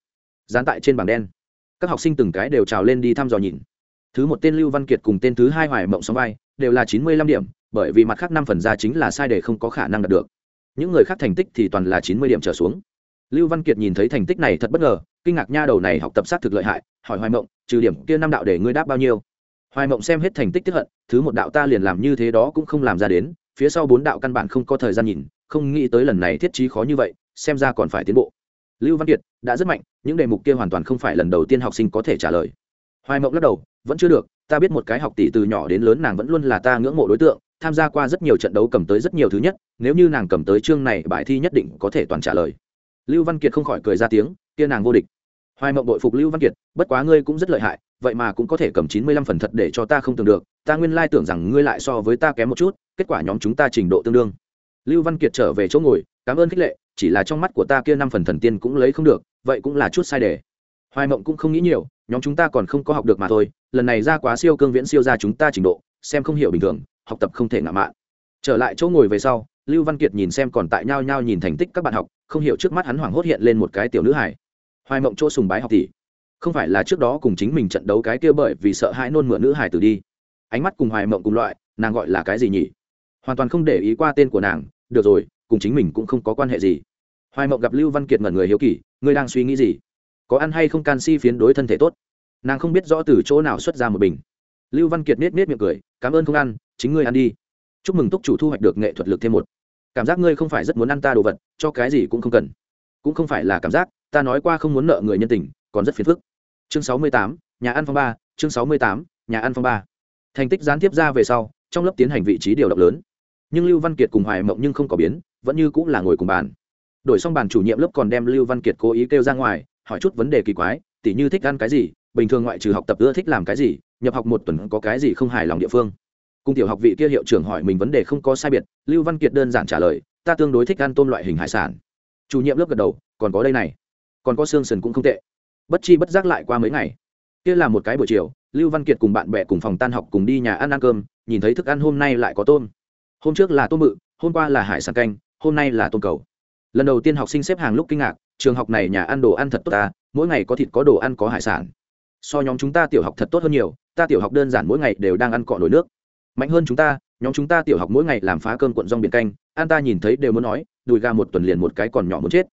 Dán tại trên bảng đen các học sinh từng cái đều trào lên đi thăm dò nhìn. Thứ một tên lưu văn kiệt cùng tên thứ hai hoài mộng sóng vai đều là chín mươi lăm điểm, bởi vì mặt khác năm phần ra chính là sai để không có khả năng đạt được. Những người khác thành tích thì toàn là chín mươi điểm trở xuống. Lưu văn kiệt nhìn thấy thành tích này thật bất ngờ, kinh ngạc nha đầu này học tập sát thực lợi hại, hỏi hoài mộng, trừ điểm kia năm đạo để ngươi đáp bao nhiêu? Hoài mộng xem hết thành tích tiếp hận, thứ một đạo ta liền làm như thế đó cũng không làm ra đến, phía sau bốn đạo căn bản không có thời gian nhìn, không nghĩ tới lần này thiết trí khó như vậy, xem ra còn phải tiến bộ lưu văn kiệt đã rất mạnh, những đề mục kia hoàn toàn không phải lần đầu tiên học sinh có thể trả lời. Hoài mộng lắc đầu, vẫn chưa được, ta biết một cái học tỷ từ nhỏ đến lớn nàng vẫn luôn là ta ngưỡng mộ đối tượng, tham gia qua rất nhiều trận đấu cầm tới rất nhiều thứ nhất, nếu như nàng cầm tới chương này bài thi nhất định có thể toàn trả lời. Lưu văn kiệt không khỏi cười ra tiếng, kia nàng vô địch. Hoài mộng bội phục lưu văn kiệt, bất quá ngươi cũng rất lợi hại, vậy mà cũng có thể cầm chín mươi lăm phần thật để cho ta không tưởng được, ta nguyên lai tưởng rằng ngươi lại so với ta kém một chút, kết quả nhóm chúng ta trình độ tương đương. Lưu văn kiệt trở về chỗ ngồi, cảm ơn khích lệ chỉ là trong mắt của ta kia năm phần thần tiên cũng lấy không được, vậy cũng là chút sai đề. Hoài mộng cũng không nghĩ nhiều, nhóm chúng ta còn không có học được mà thôi, lần này ra quá siêu cương viễn siêu ra chúng ta trình độ, xem không hiểu bình thường, học tập không thể ngã mạn. Trở lại chỗ ngồi về sau, lưu văn kiệt nhìn xem còn tại nhau nhau nhìn thành tích các bạn học, không hiểu trước mắt hắn hoảng hốt hiện lên một cái tiểu nữ hải hoài mộng chỗ sùng bái học tỷ. Không phải là trước đó cùng chính mình trận đấu cái kia bởi vì sợ hãi nôn mửa nữ hải tử đi. Ánh mắt cùng hoài mộng cùng loại, nàng gọi là cái gì nhỉ? Hoàn toàn không để ý qua tên của nàng, được rồi cùng chính mình cũng không có quan hệ gì. Hoài mộng gặp lưu văn kiệt ngẩn người hiếu kỳ, ngươi đang suy nghĩ gì? Có ăn hay không canxi phiến đối thân thể tốt? Nàng không biết rõ từ chỗ nào xuất ra một bình. Lưu văn kiệt nết nết miệng cười, cảm ơn không ăn, chính ngươi ăn đi. Chúc mừng túc chủ thu hoạch được nghệ thuật lực thêm một. Cảm giác ngươi không phải rất muốn ăn ta đồ vật, cho cái gì cũng không cần. Cũng không phải là cảm giác, ta nói qua không muốn nợ người nhân tình, còn rất phiền phức. Chương sáu mươi tám, nhà ăn phong ba, chương sáu mươi tám, nhà ăn phong ba. Thành tích gián tiếp ra về sau, trong lớp tiến hành vị trí điều động lớn. Nhưng lưu văn kiệt cùng hoài mộng nhưng không có biến vẫn như cũng là ngồi cùng bàn. Đổi xong bàn chủ nhiệm lớp còn đem lưu văn kiệt cố ý kêu ra ngoài, hỏi chút vấn đề kỳ quái, tỉ như thích ăn cái gì, bình thường ngoại trừ học tập ưa thích làm cái gì, nhập học một tuần có cái gì không hài lòng địa phương. Cung tiểu học vị kia hiệu trưởng hỏi mình vấn đề không có sai biệt, lưu văn kiệt đơn giản trả lời, ta tương đối thích ăn tôm loại hình hải sản. Chủ nhiệm lớp gật đầu, còn có đây này. Còn có xương sườn cũng không tệ. Bất chi bất giác lại qua mấy ngày. Kia là một cái buổi chiều, lưu văn kiệt cùng bạn bè cùng phòng tan học cùng đi nhà ăn ăn cơm, nhìn thấy thức ăn hôm nay lại có tôm. Hôm trước là tôm bự, hôm qua là hải sản canh hôm nay là tôm cầu. Lần đầu tiên học sinh xếp hàng lúc kinh ngạc, trường học này nhà ăn đồ ăn thật tốt ta, mỗi ngày có thịt có đồ ăn có hải sản. So nhóm chúng ta tiểu học thật tốt hơn nhiều, ta tiểu học đơn giản mỗi ngày đều đang ăn cọ nổi nước. Mạnh hơn chúng ta, nhóm chúng ta tiểu học mỗi ngày làm phá cơm cuộn rong biển canh an ta nhìn thấy đều muốn nói, đùi gà một tuần liền một cái còn nhỏ muốn chết.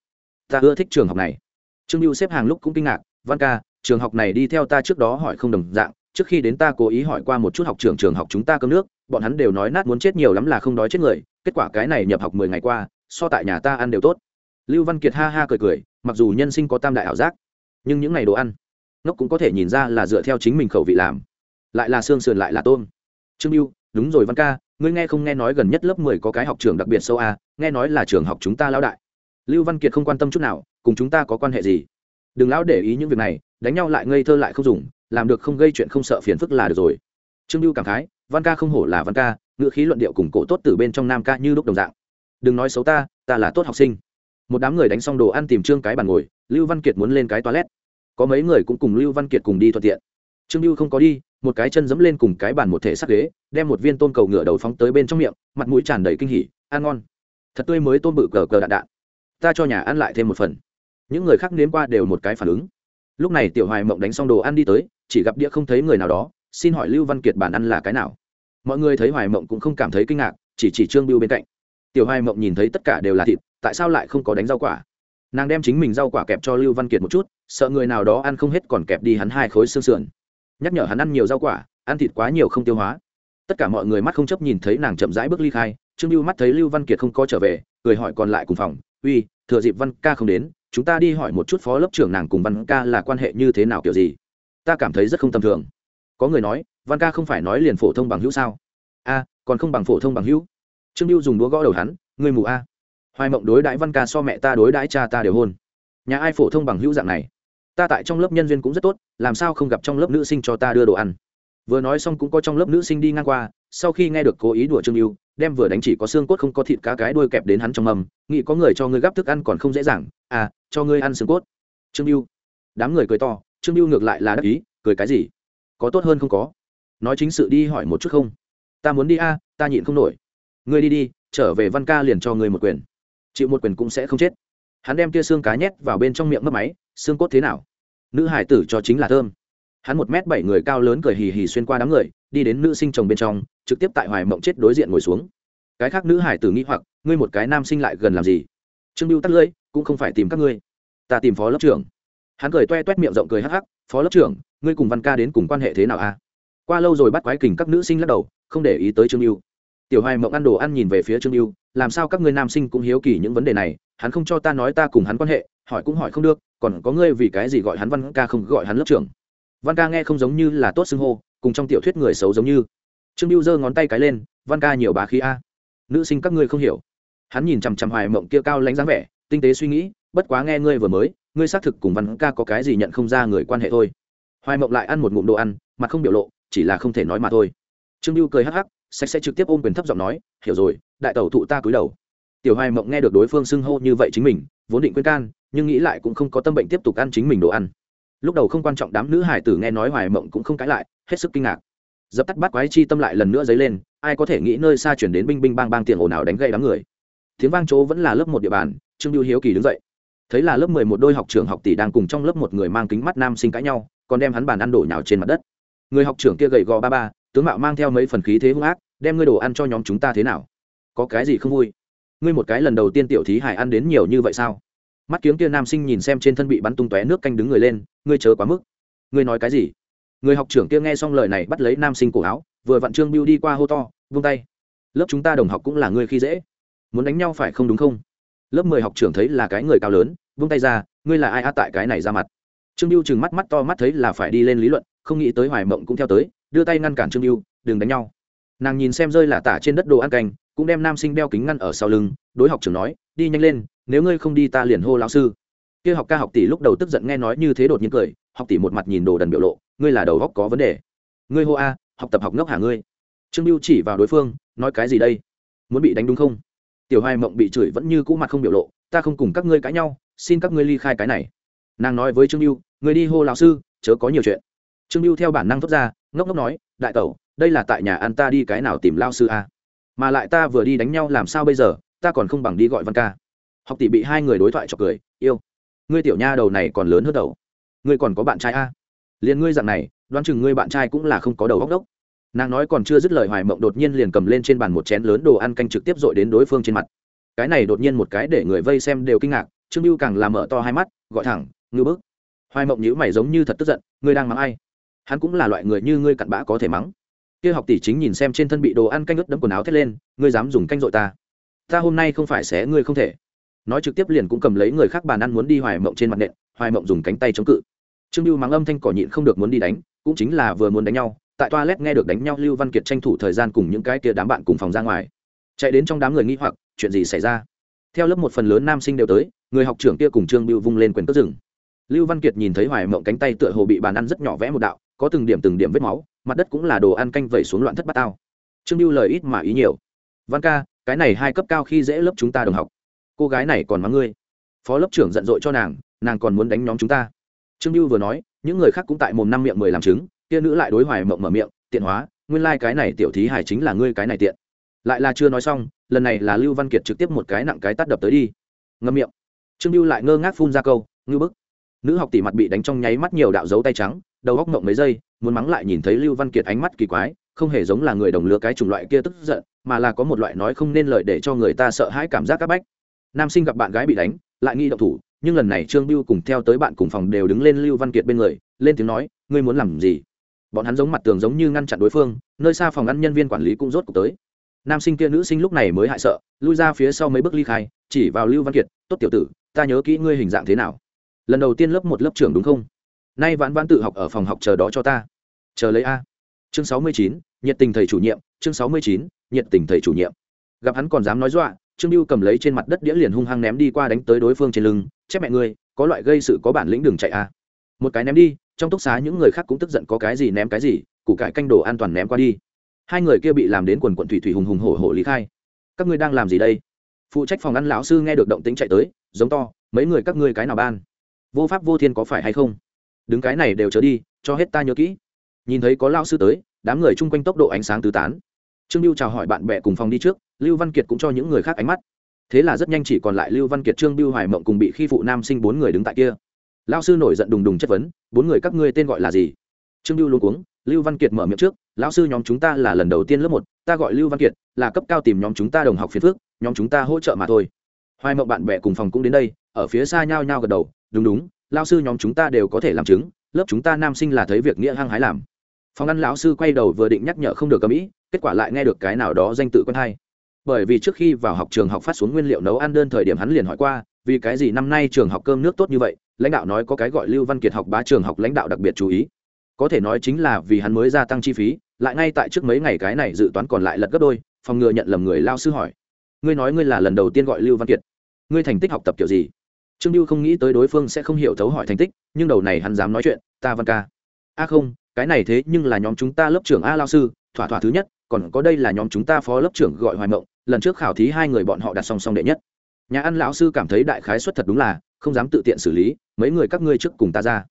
Ta ưa thích trường học này. Trương lưu xếp hàng lúc cũng kinh ngạc, văn ca, trường học này đi theo ta trước đó hỏi không đồng dạng trước khi đến ta cố ý hỏi qua một chút học trường trường học chúng ta cơm nước, bọn hắn đều nói nát muốn chết nhiều lắm là không đói chết người, kết quả cái này nhập học mười ngày qua, so tại nhà ta ăn đều tốt. Lưu văn kiệt ha ha cười cười, mặc dù nhân sinh có tam đại ảo giác, nhưng những ngày đồ ăn nó cũng có thể nhìn ra là dựa theo chính mình khẩu vị làm. Lại là xương sườn lại là tôm. Trương lưu đúng rồi văn ca, ngươi nghe không nghe nói gần nhất lớp mười có cái học trường đặc biệt sâu a nghe nói là trường học chúng ta lão đại. Lưu văn kiệt không quan tâm chút nào, cùng chúng ta có quan hệ gì? Đừng lão để ý những việc này, đánh nhau lại ngây thơ lại không dùng làm được không gây chuyện không sợ phiền phức là được rồi. Trương lưu cảm khái, văn ca không hổ là văn ca, ngữ khí luận điệu cùng cổ tốt từ bên trong nam ca như lúc đồng dạng. Đừng nói xấu ta ta là tốt học sinh. Một đám người đánh xong đồ ăn tìm trương cái bàn ngồi, lưu văn kiệt muốn lên cái toilet. Có mấy người cũng cùng lưu văn kiệt cùng đi thuận tiện. Trương lưu không có đi, một cái chân dẫm lên cùng cái bàn một thể sắc ghế, đem một viên tôm cầu ngựa đầu phóng tới bên trong miệng, mặt mũi tràn đầy kinh hỉ, ăn ngon. Thật tươi mới tôm bự cờ cờ đạn đạn. Ta cho nhà ăn lại thêm một phần. Những người khác nếm qua đều một cái phản ứng lúc này tiểu hoài mộng đánh xong đồ ăn đi tới, chỉ gặp đĩa không thấy người nào đó, xin hỏi lưu văn kiệt bàn ăn là cái nào? Mọi người thấy hoài mộng cũng không cảm thấy kinh ngạc, chỉ chỉ trương bưu bên cạnh. Tiểu hoài mộng nhìn thấy tất cả đều là thịt, tại sao lại không có đánh rau quả? Nàng đem chính mình rau quả kẹp cho lưu văn kiệt một chút, sợ người nào đó ăn không hết còn kẹp đi hắn hai khối xương sườn. Nhắc nhở hắn ăn nhiều rau quả, ăn thịt quá nhiều không tiêu hóa. Tất cả mọi người mắt không chấp nhìn thấy nàng chậm rãi bước ly khai, trương lưu mắt thấy lưu văn kiệt không có trở về, cười hỏi còn lại cùng phòng, uy, thừa dịp văn ca không đến chúng ta đi hỏi một chút phó lớp trưởng nàng cùng văn ca là quan hệ như thế nào kiểu gì? Ta cảm thấy rất không tầm thường. Có người nói, văn ca không phải nói liền phổ thông bằng hữu sao? A, còn không bằng phổ thông bằng hữu. Trương lưu dùng đũa gõ đầu hắn người mù a. Hoài mộng đối đãi văn ca so mẹ ta đối đãi cha ta đều hôn. Nhà ai phổ thông bằng hữu dạng này? Ta tại trong lớp nhân duyên cũng rất tốt, làm sao không gặp trong lớp nữ sinh cho ta đưa đồ ăn? Vừa nói xong cũng có trong lớp nữ sinh đi ngang qua, sau khi nghe được cố ý đùa trương lưu đem vừa đánh chỉ có xương cốt không có thịt cá cái đuôi kẹp đến hắn trong mầm nghĩ có người cho ngươi gắp thức ăn còn không dễ dàng. À cho ngươi ăn xương cốt. Trương lưu đám người cười to, trương lưu ngược lại là đắc ý, cười cái gì? Có tốt hơn không có? Nói chính sự đi hỏi một chút không? Ta muốn đi a, ta nhịn không nổi. Ngươi đi đi, trở về văn ca liền cho ngươi một quyền. Chịu một quyền cũng sẽ không chết. Hắn đem tia xương cá nhét vào bên trong miệng mất máy, xương cốt thế nào? Nữ hải tử cho chính là thơm. Hắn một m bảy người cao lớn cười hì hì xuyên qua đám người, đi đến nữ sinh chồng bên trong, trực tiếp tại hoài mộng chết đối diện ngồi xuống. Cái khác nữ hải tử nghĩ hoặc, ngươi một cái nam sinh lại gần làm gì? Trương lưu tắt lưỡi cũng không phải tìm các ngươi. Ta tìm phó lớp trưởng. Hắn cười toe toét miệng rộng cười hắc hắc, phó lớp trưởng, ngươi cùng văn ca đến cùng quan hệ thế nào a qua lâu rồi bắt quái kình các nữ sinh lắc đầu, không để ý tới trương yêu tiểu hoài mộng ăn đồ ăn nhìn về phía trương yêu làm sao các ngươi nam sinh cũng hiếu kỳ những vấn đề này? Hắn không cho ta nói ta cùng hắn quan hệ, hỏi cũng hỏi không được, còn có ngươi vì cái gì gọi hắn văn ca không gọi hắn lớp trưởng? Văn ca nghe không giống như là tốt xưng hô, cùng trong tiểu thuyết người xấu giống như. Trương lưu giơ ngón tay cái lên, văn ca nhiều bá khí a. Nữ sinh các ngươi không hiểu. Hắn nhìn chằm chằm hoài mộng kia cao lãnh dáng vẻ tinh tế suy nghĩ, bất quá nghe ngươi vừa mới, ngươi xác thực cùng văn ca có cái gì nhận không ra người quan hệ thôi. Hoài mộng lại ăn một ngụm đồ ăn, mặt không biểu lộ, chỉ là không thể nói mà thôi. Trương lưu cười hắc hắc, sạch sẽ trực tiếp ôm quyền thấp giọng nói, hiểu rồi, đại tẩu thụ ta cúi đầu. Tiểu hoài mộng nghe được đối phương xưng hô như vậy chính mình, vốn định quên can, nhưng nghĩ lại cũng không có tâm bệnh tiếp tục ăn chính mình đồ ăn. Lúc đầu không quan trọng đám nữ hải tử nghe nói hoài mộng cũng không cãi lại, hết sức kinh ngạc. Dập tắt bắt quái chi tâm lại lần nữa dấy lên, ai có thể nghĩ nơi xa chuyển đến binh binh bang bang tiền ồn ào đánh gây đám người. Tiếng vang chỗ vẫn là lớp một địa bàn trương lưu hiếu kỳ đứng dậy. Thấy là lớp mười một đôi học trưởng học tỷ đang cùng trong lớp một người mang kính mắt nam sinh cãi nhau, còn đem hắn bàn ăn đổ nhào trên mặt đất. Người học trưởng kia gầy gò ba ba, tướng mạo mang theo mấy phần khí thế hung ác, đem ngươi đồ ăn cho nhóm chúng ta thế nào? Có cái gì không vui? Ngươi một cái lần đầu tiên tiểu thí hải ăn đến nhiều như vậy sao? Mắt kiếng kia nam sinh nhìn xem trên thân bị bắn tung tóe nước canh đứng người lên, ngươi chớ quá mức. Ngươi nói cái gì? Người học trưởng kia nghe xong lời này bắt lấy nam sinh cổ áo, vừa vặn trương biêu đi qua hô to, vung tay. Lớp chúng ta đồng học cũng là ngươi khi dễ. Muốn đánh nhau phải không đúng không? Lớp mười học trưởng thấy là cái người cao lớn, vung tay ra, ngươi là ai a tại cái này ra mặt? Trương biêu chừng mắt mắt to mắt thấy là phải đi lên lý luận, không nghĩ tới hoài mộng cũng theo tới, đưa tay ngăn cản trương biêu đừng đánh nhau. Nàng nhìn xem rơi là tả trên đất đồ ăn canh, cũng đem nam sinh đeo kính ngăn ở sau lưng, đối học trưởng nói, đi nhanh lên, nếu ngươi không đi ta liền hô lão sư. Kia học ca học tỷ lúc đầu tức giận nghe nói như thế đột nhiên cười, học tỷ một mặt nhìn đồ đần biểu lộ, ngươi là đầu góc có vấn đề. Ngươi hô a, học tập học ngốc hả ngươi? Trương biêu chỉ vào đối phương, nói cái gì đây? Muốn bị đánh đúng không? Tiểu hoài mộng bị chửi vẫn như cũ mặt không biểu lộ ta không cùng các ngươi cãi nhau xin các ngươi ly khai cái này. Nàng nói với trương Lưu, người đi hô lão sư chớ có nhiều chuyện. Trương Lưu theo bản năng thốt ra ngốc ngốc nói đại tẩu đây là tại nhà ăn ta đi cái nào tìm lao sư a mà lại ta vừa đi đánh nhau làm sao bây giờ ta còn không bằng đi gọi văn ca. Học tỷ bị hai người đối thoại chọc cười yêu ngươi tiểu nha đầu này còn lớn hơn đầu ngươi còn có bạn trai a liền ngươi dặn này đoán chừng ngươi bạn trai cũng là không có đầu góc đốc nàng nói còn chưa dứt lời, hoài mộng đột nhiên liền cầm lên trên bàn một chén lớn đồ ăn canh trực tiếp dội đến đối phương trên mặt. Cái này đột nhiên một cái để người vây xem đều kinh ngạc, trương lưu càng làm mở to hai mắt, gọi thẳng, ngư bức. Hoài mộng nhữ mày giống như thật tức giận, ngươi đang mắng ai? Hắn cũng là loại người như ngươi cặn bã có thể mắng. Kia học tỷ chính nhìn xem trên thân bị đồ ăn canh ướt đẫm quần áo thét lên, ngươi dám dùng canh dội ta? Ta hôm nay không phải xé ngươi không thể. Nói trực tiếp liền cũng cầm lấy người khác bàn ăn muốn đi hoài mộng trên mặt nện, hoài mộng dùng cánh tay chống cự. Trương lưu mắng âm thanh cỏ nhịn không được muốn đi đánh, cũng chính là vừa muốn đánh nhau tại toilet nghe được đánh nhau lưu văn kiệt tranh thủ thời gian cùng những cái kia đám bạn cùng phòng ra ngoài. Chạy đến trong đám người nghi hoặc, chuyện gì xảy ra? Theo lớp một phần lớn nam sinh đều tới, người học trưởng kia cùng trương biêu vung lên quyền cất rừng lưu văn kiệt nhìn thấy hoài mộng cánh tay tựa hồ bị bàn ăn rất nhỏ vẽ một đạo, có từng điểm từng điểm vết máu, mặt đất cũng là đồ ăn canh vẩy xuống loạn thất bát tao. Trương biêu lời ít mà ý nhiều. Văn ca, cái này hai cấp cao khi dễ lớp chúng ta đồng học. Cô gái này còn mắng ngươi. Phó lớp trưởng giận dội cho nàng nàng còn muốn đánh nhóm chúng ta. Trương biêu vừa nói, những người khác cũng tại mồm năm miệng mười làm chứng kia nữ lại đối hoài mộng mở miệng, tiện hóa, nguyên lai、like、cái này tiểu thí hải chính là ngươi cái này tiện. Lại là chưa nói xong, lần này là lưu văn kiệt trực tiếp một cái nặng cái tắt đập tới đi. Ngâm miệng. Trương biêu lại ngơ ngác phun ra câu, ngư bức. Nữ học tỷ mặt bị đánh trong nháy mắt nhiều đạo dấu tay trắng, đầu góc mộng mấy giây, muốn mắng lại nhìn thấy lưu văn kiệt ánh mắt kỳ quái, không hề giống là người đồng lứa cái chủng loại kia tức giận, mà là có một loại nói không nên lời để cho người ta sợ hãi cảm giác c áp bách. Nam sinh gặp bạn gái bị đánh, lại nghi động thủ, nhưng lần này trương biêu cùng theo tới bạn cùng phòng đều đứng lên lưu văn kiệt bên người, lên tiếng nói, ngươi muốn làm gì? Bọn hắn giống mặt tường giống như ngăn chặn đối phương, nơi xa phòng ăn nhân viên quản lý cũng rốt cuộc tới. Nam sinh kia nữ sinh lúc này mới hại sợ, lui ra phía sau mấy bước ly khai, chỉ vào lưu văn kiệt, tốt tiểu tử, ta nhớ kỹ ngươi hình dạng thế nào. Lần đầu tiên lớp một, lớp trưởng đúng không? Nay vãn vãn tự học ở phòng học chờ đó cho ta. Chờ lấy a. Chương sáu mươi chín, nhiệt tình thầy chủ nhiệm, chương sáu mươi chín, nhiệt tình thầy chủ nhiệm. Gặp hắn còn dám nói dọa, trương lưu cầm lấy trên mặt đất đĩa liền hung hăng ném đi qua đánh tới đối phương trên lưng chép mẹ ngươi, có loại gây sự có bản lĩnh đường chạy a. Một cái ném đi trong túc xá những người khác cũng tức giận có cái gì ném cái gì, củ cải canh đồ an toàn ném qua đi. Hai người kia bị làm đến quần quận thủy thủy hùng hùng hổ hổ lý khai. Các ngươi đang làm gì đây? Phụ trách phòng ăn lão sư nghe được động tính chạy tới, giống to, mấy người các ngươi cái nào ban? Vô pháp vô thiên có phải hay không? Đứng cái này đều trở đi, cho hết ta nhớ kỹ. Nhìn thấy có lão sư tới, đám người chung quanh tốc độ ánh sáng tứ tán. Trương lưu chào hỏi bạn bè cùng phòng đi trước, lưu văn kiệt cũng cho những người khác ánh mắt. Thế là rất nhanh chỉ còn lại lưu văn kiệt, trương lưu hoài mộng cùng bị khi phụ nam sinh bốn người đứng tại kia lao sư nổi giận đùng đùng chất vấn, bốn người các ngươi tên gọi là gì? Trương Lưu luôn cuống, lưu văn kiệt mở miệng trước, lão sư nhóm chúng ta là lần đầu tiên lớp một, ta gọi lưu văn kiệt, là cấp cao tìm nhóm chúng ta đồng học phiền phước nhóm chúng ta hỗ trợ mà thôi. Hoài mộng bạn bè cùng phòng cũng đến đây, ở phía xa nhao nhao gật đầu, đúng đúng lao sư nhóm chúng ta đều có thể làm chứng, lớp chúng ta nam sinh là thấy việc nghĩa hăng hái làm. Phòng ăn lão sư quay đầu vừa định nhắc nhở không được cầm ý, kết quả lại nghe được cái nào đó danh tự quen hay. Bởi vì trước khi vào học trường học phát xuống nguyên liệu nấu ăn đơn thời điểm hắn liền hỏi qua, vì cái gì năm nay trường học cơm nước tốt như vậy lãnh đạo nói có cái gọi lưu văn kiệt học bá trường học lãnh đạo đặc biệt chú ý. Có thể nói chính là vì hắn mới gia tăng chi phí, lại ngay tại trước mấy ngày cái này dự toán còn lại lật gấp đôi, phòng ngừa nhận lầm người lao sư hỏi. Ngươi nói ngươi là lần đầu tiên gọi lưu văn kiệt. Ngươi thành tích học tập kiểu gì? Trương lưu không nghĩ tới đối phương sẽ không hiểu thấu hỏi thành tích, nhưng đầu này hắn dám nói chuyện, ta văn ca. A không, cái này thế nhưng là nhóm chúng ta lớp trưởng a lao sư, thỏa thỏa thứ nhất, còn có đây là nhóm chúng ta phó lớp trưởng gọi hoài mộng, lần trước khảo thí hai người bọn họ đặt song song đệ nhất. Nhà ăn lão sư cảm thấy đại khái xuất thật đúng là không dám tự tiện xử lý, mấy người các ngươi trước cùng ta ra.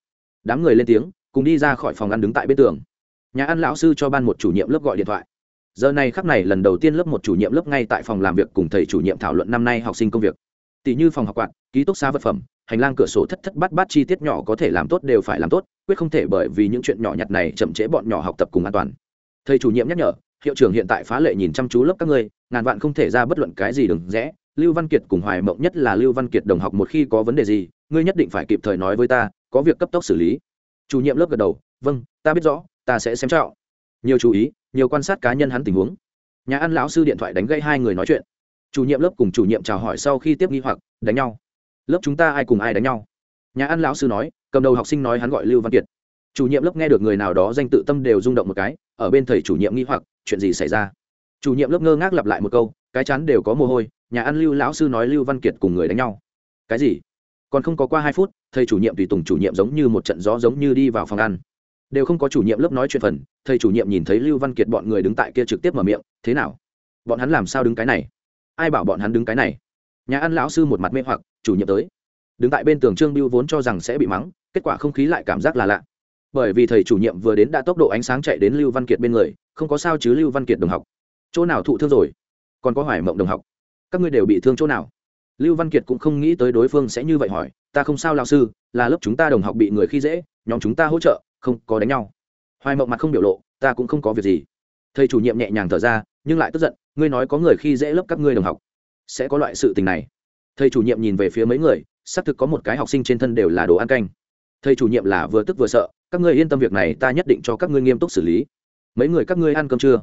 Đám người lên tiếng, cùng đi ra khỏi phòng ăn đứng tại bên tường. Nhà ăn lão sư cho ban một chủ nhiệm lớp gọi điện thoại. Giờ này khắc này lần đầu tiên lớp một chủ nhiệm lớp ngay tại phòng làm việc cùng thầy chủ nhiệm thảo luận năm nay học sinh công việc. Tỷ như phòng học quạt, ký túc xá vật phẩm, hành lang cửa sổ thất thất bát bát chi tiết nhỏ có thể làm tốt đều phải làm tốt, quyết không thể bởi vì những chuyện nhỏ nhặt này chậm trễ bọn nhỏ học tập cùng an toàn. Thầy chủ nhiệm nhắc nhở, hiệu trưởng hiện tại phá lệ nhìn chăm chú lớp các ngươi, ngàn vạn không thể ra bất luận cái gì đừng rẽ lưu văn kiệt cùng hoài mộng nhất là lưu văn kiệt đồng học một khi có vấn đề gì, ngươi nhất định phải kịp thời nói với ta, có việc cấp tốc xử lý. Chủ nhiệm lớp gật đầu vâng ta biết rõ, ta sẽ xem trọng. Nhiều chú ý, nhiều quan sát cá nhân hắn tình huống. Nhà ăn lão sư điện thoại đánh gây hai người nói chuyện. Chủ nhiệm lớp cùng chủ nhiệm chào hỏi sau khi tiếp nghi hoặc, đánh nhau. Lớp chúng ta ai cùng ai đánh nhau? Nhà ăn lão sư nói, cầm đầu học sinh nói hắn gọi lưu văn kiệt. Chủ nhiệm lớp nghe được người nào đó danh tự tâm đều rung động một cái, ở bên thầy chủ nhiệm nghi hoặc, chuyện gì xảy ra? Chủ nhiệm lớp ngơ ngác lặp lại một câu cái chán đều có mồ hôi, nhà ăn lưu lão sư nói lưu văn kiệt cùng người đánh nhau. Cái gì? Còn không có qua hai phút, thầy chủ nhiệm tùy tùng chủ nhiệm giống như một trận gió giống như đi vào phòng ăn. Đều không có chủ nhiệm lớp nói chuyện phần, thầy chủ nhiệm nhìn thấy lưu văn kiệt bọn người đứng tại kia trực tiếp mở miệng, thế nào? Bọn hắn làm sao đứng cái này? Ai bảo bọn hắn đứng cái này? Nhà ăn lão sư một mặt mê hoặc, chủ nhiệm tới. Đứng tại bên tường trương biêu vốn cho rằng sẽ bị mắng, kết quả không khí lại cảm giác là lạ. Bởi vì thầy chủ nhiệm vừa đến đã tốc độ ánh sáng chạy đến lưu văn kiệt bên người, không có sao chứ lưu văn kiệt đồng học. Chỗ nào thụ thương rồi? Còn có hoài mộng đồng học. Các ngươi đều bị thương chỗ nào? Lưu văn kiệt cũng không nghĩ tới đối phương sẽ như vậy hỏi, ta không sao lao sư, là lớp chúng ta đồng học bị người khi dễ, nhóm chúng ta hỗ trợ, không có đánh nhau. Hoài mộng mặt không biểu lộ, ta cũng không có việc gì. Thầy chủ nhiệm nhẹ nhàng thở ra, nhưng lại tức giận, ngươi nói có người khi dễ lớp các ngươi đồng học, sẽ có loại sự tình này. Thầy chủ nhiệm nhìn về phía mấy người, xác thực có một cái học sinh trên thân đều là đồ ăn canh. Thầy chủ nhiệm là vừa tức vừa sợ, các ngươi yên tâm việc này, ta nhất định cho các ngươi nghiêm túc xử lý. Mấy người các ngươi ăn cơm chưa?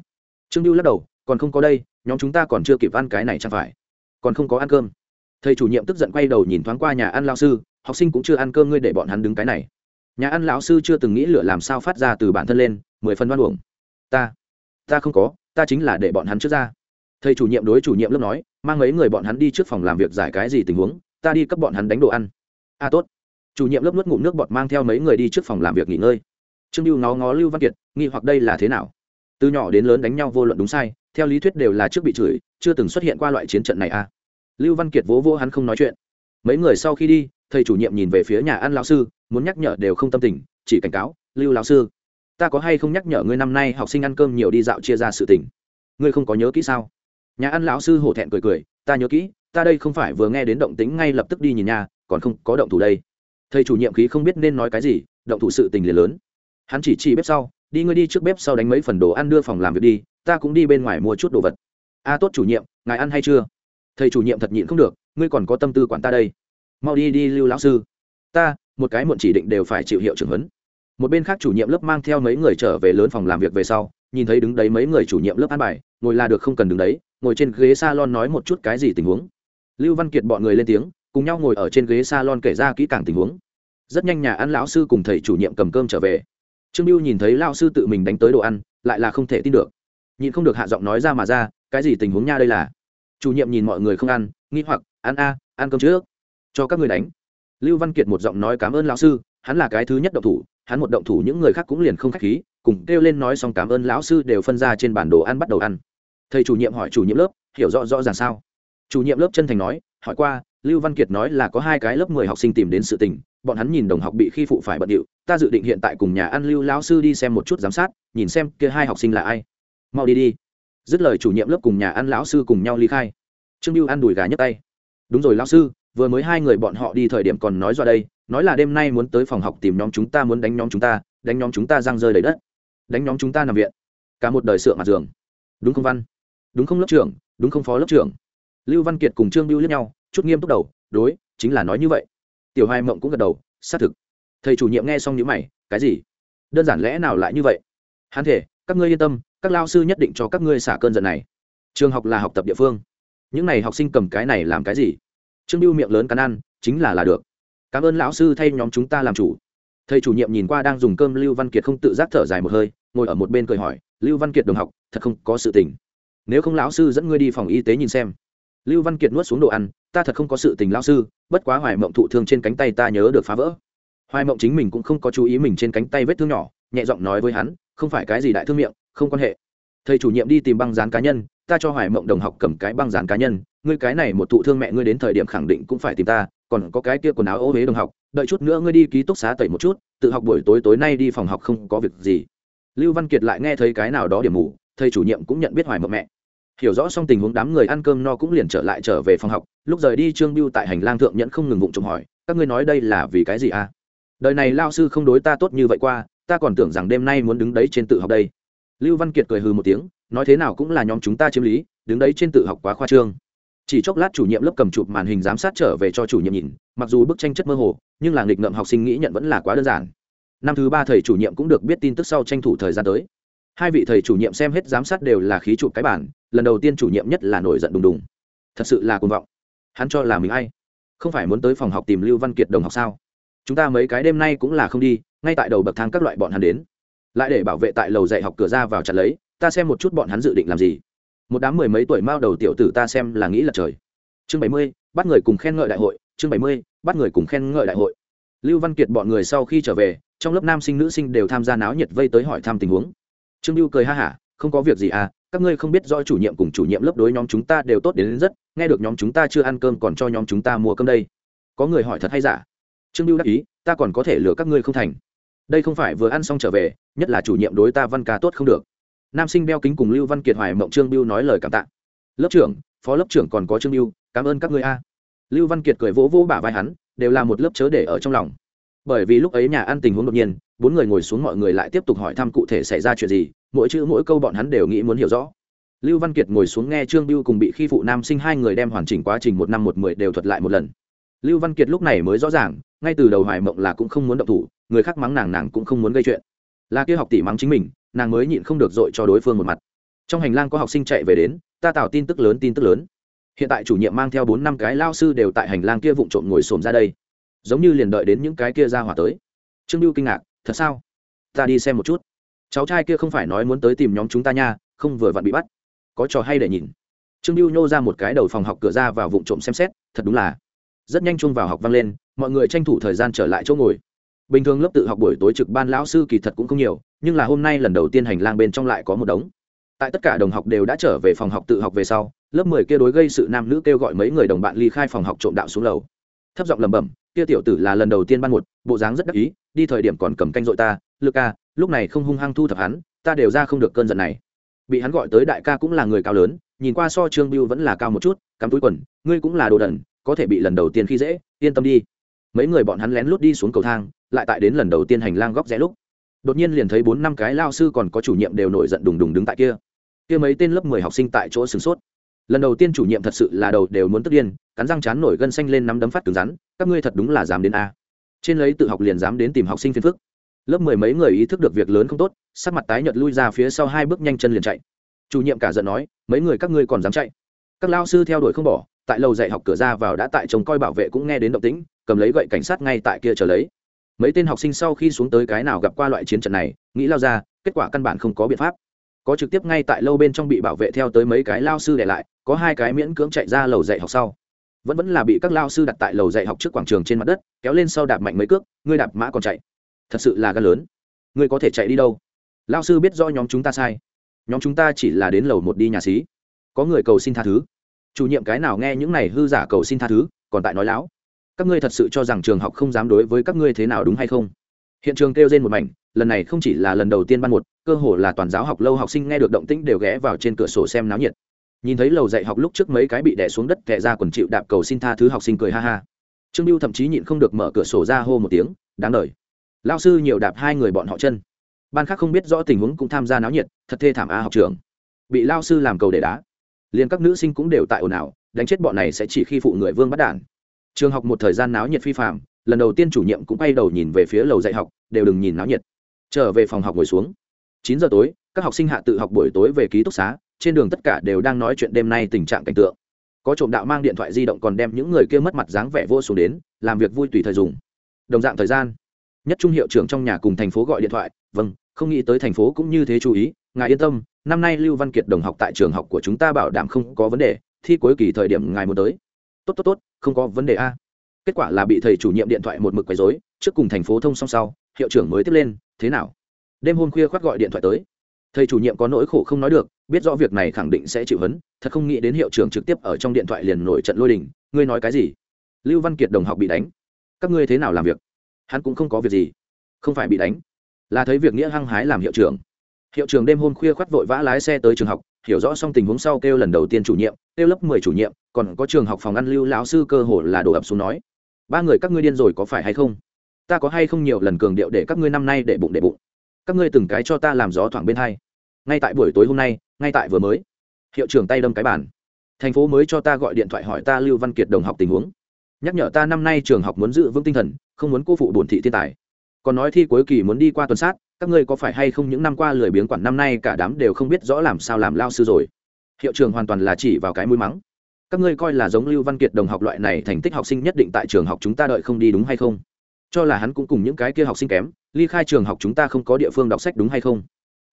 Trương lưu lắc đầu, còn không có đây nhóm chúng ta còn chưa kịp ăn cái này chẳng phải? Còn không có ăn cơm. Thầy chủ nhiệm tức giận quay đầu nhìn thoáng qua nhà ăn lao sư học sinh cũng chưa ăn cơm ngươi để bọn hắn đứng cái này. Nhà ăn lão sư chưa từng nghĩ lửa làm sao phát ra từ bản thân lên mười phần đoan uổng. Ta ta không có ta chính là để bọn hắn trước ra. Thầy chủ nhiệm đối chủ nhiệm lớp nói mang mấy người bọn hắn đi trước phòng làm việc giải cái gì tình huống ta đi cấp bọn hắn đánh đồ ăn. A à, tốt. Chủ nhiệm lớp nuốt ngụm nước bọt mang theo mấy người đi trước phòng làm việc nghỉ ngơi. Trương lưu ngó ngó lưu văn kiệt nghi hoặc đây là thế nào? Từ nhỏ đến lớn đánh nhau vô luận đúng sai theo lý thuyết đều là trước bị chửi, chưa từng xuất hiện qua loại chiến trận này à. Lưu văn kiệt vỗ vỗ hắn không nói chuyện. Mấy người sau khi đi, thầy chủ nhiệm nhìn về phía nhà ăn lão sư, muốn nhắc nhở đều không tâm tình, chỉ cảnh cáo, lưu lão sư, ta có hay không nhắc nhở ngươi năm nay học sinh ăn cơm nhiều đi dạo chia ra sự tình? Ngươi không có nhớ kỹ sao? Nhà ăn lão sư hổ thẹn cười cười, ta nhớ kỹ, ta đây không phải vừa nghe đến động tính ngay lập tức đi nhìn nhà, còn không có động thủ đây. Thầy chủ nhiệm khí không biết nên nói cái gì, động thủ sự tình liền lớn. Hắn chỉ chỉ bếp sau, đi ngươi đi trước bếp sau đánh mấy phần đồ ăn đưa phòng làm việc đi ta cũng đi bên ngoài mua chút đồ vật. A tốt chủ nhiệm, ngài ăn hay chưa? Thầy chủ nhiệm thật nhịn không được, ngươi còn có tâm tư quản ta đây. Mau đi đi, lưu lão sư. Ta, một cái muộn chỉ định đều phải chịu hiệu trưởng huấn. Một bên khác chủ nhiệm lớp mang theo mấy người trở về lớn phòng làm việc về sau, nhìn thấy đứng đấy mấy người chủ nhiệm lớp ăn bài, ngồi là được không cần đứng đấy, ngồi trên ghế salon nói một chút cái gì tình huống. Lưu văn kiệt bọn người lên tiếng, cùng nhau ngồi ở trên ghế salon kể ra kỹ càng tình huống. Rất nhanh nhà ăn lão sư cùng thầy chủ nhiệm cầm cơm trở về. Trương lưu nhìn thấy lão sư tự mình đánh tới đồ ăn, lại là không thể tin được nhìn không được hạ giọng nói ra mà ra, cái gì tình huống nha đây là? Chủ nhiệm nhìn mọi người không ăn, nghi hoặc, ăn a, ăn cơm trước. Cho các người đánh. Lưu văn kiệt một giọng nói cảm ơn lão sư, hắn là cái thứ nhất động thủ, hắn một động thủ những người khác cũng liền không khách khí, cùng kêu lên nói xong cảm ơn lão sư đều phân ra trên bản đồ ăn bắt đầu ăn. Thầy chủ nhiệm hỏi chủ nhiệm lớp, hiểu rõ rõ ràng sao? Chủ nhiệm lớp chân thành nói, hỏi qua, lưu văn kiệt nói là có hai cái lớp mười học sinh tìm đến sự tình, bọn hắn nhìn đồng học bị khi phụ phải bận điệu, ta dự định hiện tại cùng nhà ăn lưu lão sư đi xem một chút giám sát, nhìn xem kia hai học sinh là ai mau đi đi. Dứt lời chủ nhiệm lớp cùng nhà ăn lão sư cùng nhau ly khai. Trương lưu ăn đùi gà nhấc tay. Đúng rồi, lão sư, vừa mới hai người bọn họ đi thời điểm còn nói ra đây, nói là đêm nay muốn tới phòng học tìm nhóm chúng ta, muốn đánh nhóm chúng ta, đánh nhóm chúng ta răng rơi đầy đất. Đánh nhóm chúng ta nằm viện. Cả một đời sượng mặt giường. Đúng không, văn? Đúng không, lớp trưởng? Đúng không, phó lớp trưởng? Lưu văn kiệt cùng trương biêu liếc nhau, chút nghiêm túc đầu, đối, chính là nói như vậy. Tiểu hai mộng cũng gật đầu, xác thực. Thầy chủ nhiệm nghe xong những mày, cái gì? Đơn giản lẽ nào lại như vậy? Hắn thể các ngươi yên tâm, các lao sư nhất định cho các ngươi xả cơn giận này. Trường học là học tập địa phương. Những n à y học sinh cầm cái này làm cái gì? Trương biêu miệng lớn cắn ăn, chính là là được. Cảm ơn lão sư thay nhóm chúng ta làm chủ. Thầy chủ nhiệm nhìn qua đang dùng cơm lưu văn kiệt không tự giác thở dài một hơi, ngồi ở một bên cười hỏi, lưu văn kiệt đồng học, thật không có sự tình. Nếu không lão sư dẫn ngươi đi phòng y tế nhìn xem. Lưu văn kiệt nuốt xuống đồ ăn, ta thật không có sự tình lão sư, bất quá hoài mộng thụ thương trên cánh tay ta nhớ được phá vỡ. Hoài mộng chính mình cũng không có chú ý mình trên cánh tay vết thương nhỏ nhẹ giọng nói với hắn, không phải cái gì đại thương miệng, không quan hệ. Thầy chủ nhiệm đi tìm băng dán cá nhân, ta cho hoài mộng đồng học cầm cái băng dán cá nhân, ngươi cái này một thụ thương mẹ ngươi đến thời điểm khẳng định cũng phải tìm ta, còn có cái kia quần áo ô huế đồng học, đợi chút nữa ngươi đi ký túc xá tẩy một chút, tự học buổi tối tối nay đi phòng học không có việc gì. Lưu văn kiệt lại nghe thấy cái nào đó điểm mù, thầy chủ nhiệm cũng nhận biết hoài mộng mẹ. Hiểu rõ xong tình huống, đám người ăn cơm no cũng liền trở lại trở về phòng học, lúc rời đi trương biêu tại hành lang thượng nhẫn không ngừng vụng trộm hỏi, các ngươi nói đây là vì cái gì à? Đời này lao sư không đối ta tốt như vậy qua ta còn tưởng rằng đêm nay muốn đứng đấy trên tự học đây. Lưu văn kiệt cười hừ một tiếng, nói thế nào cũng là nhóm chúng ta chiếm lý, đứng đấy trên tự học quá khoa trương. Chỉ chốc lát chủ nhiệm lớp cầm chụp màn hình giám sát trở về cho chủ nhiệm nhìn, mặc dù bức tranh chất mơ hồ, nhưng là nghịch ngợm học sinh nghĩ nhận vẫn là quá đơn giản. Năm thứ ba thầy chủ nhiệm cũng được biết tin tức sau tranh thủ thời gian tới. Hai vị thầy chủ nhiệm xem hết giám sát đều là khí chụp cái bản lần đầu tiên chủ nhiệm nhất là nổi giận đùng đùng. Thật sự là cuồng vọng. Hắn cho là mình ai? Không phải muốn tới phòng học tìm lưu văn kiệt đồng học sao? Chúng ta mấy cái đêm nay cũng là không đi ngay tại đầu bậc thang các loại bọn hắn đến. Lại để bảo vệ tại lầu dạy học cửa ra vào chặt lấy ta xem một chút bọn hắn dự định làm gì. Một đám mười mấy tuổi mao đầu tiểu tử ta xem là nghĩ là trời. Chương bảy mươi bắt người cùng khen ngợi đại hội chương bảy mươi bắt người cùng khen ngợi đại hội. Lưu văn kiệt bọn người sau khi trở về trong lớp nam sinh nữ sinh đều tham gia náo nhiệt vây tới hỏi thăm tình huống. Trương lưu cười ha hả không có việc gì à các ngươi không biết do chủ nhiệm cùng chủ nhiệm lớp đối nhóm chúng ta đều tốt đến, đến rất nghe được nhóm chúng ta chưa ăn cơm còn cho nhóm chúng ta mua cơm đây. Có người hỏi thật hay giả? Trương lưu đáp ý ta còn có thể lừa các ngươi không thành đây không phải vừa ăn xong trở về, nhất là chủ nhiệm đối ta văn ca tốt không được. Nam sinh đeo kính cùng lưu văn kiệt hoài mộng trương biêu nói lời cảm tạ. Lớp trưởng, phó lớp trưởng còn có trương biêu cảm ơn các ngươi a. Lưu văn kiệt cười vỗ vỗ bả vai hắn, đều là một lớp chớ để ở trong lòng. Bởi vì lúc ấy nhà ăn tình huống đột nhiên, bốn người ngồi xuống mọi người lại tiếp tục hỏi thăm cụ thể xảy ra chuyện gì, mỗi chữ mỗi câu bọn hắn đều nghĩ muốn hiểu rõ. Lưu văn kiệt ngồi xuống nghe trương biêu cùng bị khi phụ nam sinh hai người đem hoàn chỉnh quá trình một năm một mười đều thuật lại một lần. Lưu văn kiệt lúc này mới rõ ràng, ngay từ đầu hoài mộng là cũng không muốn động thủ người khác mắng nàng nàng cũng không muốn gây chuyện. Là kia học tỷ mắng chính mình, nàng mới nhịn không được dội cho đối phương một mặt. Trong hành lang có học sinh chạy về đến, ta tạo tin tức lớn, tin tức lớn. Hiện tại chủ nhiệm mang theo bốn năm cái lao sư đều tại hành lang kia vụng trộm ngồi xổm ra đây. Giống như liền đợi đến những cái kia ra hỏa tới. Trương lưu kinh ngạc, thật sao? Ta đi xem một chút. Cháu trai kia không phải nói muốn tới tìm nhóm chúng ta nha, không vừa vặn bị bắt. Có trò hay để nhìn. Trương lưu nhô ra một cái đầu phòng học cửa ra vào vụng trộm xem xét, thật đúng là. Rất nhanh chung vào học vang lên, mọi người tranh thủ thời gian trở lại chỗ ngồi bình thường lớp tự học buổi tối trực ban lão sư kỳ thật cũng không nhiều, nhưng là hôm nay lần đầu tiên hành lang bên trong lại có một đống. Tại tất cả đồng học đều đã trở về phòng học tự học về sau, lớp mười kia đối gây sự nam nữ kêu gọi mấy người đồng bạn ly khai phòng học trộm đạo xuống lầu. Thấp giọng lẩm bẩm, kia tiểu tử là lần đầu tiên ban một, bộ dáng rất đắc ý, đi thời điểm còn cầm canh dội ta, lực ca, lúc này không hung hăng thu thập hắn, ta đều ra không được cơn giận này. Bị hắn gọi tới đại ca cũng là người cao lớn, nhìn qua so trương biêu vẫn là cao một chút, cắm túi quần, ngươi cũng là đồ đần, có thể bị lần đầu tiên khi dễ, yên tâm đi. Mấy người bọn hắn lén lút đi xuống cầu thang lại tại đến lần đầu tiên hành lang góc rẽ lúc, đột nhiên liền thấy bốn năm cái lao sư còn có chủ nhiệm đều nổi giận đùng đùng đứng tại kia. Kia mấy tên lớp mười học sinh tại chỗ sửng sốt. Lần đầu tiên chủ nhiệm thật sự là đầu đều muốn tức điên, cắn răng chán nổi gân xanh lên nắm đấm phát cứng rắn, các ngươi thật đúng là dám đến a. Trên lấy tự học liền dám đến tìm học sinh phiền phức. Lớp mười mấy người ý thức được việc lớn không tốt, sắc mặt tái nhợt lui ra phía sau hai bước nhanh chân liền chạy. Chủ nhiệm cả giận nói, mấy người các ngươi còn dám chạy? Các lao sư theo đuổi không bỏ, tại lầu dạy học cửa ra vào đã tại trông coi bảo vệ cũng nghe đến động tĩnh, cầm lấy gậy cảnh sát ngay tại kia chờ lấy mấy tên học sinh sau khi xuống tới cái nào gặp qua loại chiến trận này, nghĩ lao ra, kết quả căn bản không có biện pháp. Có trực tiếp ngay tại lâu bên trong bị bảo vệ theo tới mấy cái lao sư để lại, có hai cái miễn cưỡng chạy ra lầu dạy học sau. Vẫn vẫn là bị các lao sư đặt tại lầu dạy học trước quảng trường trên mặt đất, kéo lên sau đạp mạnh mấy cước, ngươi đạp mã còn chạy. Thật sự là gan lớn. Ngươi có thể chạy đi đâu? Lao sư biết do nhóm chúng ta sai. Nhóm chúng ta chỉ là đến lầu một đi nhà xí. Có người cầu xin tha thứ. Chủ nhiệm cái nào nghe những này hư giả cầu xin tha thứ, còn tại nói láo các ngươi thật sự cho rằng trường học không dám đối với các ngươi thế nào đúng hay không? Hiện trường kêu trên một mảnh, lần này không chỉ là lần đầu tiên ban một, cơ hồ là toàn giáo học lâu học sinh nghe được động tĩnh đều ghé vào trên cửa sổ xem náo nhiệt. Nhìn thấy lầu dạy học lúc trước mấy cái bị đè xuống đất kẹ ra quần chịu đạp cầu xin tha thứ học sinh cười ha ha. Trương lưu thậm chí nhịn không được mở cửa sổ ra hô một tiếng, đáng đời. Lao sư nhiều đạp hai người bọn họ chân. Ban khác không biết rõ tình huống cũng tham gia náo nhiệt, thật thê thảm a học trường. Bị lao sư làm cầu để đá. Liền các nữ sinh cũng đều tại ồn ào, đánh chết bọn này sẽ chỉ khi phụ người vương bắt đản trường học một thời gian náo nhiệt phi phạm lần đầu tiên chủ nhiệm cũng bay đầu nhìn về phía lầu dạy học, đều đừng nhìn náo nhiệt. Trở về phòng học ngồi xuống. Chín giờ tối, các học sinh hạ tự học buổi tối về ký túc xá, trên đường tất cả đều đang nói chuyện đêm nay tình trạng cảnh tượng. Có trộm đạo mang điện thoại di động còn đem những người kia mất mặt dáng vẻ vô xuống đến, làm việc vui tùy thời dùng. Đồng dạng thời gian, nhất trung hiệu trưởng trong nhà cùng thành phố gọi điện thoại vâng không nghĩ tới thành phố cũng như thế chú ý, ngài yên tâm, năm nay lưu văn kiệt đồng học tại trường học của chúng ta bảo đảm không có vấn đề, thi cuối kỳ thời điểm ngài muốn tới. Tốt tốt tốt không có vấn đề a. Kết quả là bị thầy chủ nhiệm điện thoại một mực quấy dối trước cùng thành phố thông xong sau, hiệu trưởng mới tiếp lên, thế nào? Đêm hôm khuya khoác gọi điện thoại tới. Thầy chủ nhiệm có nỗi khổ không nói được, biết rõ việc này khẳng định sẽ chịu hấn, thật không nghĩ đến hiệu trưởng trực tiếp ở trong điện thoại liền nổi trận lôi đình, ngươi nói cái gì? Lưu văn kiệt đồng học bị đánh. Các ngươi thế nào làm việc? Hắn cũng không có việc gì. Không phải bị đánh, là thấy việc nghĩa hăng hái làm hiệu trưởng. Hiệu trưởng đêm hôm khuya khoác vội vã lái xe tới trường học hiểu rõ xong tình huống sau kêu lần đầu tiên chủ nhiệm, kêu lớp mười chủ nhiệm, còn có trường học phòng ăn lưu lão sư cơ hồ là đổ ập xuống nói, ba người các ngươi điên rồi có phải hay không? Ta có hay không nhiều lần cường điệu để các ngươi năm nay để bụng để bụng? Các ngươi từng cái cho ta làm gió thoảng bên hai. Ngay tại buổi tối hôm nay, ngay tại vừa mới. Hiệu trưởng tay đâm cái bàn. Thành phố mới cho ta gọi điện thoại hỏi ta lưu văn kiệt đồng học tình huống. Nhắc nhở ta năm nay trường học muốn giữ vững tinh thần, không muốn cô phụ bổn thị thiên tài. Còn nói thi cuối kỳ muốn đi qua tuần sát các ngươi có phải hay không những năm qua lười biếng quản năm nay cả đám đều không biết rõ làm sao làm lao sư rồi? Hiệu trường hoàn toàn là chỉ vào cái mũi mắng. Các ngươi coi là giống lưu văn kiệt đồng học loại này thành tích học sinh nhất định tại trường học chúng ta đợi không đi đúng hay không? Cho là hắn cũng cùng những cái kia học sinh kém, ly khai trường học chúng ta không có địa phương đọc sách đúng hay không?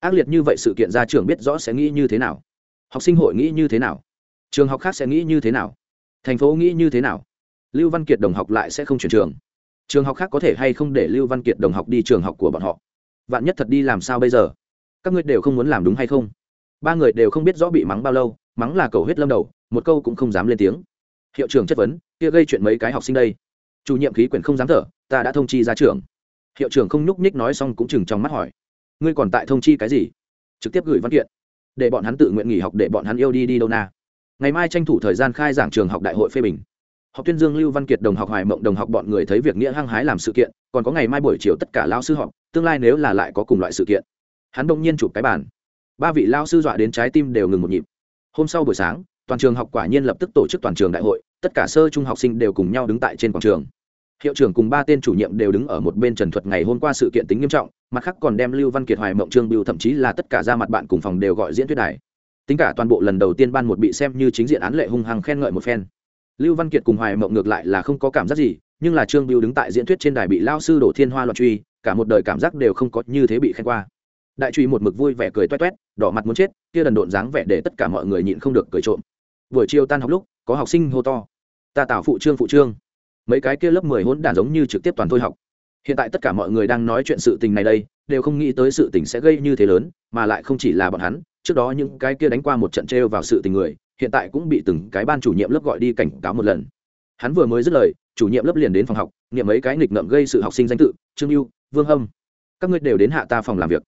Ác liệt như vậy sự kiện ra trường biết rõ sẽ nghĩ như thế nào? Học sinh hội nghĩ như thế nào? Trường học khác sẽ nghĩ như thế nào? Thành phố nghĩ như thế nào? Lưu văn kiệt đồng học lại sẽ không chuyển trường. Trường học khác có thể hay không để lưu văn kiệt đồng học đi trường học của bọn họ? Vạn nhất thật đi làm sao bây giờ? Các ngươi đều không muốn làm đúng hay không? Ba người đều không biết rõ bị mắng bao lâu, mắng là cầu huyết lâm đầu, một câu cũng không dám lên tiếng. Hiệu trưởng chất vấn, kia gây chuyện mấy cái học sinh đây? Chủ nhiệm khí quyển không dám thở, ta đã thông chi ra trường hiệu trưởng không nhúc nhích nói xong cũng chừng trong mắt hỏi, ngươi còn tại thông chi cái gì? Trực tiếp gửi văn kiện, để bọn hắn tự nguyện nghỉ học, để bọn hắn yêu đi đi đâu na. Ngày mai tranh thủ thời gian khai giảng trường học đại hội phê bình học tuyên dương, lưu văn kiệt, đồng học hoài mộng, đồng học bọn người thấy việc nghĩa hăng hái làm sự kiện, còn có ngày mai buổi chiều tất cả lao sư họp, tương lai nếu là lại có cùng loại sự kiện. Hắn đông nhiên chụp cái bàn. ba vị lao sư dọa đến trái tim đều ngừng một nhịp. Hôm sau buổi sáng, toàn trường học quả nhiên lập tức tổ chức toàn trường đại hội, tất cả sơ trung học sinh đều cùng nhau đứng tại trên quảng trường. Hiệu trưởng cùng ba tên chủ nhiệm đều đứng ở một bên trần thuật ngày hôm qua sự kiện tính nghiêm trọng, mặt khác còn đem lưu văn kiệt, hoài mộng, trương bưu thậm chí là tất cả ra mặt bạn cùng phòng đều gọi diễn thuyết đài. Tính cả toàn bộ lần đầu tiên ban một bị xem như chính diện án lệ hung hăng khen ngợi một phen lưu văn kiệt cùng hoài mộng ngược lại là không có cảm giác gì, nhưng là trương biêu đứng tại diễn thuyết trên đài bị lao sư đổ thiên hoa loạn truy, cả một đời cảm giác đều không có như thế bị khen qua. Đại truy một mực vui vẻ cười toét toét, đỏ mặt muốn chết, kia đần độn dáng vẻ để tất cả mọi người nhịn không được cười trộm. Buổi chiều tan học lúc, có học sinh hô to, ta tạo phụ trương phụ trương. Mấy cái kia lớp mười hỗn đản giống như trực tiếp toàn thôi học. Hiện tại tất cả mọi người đang nói chuyện sự tình này đây, đều không nghĩ tới sự tình sẽ gây như thế lớn, mà lại không chỉ là bọn hắn, trước đó những cái kia đánh qua một trận trêu vào sự tình người hiện tại cũng bị từng cái ban chủ nhiệm lớp gọi đi cảnh cáo một lần. Hắn vừa mới dứt lời, chủ nhiệm lớp liền đến phòng học, niệm mấy cái nghịch ngợm gây sự học sinh danh tự, trương lưu vương hâm. Các ngươi đều đến hạ ta phòng làm việc.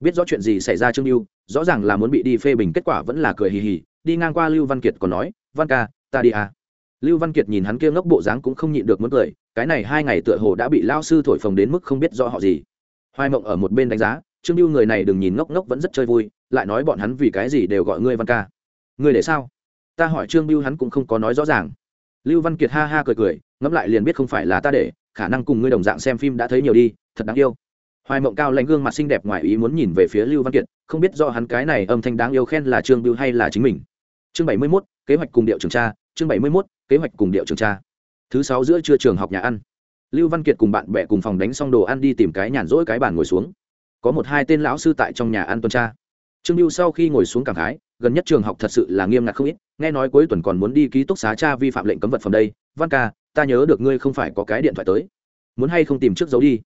Biết rõ chuyện gì xảy ra trương lưu rõ ràng là muốn bị đi phê bình, kết quả vẫn là cười hì hì, đi ngang qua lưu văn kiệt còn nói, văn ca, ta đi à. Lưu văn kiệt nhìn hắn kia ngốc bộ dáng cũng không nhịn được muốn cười, cái này hai ngày tựa hồ đã bị lao sư thổi phồng đến mức không biết rõ họ gì. Hoài mộng ở một bên đánh giá, trương lưu người này đừng nhìn ngốc ngốc vẫn rất chơi vui, lại nói bọn hắn vì cái gì đều gọi ngươi văn ca. Ngươi để sao? Ta hỏi trương biêu hắn cũng không có nói rõ ràng lưu văn kiệt ha ha cười cười ngẫm lại liền biết không phải là ta để khả năng cùng ngươi đồng dạng xem phim đã thấy nhiều đi thật đáng yêu hoài mộng cao lãnh gương mặt xinh đẹp ngoài ý muốn nhìn về phía lưu văn kiệt không biết do hắn cái này âm thanh đáng yêu khen là trương biêu hay là chính mình chương bảy mươi 71, kế hoạch cùng điệu trường tra chương bảy mươi 71, kế hoạch cùng điệu trường tra thứ sáu giữa trưa trường học nhà ăn lưu văn kiệt cùng bạn bè cùng phòng đánh xong đồ ăn đi tìm cái nhàn rỗi cái bàn ngồi xuống có một hai tên lão sư tại trong nhà ăn tuần tra trương lưu sau khi ngồi xuống cảm khái gần nhất trường học thật sự là nghiêm ngặt không ít nghe nói cuối tuần còn muốn đi ký túc xá cha vi phạm lệnh cấm vật phẩm đây. Văn ca, ta nhớ được ngươi không phải có cái điện thoại tới. Muốn hay không tìm trước dấu đi?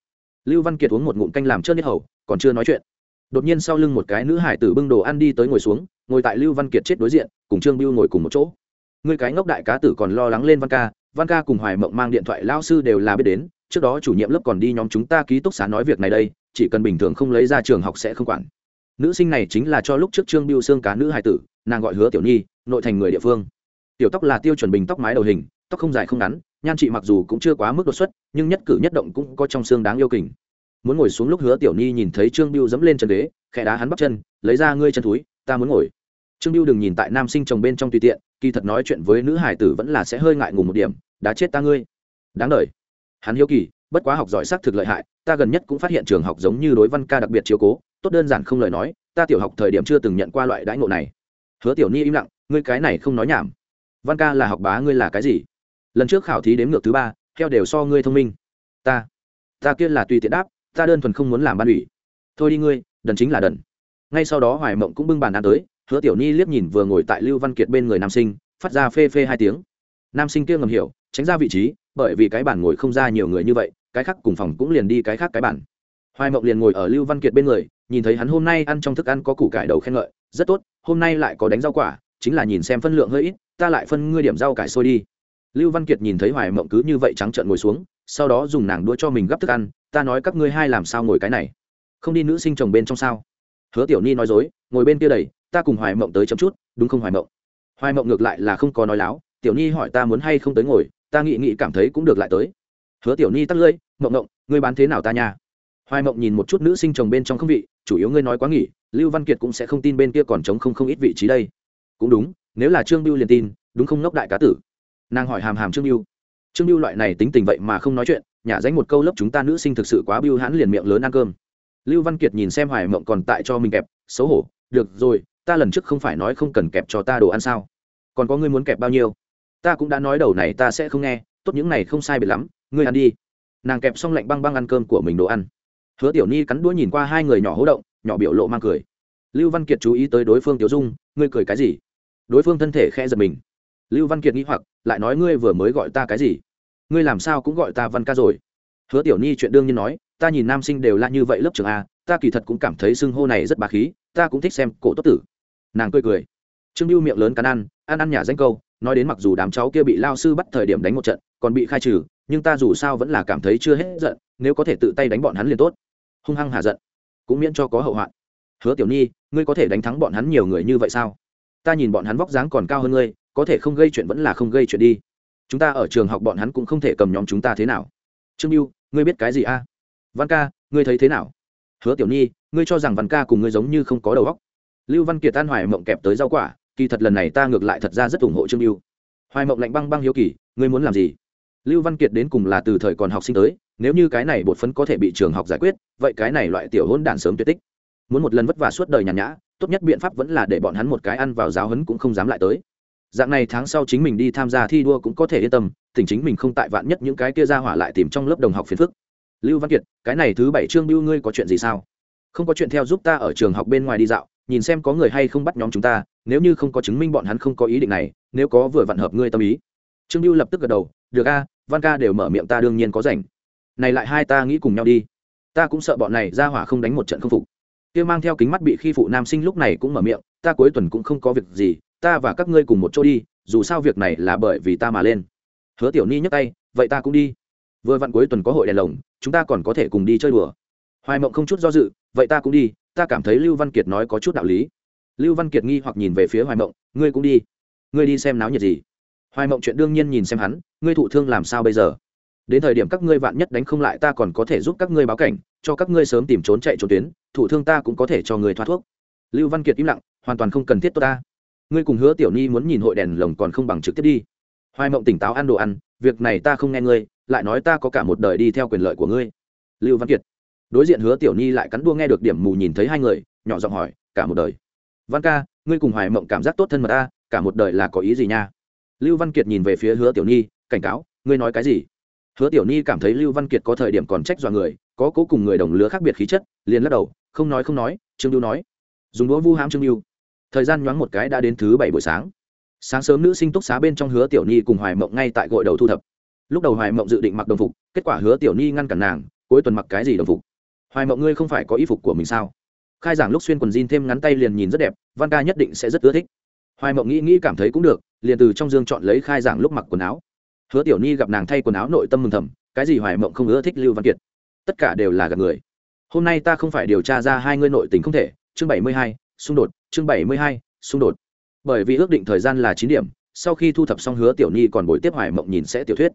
Lưu văn kiệt uống một ngụm canh làm trơn nhất hầu, còn chưa nói chuyện. Đột nhiên sau lưng một cái nữ hải tử bưng đồ ăn đi tới ngồi xuống, ngồi tại lưu văn kiệt chết đối diện, cùng trương biêu ngồi cùng một chỗ. Người cái ngốc đại cá tử còn lo lắng lên văn ca. Văn ca cùng hoài mộng mang điện thoại, lao sư đều là biết đến. Trước đó chủ nhiệm lớp còn đi nhóm chúng ta ký túc xá nói việc này đây, chỉ cần bình thường không lấy ra trường học sẽ không quản. Nữ sinh này chính là cho lúc trước trương biêu xương cá nữ hải tử, nàng gọi hứa tiểu nhi nội thành người địa phương. Tiểu tóc là tiêu chuẩn bình tóc mái đầu hình, tóc không dài không ngắn, nhan chị mặc dù cũng chưa quá mức đột xuất, nhưng nhất cử nhất động cũng có trong xương đáng yêu kình. Muốn ngồi xuống lúc hứa tiểu nhi nhìn thấy trương biêu dẫm lên chân đế khẽ đá hắn bắt chân, lấy ra ngươi chân túi, ta muốn ngồi. Trương biêu đừng nhìn tại nam sinh chồng bên trong tùy tiện, kỳ thật nói chuyện với nữ hải tử vẫn là sẽ hơi ngại ngùng một điểm, đã chết ta ngươi. Đáng đời. hắn hiếu kỳ, bất quá học giỏi xác thực lợi hại, ta gần nhất cũng phát hiện trường học giống như đối văn ca đặc biệt chiếu cố, tốt đơn giản không lời nói, ta tiểu học thời điểm chưa từng nhận qua loại đãi ngộ này. Hứa tiểu ni im lặng ngươi cái này không nói nhảm. Văn ca là học bá ngươi là cái gì? Lần trước khảo thí đếm ngược thứ ba theo đều so ngươi thông minh. Ta ta kia là tùy tiện đáp, ta đơn thuần không muốn làm ban ủy. Thôi đi ngươi, đần chính là đần. Ngay sau đó hoài mộng cũng bưng bàn ăn tới, hứa tiểu ni liếc nhìn vừa ngồi tại lưu văn kiệt bên người nam sinh, phát ra phê phê hai tiếng. Nam sinh kia ngầm hiểu, tránh ra vị trí, bởi vì cái bàn ngồi không ra nhiều người như vậy, cái khác cùng phòng cũng liền đi cái khác cái bàn. Hoài mộng liền ngồi ở lưu văn kiệt bên người, nhìn thấy hắn hôm nay ăn trong thức ăn có củ cải đầu khen ngợi, rất tốt, hôm nay lại có đánh rau quả chính là nhìn xem phân lượng hơi ít, ta lại phân ngươi điểm rau cải sôi đi. Lưu văn kiệt nhìn thấy hoài mộng cứ như vậy trắng trợn ngồi xuống, sau đó dùng nàng đũa cho mình gắp thức ăn, ta nói các ngươi hai làm sao ngồi cái này? Không đi nữ sinh chồng bên trong sao? Hứa tiểu ni nói dối, ngồi bên kia đầy ta cùng hoài mộng tới chấm chút, đúng không hoài mộng? Hoài mộng ngược lại là không có nói láo, tiểu ni hỏi ta muốn hay không tới ngồi, ta nghĩ nghĩ cảm thấy cũng được lại tới. Hứa tiểu ni tắt lưỡi, mộng mộng, ngươi bán thế nào ta nha? Hoài mộng nhìn một chút nữ sinh chồng bên trong không vị, chủ yếu ngươi nói quá nghỉ, lưu văn kiệt cũng sẽ không tin bên kia còn chống không không ít vị trí đây cũng đúng, nếu là trương biêu liền tin, đúng không ngốc đại cá tử? Nàng hỏi hàm hàm trương biêu trương biêu loại này tính tình vậy mà không nói chuyện, nhả danh một câu lớp chúng ta nữ sinh thực sự quá biêu hãn liền miệng lớn ăn cơm. Lưu văn kiệt nhìn xem hoài mộng còn tại cho mình kẹp, xấu hổ, được rồi, ta lần trước không phải nói không cần kẹp cho ta đồ ăn sao? Còn có ngươi muốn kẹp bao nhiêu? Ta cũng đã nói đầu này ta sẽ không nghe, tốt những này không sai biệt lắm, ngươi ăn đi. Nàng kẹp xong lạnh băng băng ăn cơm của mình đồ ăn. Hứa tiểu ni cắn đuôi nhìn qua hai người nhỏ hố động, nhỏ biểu lộ mang cười. Lưu văn kiệt chú ý tới đối phương tiểu dung, ngươi cười cái gì? Đối phương thân thể khẽ giật mình. Lưu văn kiệt nghĩ hoặc, lại nói ngươi vừa mới gọi ta cái gì? Ngươi làm sao cũng gọi ta văn ca rồi? Hứa tiểu ni chuyện đương nhiên nói, ta nhìn nam sinh đều là như vậy lớp trường a, ta kỳ thật cũng cảm thấy xưng hô này rất bà khí, ta cũng thích xem cổ tốt tử. Nàng cười cười. Trương lưu miệng lớn cắn ăn ăn ăn nhả danh câu, nói đến mặc dù đám cháu kia bị lao sư bắt thời điểm đánh một trận, còn bị khai trừ, nhưng ta dù sao vẫn là cảm thấy chưa hết giận, nếu có thể tự tay đánh bọn hắn liền tốt. Hung hăng hạ giận, cũng miễn cho có hậu hoạn. Hứa tiểu nhi ngươi có thể đánh thắng bọn hắn nhiều người như vậy sao? Ta nhìn bọn hắn vóc dáng còn cao hơn ngươi, có thể không gây chuyện vẫn là không gây chuyện đi. Chúng ta ở trường học bọn hắn cũng không thể cầm nhóm chúng ta thế nào. Trương mưu ngươi biết cái gì a? Văn ca, ngươi thấy thế nào? Hứa tiểu nhi, ngươi cho rằng văn ca cùng ngươi giống như không có đầu óc. Lưu văn kiệt tan hoài mộng kẹp tới rau quả, kỳ thật lần này ta ngược lại thật ra rất ủng hộ trương mưu hoài mộng lạnh băng băng hiếu kỳ, ngươi muốn làm gì? Lưu văn kiệt đến cùng là từ thời còn học sinh tới, nếu như cái này bột phấn có thể bị trường học giải quyết, vậy cái này loại tiểu hôn đản sớm tuyệt tích. Muốn một lần vất vả suốt đời nhàn nhã tốt nhất biện pháp vẫn là để bọn hắn một cái ăn vào giáo hấn cũng không dám lại tới. Dạng này tháng sau chính mình đi tham gia thi đua cũng có thể yên tâm, tỉnh chính mình không tại vạn nhất những cái kia ra hỏa lại tìm trong lớp đồng học phiền phức. Lưu văn kiệt, cái này thứ bảy trương bưu ngươi có chuyện gì sao? Không có chuyện theo giúp ta ở trường học bên ngoài đi dạo, nhìn xem có người hay không bắt nhóm chúng ta, nếu như không có chứng minh bọn hắn không có ý định này, nếu có vừa vặn hợp ngươi tâm ý. Trương lưu lập tức gật đầu, được a, văn ca đều mở miệng ta đương nhiên có rảnh. Này lại hai ta nghĩ cùng nhau đi. Ta cũng sợ bọn này ra hỏa không đánh một trận không phục kia mang theo kính mắt bị khi phụ nam sinh lúc này cũng mở miệng, ta cuối tuần cũng không có việc gì, ta và các ngươi cùng một chỗ đi, dù sao việc này là bởi vì ta mà lên. Hứa tiểu ni nhấc tay, vậy ta cũng đi. Vừa vặn cuối tuần có hội đèn lồng, chúng ta còn có thể cùng đi chơi đùa. Hoài mộng không chút do dự, vậy ta cũng đi, ta cảm thấy lưu văn kiệt nói có chút đạo lý. Lưu văn kiệt nghi hoặc nhìn về phía hoài mộng, ngươi cũng đi, ngươi đi xem náo nhiệt gì? Hoài mộng chuyện đương nhiên nhìn xem hắn, ngươi thụ thương làm sao bây giờ? Đến thời điểm các ngươi vạn nhất đánh không lại ta còn có thể giúp các ngươi báo cảnh, cho các ngươi sớm tìm trốn chạy trốn tuyến thụ thương ta cũng có thể cho người thoát thuốc. Lưu văn kiệt im lặng, hoàn toàn không cần thiết tốt ta. Ngươi cùng hứa tiểu ni muốn nhìn hội đèn lồng còn không bằng trực tiếp đi. Hoài mộng tỉnh táo ăn đồ ăn, việc này ta không nghe ngươi, lại nói ta có cả một đời đi theo quyền lợi của ngươi. Lưu văn kiệt. Đối diện hứa tiểu ni lại cắn đua nghe được điểm mù nhìn thấy hai người, nhỏ giọng hỏi, cả một đời? Văn ca, ngươi cùng hoài mộng cảm giác tốt thân mật ta, cả một đời là có ý gì nha? Lưu văn kiệt nhìn về phía hứa tiểu ni, cảnh cáo, ngươi nói cái gì? Hứa tiểu ni cảm thấy lưu văn kiệt có thời điểm còn trách dọa người, có cố cùng người đồng lứa khác biệt khí chất, liền lắc đầu, không nói không nói, trương lưu nói. Dùng đũa vu hãm trương lưu thời gian nhoáng một cái đã đến thứ bảy buổi sáng. Sáng sớm nữ sinh túc xá bên trong hứa tiểu ni cùng hoài mộng ngay tại gội đầu thu thập. Lúc đầu hoài mộng dự định mặc đồng phục, kết quả hứa tiểu ni ngăn cản nàng, cuối tuần mặc cái gì đồng phục? Hoài mộng ngươi không phải có y phục của mình sao? Khai giảng lúc xuyên quần jean thêm ngắn tay liền nhìn rất đẹp, văn ca nhất định sẽ rất ưa thích. Hoài mộng nghĩ nghĩ cảm thấy cũng được, liền từ trong dương chọn lấy khai giảng lúc mặc quần áo hứa tiểu ni gặp nàng thay quần áo nội tâm mừng thầm, cái gì hoài mộng không ưa thích lưu văn kiệt. Tất cả đều là gặp người. Hôm nay ta không phải điều tra ra hai ngươi nội tình không thể, chương bảy mươi hai, xung đột, chương bảy mươi hai, xung đột. Bởi vì ước định thời gian là chín điểm, sau khi thu thập xong hứa tiểu ni còn buổi tiếp hoài mộng nhìn sẽ tiểu thuyết.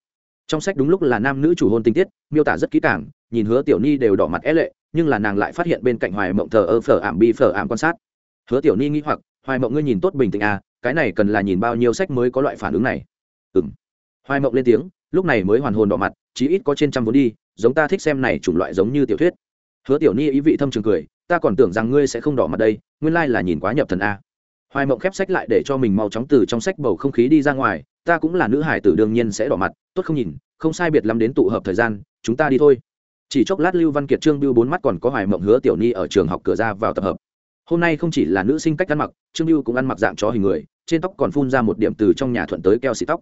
Trong sách đúng lúc là nam nữ chủ hôn tình tiết, miêu tả rất kỹ càng, nhìn hứa tiểu ni đều đỏ mặt é lệ, nhưng là nàng lại phát hiện bên cạnh hoài mộng thờ ơ phở ảm bi phở ảm quan sát. Hứa tiểu ni nghĩ hoặc, hoài mộng ngươi nhìn tốt bình tĩnh à cái này cần là nhìn bao nhiêu sách mới có loại phản ứng này? Ừng hoài mộng lên tiếng, lúc này mới hoàn hồn đỏ mặt, chí ít có trên trăm vốn đi, giống ta thích xem này chủng loại giống như tiểu thuyết. Hứa tiểu ni ý vị thâm trường cười, ta còn tưởng rằng ngươi sẽ không đỏ mặt đây, nguyên lai là nhìn quá nhập thần a. Hoài mộng khép sách lại để cho mình mau chóng từ trong sách bầu không khí đi ra ngoài, ta cũng là nữ hải tử đương nhiên sẽ đỏ mặt, tốt không nhìn, không sai biệt lắm đến tụ hợp thời gian, chúng ta đi thôi. Chỉ chốc lát lưu văn kiệt, trương biêu bốn mắt còn có hoài mộng hứa tiểu ni ở trường học cửa ra vào tập hợp. Hôm nay không chỉ là nữ sinh cách ăn mặc, trương biêu cũng ăn mặc dạng chó hình người, trên tóc còn phun ra một điểm từ trong nhà thuận tới keo xịt tóc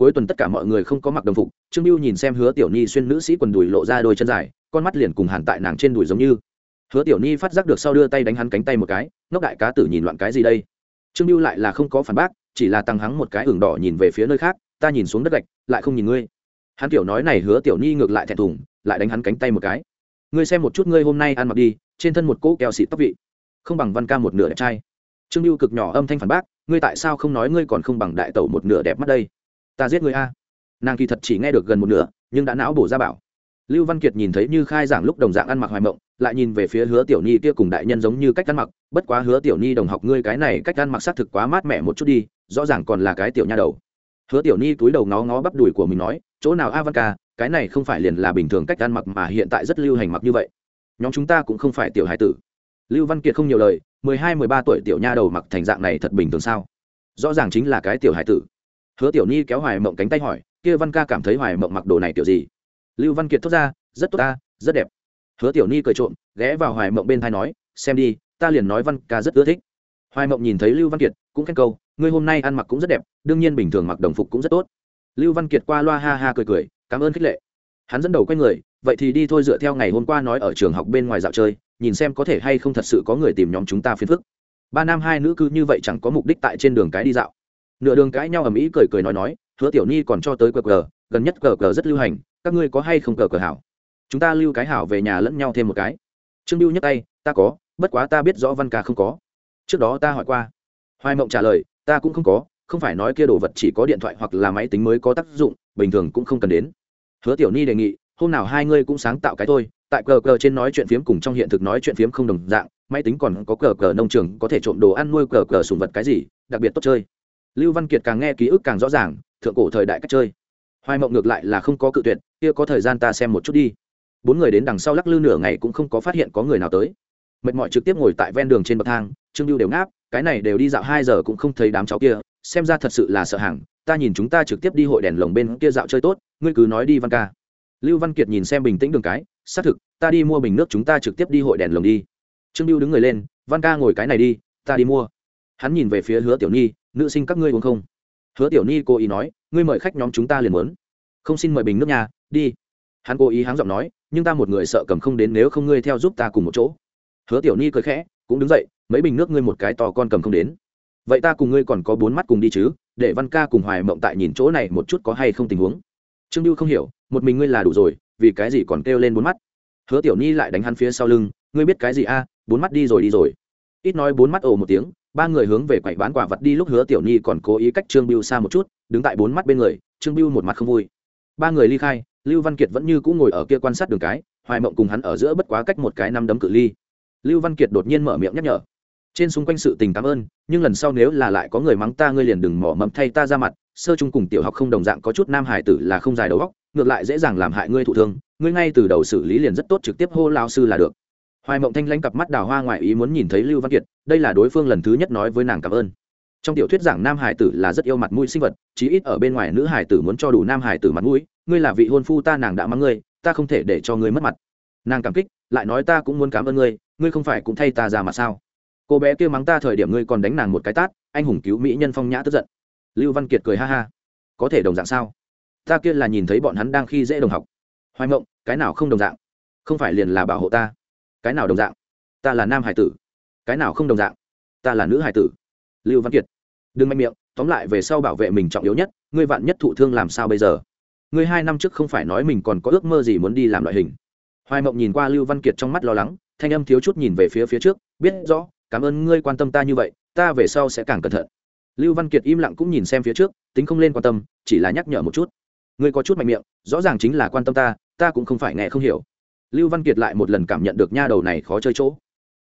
cuối tuần tất cả mọi người không có mặc đồng phục, trương biêu nhìn xem hứa tiểu ni xuyên nữ sĩ quần đùi lộ ra đôi chân dài, con mắt liền cùng hàn tại nàng trên đùi giống như. Hứa tiểu ni phát giác được sau đưa tay đánh hắn cánh tay một cái, ngốc đại cá tử nhìn loạn cái gì đây? Trương biêu lại là không có phản bác, chỉ là tăng hắng một cái hưởng đỏ nhìn về phía nơi khác, ta nhìn xuống đất gạch, lại không nhìn ngươi. Hắn tiểu nói này hứa tiểu ni ngược lại thẹn thùng, lại đánh hắn cánh tay một cái. Ngươi xem một chút ngươi hôm nay ăn mặc đi, trên thân một cỗ keo xịt tóc vị. Không bằng văn ca một nửa đẹp trai. Trương biêu cực nhỏ âm thanh phản bác, ngươi tại sao không nói ngươi còn không bằng đại tẩu một nửa đẹp mắt đây? Ta giết ngươi a. Nàng kỳ thật chỉ nghe được gần một nửa, nhưng đã não bổ ra bảo. Lưu văn kiệt nhìn thấy như khai giảng lúc đồng dạng ăn mặc hoài mộng, lại nhìn về phía hứa tiểu ni kia cùng đại nhân giống như cách ăn mặc, bất quá hứa tiểu ni đồng học ngươi cái này cách ăn mặc xác thực quá mát mẻ một chút đi, rõ ràng còn là cái tiểu nha đầu. Hứa tiểu ni túi đầu ngó ngó bắp đùi của mình nói, chỗ nào a văn ca, cái này không phải liền là bình thường cách ăn mặc mà hiện tại rất lưu hành mặc như vậy. Nhóm chúng ta cũng không phải tiểu hải tử. Lưu văn kiệt không nhiều lời, mười hai, mười ba tuổi tiểu nha đầu mặc thành dạng này thật bình thường sao? Rõ ràng chính là cái tiểu hải tử hứa tiểu ni kéo hoài mộng cánh tay hỏi, kia văn ca cảm thấy hoài mộng mặc đồ này kiểu gì? Lưu văn kiệt thốt ra, rất tốt ta, rất đẹp. Hứa tiểu ni cười trộm, ghé vào hoài mộng bên thai nói, xem đi, ta liền nói văn ca rất ưa thích. Hoài mộng nhìn thấy lưu văn kiệt, cũng khen câu, ngươi hôm nay ăn mặc cũng rất đẹp, đương nhiên bình thường mặc đồng phục cũng rất tốt. Lưu văn kiệt qua loa ha ha cười cười, cảm ơn khích lệ. Hắn dẫn đầu q u a y người, vậy thì đi thôi dựa theo ngày hôm qua nói ở trường học bên ngoài dạo chơi, nhìn xem có thể hay không thật sự có người tìm nhóm chúng ta phiền phức. Ba nam hai nữ cứ như vậy chẳng có mục đích tại trên đường cái đi dạo nửa đường cãi nhau ầm ĩ cười cười nói nói, hứa tiểu ni còn cho tới cờ cờ, gần nhất cờ cờ rất lưu hành, các ngươi có hay không cờ cờ hảo? Chúng ta lưu cái hảo về nhà lẫn nhau thêm một cái. Trương lưu nhấc tay, ta có, bất quá ta biết rõ văn ca không có. Trước đó ta hỏi qua. Hoài mộng trả lời, ta cũng không có, không phải nói kia đồ vật chỉ có điện thoại hoặc là máy tính mới có tác dụng, bình thường cũng không cần đến. Hứa tiểu ni đề nghị, hôm nào hai ngươi cũng sáng tạo cái thôi tại cờ cờ trên nói chuyện phiếm cùng trong hiện thực nói chuyện phiếm không đồng dạng, máy tính còn có cờ cờ nông trường có thể trộm đồ ăn nuôi cờ cờ sùng vật cái gì, đặc biệt tốt chơi lưu văn kiệt càng nghe ký ức càng rõ ràng, thượng cổ thời đại cách chơi. Hoài mộng ngược lại là không có cự tuyệt, kia có thời gian ta xem một chút đi. Bốn người đến đằng sau lắc lư nửa ngày cũng không có phát hiện có người nào tới. Mệt mỏi trực tiếp ngồi tại ven đường trên bậc thang, trương lưu đều ngáp, cái này đều đi dạo hai giờ cũng không thấy đám cháu kia, xem ra thật sự là sợ hàng ta nhìn chúng ta trực tiếp đi hội đèn lồng bên kia dạo chơi tốt, ngươi cứ nói đi văn ca. Lưu văn kiệt nhìn xem bình tĩnh đường cái, xác thực, ta đi mua bình nước chúng ta trực tiếp đi hội đèn lồng đi. Trương lưu đứng người lên, văn ca ngồi cái này đi, ta đi mua. Hắn nhìn về phía hứa tiểu nhi nữ sinh các ngươi uống không? Hứa tiểu nhi cố ý nói, ngươi mời khách nhóm chúng ta liền muốn. Không xin mời bình nước nhà, đi. Hắn cố ý háng giọng nói, nhưng ta một người sợ cầm không đến nếu không ngươi theo giúp ta cùng một chỗ. Hứa tiểu nhi cười khẽ, cũng đứng dậy, mấy bình nước ngươi một cái to con cầm không đến. Vậy ta cùng ngươi còn có bốn mắt cùng đi chứ, để văn ca cùng hoài mộng tại nhìn chỗ này một chút có hay không tình huống. Trương lưu không hiểu, một mình ngươi là đủ rồi, vì cái gì còn kêu lên bốn mắt? Hứa tiểu nhi lại đánh hắn phía sau lưng, ngươi biết cái gì a, bốn mắt đi rồi đi rồi. Ít nói bốn mắt ồ một tiếng ba người hướng về quầy bán quả vật đi lúc hứa tiểu nhi còn cố ý cách trương biêu xa một chút, đứng tại bốn mắt bên người, trương biêu một mặt không vui. Ba người ly khai, lưu văn kiệt vẫn như cũng ngồi ở kia quan sát đường cái, hoài mộng cùng hắn ở giữa bất quá cách một cái năm đấm cự ly. Lưu văn kiệt đột nhiên mở miệng nhắc nhở. Trên xung quanh sự tình cảm ơn, nhưng lần sau nếu là lại có người mắng ta ngươi liền đừng mỏ mẫm thay ta ra mặt, sơ chung cùng tiểu học không đồng dạng có chút nam hải tử là không dài đầu góc ngược lại dễ dàng làm hại ngươi thụ thương, ngươi ngay từ đầu xử lý liền rất tốt trực tiếp hô lao sư là được hoài mộng thanh lãnh cặp mắt đào hoa ngoại ý muốn nhìn thấy lưu văn kiệt, đây là đối phương lần thứ nhất nói với nàng cảm ơn. Trong tiểu thuyết giảng nam hải tử là rất yêu mặt mũi sinh vật, chí ít ở bên ngoài nữ hải tử muốn cho đủ nam hải tử mặt mũi, ngươi là vị hôn phu ta nàng đã mắng ngươi, ta không thể để cho ngươi mất mặt. Nàng cảm kích, lại nói ta cũng muốn cảm ơn ngươi ngươi không phải cũng thay ta ra mà sao? Cô bé kia mắng ta thời điểm ngươi còn đánh nàng một cái tát, anh hùng cứu mỹ nhân phong nhã tức giận. Lưu văn kiệt cười ha ha. Có thể đồng dạng sao? Ta kia là nhìn thấy bọn hắn đang khi dễ đồng học. Hoài mộng, cái nào không đồng dạng? Không phải liền là bảo hộ ta cái nào đồng dạng? Ta là nam hải tử. Cái nào không đồng dạng? Ta là nữ hải tử. Lưu văn kiệt. Đừng mạnh miệng, tóm lại về sau bảo vệ mình trọng yếu nhất, ngươi vạn nhất thụ thương làm sao bây giờ? Ngươi hai năm trước không phải nói mình còn có ước mơ gì muốn đi làm loại hình. Hoài mộng nhìn qua lưu văn kiệt trong mắt lo lắng, thanh âm thiếu chút nhìn về phía phía trước, biết rõ, cảm ơn ngươi quan tâm ta như vậy, ta về sau sẽ càng cẩn thận. Lưu văn kiệt im lặng cũng nhìn xem phía trước, tính không lên quan tâm, chỉ là nhắc nhở một chút. Ngươi có chút mạnh miệng, rõ ràng chính là quan tâm ta ta cũng không phải nghe không hiểu lưu văn kiệt lại một lần cảm nhận được nha đầu này khó chơi chỗ.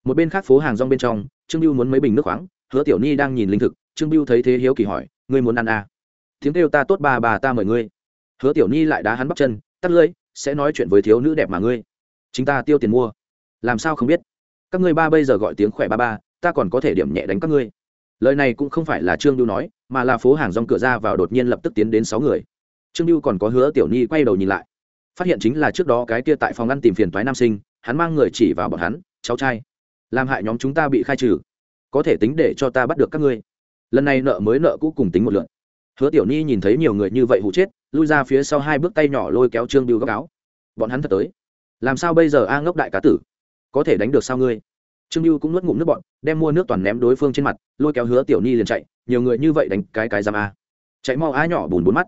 Một bên khác phố hàng rong bên trong, trương lưu muốn mấy bình nước khoáng, hứa tiểu ni đang nhìn linh thực, trương lưu thấy thế hiếu kỳ hỏi, ngươi muốn ăn à? tiếng kêu ta tốt bà bà ta mời ngươi. Hứa tiểu ni lại đá hắn bắt chân, tắt lưỡi sẽ nói chuyện với thiếu nữ đẹp mà ngươi. Chính ta tiêu tiền mua. Làm sao không biết? Các ngươi ba bây giờ gọi tiếng khỏe ba ba, ta còn có thể điểm nhẹ đánh các ngươi. Lời này cũng không phải là trương lưu nói, mà là phố hàng rong cửa ra vào đột nhiên lập tức tiến đến sáu người. Trương lưu còn có hứa tiểu ni quay đầu nhìn lại phát hiện chính là trước đó cái kia tại phòng ăn tìm phiền toái nam sinh, hắn mang người chỉ vào bọn hắn, cháu trai, làm hại nhóm chúng ta bị khai trừ, có thể tính để cho ta bắt được các ngươi. Lần này nợ mới nợ cũ cùng tính một lượn. Hứa tiểu ni nhìn thấy nhiều người như vậy hụ chết, lui ra phía sau hai bước tay nhỏ lôi kéo trương biêu góc áo. Bọn hắn thật tới. Làm sao bây giờ a ngốc đại cá tử? Có thể đánh được sao ngươi? Trương biêu cũng nuốt ngụm nước bọn đem mua nước toàn ném đối phương trên mặt, lôi kéo hứa tiểu ni liền chạy, nhiều người như vậy đánh cái cái giam a? Chạy mau a nhỏ bùn bốn mắt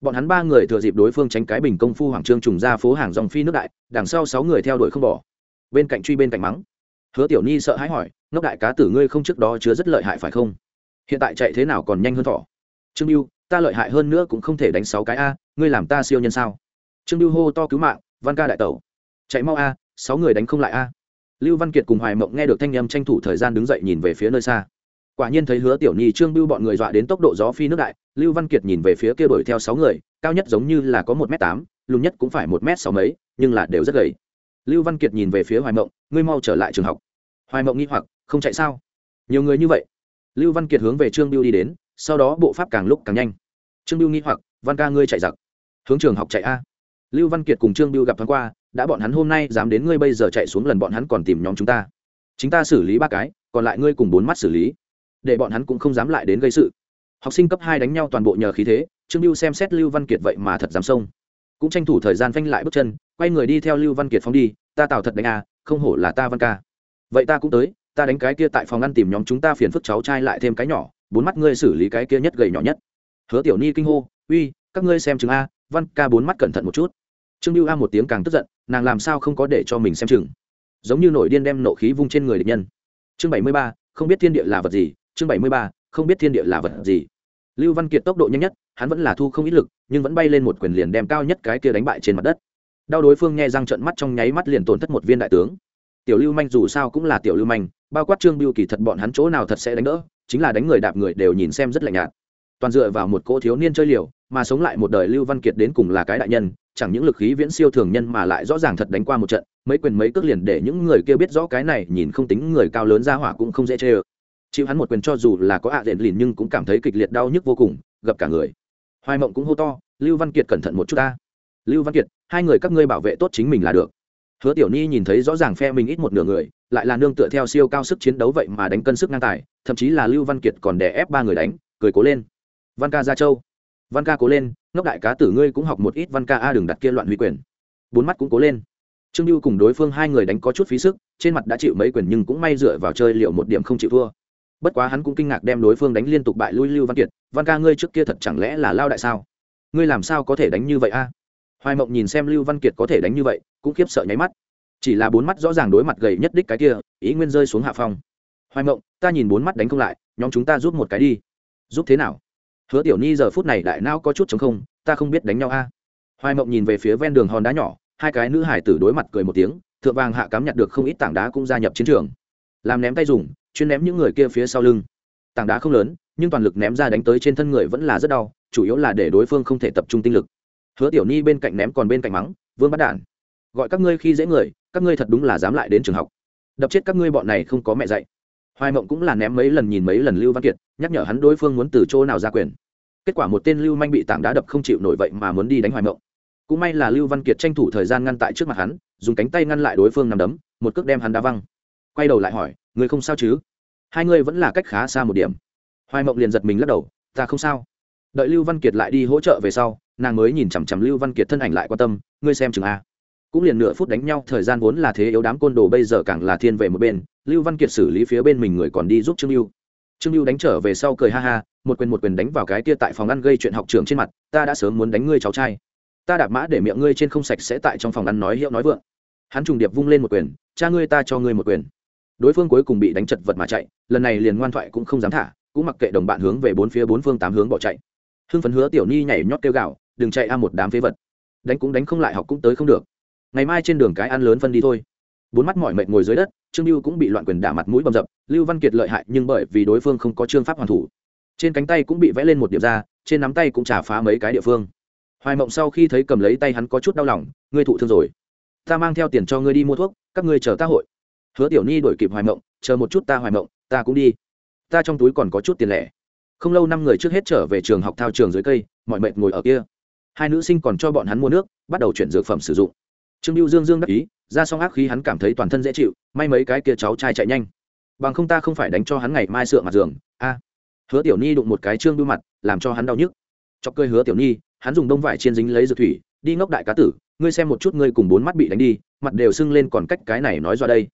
bọn hắn ba người thừa dịp đối phương tránh cái bình công phu hoàng trương trùng ra phố hàng dòng phi nước đại, đằng sau sáu người theo đuổi không bỏ. Bên cạnh truy bên cạnh mắng. Hứa tiểu ni sợ hãi hỏi, ngốc đại cá tử ngươi không trước đó chứa rất lợi hại phải không? Hiện tại chạy thế nào còn nhanh hơn thỏ? Trương lưu ta lợi hại hơn nữa cũng không thể đánh sáu cái a, ngươi làm ta siêu nhân sao? Trương lưu hô to cứu mạng, văn ca đại tẩu, chạy mau a, sáu người đánh không lại a. Lưu văn kiệt cùng hoài mộng nghe được thanh â m tranh thủ thời gian đứng dậy nhìn về phía nơi xa quả nhiên thấy hứa tiểu nhi, trương bưu bọn người dọa đến tốc độ gió phi nước đại, lưu văn kiệt nhìn về phía kia đuổi theo sáu người, cao nhất giống như là có một m tám, lùn nhất cũng phải một m sáu mấy, nhưng là đều rất gầy. Lưu văn kiệt nhìn về phía hoài mộng, ngươi mau trở lại trường học. Hoài mộng nghi hoặc, không chạy sao? Nhiều người như vậy. Lưu văn kiệt hướng về trương bưu đi đến, sau đó bộ pháp càng lúc càng nhanh. Trương bưu nghi hoặc, văn ca ngươi chạy giặc. Hướng trường học chạy a. Lưu văn kiệt cùng trương bưu gặp thoáng qua, đã bọn hắn hôm nay dám đến ngươi bây giờ chạy xuống lần bọn hắn còn tìm nhóm chúng ta. Chính ta xử lý ba cái, còn lại ngươi cùng bốn mắt xử lý để bọn hắn cũng không dám lại đến gây sự. Học sinh cấp hai đánh nhau toàn bộ nhờ khí thế, trương lưu xem xét lưu văn kiệt vậy mà thật dám xông. Cũng tranh thủ thời gian phanh lại bước chân, quay người đi theo lưu văn kiệt phóng đi, ta tạo thật đánh à không hổ là ta văn ca. Vậy ta cũng tới, ta đánh cái kia tại phòng ăn tìm nhóm chúng ta phiền phức cháu trai lại thêm cái nhỏ, bốn mắt ngươi xử lý cái kia nhất gầy nhỏ nhất. Hứa tiểu ni kinh hô, uy, các ngươi xem chừng a, văn ca bốn mắt cẩn thận một chút. Trương lưu a một tiếng càng tức giận, nàng làm sao không có để cho mình xem chừng? Giống như nổi điên đem nộ khí vung trên người địch nhân. Chương bảy mươi ba, không biết thiên địa là vật gì chương bảy mươi ba, không biết thiên địa là vật gì. Lưu văn kiệt tốc độ nhanh nhất, hắn vẫn là thu không ít lực, nhưng vẫn bay lên một quyền liền đem cao nhất cái kia đánh bại trên mặt đất. Đau đối phương nghe răng trận mắt trong nháy mắt liền tổn thất một viên đại tướng. Tiểu lưu manh dù sao cũng là tiểu lưu manh, bao quát trương biêu kỳ thật bọn hắn chỗ nào thật sẽ đánh đỡ, chính là đánh người đạp người đều nhìn xem rất lạnh nhạt. Toàn dựa vào một cỗ thiếu niên chơi liều, mà sống lại một đời lưu văn kiệt đến cùng là cái đại nhân, chẳng những lực khí viễn siêu thường nhân mà lại rõ ràng thật đánh qua một trận, mấy quyền mấy cước liền để những người kia biết rõ cái này nhìn không tính người cao lớn ra hỏa cũng không dễ chê ơ chịu hắn một quyền cho dù là có ạ à diện lìn nhưng cũng cảm thấy kịch liệt đau nhức vô cùng, gặp cả người. Hoài mộng cũng hô to, lưu văn kiệt cẩn thận một chút ta. Lưu văn kiệt, hai người các ngươi bảo vệ tốt chính mình là được. Hứa tiểu ni nhìn thấy rõ ràng phe mình ít một nửa người, lại là nương tựa theo siêu cao sức chiến đấu vậy mà đánh cân sức ngang tài, thậm chí là lưu văn kiệt còn đè ép ba người đánh, cười cố lên. Văn ca gia châu. Văn ca cố lên, ngốc đại cá tử ngươi cũng học một ít văn ca a đừng đặt kia loạn huy quyền. Bốn mắt cũng cố lên. Trương lưu cùng đối phương hai người đánh có chút phí sức, trên mặt đã chịu mấy quyền nhưng cũng may dựa vào chơi liệu một điểm không chịu thua bất quá hắn cũng kinh ngạc đem đối phương đánh liên tục bại lui lưu văn kiệt, văn ca ngươi trước kia thật chẳng lẽ là lao đại sao? Ngươi làm sao có thể đánh như vậy a? Hoài mộng nhìn xem lưu văn kiệt có thể đánh như vậy, cũng khiếp sợ nháy mắt. Chỉ là bốn mắt rõ ràng đối mặt gầy nhất đích cái kia, ý nguyên rơi xuống hạ phong. Hoài mộng, ta nhìn bốn mắt đánh không lại, nhóm chúng ta giúp một cái đi. Giúp thế nào? Hứa tiểu ni giờ phút này đại não có chút chống không, ta không biết đánh nhau a. Hoài mộng nhìn về phía ven đường hòn đá nhỏ, hai cái nữ hải tử đối mặt cười một tiếng, thượng vàng hạ cám nhặt được không ít tảng đá cũng gia nhập chiến trường. Làm ném tay dùng chuyên ném những người kia phía sau lưng. Tảng đá không lớn, nhưng toàn lực ném ra đánh tới trên thân người vẫn là rất đau, chủ yếu là để đối phương không thể tập trung tinh lực. Hứa tiểu ni bên cạnh ném còn bên cạnh mắng, vương bắt đản, gọi các ngươi khi dễ người, các ngươi thật đúng là dám lại đến trường học. Đập chết các ngươi bọn này không có mẹ dạy. Hoài mộng cũng là ném mấy lần nhìn mấy lần lưu văn kiệt, nhắc nhở hắn đối phương muốn từ chỗ nào ra quyền. Kết quả một tên lưu manh bị tảng đá đập không chịu nổi vậy mà muốn đi đánh hoài mộng. Cũng may là lưu văn kiệt tranh thủ thời gian ngăn tại trước mặt hắn, dùng cánh tay ngăn lại đối phương nằm đấm, một cước đem hắn đá văng quay đầu lại hỏi người không sao chứ? Hai người vẫn là cách khá xa một điểm. Hoài mộng liền giật mình lắc đầu, ta không sao. Đợi lưu văn kiệt lại đi hỗ trợ về sau, nàng mới nhìn chằm chằm lưu văn kiệt thân ảnh lại quan tâm, ngươi xem chừng a. Cũng liền nửa phút đánh nhau, thời gian vốn là thế yếu đám côn đồ bây giờ càng là thiên về một bên, lưu văn kiệt xử lý phía bên mình người còn đi giúp trương lưu trương lưu đánh trở về sau cười ha ha, một quyền một quyền đánh vào cái kia tại phòng ăn gây chuyện học trường trên mặt, ta đã sớm muốn đánh ngươi cháu trai. Ta đạp mã để miệng ngươi trên không sạch sẽ tại trong phòng ăn nói hiệu nói vượng. Hắn trùng điệp vung lên một quyền, cha ngươi ta cho ngươi một quyền đối phương cuối cùng bị đánh chật vật mà chạy, lần này liền ngoan thoại cũng không dám thả, cũng mặc kệ đồng bạn hướng về bốn phía bốn phương tám hướng bỏ chạy. Hưng phấn hứa tiểu ni nhảy nhót kêu gạo đừng chạy a một đám phế vật. Đánh cũng đánh không lại, học cũng tới không được. Ngày mai trên đường cái ăn lớn phân đi thôi. Bốn mắt mỏi mệt ngồi dưới đất, trương lưu cũng bị loạn quyền đả mặt mũi bầm dập, lưu văn kiệt lợi hại nhưng bởi vì đối phương không có chương pháp hoàn thủ. Trên cánh tay cũng bị vẽ lên một điểm ra, trên nắm tay cũng trả phá mấy cái địa phương. Hoài mộng sau khi thấy cầm lấy tay hắn có chút đau lòng, ngươi thụ thương rồi. Ta mang theo tiền cho ngươi đi mua thuốc, các ngươi chờ ta hội hứa tiểu ni đổi kịp hoài mộng, chờ một chút ta, hoài mộng, ta cũng đi. Ta trong túi còn có chút tiền lẻ. Không lâu năm người trước hết trở về trường học thao trường dưới cây, mọi mệt ngồi ở kia. Hai nữ sinh còn cho bọn hắn mua nước, bắt đầu chuyển dược phẩm sử dụng. Trương lưu dương dương đắc ý, ra xong ác khí hắn cảm thấy toàn thân dễ chịu, may mấy cái kia cháu trai chạy nhanh. Bằng không ta không phải đánh cho hắn ngày mai sượng mặt giường, a. Hứa tiểu ni đụng một cái trương lưu mặt, làm cho hắn đau nhức. Chọc cơi hứa tiểu ni, hắn dùng đông vải trên dính lấy dược thủy, đi ngốc đại cá tử, ngươi xem một chút ngươi cùng bốn mắt bị đánh đi, mặt đều sưng lên còn cách cái này nói ra đây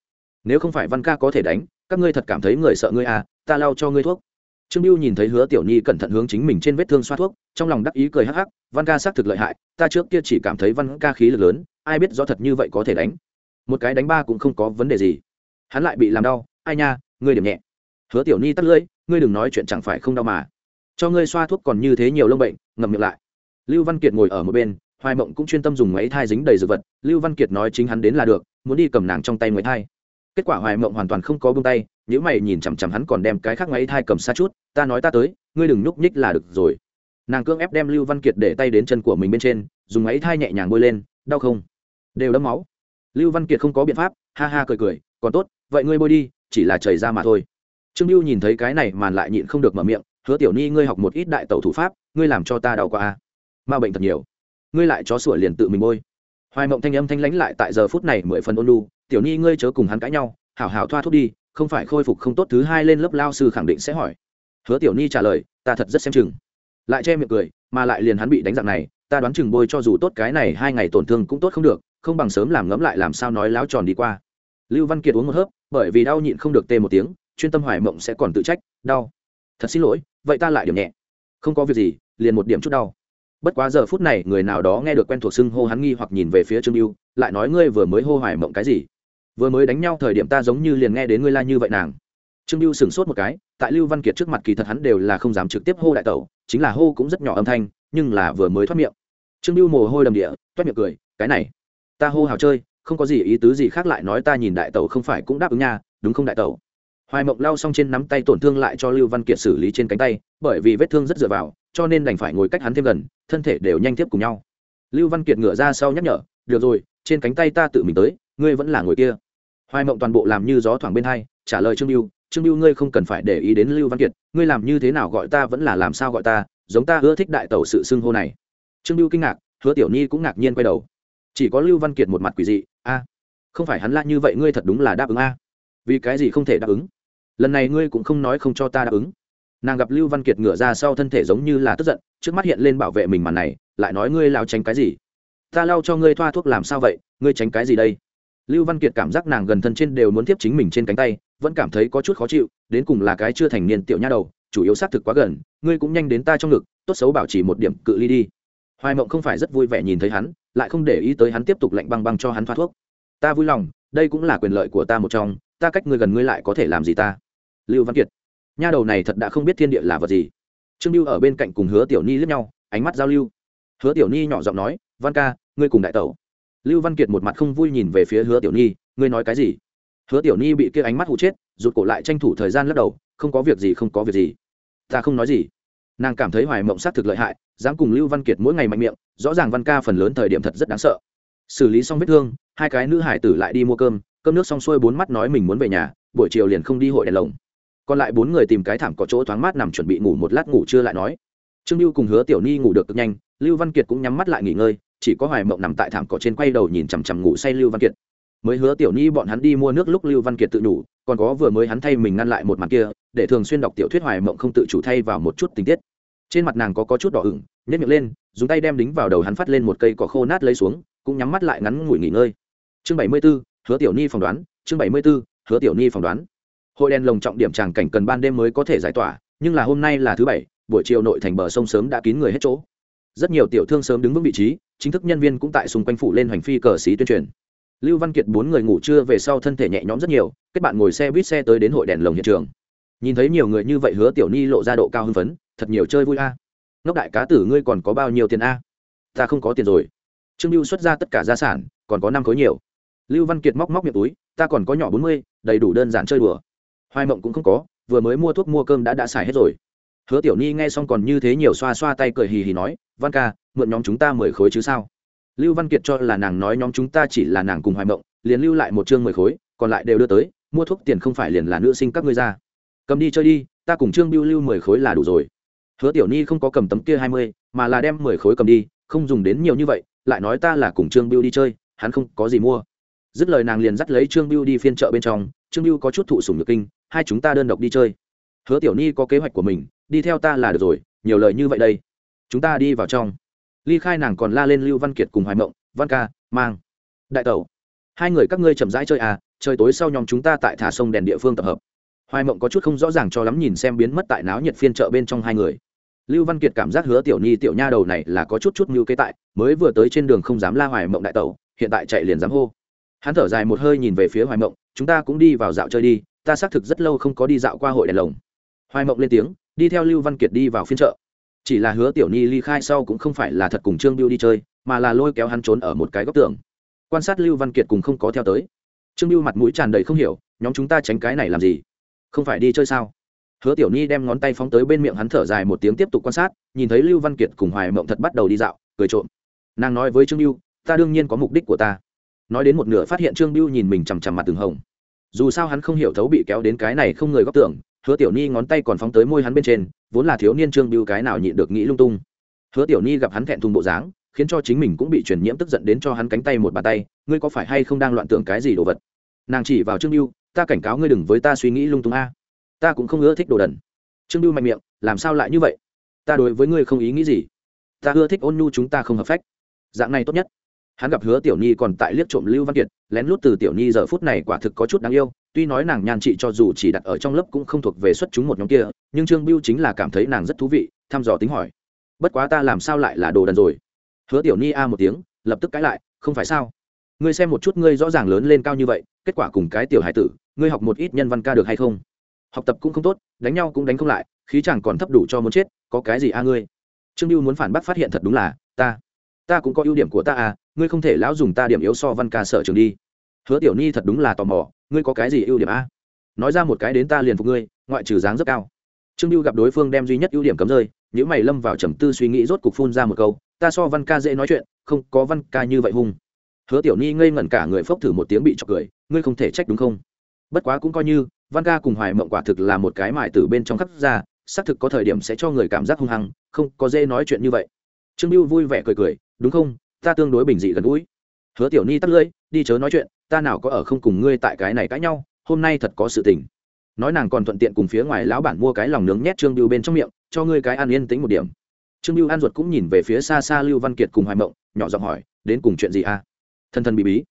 nếu không phải văn ca có thể đánh, các ngươi thật cảm thấy người sợ ngươi à ta lau cho ngươi thuốc. Trương biêu nhìn thấy hứa tiểu nhi cẩn thận hướng chính mình trên vết thương xoa thuốc, trong lòng đắc ý cười hắc hắc, văn ca xác thực lợi hại, ta trước kia chỉ cảm thấy văn ca khí lực lớn, ai biết rõ thật như vậy có thể đánh. Một cái đánh ba cũng không có vấn đề gì. Hắn lại bị làm đau, ai nha, ngươi điểm nhẹ. Hứa tiểu nhi tắt lưỡi, ngươi đừng nói chuyện chẳng phải không đau mà. Cho ngươi xoa thuốc còn như thế nhiều lông bệnh, ngậm miệng lại. Lưu văn kiệt ngồi ở một bên, hoài mộng cũng chuyên tâm dùng máy thai dính đầy dược vật, lưu văn kiệt nói chính hắn đến là được, muốn đi cầm nàng trong tay máy thai kết quả hoài mộng hoàn toàn không có bông tay những mày nhìn chằm chằm hắn còn đem cái khác máy thai cầm xa chút, ta nói ta tới, ngươi đừng nhúc nhích là được rồi. Nàng cưỡng ép đem lưu văn kiệt để tay đến chân của mình bên trên, dùng máy thai nhẹ nhàng bôi lên, đau không? Đều đấm máu. Lưu văn kiệt không có biện pháp, ha ha cười cười, còn tốt, vậy ngươi bôi đi, chỉ là chảy ra mà thôi. Trương lưu nhìn thấy cái này màn lại nhịn không được mở miệng, hứa tiểu ni, ngươi học một ít đại tẩu thủ pháp, ngươi làm cho ta đau quá a ma bệnh thật nhiều. Ngươi lại chó sủa liền tự mình bôi hoài mộng thanh âm thanh lãnh lại tại giờ phút này mười phần ôn lu tiểu ni ngươi chớ cùng hắn cãi nhau, hảo hảo thoa thuốc đi, không phải khôi phục không tốt thứ hai lên lớp lao sư khẳng định sẽ hỏi. Hứa tiểu ni trả lời, ta thật rất xem chừng. Lại che miệng cười, mà lại liền hắn bị đánh dạng này, ta đoán chừng bôi cho dù tốt cái này hai ngày tổn thương cũng tốt không được, không bằng sớm làm ngẫm lại làm sao nói láo tròn đi qua. Lưu văn kiệt uống một hớp, bởi vì đau nhịn không được tê một tiếng, chuyên tâm hoài mộng sẽ còn tự trách, đau. Thật xin lỗi, vậy ta lại điểm nhẹ. Không có việc gì, liền một điểm chút đau bất quá giờ phút này, người nào đó nghe được quen thuộc xưng hô hắn nghi hoặc nhìn về phía trương lưu lại nói ngươi vừa mới hô hoài mộng cái gì? Vừa mới đánh nhau thời điểm ta giống như liền nghe đến ngươi la như vậy nàng. Trương lưu sửng sốt một cái, tại lưu văn kiệt trước mặt kỳ thật hắn đều là không dám trực tiếp hô đại tẩu, chính là hô cũng rất nhỏ âm thanh, nhưng là vừa mới thoát miệng. Trương lưu mồ hôi đầm địa, toét miệng cười, cái này, ta hô hào chơi, không có gì ý tứ gì khác lại nói ta nhìn đại tẩu không phải cũng đáp ứng nha, đúng không đại tẩu? Hoài mộng lao xong trên nắm tay tổn thương lại cho lưu văn kiệt xử lý trên cánh tay, bởi vì vết thương rất dựa vào cho nên đành phải ngồi cách hắn thêm gần, thân thể đều nhanh tiếp cùng nhau. Lưu văn kiệt ngửa ra sau nhắc nhở, được rồi, trên cánh tay ta tự mình tới, ngươi vẫn là ngồi kia. Hoài mộng toàn bộ làm như gió thoảng bên hai, trả lời trương lưu trương lưu ngươi không cần phải để ý đến lưu văn kiệt, ngươi làm như thế nào gọi ta vẫn là làm sao gọi ta, giống ta ưa thích đại tẩu sự xưng hô này. Trương lưu kinh ngạc, hứa tiểu nhi cũng ngạc nhiên quay đầu. Chỉ có lưu văn kiệt một mặt quỷ dị, a, không phải hắn la như vậy ngươi thật đúng là đáp ứng a. Vì cái gì không thể đáp ứng? Lần này ngươi cũng không nói không cho ta đáp ứng nàng gặp lưu văn kiệt ngửa ra sau thân thể giống như là tức giận, trước mắt hiện lên bảo vệ mình màn này, lại nói ngươi lao tránh cái gì? Ta lau cho ngươi thoa thuốc làm sao vậy? Ngươi tránh cái gì đây? Lưu văn kiệt cảm giác nàng gần thân trên đều muốn tiếp chính mình trên cánh tay, vẫn cảm thấy có chút khó chịu, đến cùng là cái chưa thành niên tiểu nha đầu, chủ yếu xác thực quá gần, ngươi cũng nhanh đến ta trong ngực, tốt xấu bảo trì một điểm cự ly đi. Hoài mộng không phải rất vui vẻ nhìn thấy hắn, lại không để ý tới hắn tiếp tục lạnh băng băng cho hắn thoa thuốc. Ta vui lòng, đây cũng là quyền lợi của ta một trong, ta cách ngươi gần ngươi lại có thể làm gì ta? Lưu văn kiệt nha đầu này thật đã không biết thiên địa là vật gì. Trương lưu ở bên cạnh cùng hứa tiểu ni lướt nhau, ánh mắt giao lưu. Hứa tiểu ni nhỏ giọng nói, văn ca, ngươi cùng đại tẩu. Lưu văn kiệt một mặt không vui nhìn về phía hứa tiểu ni, ngươi nói cái gì? Hứa tiểu ni bị kia ánh mắt hụ chết, rụt cổ lại tranh thủ thời gian lắc đầu, không có việc gì, không có việc gì. Ta không nói gì. Nàng cảm thấy hoài mộng s á t thực lợi hại, dám cùng lưu văn kiệt mỗi ngày mạnh miệng, rõ ràng văn ca phần lớn thời điểm thật rất đáng sợ. Xử lý xong vết thương, hai cái nữ hải tử lại đi mua cơm cơm nước xong xuôi bốn mắt nói mình muốn về nhà, buổi chiều liền không đi hội đèn lồng còn lại bốn người tìm cái thảm có chỗ thoáng mát nằm chuẩn bị ngủ một lát ngủ chưa lại nói. Trương lưu cùng hứa tiểu ni ngủ được cực nhanh lưu văn kiệt cũng nhắm mắt lại nghỉ ngơi chỉ có hoài mộng nằm tại thảm cỏ trên quay đầu nhìn chằm chằm ngủ say lưu văn kiệt. Mới hứa tiểu ni bọn hắn đi mua nước lúc lưu văn kiệt tự nhủ còn có vừa mới hắn thay mình ngăn lại một màn kia để thường xuyên đọc tiểu thuyết hoài mộng không tự chủ thay vào một chút tình tiết. Trên mặt nàng có, có chút đỏ ửng nhét miệng lên dùng tay đem đính vào đầu hắn phát lên một cây cỏ khô nát lấy xuống cũng nhắm mắt lại ngắn ngủi nghỉ ngơi. Chương bảy mươi 74, hứa tiểu ni phỏng đoán chương bảy mươi 74, hứa tiểu ni phỏng đoán hội đèn lồng trọng điểm tràng cảnh cần ban đêm mới có thể giải tỏa, nhưng là hôm nay là thứ bảy, buổi chiều nội thành bờ sông sớm đã kín người hết chỗ. Rất nhiều tiểu thương sớm đứng vững vị trí, chính thức nhân viên cũng tại xung quanh phủ lên hành phi cờ xí tuyên truyền. Lưu văn kiệt bốn người ngủ trưa về sau thân thể nhẹ nhõm rất nhiều, kết bạn ngồi xe buýt xe tới đến hội đèn lồng hiện trường. Nhìn thấy nhiều người như vậy hứa tiểu ni lộ ra độ cao hưng phấn, thật nhiều chơi vui a. À. ngốc đại cá tử ngươi còn có bao nhiêu tiền a? Ta không có tiền rồi. Trương lưu xuất ra tất cả gia sản, còn có năm khối nhiều. Lưu văn kiệt móc móc miệng túi, ta còn có nhỏ bốn mươi, đầy đủ đơn giản chơi đùa hoài mộng cũng không có, vừa mới mua thuốc mua cơm đã đã xài hết rồi. Hứa tiểu ni nghe xong còn như thế nhiều xoa xoa tay cười hì hì nói, văn ca, mượn nhóm chúng ta mười khối chứ sao? Lưu văn kiệt cho là nàng nói nhóm chúng ta chỉ là nàng cùng hoài mộng, liền lưu lại một chương mười khối, còn lại đều đưa tới, mua thuốc tiền không phải liền là nữ sinh các ngươi ra. Cầm đi chơi đi, ta cùng trương biêu lưu mười khối là đủ rồi. Hứa tiểu ni không có cầm tấm kia hai mươi, mà là đem mười khối cầm đi, không dùng đến nhiều như vậy, lại nói ta là cùng trương biêu đi chơi, hắn không có gì mua. Dứt lời nàng liền dắt lấy trương biêu đi phiên chợ bên trong, trương biêu có chút thụ sùng nhược kinh hai chúng ta đơn độc đi chơi. Hứa tiểu ni có kế hoạch của mình, đi theo ta là được rồi, nhiều lời như vậy đây. Chúng ta đi vào trong. Ly khai nàng còn la lên lưu văn kiệt cùng hoài mộng, văn ca, mang. Đại tẩu. Hai người các ngươi chậm rãi chơi à trời tối sau nhóm chúng ta tại thả sông đèn địa phương tập hợp. Hoài mộng có chút không rõ ràng cho lắm nhìn xem biến mất tại náo nhiệt phiên chợ bên trong hai người. Lưu văn kiệt cảm giác hứa tiểu nhi tiểu nha đầu này là có chút chút như kế tại, mới vừa tới trên đường không dám la hoài mộng đại tẩu, hiện tại chạy liền dám hô. Hắn thở dài một hơi nhìn về phía hoài mộng, chúng ta cũng đi vào dạo chơi đi ta xác thực rất lâu không có đi dạo qua hội đèn lồng. Hoài mộng lên tiếng, đi theo lưu văn kiệt đi vào phiên chợ. Chỉ là hứa tiểu nhi ly khai sau cũng không phải là thật cùng trương biêu đi chơi, mà là lôi kéo hắn trốn ở một cái góc tường. Quan sát lưu văn kiệt cùng không có theo tới. Trương biêu mặt mũi tràn đầy không hiểu, nhóm chúng ta tránh cái này làm gì? Không phải đi chơi sao? Hứa tiểu nhi đem ngón tay phóng tới bên miệng hắn thở dài một tiếng tiếp tục quan sát, nhìn thấy lưu văn kiệt cùng hoài mộng thật bắt đầu đi dạo, cười trộm. Nàng nói với trương biêu ta đương nhiên có mục đích của ta. Nói đến một nửa phát hiện trương biêu nhìn mình chằm chằm mặt từng hồng dù sao hắn không hiểu thấu bị kéo đến cái này không người góp tưởng, hứa tiểu ni ngón tay còn phóng tới môi hắn bên trên, vốn là thiếu niên trương biêu cái nào nhịn được nghĩ lung tung. Hứa tiểu ni gặp hắn thẹn thùng bộ dáng, khiến cho chính mình cũng bị truyền nhiễm tức giận đến cho hắn cánh tay một bàn tay, ngươi có phải hay không đang loạn tưởng cái gì đồ vật? Nàng chỉ vào trương biêu ta cảnh cáo ngươi đừng với ta suy nghĩ lung tung a. Ta cũng không ưa thích đồ đần. Trương biêu mạnh miệng, làm sao lại như vậy? Ta đối với ngươi không ý nghĩ gì. Ta ưa thích ôn nhu chúng ta không hợp phách. Dạng này tốt nhất hắn gặp hứa tiểu nhi còn tại liếc trộm lưu văn kiệt, lén lút từ tiểu nhi giờ phút này quả thực có chút đáng yêu, tuy nói nàng nhan trị cho dù chỉ đặt ở trong lớp cũng không thuộc về xuất chúng một nhóm kia, nhưng trương biêu chính là cảm thấy nàng rất thú vị, thăm dò tính hỏi. Bất quá ta làm sao lại là đồ đần rồi? Hứa tiểu nhi a một tiếng, lập tức cãi lại, không phải sao? Ngươi xem một chút ngươi rõ ràng lớn lên cao như vậy, kết quả cùng cái tiểu hải tử, ngươi học một ít nhân văn ca được hay không? Học tập cũng không tốt, đánh nhau cũng đánh không lại, khí chẳng còn thấp đủ cho muốn chết, có cái gì a ngươi? Trương biêu muốn phản bác phát hiện thật đúng là ta ta cũng có ưu điểm của ta à ngươi không thể lão dùng ta điểm yếu so văn ca sợ trường đi. Hứa tiểu ni thật đúng là tò mò, ngươi có cái gì ưu điểm a nói ra một cái đến ta liền phục ngươi, ngoại trừ dáng rất cao. Trương biêu gặp đối phương đem duy nhất ưu điểm cấm rơi nếu mày lâm vào trầm tư suy nghĩ rốt cục phun ra một câu, ta so văn ca dễ nói chuyện, không có văn ca như vậy hung. Hứa tiểu ni ngây ngẩn cả người phốc thử một tiếng bị chọc cười, ngươi không thể trách đúng không? Bất quá cũng coi như, văn ca cùng hoài mộng quả thực là một cái mại từ bên trong khắp ra, xác thực có thời điểm sẽ cho người cảm giác hung hăng, không có dễ nói chuyện như vậy. Trương biêu vui vẻ cười cười đúng không? Ta tương đối bình dị gần gũi. Hứa tiểu ni tắt lưỡi, đi chớ nói chuyện, ta nào có ở không cùng ngươi tại cái này cãi nhau, hôm nay thật có sự tình. Nói nàng còn thuận tiện cùng phía ngoài lão bản mua cái lòng nướng nhét trương biêu bên trong miệng, cho ngươi cái ăn yên tĩnh một điểm. Trương biêu An ruột cũng nhìn về phía xa xa lưu văn kiệt cùng hoài mộng, nhỏ giọng hỏi, đến cùng chuyện gì à? thân thân bị bí.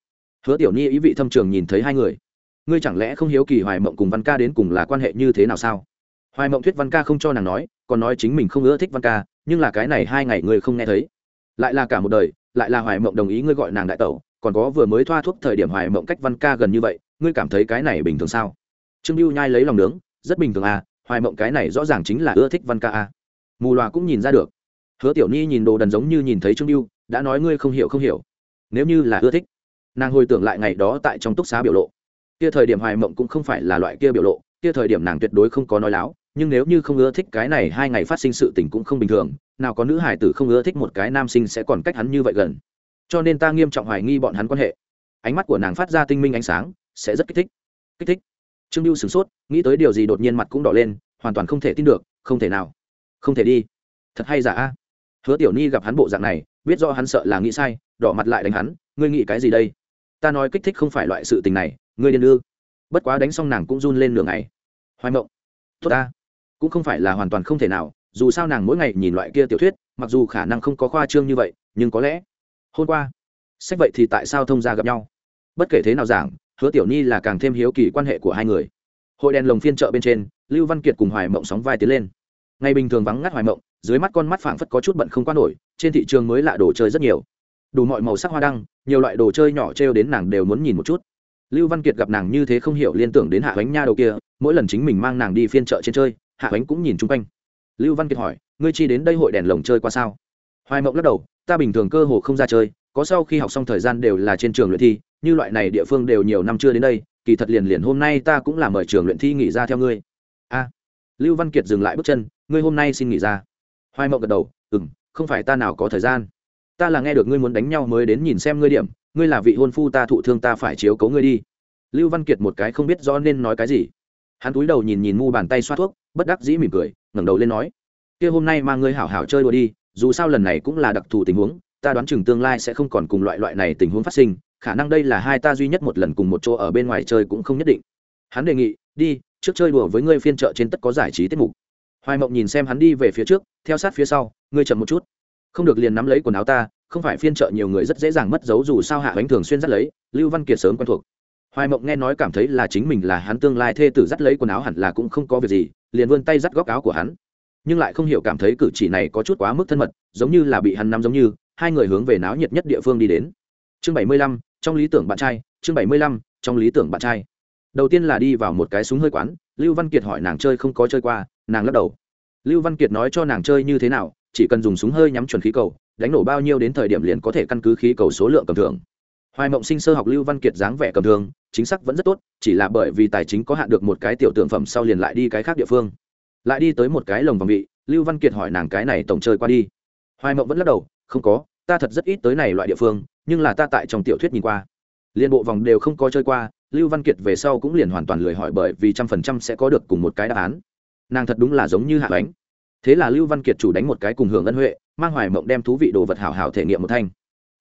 Hứa tiểu ni ý vị thâm trường nhìn thấy hai người. Ngươi chẳng lẽ không hiếu kỳ hoài mộng cùng văn ca đến cùng là quan hệ như thế nào sao? Hoài mộng thuyết văn ca không cho nàng nói, còn nói chính mình không ưa thích văn ca, nhưng là cái này hai ngày ngươi không nghe thấy lại là cả một đời, lại là hoài mộng đồng ý ngươi gọi nàng đại tẩu, còn có vừa mới thoa thuốc thời điểm hoài mộng cách văn ca gần như vậy, ngươi cảm thấy cái này bình thường sao? Trương biêu nhai lấy lòng nướng, rất bình thường à hoài mộng cái này rõ ràng chính là ưa thích văn ca à. Mù loà cũng nhìn ra được. Hứa tiểu ni nhìn đồ đần giống như nhìn thấy trương biêu đã nói ngươi không hiểu không hiểu. Nếu như là ưa thích, nàng hồi tưởng lại ngày đó tại trong túc xá biểu lộ. Kia thời điểm hoài mộng cũng không phải là loại kia biểu lộ, kia thời điểm nàng tuyệt đối không có nói láo nhưng nếu như không ưa thích cái này hai ngày phát sinh sự tình cũng không bình thường, nào có nữ hải tử không ưa thích một cái nam sinh sẽ còn cách hắn như vậy gần. Cho nên ta nghiêm trọng hoài nghi bọn hắn quan hệ. Ánh mắt của nàng phát ra tinh minh ánh sáng, sẽ rất kích thích. Kích thích. Trương lưu sửng sốt, nghĩ tới điều gì đột nhiên mặt cũng đỏ lên, hoàn toàn không thể tin được, không thể nào. Không thể đi. Thật hay giả? A hứa tiểu ni gặp hắn bộ dạng này, biết do hắn sợ là nghĩ sai, đỏ mặt lại đánh hắn, ngươi nghĩ cái gì đây? Ta nói kích thích không phải loại sự tình này, ngươi điên ư? Bất quá đánh xong nàng cũng run lên nửa ngày. Hoài mộng. Tốt ta cũng không phải là hoàn toàn không thể nào, dù sao nàng mỗi ngày nhìn loại kia tiểu thuyết, mặc dù khả năng không có khoa trương như vậy, nhưng có lẽ, hôm qua, sách vậy thì tại sao thông gia gặp nhau? Bất kể thế nào giảng, hứa tiểu ni là càng thêm hiếu kỳ quan hệ của hai người. Hội đèn lồng phiên chợ bên trên, lưu văn kiệt cùng hoài mộng sóng vai tiến lên. Ngày bình thường vắng ngắt hoài mộng, dưới mắt con mắt phảng phất có chút bận không qua nổi, trên thị trường mới lạ đồ chơi rất nhiều. Đủ mọi màu sắc hoa đăng, nhiều loại đồ chơi nhỏ trêu đến nàng đều muốn nhìn một chút. Lưu văn kiệt gặp nàng như thế không hiểu liên tưởng đến hạ bánh nha đầu kia, mỗi lần chính mình mang nàng đi phiên chợ trên chơi hạ ánh cũng nhìn chung quanh. Lưu văn kiệt hỏi, ngươi chi đến đây hội đèn lồng chơi qua sao? Hoài mộng lắc đầu, ta bình thường cơ hồ không ra chơi, có sau khi học xong thời gian đều là trên trường luyện thi, như loại này địa phương đều nhiều năm chưa đến đây, kỳ thật liền liền hôm nay ta cũng là mời trường luyện thi nghỉ ra theo ngươi. A. Lưu văn kiệt dừng lại bước chân, ngươi hôm nay xin nghỉ ra. Hoài mộng gật đầu ừ m không phải ta nào có thời gian. Ta là nghe được ngươi muốn đánh nhau mới đến nhìn xem ngươi điểm, ngươi là vị hôn phu ta thụ thương ta phải chiếu cấu ngươi đi. Lưu văn kiệt một cái không biết rõ nên nói cái gì hắn túi đầu nhìn nhìn mu bàn tay xoa thuốc, bất đắc dĩ mỉm cười, ngẩng đầu lên nói, kia hôm nay mang ngươi hảo hảo chơi đùa đi, dù sao lần này cũng là đặc thù tình huống, ta đoán chừng tương lai sẽ không còn cùng loại loại này tình huống phát sinh, khả năng đây là hai ta duy nhất một lần cùng một chỗ ở bên ngoài chơi cũng không nhất định. Hắn đề nghị, đi, trước chơi đùa với ngươi phiên chợ trên tất có giải trí tiết mục. Hoài mộng nhìn xem hắn đi về phía trước, theo sát phía sau, ngươi chậm một chút. Không được liền nắm lấy quần áo ta, không phải phiên chợ nhiều người rất dễ dàng mất dấu dù sao hạ bánh thường xuyên dắt lấy, lưu văn kiệt sớm quen thuộc hoài mộng nghe nói cảm thấy là chính mình là hắn tương lai thê tử dắt lấy quần áo hẳn là cũng không có việc gì, liền vươn tay dắt góc áo của hắn. Nhưng lại không hiểu cảm thấy cử chỉ này có chút quá mức thân mật, giống như là bị hắn nắm giống như, hai người hướng về náo nhiệt nhất địa phương đi đến. Chương bảy mươi lăm, trong lý tưởng bạn trai, chương bảy mươi lăm, trong lý tưởng bạn trai. Đầu tiên là đi vào một cái súng hơi quán, lưu văn kiệt hỏi nàng chơi không có chơi qua, nàng lắc đầu. Lưu văn kiệt nói cho nàng chơi như thế nào, chỉ cần dùng súng hơi nhắm chuẩn khí cầu, đánh nổ bao nhiêu đến thời điểm liền có thể căn cứ khí cầu số lượng cầm thường hoài mộng sinh sơ học lưu văn kiệt dáng vẻ cầm thường chính xác vẫn rất tốt, chỉ là bởi vì tài chính có hạn được một cái tiểu tượng phẩm sau liền lại đi cái khác địa phương. Lại đi tới một cái lồng vòng vị, lưu văn kiệt hỏi nàng cái này tổng chơi qua đi. Hoài mộng vẫn lắc đầu, không có, ta thật rất ít tới này loại địa phương, nhưng là ta tại trong tiểu thuyết nhìn qua. Liên bộ vòng đều không có chơi qua, lưu văn kiệt về sau cũng liền hoàn toàn lười hỏi bởi vì trăm phần trăm sẽ có được cùng một cái đáp án. Nàng thật đúng là giống như hạ bánh. Thế là lưu văn kiệt chủ đánh một cái cùng hưởng ân huệ, mang hoài mộng đem thú vị đồ vật hảo hảo thể nghiệm một thanh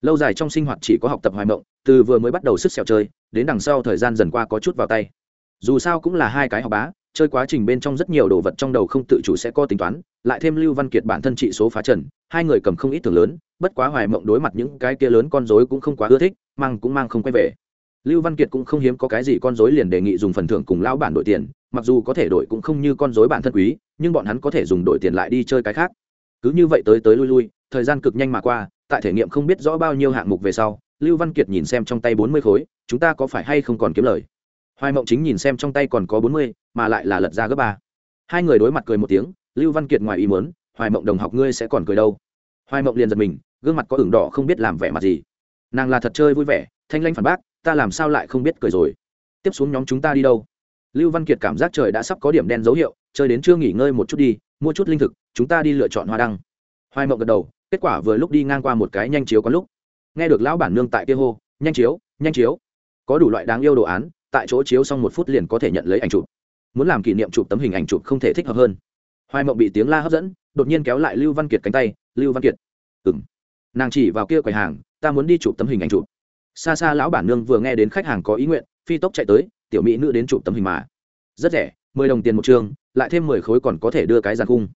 lâu dài trong sinh hoạt chỉ có học tập hoài mộng, từ vừa mới bắt đầu sức xẻo chơi, đến đằng sau thời gian dần qua có chút vào tay. Dù sao cũng là hai cái học bá, chơi quá trình bên trong rất nhiều đồ vật trong đầu không tự chủ sẽ có tính toán, lại thêm lưu văn kiệt bản thân trị số phá trần, hai người cầm không ít thường lớn, bất quá hoài mộng đối mặt những cái kia lớn con dối cũng không quá ưa thích, mang cũng mang không quay về. Lưu văn kiệt cũng không hiếm có cái gì con dối liền đề nghị dùng phần thưởng cùng lão bản đổi tiền, mặc dù có thể đổi cũng không như con dối bản thân quý, nhưng bọn hắn có thể dùng đổi tiền lại đi chơi cái khác. Cứ như vậy tới tới lui lui, thời gian cực nhanh mà qua tại thể nghiệm không biết rõ bao nhiêu hạng mục về sau, lưu văn kiệt nhìn xem trong tay bốn mươi khối, chúng ta có phải hay không còn kiếm lời? Hoài mộng chính nhìn xem trong tay còn có bốn mươi, mà lại là lật ra gấp ba. Hai người đối mặt cười một tiếng, lưu văn kiệt ngoài ý muốn, hoài mộng đồng học ngươi sẽ còn cười đâu? Hoài mộng liền giật mình, gương mặt có ửng đỏ không biết làm vẻ mặt gì. Nàng là thật chơi vui vẻ, thanh lanh phản bác, ta làm sao lại không biết cười rồi? Tiếp xuống nhóm chúng ta đi đâu? Lưu văn kiệt cảm giác trời đã sắp có điểm đen dấu hiệu, chơi đến chưa nghỉ ngơi một chút đi, mua chút linh thực, chúng ta đi lựa chọn hoa đăng. Hoài mộng gật đầu kết quả vừa lúc đi ngang qua một cái nhanh chiếu có lúc, nghe được lão bản nương tại kia hô, nhanh chiếu nhanh chiếu. Có đủ loại đáng yêu đồ án, tại chỗ chiếu xong một phút liền có thể nhận lấy ảnh chụp. Muốn làm kỷ niệm chụp tấm hình ảnh chụp không thể thích hợp hơn. Hoài mộng bị tiếng la hấp dẫn, đột nhiên kéo lại lưu văn kiệt cánh tay, lưu văn kiệt. Ừng nàng chỉ vào kia quầy hàng, ta muốn đi chụp tấm hình ảnh chụp. Xa xa lão bản nương vừa nghe đến khách hàng có ý nguyện, phi tốc chạy tới, tiểu mỹ nữ đến chụp tấm hình mà. Rất rẻ, mười đồng tiền một trường, lại thêm mười khối còn có thể đưa cái giàn cung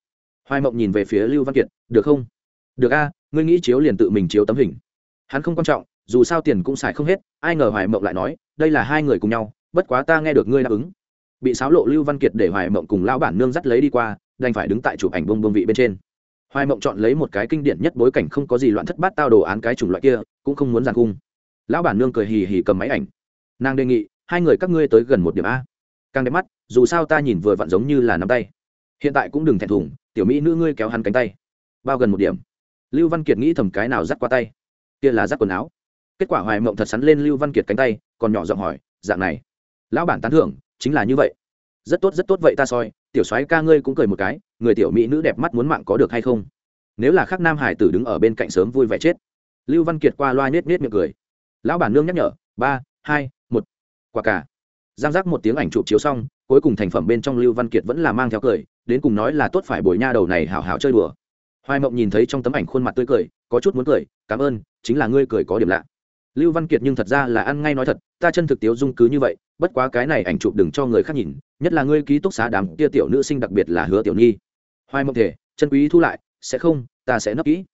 hoài mộng nhìn về phía lưu văn kiệt, được không? Được a, ngươi nghĩ chiếu liền tự mình chiếu tấm hình. Hắn không quan trọng, dù sao tiền cũng xài không hết, ai ngờ hoài mộng lại nói, đây là hai người cùng nhau, bất quá ta nghe được ngươi đáp ứng. Bị sáo lộ lưu văn kiệt để hoài mộng cùng lão bản nương dắt lấy đi qua, đành phải đứng tại chụp ảnh bông bông vị bên trên. Hoài mộng chọn lấy một cái kinh điển nhất bối cảnh không có gì loạn thất bát tao đồ án cái chủng loại kia, cũng không muốn giàn cung. Lão bản nương cười hì hì cầm máy ảnh. Nàng đề nghị, hai người các ngươi tới gần một điểm a. Càng đẹp mắt, dù sao ta nhìn vừa vặn giống như là nắm tay. Hiện tại cũng đừng thẹn thùng, tiểu mỹ nữ ngươi kéo hắn cánh tay. Bao gần một điểm lưu văn kiệt nghĩ thầm cái nào dắt qua tay. Kia là dắt quần áo. Kết quả hoài mộng thật sắn lên lưu văn kiệt cánh tay, còn nhỏ giọng hỏi, dạng này, lão bản tán thưởng, chính là như vậy. Rất tốt rất tốt vậy ta soi, tiểu soái ca ngươi cũng cười một cái, người tiểu mỹ nữ đẹp mắt muốn mạng có được hay không? Nếu là khắc nam hải tử đứng ở bên cạnh sớm vui vẻ chết. Lưu văn kiệt qua loa nết nết miệng cười. Lão bản nương nhắc nhở, ba, hai, một. Quả cả. Giang giác một tiếng ảnh chụp chiếu xong, cuối cùng thành phẩm bên trong lưu văn kiệt vẫn là mang theo cười, đến cùng nói là tốt phải bồi nha đầu này hảo hảo chơi đùa hoài mộng nhìn thấy trong tấm ảnh khuôn mặt tươi cười, có chút muốn cười, cảm ơn, chính là ngươi cười có điểm lạ. Lưu văn kiệt nhưng thật ra là ăn ngay nói thật, ta chân thực tiếu dung cứ như vậy, bất quá cái này ảnh chụp đừng cho người khác nhìn, nhất là ngươi ký túc xá đám tia tiểu nữ sinh đặc biệt là hứa tiểu nhi. Hoài mộng thể chân quý thu lại, sẽ không, ta sẽ nấp kỹ.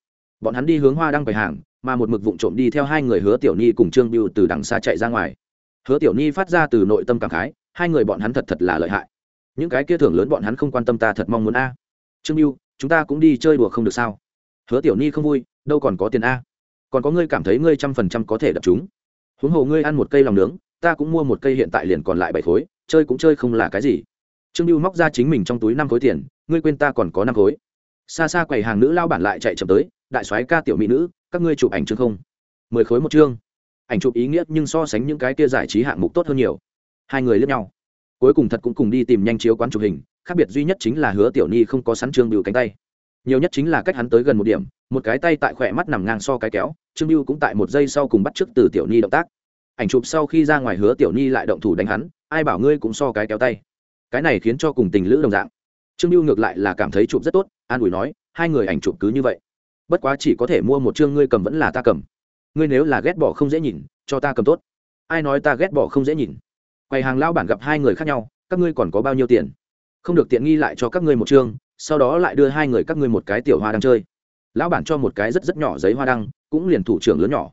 Bọn hắn đi hướng hoa đăng bày hàng, mà một mực vụng trộm đi theo hai người hứa tiểu nhi cùng trương biêu từ đằng xa chạy ra ngoài. Hứa tiểu nhi phát ra từ nội tâm cảm khái, hai người bọn hắn thật thật là lợi hại. Những cái kia thưởng lớn bọn hắn không quan tâm ta thật mong muốn a. Trương biêu chúng ta cũng đi chơi đùa không được sao? Hứa tiểu nhi không vui, đâu còn có tiền a. Còn có ngươi cảm thấy ngươi trăm phần trăm có thể đập chúng. Huống hồ ngươi ăn một cây lòng nướng, ta cũng mua một cây hiện tại liền còn lại bảy khối, chơi cũng chơi không là cái gì. Trương lưu móc ra chính mình trong túi năm khối tiền, ngươi quên ta còn có năm khối. Xa xa quầy hàng nữ lao bản lại chạy chậm tới, đại soái ca tiểu mỹ nữ, các ngươi chụp ảnh chương không? Mười khối một chương. Ảnh chụp ý nghĩa nhưng so sánh những cái kia giải trí hạng mục tốt hơn nhiều. Hai người lướt nhau. Cuối cùng thật cũng cùng đi tìm nhanh chiếu quán chụp hình khác biệt duy nhất chính là hứa tiểu ni không có sắn trương bưu cánh tay. Nhiều nhất chính là cách hắn tới gần một điểm, một cái tay tại khỏe mắt nằm ngang so cái kéo, trương bưu cũng tại một giây sau cùng bắt t r ư ớ c từ tiểu ni động tác. Ảnh chụp sau khi ra ngoài hứa tiểu ni lại động thủ đánh hắn, ai bảo ngươi cũng so cái kéo tay. Cái này khiến cho cùng tình lữ đồng dạng. Trương lưu ngược lại là cảm thấy chụp rất tốt, an ủi nói, hai người ảnh chụp cứ như vậy. Bất quá chỉ có thể mua một chương ngươi cầm vẫn là ta cầm. Ngươi nếu là ghét bỏ không dễ nhìn, cho ta cầm tốt. Ai nói ta ghét bỏ không dễ nhìn? Quầy hàng lao bản gặp hai người khác nhau, các ngươi còn có bao nhiêu tiền? Không được tiện nghi lại cho các ngươi một chương, sau đó lại đưa hai người các ngươi một cái tiểu hoa đang chơi. Lão bản cho một cái rất rất nhỏ giấy hoa đăng, cũng liền thủ trưởng lớn nhỏ.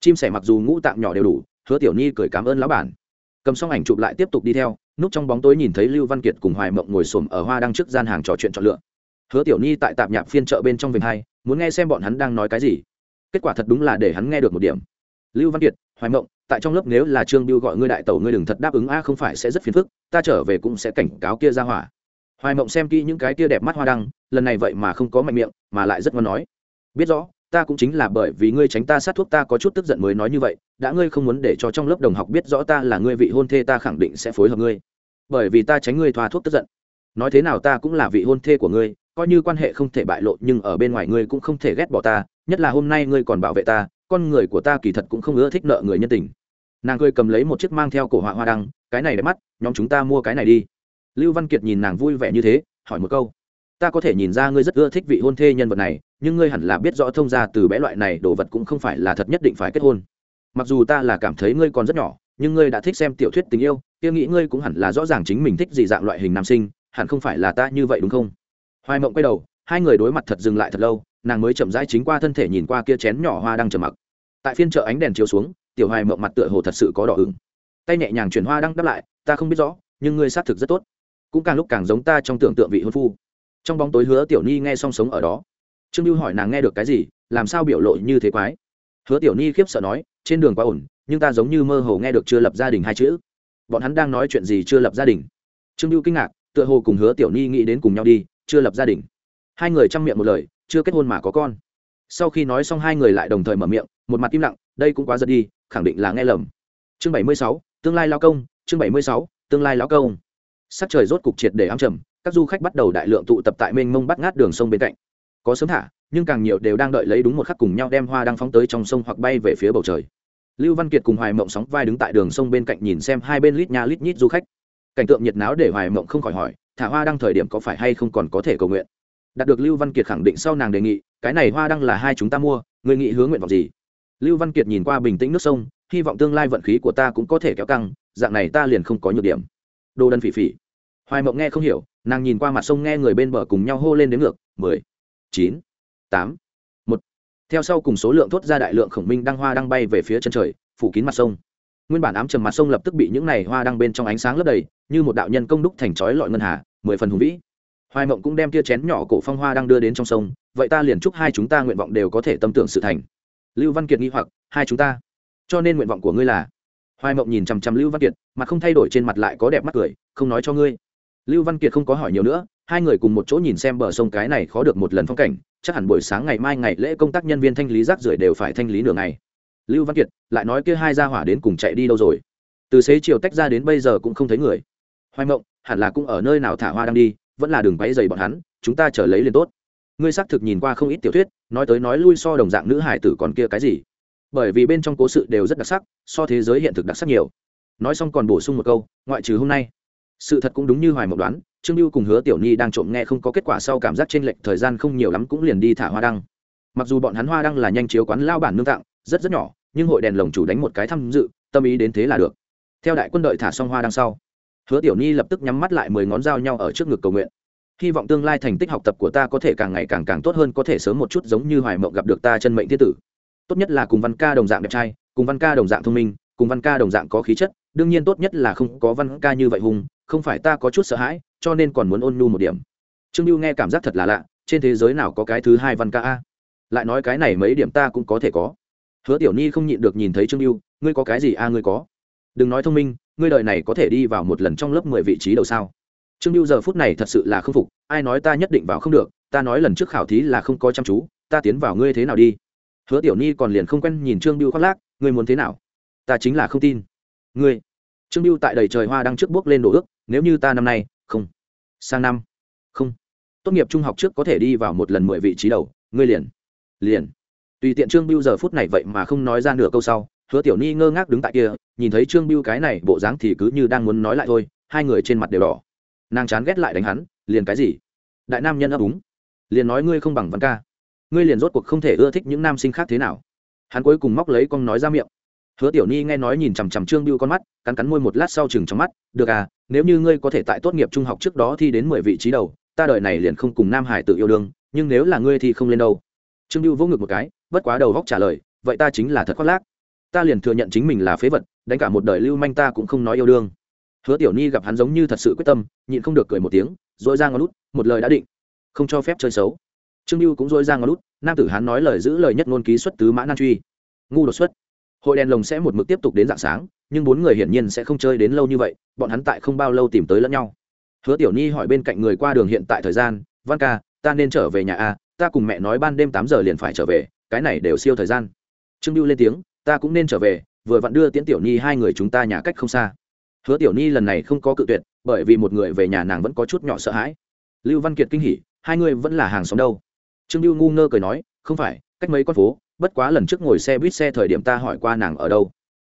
Chim sẻ mặc dù ngũ tạng nhỏ đều đủ, hứa tiểu nhi cười cảm ơn lão bản. Cầm xong ảnh chụp lại tiếp tục đi theo, núp trong bóng tối nhìn thấy lưu văn kiệt cùng hoài mộng ngồi xổm ở hoa đăng trước gian hàng trò chuyện chọn lựa. Hứa tiểu nhi tại tạp nhạp phiên chợ bên trong vườn hai, muốn nghe xem bọn hắn đang nói cái gì. Kết quả thật đúng là để hắn nghe được một điểm. Lưu văn kiệt, hoài mộng, tại trong lớp nếu là trương biêu gọi ngươi đại tẩu ngươi đừng thật đáp ứng a, không phải sẽ rất phiền phức, ta trở về cũng sẽ cảnh cáo kia ra hỏa hoài mộng xem kỹ những cái kia đẹp mắt hoa đăng, lần này vậy mà không có mạnh miệng, mà lại rất ngon nói. Biết rõ, ta cũng chính là bởi vì ngươi tránh ta sát thuốc, ta có chút tức giận mới nói như vậy, đã ngươi không muốn để cho trong lớp đồng học biết rõ ta là ngươi vị hôn thê, ta khẳng định sẽ phối hợp ngươi. Bởi vì ta tránh ngươi thoa thuốc tức giận. Nói thế nào ta cũng là vị hôn thê của ngươi, coi như quan hệ không thể bại lộ, nhưng ở bên ngoài ngươi cũng không thể ghét bỏ ta, nhất là hôm nay ngươi còn bảo vệ ta, con người của ta kỳ thật cũng không ưa thích nợ người nhân tình. Nàng cười cầm lấy một chiếc mang theo cổ họa hoa đăng, cái này đẹp mắt, nhóm chúng ta mua cái này đi lưu văn kiệt nhìn nàng vui vẻ như thế, hỏi một câu. Ta có thể nhìn ra ngươi rất ưa thích vị hôn thê nhân vật này, nhưng ngươi hẳn là biết rõ thông ra từ bé loại này đồ vật cũng không phải là thật nhất định phải kết hôn. Mặc dù ta là cảm thấy ngươi còn rất nhỏ, nhưng ngươi đã thích xem tiểu thuyết tình yêu, kia nghĩ ngươi cũng hẳn là rõ ràng chính mình thích gì dạng loại hình nam sinh, hẳn không phải là ta như vậy đúng không? Hoài mộng quay đầu, hai người đối mặt thật dừng lại thật lâu, nàng mới chậm rãi chính qua thân thể nhìn qua kia chén nhỏ hoa đang trầm mặc. Tại phiên chợ ánh đèn chiếu xuống, tiểu hoài mộng mặt tựa hồ thật sự có đỏ ửng. Tay nhẹ nhàng chuyển hoa đang đáp lại, ta không biết rõ, nhưng ngươi xác thực rất tốt cũng càng lúc càng giống ta trong tưởng tượng vị hôn phu. Trong bóng tối hứa tiểu ni nghe song sống ở đó. Trương lưu hỏi nàng nghe được cái gì, làm sao biểu lộ như thế quái? Hứa tiểu ni khiếp sợ nói, trên đường quá ổn, nhưng ta giống như mơ hồ nghe được chưa lập gia đình hai chữ. Bọn hắn đang nói chuyện gì chưa lập gia đình? Trương lưu kinh ngạc, tựa hồ cùng hứa tiểu ni nghĩ đến cùng nhau đi, chưa lập gia đình. Hai người chăm miệng một lời, chưa kết hôn mà có con. Sau khi nói xong hai người lại đồng thời mở miệng, một mặt im lặng, đây cũng quá giật đi, khẳng định là nghe lầm. Chương bảy mươi sáu, tương lai lao công, chương bảy mươi sáu, tương lai lão công sắc trời rốt cục triệt để ám trầm, các du khách bắt đầu đại lượng tụ tập tại mênh mông bắt ngát đường sông bên cạnh. Có sớm thả, nhưng càng nhiều đều đang đợi lấy đúng một khắc cùng nhau đem hoa đang phóng tới trong sông hoặc bay về phía bầu trời. Lưu văn kiệt cùng hoài mộng sóng vai đứng tại đường sông bên cạnh nhìn xem hai bên lít nha lít nhít du khách. Cảnh tượng nhiệt náo để hoài mộng không khỏi hỏi, thả hoa đăng thời điểm có phải hay không còn có thể cầu nguyện? Đạt được lưu văn kiệt khẳng định sau nàng đề nghị, cái này hoa đăng là hai chúng ta mua, người nghị hướng nguyện vọng gì? Lưu văn kiệt nhìn qua bình tĩnh nước sông, hy vọng tương lai vận khí của ta cũng có thể kéo căng, dạng này ta liền không có nhược điểm đồ đần phỉ phỉ. Hoài mộng nghe không hiểu, nàng nhìn qua mặt sông nghe người bên bờ cùng nhau hô lên đến ngược, mười, chín, tám, một. Theo sau cùng số lượng thốt ra đại lượng khổng minh đăng hoa đang bay về phía chân trời, phủ kín mặt sông. Nguyên bản ám trầm mặt sông lập tức bị những này hoa đăng bên trong ánh sáng lấp đầy, như một đạo nhân công đúc thành chói lọi ngân hà, mười phần hùng vĩ. Hoài mộng cũng đem tia chén nhỏ cổ phong hoa đang đưa đến trong sông, vậy ta liền chúc hai chúng ta nguyện vọng đều có thể tâm tưởng sự thành. Lưu văn kiệt nghi hoặc, hai chúng ta. Cho nên nguyện vọng của ngươi là? Hoài mộng nhìn chằm chằm lưu văn kiệt mặt không thay đổi trên mặt lại có đẹp mắt cười, không nói cho ngươi. Lưu văn kiệt không có hỏi nhiều nữa, hai người cùng một chỗ nhìn xem bờ sông cái này khó được một lần phong cảnh, chắc hẳn buổi sáng ngày mai ngày lễ công tác nhân viên thanh lý rác rưởi đều phải thanh lý nửa ngày. Lưu văn kiệt, lại nói kia hai gia hỏa đến cùng chạy đi đâu rồi? Từ xế chiều tách ra đến bây giờ cũng không thấy người. Hoài mộng, hẳn là cũng ở nơi nào thả hoa đang đi, vẫn là đường váy dày bọn hắn, chúng ta chờ lấy liền tốt. Ngươi xác thực nhìn qua không ít tiểu thuyết, nói tới nói lui so đồng dạng nữ hải tử còn kia cái gì? Bởi vì bên trong cố sự đều rất đặc sắc, so thế giới hiện thực đặc sắc nhiều. Nói xong còn bổ sung một câu, ngoại trừ hôm nay. Sự thật cũng đúng như hoài mộng đoán, trương lưu cùng hứa tiểu nhi đang trộm nghe không có kết quả sau cảm giác t r ê n lệch thời gian không nhiều lắm cũng liền đi thả hoa đăng. Mặc dù bọn hắn hoa đăng là nhanh chiếu quán lao bản nương tặng, rất rất nhỏ, nhưng hội đèn lồng chủ đánh một cái tham dự, tâm ý đến thế là được. Theo đại quân đội thả xong hoa đăng sau, hứa tiểu nhi lập tức nhắm mắt lại mười ngón dao nhau ở trước ngực cầu nguyện. Hy vọng tương lai thành tích học tập của ta có thể càng ngày càng càng tốt hơn, có thể sớm một chút giống như hoài mộng gặp được ta chân mệnh thiên tử tốt nhất là cùng văn ca đồng dạng đẹp trai, cùng văn ca đồng dạng thông minh, cùng văn ca đồng dạng có khí chất, đương nhiên tốt nhất là không có văn ca như vậy hùng, không phải ta có chút sợ hãi, cho nên còn muốn ôn nhu một điểm. Trương lưu nghe cảm giác thật là lạ, trên thế giới nào có cái thứ hai văn ca a? Lại nói cái này mấy điểm ta cũng có thể có. Hứa tiểu ni không nhịn được nhìn thấy trương lưu ngươi có cái gì a, ngươi có? Đừng nói thông minh, ngươi đời này có thể đi vào một lần trong lớp mười vị trí đầu sao? Trương lưu giờ phút này thật sự là không phục, ai nói ta nhất định vào không được, ta nói lần trước khảo thí là không có chăm chú, ta tiến vào ngươi thế nào đi? Hứa tiểu ni còn liền không quen nhìn trương biêu khoác lác, ngươi muốn thế nào? Ta chính là không tin. Ngươi? Trương biêu tại đầy trời hoa đang trước bước lên đổ ước, nếu như ta năm nay, không. Sang năm? Không. Tốt nghiệp trung học trước có thể đi vào một lần mười vị trí đầu, ngươi liền liền. Tùy tiện trương biêu giờ phút này vậy mà không nói ra nửa câu sau, hứa tiểu ni ngơ ngác đứng tại kia, nhìn thấy trương biêu cái này bộ dáng thì cứ như đang muốn nói lại thôi, hai người trên mặt đều đỏ. Nàng chán ghét lại đánh hắn, liền cái gì? Đại nam nhân ấp úng, liền nói ngươi không bằng văn ca ngươi liền rốt cuộc không thể ưa thích những nam sinh khác thế nào. Hắn cuối cùng móc lấy con nói ra miệng. Hứa tiểu ni nghe nói nhìn chằm chằm trương biêu con mắt, cắn cắn môi một lát sau chừng trong mắt, được à nếu như ngươi có thể tại tốt nghiệp trung học trước đó thi đến mười vị trí đầu, ta đợi này liền không cùng nam hải tự yêu đương, nhưng nếu là ngươi thì không lên đâu. Trương biêu vỗ ngực một cái, bất quá đầu góc trả lời, vậy ta chính là thật khoác lác. Ta liền thừa nhận chính mình là phế vật, đánh cả một đời lưu manh ta cũng không nói yêu đương. Hứa tiểu ni gặp hắn giống như thật sự quyết tâm, nhịn không được cười một tiếng dội ra ngón lút một lời đã định, không cho phép chơi xấu trương lưu cũng dôi ra ngón lút, nam tử hán nói lời giữ lời nhất ngôn ký xuất tứ mã nan truy. Ngu đột xuất. Hội đèn lồng sẽ một mực tiếp tục đến dạng sáng, nhưng bốn người hiển nhiên sẽ không chơi đến lâu như vậy, bọn hắn tại không bao lâu tìm tới lẫn nhau. Hứa tiểu nhi hỏi bên cạnh người qua đường hiện tại thời gian, văn ca, ta nên trở về nhà a, ta cùng mẹ nói ban đêm tám giờ liền phải trở về, cái này đều siêu thời gian. Trương lưu lên tiếng, ta cũng nên trở về, vừa vặn đưa tiễn tiểu nhi hai người chúng ta nhà cách không xa. Hứa tiểu nhi lần này không có cự tuyệt, bởi vì một người về nhà nàng vẫn có chút nhỏ sợ hãi. Lưu văn kiệt kinh hỉ, hai người vẫn là hàng xóm đâu? Trương lưu ngu ngơ cười nói, không phải, cách mấy con phố, bất quá lần trước ngồi xe buýt xe thời điểm ta hỏi qua nàng ở đâu.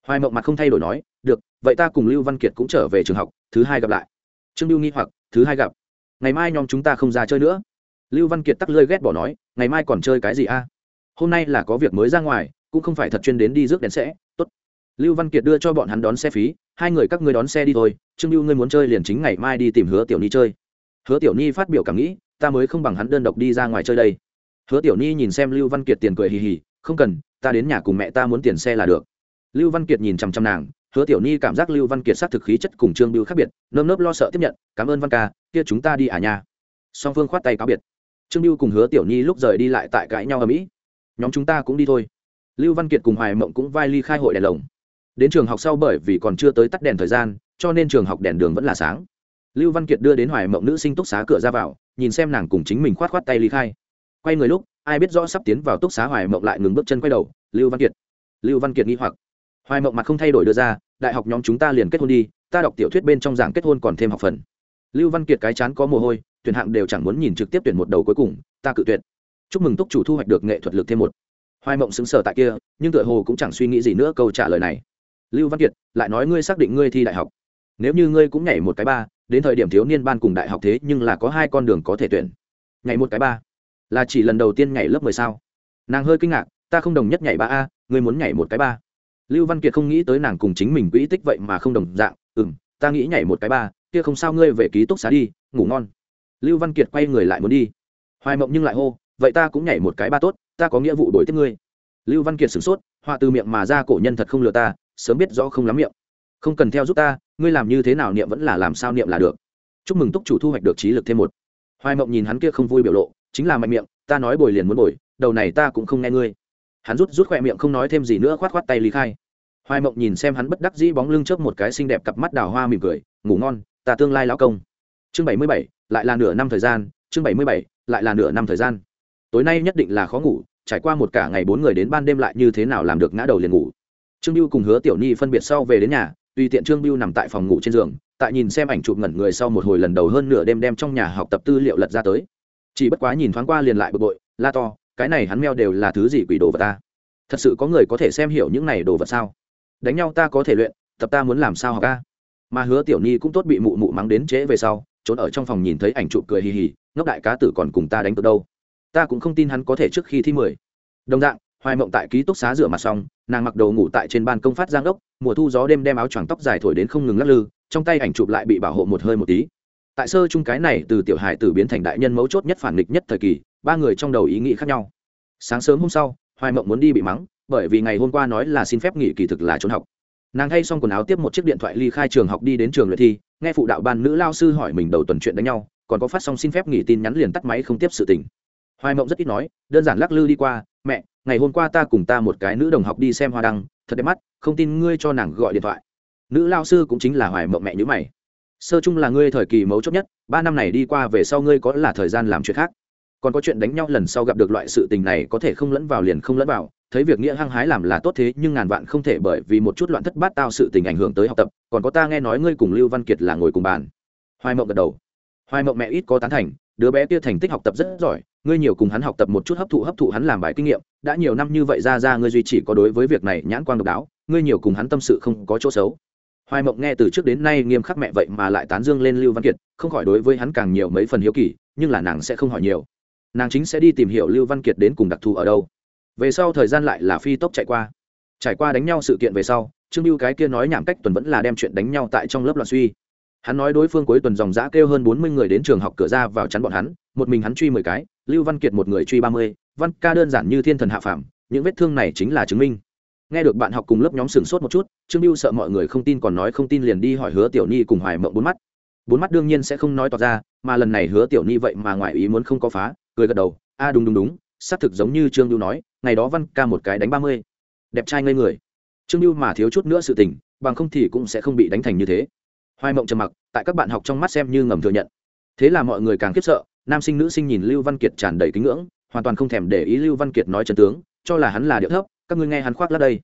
Hoài mộng mặt không thay đổi nói, được, vậy ta cùng lưu văn kiệt cũng trở về trường học, thứ hai gặp lại. Trương lưu nghi hoặc, thứ hai gặp? Ngày mai nhóm chúng ta không ra chơi nữa. Lưu văn kiệt tắc lơi ghét bỏ nói, ngày mai còn chơi cái gì a? Hôm nay là có việc mới ra ngoài, cũng không phải thật chuyên đến đi rước đèn sẽ, tốt. Lưu văn kiệt đưa cho bọn hắn đón xe phí, hai người các ngươi đón xe đi thôi, trương lưu ngươi muốn chơi liền chính ngày mai đi tìm hứa tiểu ni chơi. Hứa tiểu ni phát biểu cảm nghĩ ta mới không bằng hắn đơn độc đi ra ngoài chơi đây. Hứa tiểu ni nhìn xem lưu văn kiệt tiền cười hì hì, không cần, ta đến nhà cùng mẹ ta muốn tiền xe là được. Lưu văn kiệt nhìn chằm chằm nàng, hứa tiểu ni cảm giác lưu văn kiệt s á t thực khí chất cùng trương bưu khác biệt, nơm nớp lo sợ tiếp nhận, cảm ơn văn ca, kia chúng ta đi à nhà song phương khoát tay cáo biệt. Trương bưu cùng hứa tiểu ni lúc rời đi lại tại cãi nhau ở mỹ. Nhóm chúng ta cũng đi thôi. Lưu văn kiệt cùng hoài mộng cũng vai ly khai hội đèn lồng. Đến trường học sau bởi vì còn chưa tới tắt đèn thời gian, cho nên trường học đèn đường vẫn là sáng. Lưu văn kiệt đưa đến hoài mộng nữ sinh túc xá cửa ra vào nhìn xem nàng cùng chính mình khoát khoát tay ly khai. Quay người lúc, ai biết rõ sắp tiến vào túc xá hoài mộng lại ngừng bước chân quay đầu, lưu văn kiệt. Lưu văn kiệt nghi hoặc. Hoài mộng mặt không thay đổi đưa ra, đại học nhóm chúng ta liền kết hôn đi, ta đọc tiểu thuyết bên trong giảng kết hôn còn thêm học phần. Lưu văn kiệt cái chán có mồ hôi, tuyển hạng đều chẳng muốn nhìn trực tiếp tuyển một đầu cuối cùng, ta cự tuyệt. Chúc mừng túc chủ thu hoạch được nghệ thuật lực thêm một. Hoài mộng xứng sở tại kia, nhưng tựa hồ cũng chẳng suy nghĩ gì nữa câu trả lời này. Lưu văn kiệt, lại nói ngươi xác định ngươi thi đại học. Nếu như ngươi cũng nhảy một cái ba đến thời điểm thiếu niên ban cùng đại học thế nhưng là có hai con đường có thể tuyển. Nhảy một cái ba. Là chỉ lần đầu tiên nhảy lớp mười sao? Nàng hơi kinh ngạc, ta không đồng nhất nhảy ba a, ngươi muốn nhảy một cái ba. Lưu văn kiệt không nghĩ tới nàng cùng chính mình quỹ tích vậy mà không đồng dạng ừ m ta nghĩ nhảy một cái ba, kia không sao ngươi về ký túc xá đi, ngủ ngon. Lưu văn kiệt quay người lại muốn đi. Hoài mộng nhưng lại hô, vậy ta cũng nhảy một cái ba tốt, ta có nghĩa vụ đổi tiếp ngươi. Lưu văn kiệt sửng sốt, họa từ miệng mà ra, cổ nhân thật không lừa ta, sớm biết rõ không lắm miệng. Không cần theo giúp ta ngươi làm như thế nào niệm vẫn là làm sao niệm là được. Chúc mừng túc chủ thu hoạch được trí lực thêm một. Hoài mộng nhìn hắn kia không vui biểu lộ, chính là mạnh miệng, ta nói bồi liền muốn bồi, đầu này ta cũng không nghe ngươi. Hắn rút rút khoe miệng không nói thêm gì nữa khoát khoát tay lý khai. Hoài mộng nhìn xem hắn bất đắc dĩ bóng lưng chớp một cái xinh đẹp cặp mắt đào hoa mỉm cười, ngủ ngon, ta tương lai lão công. Chương bảy mươi bảy, lại là nửa năm thời gian, chương bảy mươi bảy, lại là nửa năm thời gian. Tối nay nhất định là khó ngủ, trải qua một cả ngày bốn người đến ban đêm lại như thế nào làm được ngã đầu liền ngủ. Trương lưu cùng hứa tiểu ni phân biệt sau về đến nhà tùy tiện trương biêu nằm tại phòng ngủ trên giường, tại nhìn xem ảnh chụp ngẩn người sau một hồi lần đầu hơn nửa đêm đem trong nhà học tập tư liệu lật ra tới. Chỉ bất quá nhìn thoáng qua liền lại bực bội, la to, cái này hắn meo đều là thứ gì quỷ đồ vật ta? Thật sự có người có thể xem hiểu những này đồ vật sao? Đánh nhau ta có thể luyện, tập ta muốn làm sao học ca mà hứa tiểu ni cũng tốt bị mụ mụ mắng đến trễ về sau, trốn ở trong phòng nhìn thấy ảnh chụp cười hì hì, ngốc đại cá tử còn cùng ta đánh từ đâu? Ta cũng không tin hắn có thể trước khi thi mười. Đồng dạng, hoài mộng tại ký túc xá rửa mặt xong, nàng mặc đồ ngủ tại trên ban công phát giang đốc mùa thu gió đêm đem áo choàng tóc dài thổi đến không ngừng lắc lư, trong tay ảnh chụp lại bị bảo hộ một hơi một tí. Tại sơ chung cái này từ tiểu hài tử biến thành đại nhân mấu chốt nhất phản nghịch nhất thời kỳ, ba người trong đầu ý nghĩ khác nhau. Sáng sớm hôm sau, hoài mộng muốn đi bị mắng, bởi vì ngày hôm qua nói là xin phép nghỉ kỳ thực là trốn học. Nàng thay xong quần áo tiếp một chiếc điện thoại ly khai trường học đi đến trường luyện thi, nghe phụ đạo ban nữ lao sư hỏi mình đầu tuần chuyện đánh nhau, còn có phát xong xin phép nghỉ tin nhắn liền tắt máy không tiếp sự tình. Hoài mộng rất ít nói, đơn giản lắc lư đi qua, mẹ, ngày hôm qua ta cùng ta một cái nữ đồng học đi xem hoa đăng thật đẹp mắt, không tin ngươi cho nàng gọi điện thoại. Nữ lao sư cũng chính là hoài mộng mẹ nhữ mày. Sơ chung là ngươi thời kỳ mấu chốt nhất, ba năm này đi qua về sau ngươi có là thời gian làm chuyện khác? Còn có chuyện đánh nhau lần sau gặp được loại sự tình này có thể không lẫn vào liền không lẫn vào, thấy việc nghĩa hăng hái làm là tốt thế nhưng ngàn vạn không thể bởi vì một chút loạn thất bát tao sự tình ảnh hưởng tới học tập, còn có ta nghe nói ngươi cùng lưu văn kiệt là ngồi cùng bàn. Hoài mộng gật đầu. Hoài mộng mẹ ít có tán thành đứa bé kia thành tích học tập rất giỏi, ngươi nhiều cùng hắn học tập một chút hấp thụ hấp thụ hắn làm bài kinh nghiệm, đã nhiều năm như vậy ra ra ngươi duy chỉ có đối với việc này nhãn quan độc đáo, ngươi nhiều cùng hắn tâm sự không có chỗ xấu. Hoài mộng nghe từ trước đến nay nghiêm khắc mẹ vậy mà lại tán dương lên lưu văn kiệt, không khỏi đối với hắn càng nhiều mấy phần hiếu kỳ, nhưng là nàng sẽ không hỏi nhiều. Nàng chính sẽ đi tìm hiểu lưu văn kiệt đến cùng đặc thù ở đâu. Về sau thời gian lại là phi tốc chạy qua. Trải qua đánh nhau sự kiện về sau, trương lưu cái kia nói nhảm cách tuần vẫn là đem chuyện đánh nhau tại trong lớp loạn suy hắn nói đối phương cuối tuần dòng giã kêu hơn bốn mươi người đến trường học cửa ra vào chắn bọn hắn, một mình hắn truy mười cái, lưu văn kiệt một người truy ba mươi, văn ca đơn giản như thiên thần hạ phàm, những vết thương này chính là chứng minh. Nghe được bạn học cùng lớp nhóm sửng sốt một chút, trương lưu sợ mọi người không tin còn nói không tin liền đi hỏi hứa tiểu ni cùng hoài mộng bốn mắt. Bốn mắt đương nhiên sẽ không nói tỏ ra, mà lần này hứa tiểu ni vậy mà ngoài ý muốn không có phá, cười gật đầu, a, đúng đúng đúng, xác thực giống như trương lưu nói, ngày đó văn ca một cái đánh ba mươi, đẹp trai ngây người. Trương lưu mà thiếu chút nữa sự tình, bằng không thì cũng sẽ không bị đánh thành như thế hoài mộng trầm mặc, tại các bạn học trong mắt xem như ngầm thừa nhận. Thế là mọi người càng khiếp sợ, nam sinh nữ sinh nhìn lưu văn kiệt tràn đầy kính ngưỡng, hoàn toàn không thèm để ý lưu văn kiệt nói trần tướng, cho là hắn là điệu thấp, các ngươi nghe hắn khoác lát đây.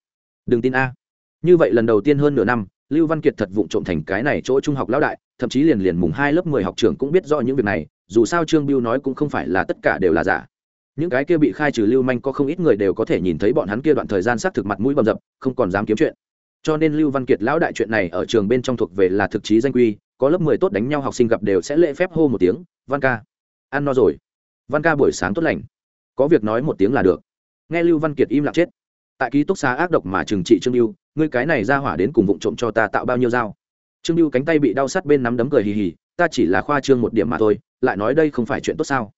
Đừng tin a. Như vậy lần đầu tiên hơn nửa năm, lưu văn kiệt thật vụng trộm thành cái này chỗ trung học lão đại, thậm chí liền liền mùng hai lớp mười học trường cũng biết rõ những việc này, dù sao trương biêu nói cũng không phải là tất cả đều là giả. Những cái kia bị khai trừ lưu manh có không ít người đều có thể nhìn thấy bọn hắn kia đoạn thời gian xác thực mặt mũi bầm dập, không còn dám kiếm chuyện cho nên lưu văn kiệt lão đại chuyện này ở trường bên trong thuộc về là thực chí danh quy, có lớp mười tốt đánh nhau học sinh gặp đều sẽ lễ phép hô một tiếng, văn ca, ăn no rồi. Văn ca buổi sáng tốt lành. Có việc nói một tiếng là được. Nghe lưu văn kiệt im lặng chết. Tại ký túc xá ác độc mà trừng trị trương lưu ngươi cái này ra hỏa đến cùng vụ trộm cho ta tạo bao nhiêu dao? Trương lưu cánh tay bị đau sắt bên nắm đấm cười hì hì, ta chỉ là khoa trương một điểm mà thôi, lại nói đây không phải chuyện tốt sao?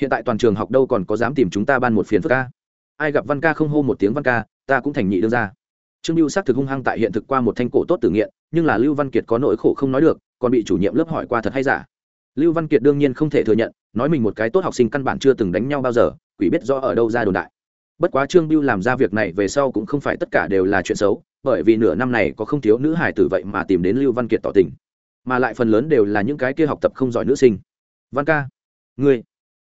Hiện tại toàn trường học đâu còn có dám tìm chúng ta ban một phiền phức ca? Ai gặp văn ca không hô một tiếng văn ca, ta cũng thành nhị đương ra trương lưu xác thực hung hăng tại hiện thực qua một thanh cổ tốt tử nghiện, nhưng là lưu văn kiệt có nỗi khổ không nói được, còn bị chủ nhiệm lớp hỏi qua thật hay giả. Lưu văn kiệt đương nhiên không thể thừa nhận, nói mình một cái tốt học sinh căn bản chưa từng đánh nhau bao giờ, quỷ biết do ở đâu ra đồn đại. Bất quá trương biêu làm ra việc này về sau cũng không phải tất cả đều là chuyện xấu, bởi vì nửa năm này có không thiếu nữ hải tử vậy mà tìm đến lưu văn kiệt tỏ tình. Mà lại phần lớn đều là những cái kia học tập không giỏi nữ sinh. Văn ca, ngươi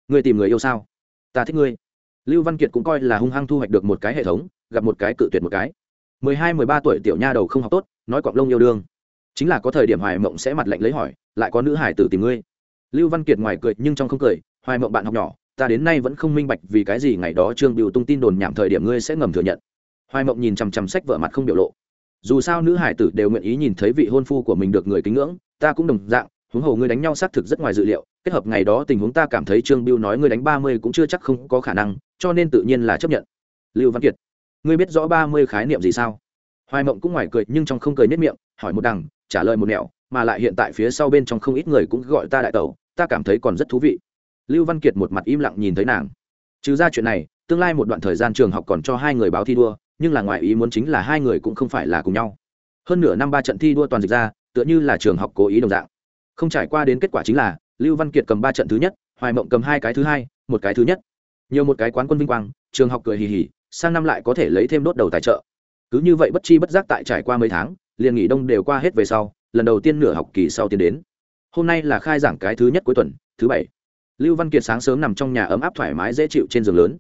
ngươi tìm người yêu sao? Ta thích ngươi. Lưu văn kiệt cũng coi là hung hăng thu hoạch được một cái hệ thống, gặp một cái cự tuyệt một cái mười hai, mười ba tuổi tiểu nha đầu không học tốt, nói cọng lông yêu đương. Chính là có thời điểm hoài mộng sẽ mặt lạnh lấy hỏi, lại có nữ hải tử tìm ngươi. Lưu văn kiệt ngoài cười nhưng trong không cười, hoài mộng bạn học nhỏ, ta đến nay vẫn không minh bạch vì cái gì ngày đó trương biểu tung tin đồn nhảm thời điểm ngươi sẽ ngầm thừa nhận. Hoài mộng nhìn chằm chằm sách vợ mặt không biểu lộ. Dù sao nữ hải tử đều nguyện ý nhìn thấy vị hôn phu của mình được người kính ngưỡng, ta cũng đồng dạng, huống hồ ngươi đánh nhau xác thực rất ngoài dự liệu, kết hợp ngày đó tình huống ta cảm thấy trương biêu nói ngươi đánh ba mươi cũng chưa chắc không có khả năng, cho nên tự nhiên là chấp nhận. Lưu văn kiệt ngươi biết rõ ba mươi khái niệm gì sao? Hoài mộng cũng ngoài cười, nhưng trong không cười nhất miệng, hỏi một đằng, trả lời một nẻo, mà lại hiện tại phía sau bên trong không ít người cũng gọi ta đại tẩu, ta cảm thấy còn rất thú vị. Lưu văn kiệt một mặt im lặng nhìn thấy nàng. Trừ ra chuyện này, tương lai một đoạn thời gian trường học còn cho hai người báo thi đua, nhưng là ngoài ý muốn chính là hai người cũng không phải là cùng nhau. Hơn nửa năm ba trận thi đua toàn dịch ra, tựa như là trường học cố ý đồng dạng. Không trải qua đến kết quả chính là, lưu văn kiệt cầm ba trận thứ nhất, hoài mộng cầm hai cái thứ hai, một cái thứ nhất. Nhiều một cái quán quân vinh quang, trường học cười hì hì sang năm lại có thể lấy thêm đốt đầu tài trợ. Cứ như vậy bất chi bất giác tại trải qua mấy tháng, liền nghỉ đông đều qua hết về sau, lần đầu tiên nửa học kỳ sau tiến đến. Hôm nay là khai giảng cái thứ nhất cuối tuần, thứ bảy. Lưu văn kiệt sáng sớm nằm trong nhà ấm áp thoải mái dễ chịu trên giường lớn.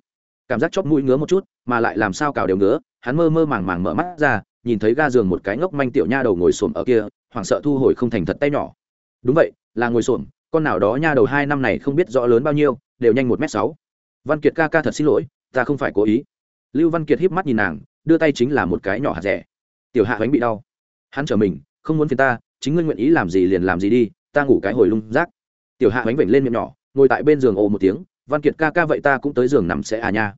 Cảm giác chóp mũi ngứa một chút, mà lại làm sao cào đều ngứa, hắn mơ mơ màng màng mở mắt ra, nhìn thấy ga giường một cái ngốc manh tiểu nha đầu ngồi xổm ở kia, hoảng sợ thu hồi không thành thật tay nhỏ. Đúng vậy, là ngồi xổm, con nào đó nha đầu hai năm này không biết rõ lớn bao nhiêu, đều nhanh một m sáu. Văn kiệt ca ca thật xin lỗi, ta không phải cố ý lưu văn kiệt híp mắt nhìn nàng, đưa tay chính là một cái nhỏ hạt rẻ. Tiểu hạ bánh bị đau. Hắn trở mình, không muốn phiền ta, chính ngươi nguyện ý làm gì liền làm gì đi, ta ngủ cái hồi lung rác. Tiểu hạ bánh vểnh lên miệng nhỏ, ngồi tại bên giường ồ một tiếng, văn kiệt ca ca vậy ta cũng tới giường nằm sẽ à nha.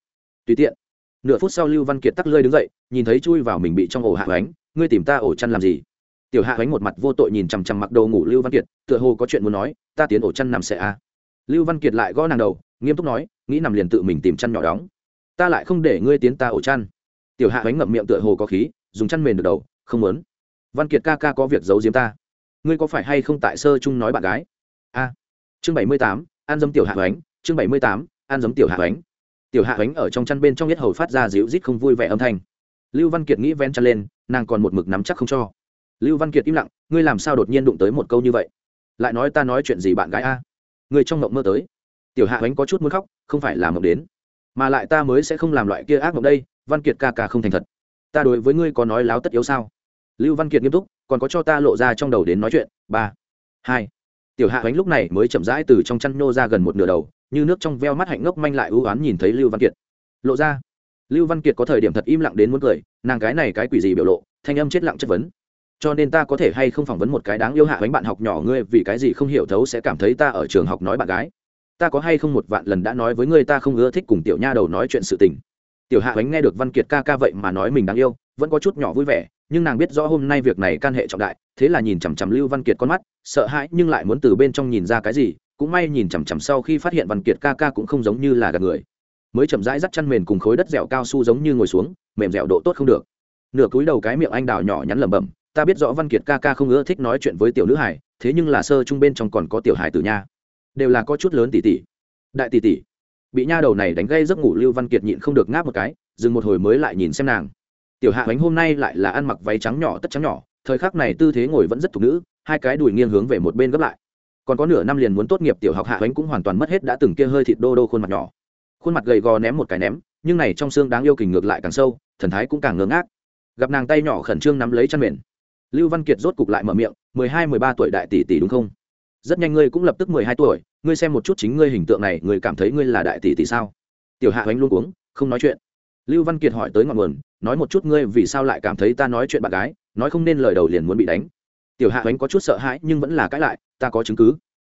Tùy tiện. Nửa phút sau lưu văn kiệt tắc lơi đứng dậy, nhìn thấy chui vào mình bị trong ổ hạ bánh ngươi tìm ta ổ chăn làm gì? Tiểu hạ bánh một mặt vô tội nhìn chằm chằm mặc đầu ngủ lưu văn kiệt, tựa hồ có chuyện muốn nói, ta tiến ổ chăn nằm sẽ à. Lưu văn kiệt lại gõ nàng đầu, nghiêm túc nói, nghĩ nằm liền tự mình tìm chăn nhỏ đóng ta lại không để ngươi tiến ta ổ chăn. Tiểu hạ bánh ngậm miệng tựa hồ có khí, dùng chăn mền được đầu, không muốn. Văn kiệt ca ca có việc giấu giếm ta. Ngươi có phải hay không tại sơ chung nói bạn gái? A. Chương bảy mươi tám, an dấm tiểu hạ bánh chương bảy mươi tám, an dấm tiểu hạ bánh tiểu hạ bánh ở trong chăn bên trong nhất hầu phát ra dịu rít không vui vẻ âm thanh. Lưu văn kiệt nghĩ ven chăn lên, nàng còn một mực nắm chắc không cho. Lưu văn kiệt im lặng, ngươi làm sao đột nhiên đụng tới một câu như vậy? Lại nói ta nói chuyện gì bạn gái a? Ngươi trong mộng mơ tới. Tiểu hạ bánh có chút muốn khóc, không phải là mộng đến mà lại ta mới sẽ không làm loại kia ác mộng đây, văn kiệt ca ca không thành thật. Ta đối với ngươi có nói láo tất yếu sao? Lưu văn kiệt nghiêm túc, còn có cho ta lộ ra trong đầu đến nói chuyện. Ba, hai. Tiểu hạ ánh lúc này mới chậm rãi từ trong chăn nô ra gần một nửa đầu, như nước trong veo mắt hạnh ngốc manh lại ưu oán nhìn thấy lưu văn kiệt. Lộ ra. Lưu văn kiệt có thời điểm thật im lặng đến muốn cười, nàng cái này cái quỷ gì biểu lộ, thanh âm chết lặng chất vấn. Cho nên ta có thể hay không phỏng vấn một cái đáng yêu hạ bánh bạn học nhỏ ngươi, vì cái gì không hiểu thấu sẽ cảm thấy ta ở trường học nói bạn gái ta có hay không một vạn lần đã nói với ngươi ta không ưa thích cùng tiểu nha đầu nói chuyện sự tình. Tiểu hạ bánh nghe được văn kiệt ca ca vậy mà nói mình đáng yêu, vẫn có chút nhỏ vui vẻ, nhưng nàng biết rõ hôm nay việc này can hệ trọng đại, thế là nhìn chằm chằm lưu văn kiệt con mắt, sợ hãi nhưng lại muốn từ bên trong nhìn ra cái gì, cũng may nhìn chằm chằm sau khi phát hiện văn kiệt ca ca cũng không giống như là gạt người. Mới chậm rãi dắt chăn mền cùng khối đất dẻo cao su giống như ngồi xuống, mềm dẻo độ tốt không được. Nửa cúi đầu cái miệng anh đào nhỏ nhắn lẩm bẩm, ta biết rõ văn kiệt ca ca không ưa thích nói chuyện với tiểu nữ hải thế nhưng là sơ chung bên trong còn có tiểu hải tử nha đều là có chút lớn tỷ tỷ đại tỷ tỷ bị nha đầu này đánh gây giấc ngủ lưu văn kiệt nhịn không được ngáp một cái, dừng một hồi mới lại nhìn xem nàng. Tiểu hạ bánh hôm nay lại là ăn mặc váy trắng nhỏ tất trắng nhỏ, thời khắc này tư thế ngồi vẫn rất thục nữ, hai cái đùi nghiêng hướng về một bên gấp lại. Còn có nửa năm liền muốn tốt nghiệp tiểu học hạ bánh cũng hoàn toàn mất hết đã từng kia hơi thịt đô đô khuôn mặt nhỏ. Khuôn mặt gầy gò ném một cái ném, nhưng này trong xương đáng yêu kình ngược lại càng sâu, thần thái cũng càng ngớ ngác. Gặp nàng tay nhỏ khẩn trương nắm lấy chăn mền. Lưu văn kiệt rốt cục lại mở miệng, mười hai, mười ba tuổi đại tỷ tỷ đúng không? Rất nhanh ngươi cũng lập tức mười hai tuổi, ngươi xem một chút chính ngươi hình tượng này, ngươi cảm thấy ngươi là đại tỷ tỷ sao? Tiểu hạ bánh luôn uống không nói chuyện. Lưu văn kiệt hỏi tới ngọn nguồn, nói một chút ngươi vì sao lại cảm thấy ta nói chuyện bạn gái, nói không nên lời đầu liền muốn bị đánh. Tiểu hạ bánh có chút sợ hãi, nhưng vẫn là cãi lại, ta có chứng cứ.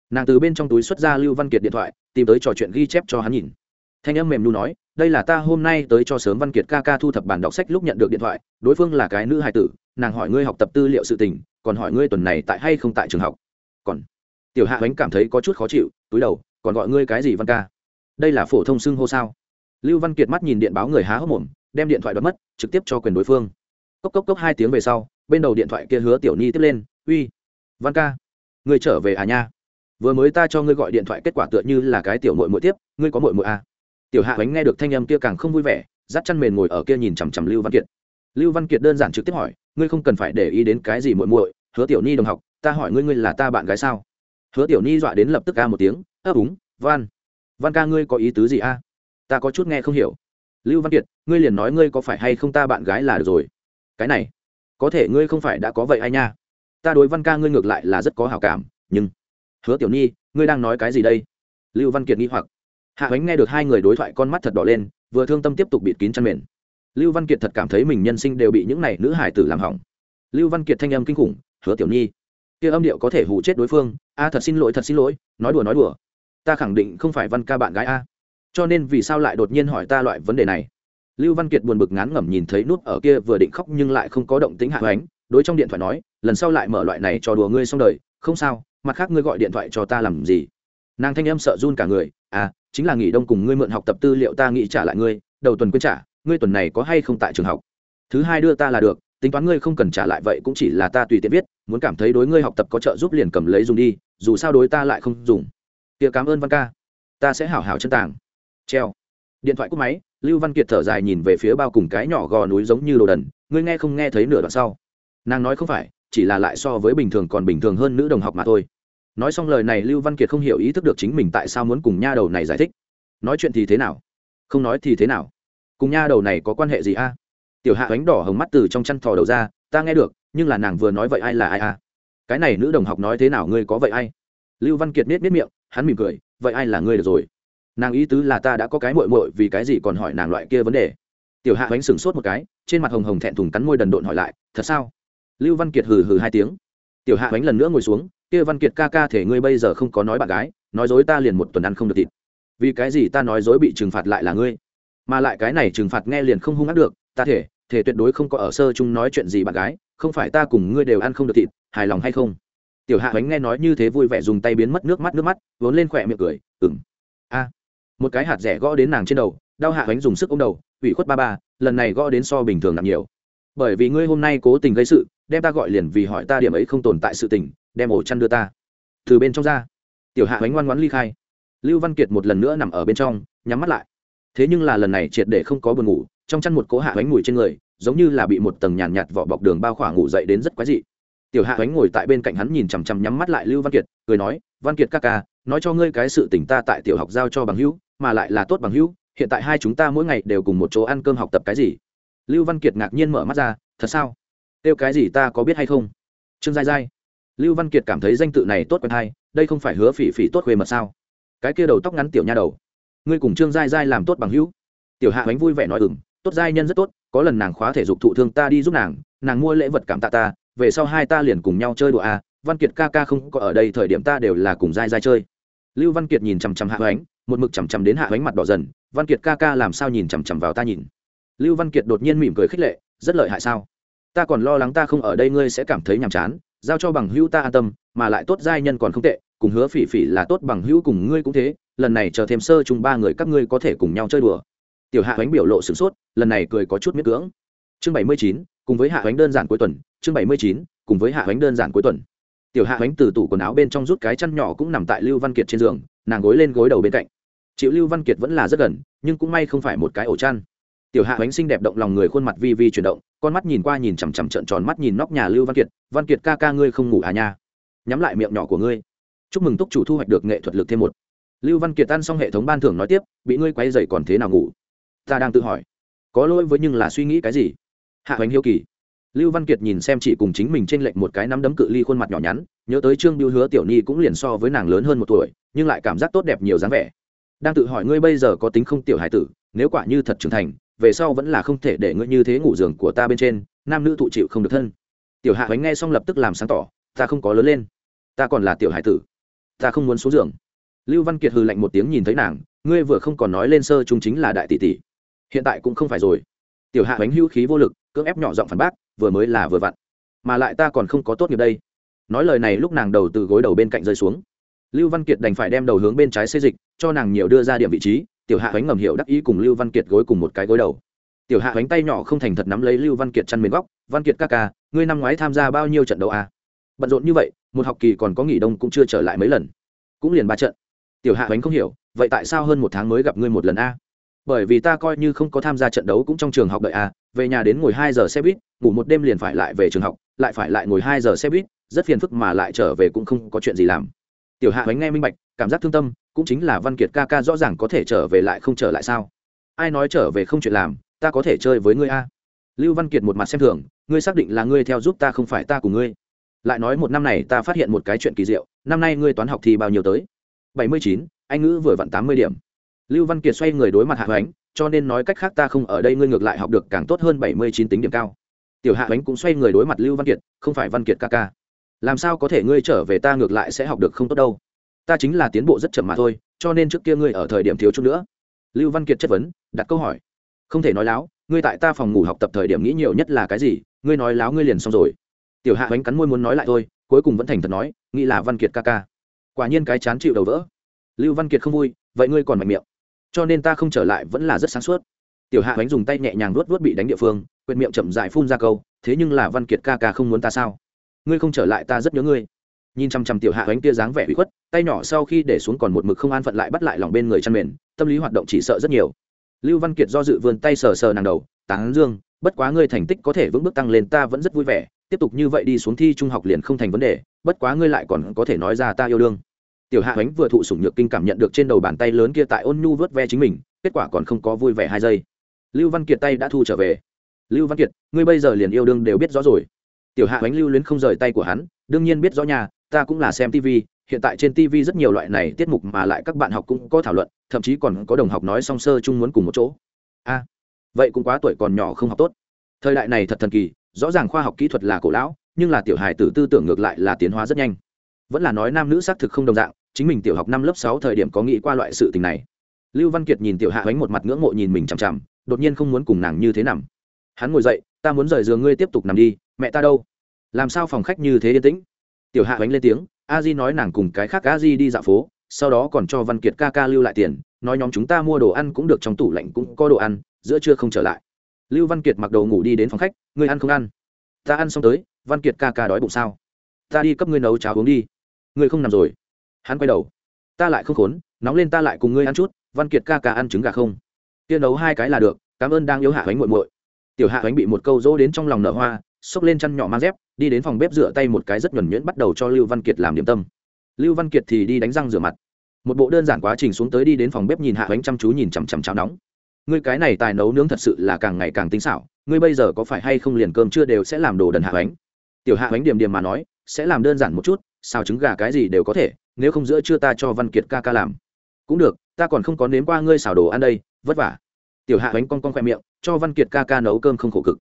Nàng từ bên trong túi xuất ra lưu văn kiệt điện thoại, tìm tới trò chuyện ghi chép cho hắn nhìn. Thanh âm mềm nu nói, đây là ta hôm nay tới cho sớm văn kiệt ca ca thu thập bản đọc sách lúc nhận được điện thoại, đối phương là cái nữ hài tử, nàng hỏi ngươi học tập tư liệu sự tình, còn hỏi ngươi tuần này tại hay không tại trường học. Còn tiểu hạ bánh cảm thấy có chút khó chịu, túi đầu, còn gọi ngươi cái gì văn ca? Đây là phổ thông xưng hô sao? Lưu văn kiệt mắt nhìn điện báo người há hốc mồm, đem điện thoại đoạt mất, trực tiếp cho quyền đối phương. Cốc cốc cốc hai tiếng về sau, bên đầu điện thoại kia hứa tiểu ni tiếp lên, uy, văn ca, ngươi trở về à nha? Vừa mới ta cho ngươi gọi điện thoại kết quả tựa như là cái tiểu mội mội tiếp, ngươi có mội mội à. tiểu hạ bánh nghe được thanh âm kia càng không vui vẻ, dắt chăn mền ngồi ở kia nhìn chằm chằm lưu văn kiệt. Lưu văn kiệt đơn giản trực tiếp hỏi, ngươi không cần phải để ý đến cái gì muội muội, hứa tiểu ni đồng học, ta hỏi ngươi ngươi là ta bạn gái sao? Hứa tiểu ni dọa đến lập tức ca một tiếng, ấp úng, văn. Văn ca ngươi có ý tứ gì a? Ta có chút nghe không hiểu. Lưu văn kiệt, ngươi liền nói ngươi có phải hay không ta bạn gái là được rồi? Cái này, có thể ngươi không phải đã có vậy ai nha. Ta đối văn ca ngươi ngược lại là rất có hào cảm, nhưng hứa tiểu ni, ngươi đang nói cái gì đây? Lưu văn kiệt nghi hoặc. Hạ bánh nghe được hai người đối thoại con mắt thật đỏ lên, vừa thương tâm tiếp tục bịt kín chăn mền. Lưu văn kiệt thật cảm thấy mình nhân sinh đều bị những này nữ hải tử làm hỏng. Lưu văn kiệt thanh âm kinh khủng, hứa tiểu nhi kia âm điệu có thể hù chết đối phương. A, thật xin lỗi, thật xin lỗi. Nói đùa nói đùa. Ta khẳng định không phải văn ca bạn gái a. Cho nên vì sao lại đột nhiên hỏi ta loại vấn đề này? Lưu văn kiệt buồn bực ngán ngẩm nhìn thấy nút ở kia vừa định khóc nhưng lại không có động tính hạ hoánh đối trong điện thoại nói, lần sau lại mở loại này cho đùa ngươi xong đời. Không sao, mặt khác ngươi gọi điện thoại cho ta làm gì? Nàng thanh em sợ run cả người. À chính là nghỉ đông cùng ngươi mượn học tập tư liệu ta nghĩ trả lại ngươi, đầu tuần quên trả, ngươi tuần này có hay không tại trường học? Thứ hai đưa ta là được tính toán ngươi không cần trả lại vậy cũng chỉ là ta tùy tiện viết, muốn cảm thấy đối ngươi học tập có trợ giúp liền cầm lấy dùng đi, dù sao đối ta lại không dùng. Tiệc cảm ơn văn ca. Ta sẽ hảo hảo chân tàng. Treo. Điện thoại cúp máy, lưu văn kiệt thở dài nhìn về phía bao cùng cái nhỏ gò núi giống như đồ đần, ngươi nghe không nghe thấy nửa đoạn sau. Nàng nói không phải, chỉ là lại so với bình thường còn bình thường hơn nữ đồng học mà thôi. Nói xong lời này lưu văn kiệt không hiểu ý thức được chính mình tại sao muốn cùng nha đầu này giải thích. Nói chuyện thì thế nào? Không nói thì thế nào? Cùng nha đầu này có quan hệ gì a? Tiểu hạ ánh đỏ hồng mắt từ trong chăn thò đầu ra, ta nghe được, nhưng là nàng vừa nói vậy ai là ai à? cái này nữ đồng học nói thế nào, ngươi có vậy ai? Lưu văn kiệt nết nết miệng, hắn mỉm cười, vậy ai là ngươi được rồi? Nàng ý tứ là ta đã có cái mội mội vì cái gì còn hỏi nàng loại kia vấn đề? Tiểu hạ ánh sừng sốt một cái, trên mặt hồng hồng thẹn thùng cắn môi đần độn hỏi lại, thật sao? Lưu văn kiệt hừ hừ hai tiếng. Tiểu hạ ánh lần nữa ngồi xuống, kia văn kiệt ca ca thể ngươi bây giờ không có nói bạn gái, nói dối ta liền một tuần ăn không được thịt. Vì cái gì ta nói dối bị trừng phạt lại là ngươi? Mà lại cái này trừng phạt nghe liền không hung ác được, ta thể thể tuyệt đối không có ở sơ chung nói chuyện gì bạn gái, không phải ta cùng ngươi đều ăn không được thịt, hài lòng hay không? Tiểu hạ bánh nghe nói như thế vui vẻ dùng tay biến mất nước mắt nước mắt, vốn lên khỏe miệng cười ừng a. Một cái hạt rẻ gõ đến nàng trên đầu, đau hạ bánh dùng sức ôm đầu, ủy khuất ba ba, lần này gõ đến so bình thường nặng nhiều. Bởi vì ngươi hôm nay cố tình gây sự, đem ta gọi liền vì hỏi ta điểm ấy không tồn tại sự tình, đem ổ chăn đưa ta. Từ bên trong ra, tiểu hạ bánh ngoan ngoãn ly khai. Lưu văn kiệt một lần nữa nằm ở bên trong, nhắm mắt lại. Thế nhưng là lần này triệt để không có buồn ngủ trong chăn một cố hạ bánh mùi trên người giống như là bị một tầng nhàn nhạt, nhạt vỏ bọc đường bao khỏa ngủ dậy đến rất quái dị. Tiểu hạ bánh ngồi tại bên cạnh hắn nhìn chằm chằm nhắm mắt lại lưu văn kiệt cười nói văn kiệt ca ca nói cho ngươi cái sự tỉnh ta tại tiểu học giao cho bằng hữu mà lại là tốt bằng hữu hiện tại hai chúng ta mỗi ngày đều cùng một chỗ ăn cơm học tập cái gì? Lưu văn kiệt ngạc nhiên mở mắt ra thật sao? Kêu cái gì ta có biết hay không? Trương giai giai lưu văn kiệt cảm thấy danh tự này tốt quen hay đây không phải hứa phỉ phỉ tốt khuê mật sao? Cái kia đầu tóc ngắn tiểu nha đầu ngươi cùng trương giai giai làm tốt bằng hữu? Tiểu hạ bánh vui vẻ nói ừng tốt giai nhân rất tốt, có lần nàng khóa thể dục thụ thương ta đi giúp nàng nàng mua lễ vật cảm tạ ta, về sau hai ta liền cùng nhau chơi đùa à văn kiệt ca ca không có ở đây thời điểm ta đều là cùng giai giai chơi. Lưu văn kiệt nhìn chằm chằm hạ hoánh, một mực chằm chằm đến hạ hoánh mặt đỏ dần, văn kiệt ca ca làm sao nhìn chằm chằm vào ta nhìn. Lưu văn kiệt đột nhiên mỉm cười khích lệ, rất lợi hại sao? Ta còn lo lắng ta không ở đây ngươi sẽ cảm thấy nhàm chán, giao cho bằng hữu ta an tâm, mà lại tốt giai nhân còn không tệ, cùng hứa phỉ phỉ là tốt bằng hữu cùng ngươi cũng thế, lần này chờ thêm sơ chung ba người các ngươi có thể cùng nhau chơi đùa tiểu hạ ánh biểu lộ sửng sốt, lần này cười có chút miết cưỡng. Chương bảy mươi chín, cùng với hạ ánh đơn giản cuối tuần, chương bảy mươi chín, cùng với hạ ánh đơn giản cuối tuần. Tiểu hạ ánh từ tủ quần áo bên trong rút cái chăn nhỏ cũng nằm tại lưu văn kiệt trên giường, nàng gối lên gối đầu bên cạnh. Chịu lưu văn kiệt vẫn là rất gần, nhưng cũng may không phải một cái ổ chăn. Tiểu hạ ánh xinh đẹp động lòng người khuôn mặt vi vi chuyển động, con mắt nhìn qua nhìn chằm chằm trợn tròn mắt nhìn nóc nhà lưu văn kiệt văn kiệt ca ca ngươi không ngủ à nha? Nhắm lại miệng nhỏ của ngươi. Chúc mừng túc chủ thu hoạch được nghệ thuật lực thêm một. Lưu văn kiệt tan xong hệ thống ban thưởng nói tiếp, bị ngươi quay dày còn thế nào ngủ? Ta đang tự hỏi, có lỗi với nhưng là suy nghĩ cái gì? Hạ hoành hiếu kỳ. Lưu văn kiệt nhìn xem chỉ cùng chính mình t r ê n lệch một cái nắm đấm cự ly khuôn mặt nhỏ nhắn, nhớ tới trương biêu hứa tiểu ni cũng liền so với nàng lớn hơn một tuổi, nhưng lại cảm giác tốt đẹp nhiều dáng vẻ. Đang tự hỏi ngươi bây giờ có tính không tiểu hải tử, nếu quả như thật trưởng thành, về sau vẫn là không thể để ngươi như thế ngủ giường của ta bên trên, nam nữ thụ chịu không được thân. Tiểu hạ bánh nghe xong lập tức làm sáng tỏ, ta không có lớn lên, ta còn là tiểu hải tử, ta không muốn xuống giường. Lưu văn kiệt hừ lạnh một tiếng nhìn thấy nàng, ngươi vừa không còn nói lên sơ chúng chính là đại tỷ tỷ hiện tại cũng không phải rồi. Tiểu hạ bánh hữu khí vô lực, cưỡng ép nhỏ giọng phản bác, vừa mới là vừa vặn. Mà lại ta còn không có tốt nghiệp đây. Nói lời này lúc nàng đầu từ gối đầu bên cạnh rơi xuống. Lưu văn kiệt đành phải đem đầu hướng bên trái xê dịch, cho nàng nhiều đưa ra điểm vị trí, tiểu hạ bánh ngầm hiệu đắc ý cùng lưu văn kiệt gối cùng một cái gối đầu. Tiểu hạ bánh tay nhỏ không thành thật nắm lấy lưu văn kiệt chăn mền góc, văn kiệt ca ca, ngươi năm ngoái tham gia bao nhiêu trận đấu à? bận rộn như vậy, một học kỳ còn có nghỉ đông cũng chưa trở lại mấy lần. Cũng liền ba trận. Tiểu hạ bánh không hiểu, vậy tại sao hơn một tháng mới gặp ngươi một lần a? Bởi vì ta coi như không có tham gia trận đấu cũng trong trường học đợi à về nhà đến ngồi hai giờ xe buýt, ngủ một đêm liền phải lại về trường học, lại phải lại ngồi hai giờ xe buýt, rất phiền phức mà lại trở về cũng không có chuyện gì làm. Tiểu hạ bánh nghe minh bạch, cảm giác thương tâm, cũng chính là văn kiệt ca ca rõ ràng có thể trở về lại không trở lại sao? Ai nói trở về không chuyện làm, ta có thể chơi với ngươi a lưu văn kiệt một mặt xem thường, ngươi xác định là ngươi theo giúp ta không phải ta cùng ngươi. Lại nói một năm này ta phát hiện một cái chuyện kỳ diệu, năm nay ngươi toán học thì bao nhiêu tới? Bảy mươi chín, anh ngữ vừa vặn tám mươi điểm lưu văn kiệt xoay người đối mặt hạ hoánh, cho nên nói cách khác ta không ở đây, ngươi ngược lại học được càng tốt hơn bảy mươi chín tính điểm cao. Tiểu hạ hoánh cũng xoay người đối mặt lưu văn kiệt, không phải văn kiệt ca ca. Làm sao có thể ngươi trở về ta ngược lại sẽ học được không tốt đâu? Ta chính là tiến bộ rất chậm mà thôi, cho nên trước kia ngươi ở thời điểm thiếu chút nữa. Lưu văn kiệt chất vấn, đặt câu hỏi. Không thể nói láo, ngươi tại ta phòng ngủ học tập thời điểm nghĩ nhiều nhất là cái gì? Ngươi nói láo ngươi liền xong rồi. Tiểu hạ bánh cắn môi muốn nói lại thôi, cuối cùng vẫn thành thật nói, nghĩ là văn kiệt ca ca. Quả nhiên cái chán chịu đầu vỡ. Lưu văn kiệt không vui, vậy ngươi còn mạnh miệng cho nên ta không trở lại vẫn là rất sáng suốt. Tiểu hạ ánh dùng tay nhẹ nhàng luốt luốt bị đánh địa phương quyệt miệng chậm dại phun ra câu, thế nhưng là văn kiệt ca ca không muốn ta sao? Ngươi không trở lại ta rất nhớ ngươi. Nhìn chăm chăm tiểu hạ ánh kia dáng vẻ bị khuất, tay nhỏ sau khi để xuống còn một mực không an phận lại bắt lại lòng bên người chăn mền, tâm lý hoạt động chỉ sợ rất nhiều. Lưu văn kiệt do dự vươn tay sờ sờ nàng đầu tán dương, bất quá ngươi thành tích có thể vững bước tăng lên ta vẫn rất vui vẻ, tiếp tục như vậy đi xuống thi trung học liền không thành vấn đề, bất quá ngươi lại còn có thể nói ra ta yêu đương tiểu hạ ánh vừa thụ sủng nhược kinh cảm nhận được trên đầu bàn tay lớn kia tại ôn nhu vớt ve chính mình, kết quả còn không có vui vẻ hai giây. Lưu văn kiệt tay đã thu trở về. Lưu văn kiệt, ngươi bây giờ liền yêu đương đều biết rõ rồi. Tiểu hạ ánh lưu luyến không rời tay của hắn, đương nhiên biết rõ nhà ta cũng là xem tv hiện tại trên tv rất nhiều loại này tiết mục mà lại các bạn học cũng có thảo luận, thậm chí còn có đồng học nói song sơ chung muốn cùng một chỗ. A, vậy cũng quá tuổi còn nhỏ không học tốt. Thời đại này thật thần kỳ, rõ ràng khoa học kỹ thuật là cổ lão, nhưng là tiểu hài tử tư tưởng ngược lại là tiến hóa rất nhanh. Vẫn là nói nam nữ xác thực không đồng dạng chính mình tiểu học năm lớp sáu thời điểm có nghĩ qua loại sự tình này. Lưu văn kiệt nhìn tiểu hạ bánh một mặt ngưỡng mộ nhìn mình chằm chằm, đột nhiên không muốn cùng nàng như thế nằm. Hắn ngồi dậy, ta muốn rời giường ngươi tiếp tục nằm đi, mẹ ta đâu? Làm sao phòng khách như thế yên tĩnh? Tiểu hạ bánh lên tiếng, a di nói nàng cùng cái khác a di đi dạo phố, sau đó còn cho văn kiệt ca ca lưu lại tiền, nói nhóm chúng ta mua đồ ăn cũng được trong tủ lạnh cũng có đồ ăn, giữa trưa không trở lại. Lưu văn kiệt mặc đầu ngủ đi đến phòng khách, ngươi ăn không ăn? Ta ăn xong tới, văn kiệt ca ca đói bụng sao? Ta đi cấp ngươi nấu cháo uống đi. Ngươi không nằm rồi? Hắn quay đầu. Ta lại không khốn, nóng lên ta lại cùng ngươi ăn chút, văn kiệt ca ca ăn trứng gà không? Kia nấu hai cái là được, cảm ơn đang yếu hạ bánh muội muội. Tiểu hạ bánh bị một câu dỗ đến trong lòng nở hoa, xốc lên chăn nhỏ mang dép, đi đến phòng bếp rửa tay một cái rất nhuẩn nhuyễn bắt đầu cho lưu văn kiệt làm điểm tâm. Lưu văn kiệt thì đi đánh răng rửa mặt. Một bộ đơn giản quá trình xuống tới đi đến phòng bếp nhìn hạ bánh chăm chú nhìn chằm chằm cháo nóng. Ngươi cái này tài nấu nướng thật sự là càng ngày càng tinh xảo, ngươi bây giờ có phải hay không liền cơm chưa đều sẽ làm đồ đần hạ bánh tiểu hạ bánh điểm điểm mà nói, sẽ làm đơn giản một chút, xào trứng gà cái gì đều có thể nếu không giữa chưa ta cho văn kiệt ca ca làm. Cũng được, ta còn không có nếm qua ngươi xào đồ ăn đây, vất vả. Tiểu hạ bánh con con khoe miệng, cho văn kiệt ca ca nấu cơm không khổ cực.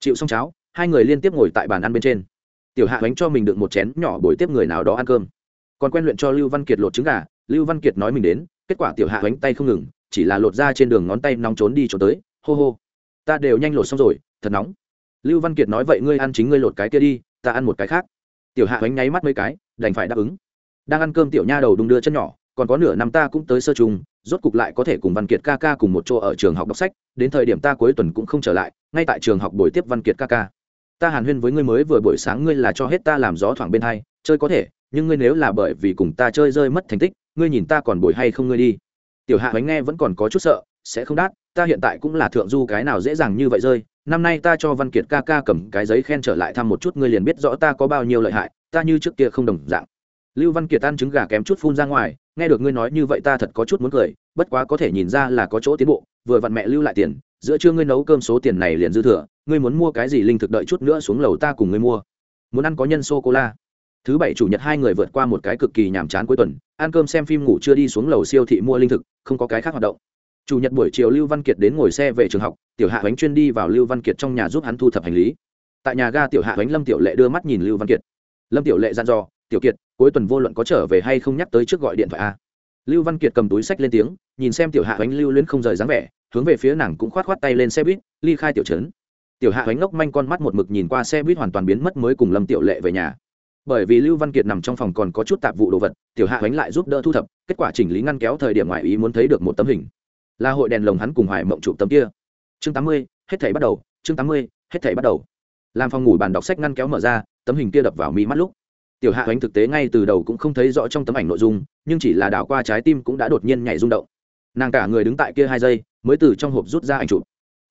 Chịu xong cháo, hai người liên tiếp ngồi tại bàn ăn bên trên. Tiểu hạ bánh cho mình được một chén nhỏ bồi tiếp người nào đó ăn cơm. Còn quen luyện cho lưu văn kiệt lột trứng gà, lưu văn kiệt nói mình đến, kết quả tiểu hạ bánh tay không ngừng, chỉ là lột ra trên đường ngón tay nóng trốn đi trốn tới, hô hô. Ta đều nhanh lột xong rồi, thật nóng. Lưu văn kiệt nói vậy ngươi ăn chính ngươi lột cái kia đi, ta ăn một cái khác. Tiểu hạ bánh nháy mắt mấy cái, đành phải đáp ứng đang ăn cơm tiểu nha đầu đung đưa chân nhỏ, còn có nửa năm ta cũng tới sơ trùng, rốt cục lại có thể cùng văn kiệt ca ca cùng một chỗ ở trường học đọc sách, đến thời điểm ta cuối tuần cũng không trở lại, ngay tại trường học buổi tiếp văn kiệt ca ca. Ta hàn huyên với ngươi mới vừa buổi sáng ngươi là cho hết ta làm gió thoảng bên hai, chơi có thể, nhưng ngươi nếu là bởi vì cùng ta chơi rơi mất thành tích, ngươi nhìn ta còn bồi hay không ngươi đi. Tiểu hạ bánh nghe vẫn còn có chút sợ, sẽ không đắt ta hiện tại cũng là thượng du cái nào dễ dàng như vậy rơi, năm nay ta cho văn kiệt ca ca cầm cái giấy khen trở lại thăm một chút, ngươi liền biết rõ ta có bao nhiêu lợi hại, ta như trước kia không đồng dạng lưu văn kiệt ăn trứng gà kém chút phun ra ngoài, nghe được ngươi nói như vậy ta thật có chút muốn cười, bất quá có thể nhìn ra là có chỗ tiến bộ, vừa vặn mẹ lưu lại tiền, giữa trưa ngươi nấu cơm số tiền này liền dư thừa, ngươi muốn mua cái gì linh thực đợi chút nữa xuống lầu ta cùng ngươi mua. Muốn ăn có nhân sô cô la thứ bảy chủ nhật hai người vượt qua một cái cực kỳ nhàm chán cuối tuần, ăn cơm xem phim ngủ chưa đi xuống lầu siêu thị mua linh thực, không có cái khác hoạt động. Chủ nhật buổi chiều lưu văn kiệt đến ngồi xe về trường học, tiểu hạ bánh chuyên đi vào lưu văn kiệt trong nhà giúp hắn thu thập hành lý. Tại nhà ga tiểu hạ bánh lâm tiểu lệ đưa mắt nhìn lưu văn kiệt. Lâm tiểu lệ dặn dò, tiểu kiệt cuối tuần vô luận có trở về hay không nhắc tới trước gọi điện thoại a. Lưu văn kiệt cầm túi sách lên tiếng, nhìn xem tiểu hạ ánh lưu luyến không rời dáng vẻ, hướng về phía nàng cũng khoát khoát tay lên xe buýt, ly khai tiểu trấn. Tiểu hạ ánh ngốc manh con mắt một mực nhìn qua xe buýt hoàn toàn biến mất mới cùng lâm tiểu lệ về nhà. Bởi vì lưu văn kiệt nằm trong phòng còn có chút tạp vụ đồ vật, tiểu hạ ánh lại giúp đỡ thu thập, kết quả chỉnh lý ngăn kéo thời điểm ngoại ý muốn thấy được một tấm hình. Là hội đèn lồng hắn cùng hoài mộng chụp tấm kia. Chương tám mươi, hết thảy bắt đầu, chương tám mươi, hết thảy bắt đầu. Làm phòng ngủ bàn đọc sách ngăn kéo mở ra, tấm hình kia đập vào mi mắt lúc tiểu hạ ánh thực tế ngay từ đầu cũng không thấy rõ trong tấm ảnh nội dung, nhưng chỉ là đảo qua trái tim cũng đã đột nhiên nhảy rung động. Nàng cả người đứng tại kia hai giây, mới từ trong hộp rút ra ảnh chụp.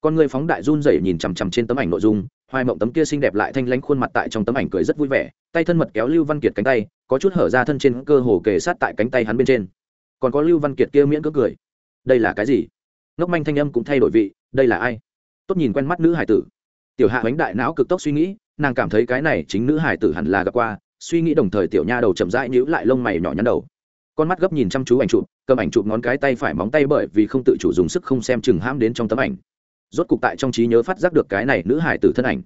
Con người phóng đại run rẩy nhìn chằm chằm trên tấm ảnh nội dung, hoài mộng tấm kia xinh đẹp lại thanh lãnh khuôn mặt tại trong tấm ảnh cười rất vui vẻ, tay thân mật kéo lưu văn kiệt cánh tay, có chút hở ra thân trên cơ hồ kề sát tại cánh tay hắn bên trên. Còn có lưu văn kiệt kia miễn cưỡng cười. Đây là cái gì? Ngốc manh thanh âm cũng thay đổi vị, đây là ai? Tốt nhìn quen mắt nữ hải tử. Tiểu hạ bánh đại não cực tốc suy nghĩ, nàng cảm thấy cái này chính nữ hải tử hẳn là gặp qua suy nghĩ đồng thời tiểu nha đầu chậm rãi nhíu lại lông mày nhỏ nhắn đầu. Con mắt gấp nhìn chăm chú ảnh chụp, cầm ảnh chụp ngón cái tay phải móng tay bởi vì không tự chủ dùng sức không xem chừng ham đến trong tấm ảnh. Rốt cục tại trong trí nhớ phát giác được cái này nữ hải tử thân ảnh.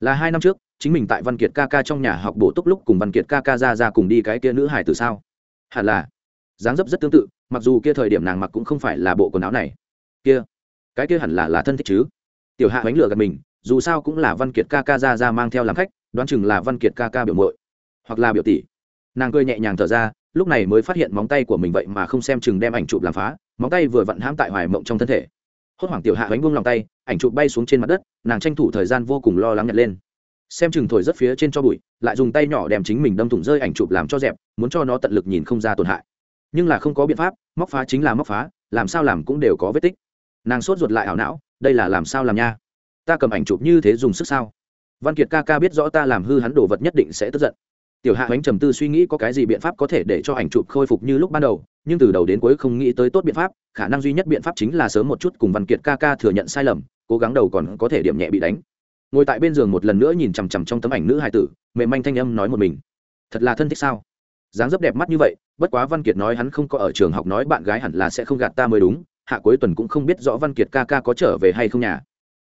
Là hai năm trước, chính mình tại văn kiệt ca ca trong nhà học bổ túc lúc cùng văn kiệt ca ca ra ra cùng đi cái kia nữ hải tử sao? Hẳn là. Dáng dấp rất tương tự, mặc dù kia thời điểm nàng mặc cũng không phải là bộ quần áo này. Kia. Cái kia hẳn là là thân thích chứ. Tiểu hạ bánh lửa gần mình, dù sao cũng là văn kiệt ca ca ra ra mang theo làm khách, đoán chừng là văn kiệt ca ca biểu mội hoặc là biểu tỷ. Nàng cười nhẹ nhàng thở ra, lúc này mới phát hiện móng tay của mình vậy mà không xem chừng đem ảnh chụp làm phá, móng tay vừa vặn hãm tại hoài mộng trong thân thể. Hốt hoảng tiểu hạ bánh buông lòng tay, ảnh chụp bay xuống trên mặt đất, nàng tranh thủ thời gian vô cùng lo lắng nhặt lên. Xem chừng thổi rất phía trên cho bụi, lại dùng tay nhỏ đem chính mình đâm thủng rơi ảnh chụp làm cho dẹp, muốn cho nó tận lực nhìn không ra tổn hại. Nhưng là không có biện pháp, móc phá chính là móc phá, làm sao làm cũng đều có vết tích. Nàng sốt ruột lại ảo não, đây là làm sao làm nha? Ta cầm ảnh chụp như thế dùng sức sao? Văn kiệt ca ca biết rõ ta làm hư hắn đồ vật nhất định sẽ tức giận tiểu hạ ánh trầm tư suy nghĩ có cái gì biện pháp có thể để cho ảnh chụp khôi phục như lúc ban đầu, nhưng từ đầu đến cuối không nghĩ tới tốt biện pháp, khả năng duy nhất biện pháp chính là sớm một chút cùng văn kiệt ca ca thừa nhận sai lầm, cố gắng đầu còn có thể điểm nhẹ bị đánh. Ngồi tại bên giường một lần nữa nhìn chằm chằm trong tấm ảnh nữ hài tử, mềm manh thanh âm nói một mình. Thật là thân thích sao? Dáng dấp đẹp mắt như vậy, bất quá văn kiệt nói hắn không có ở trường học nói bạn gái hẳn là sẽ không gạt ta mới đúng, hạ cuối tuần cũng không biết rõ văn kiệt ca ca có trở về hay không nhà.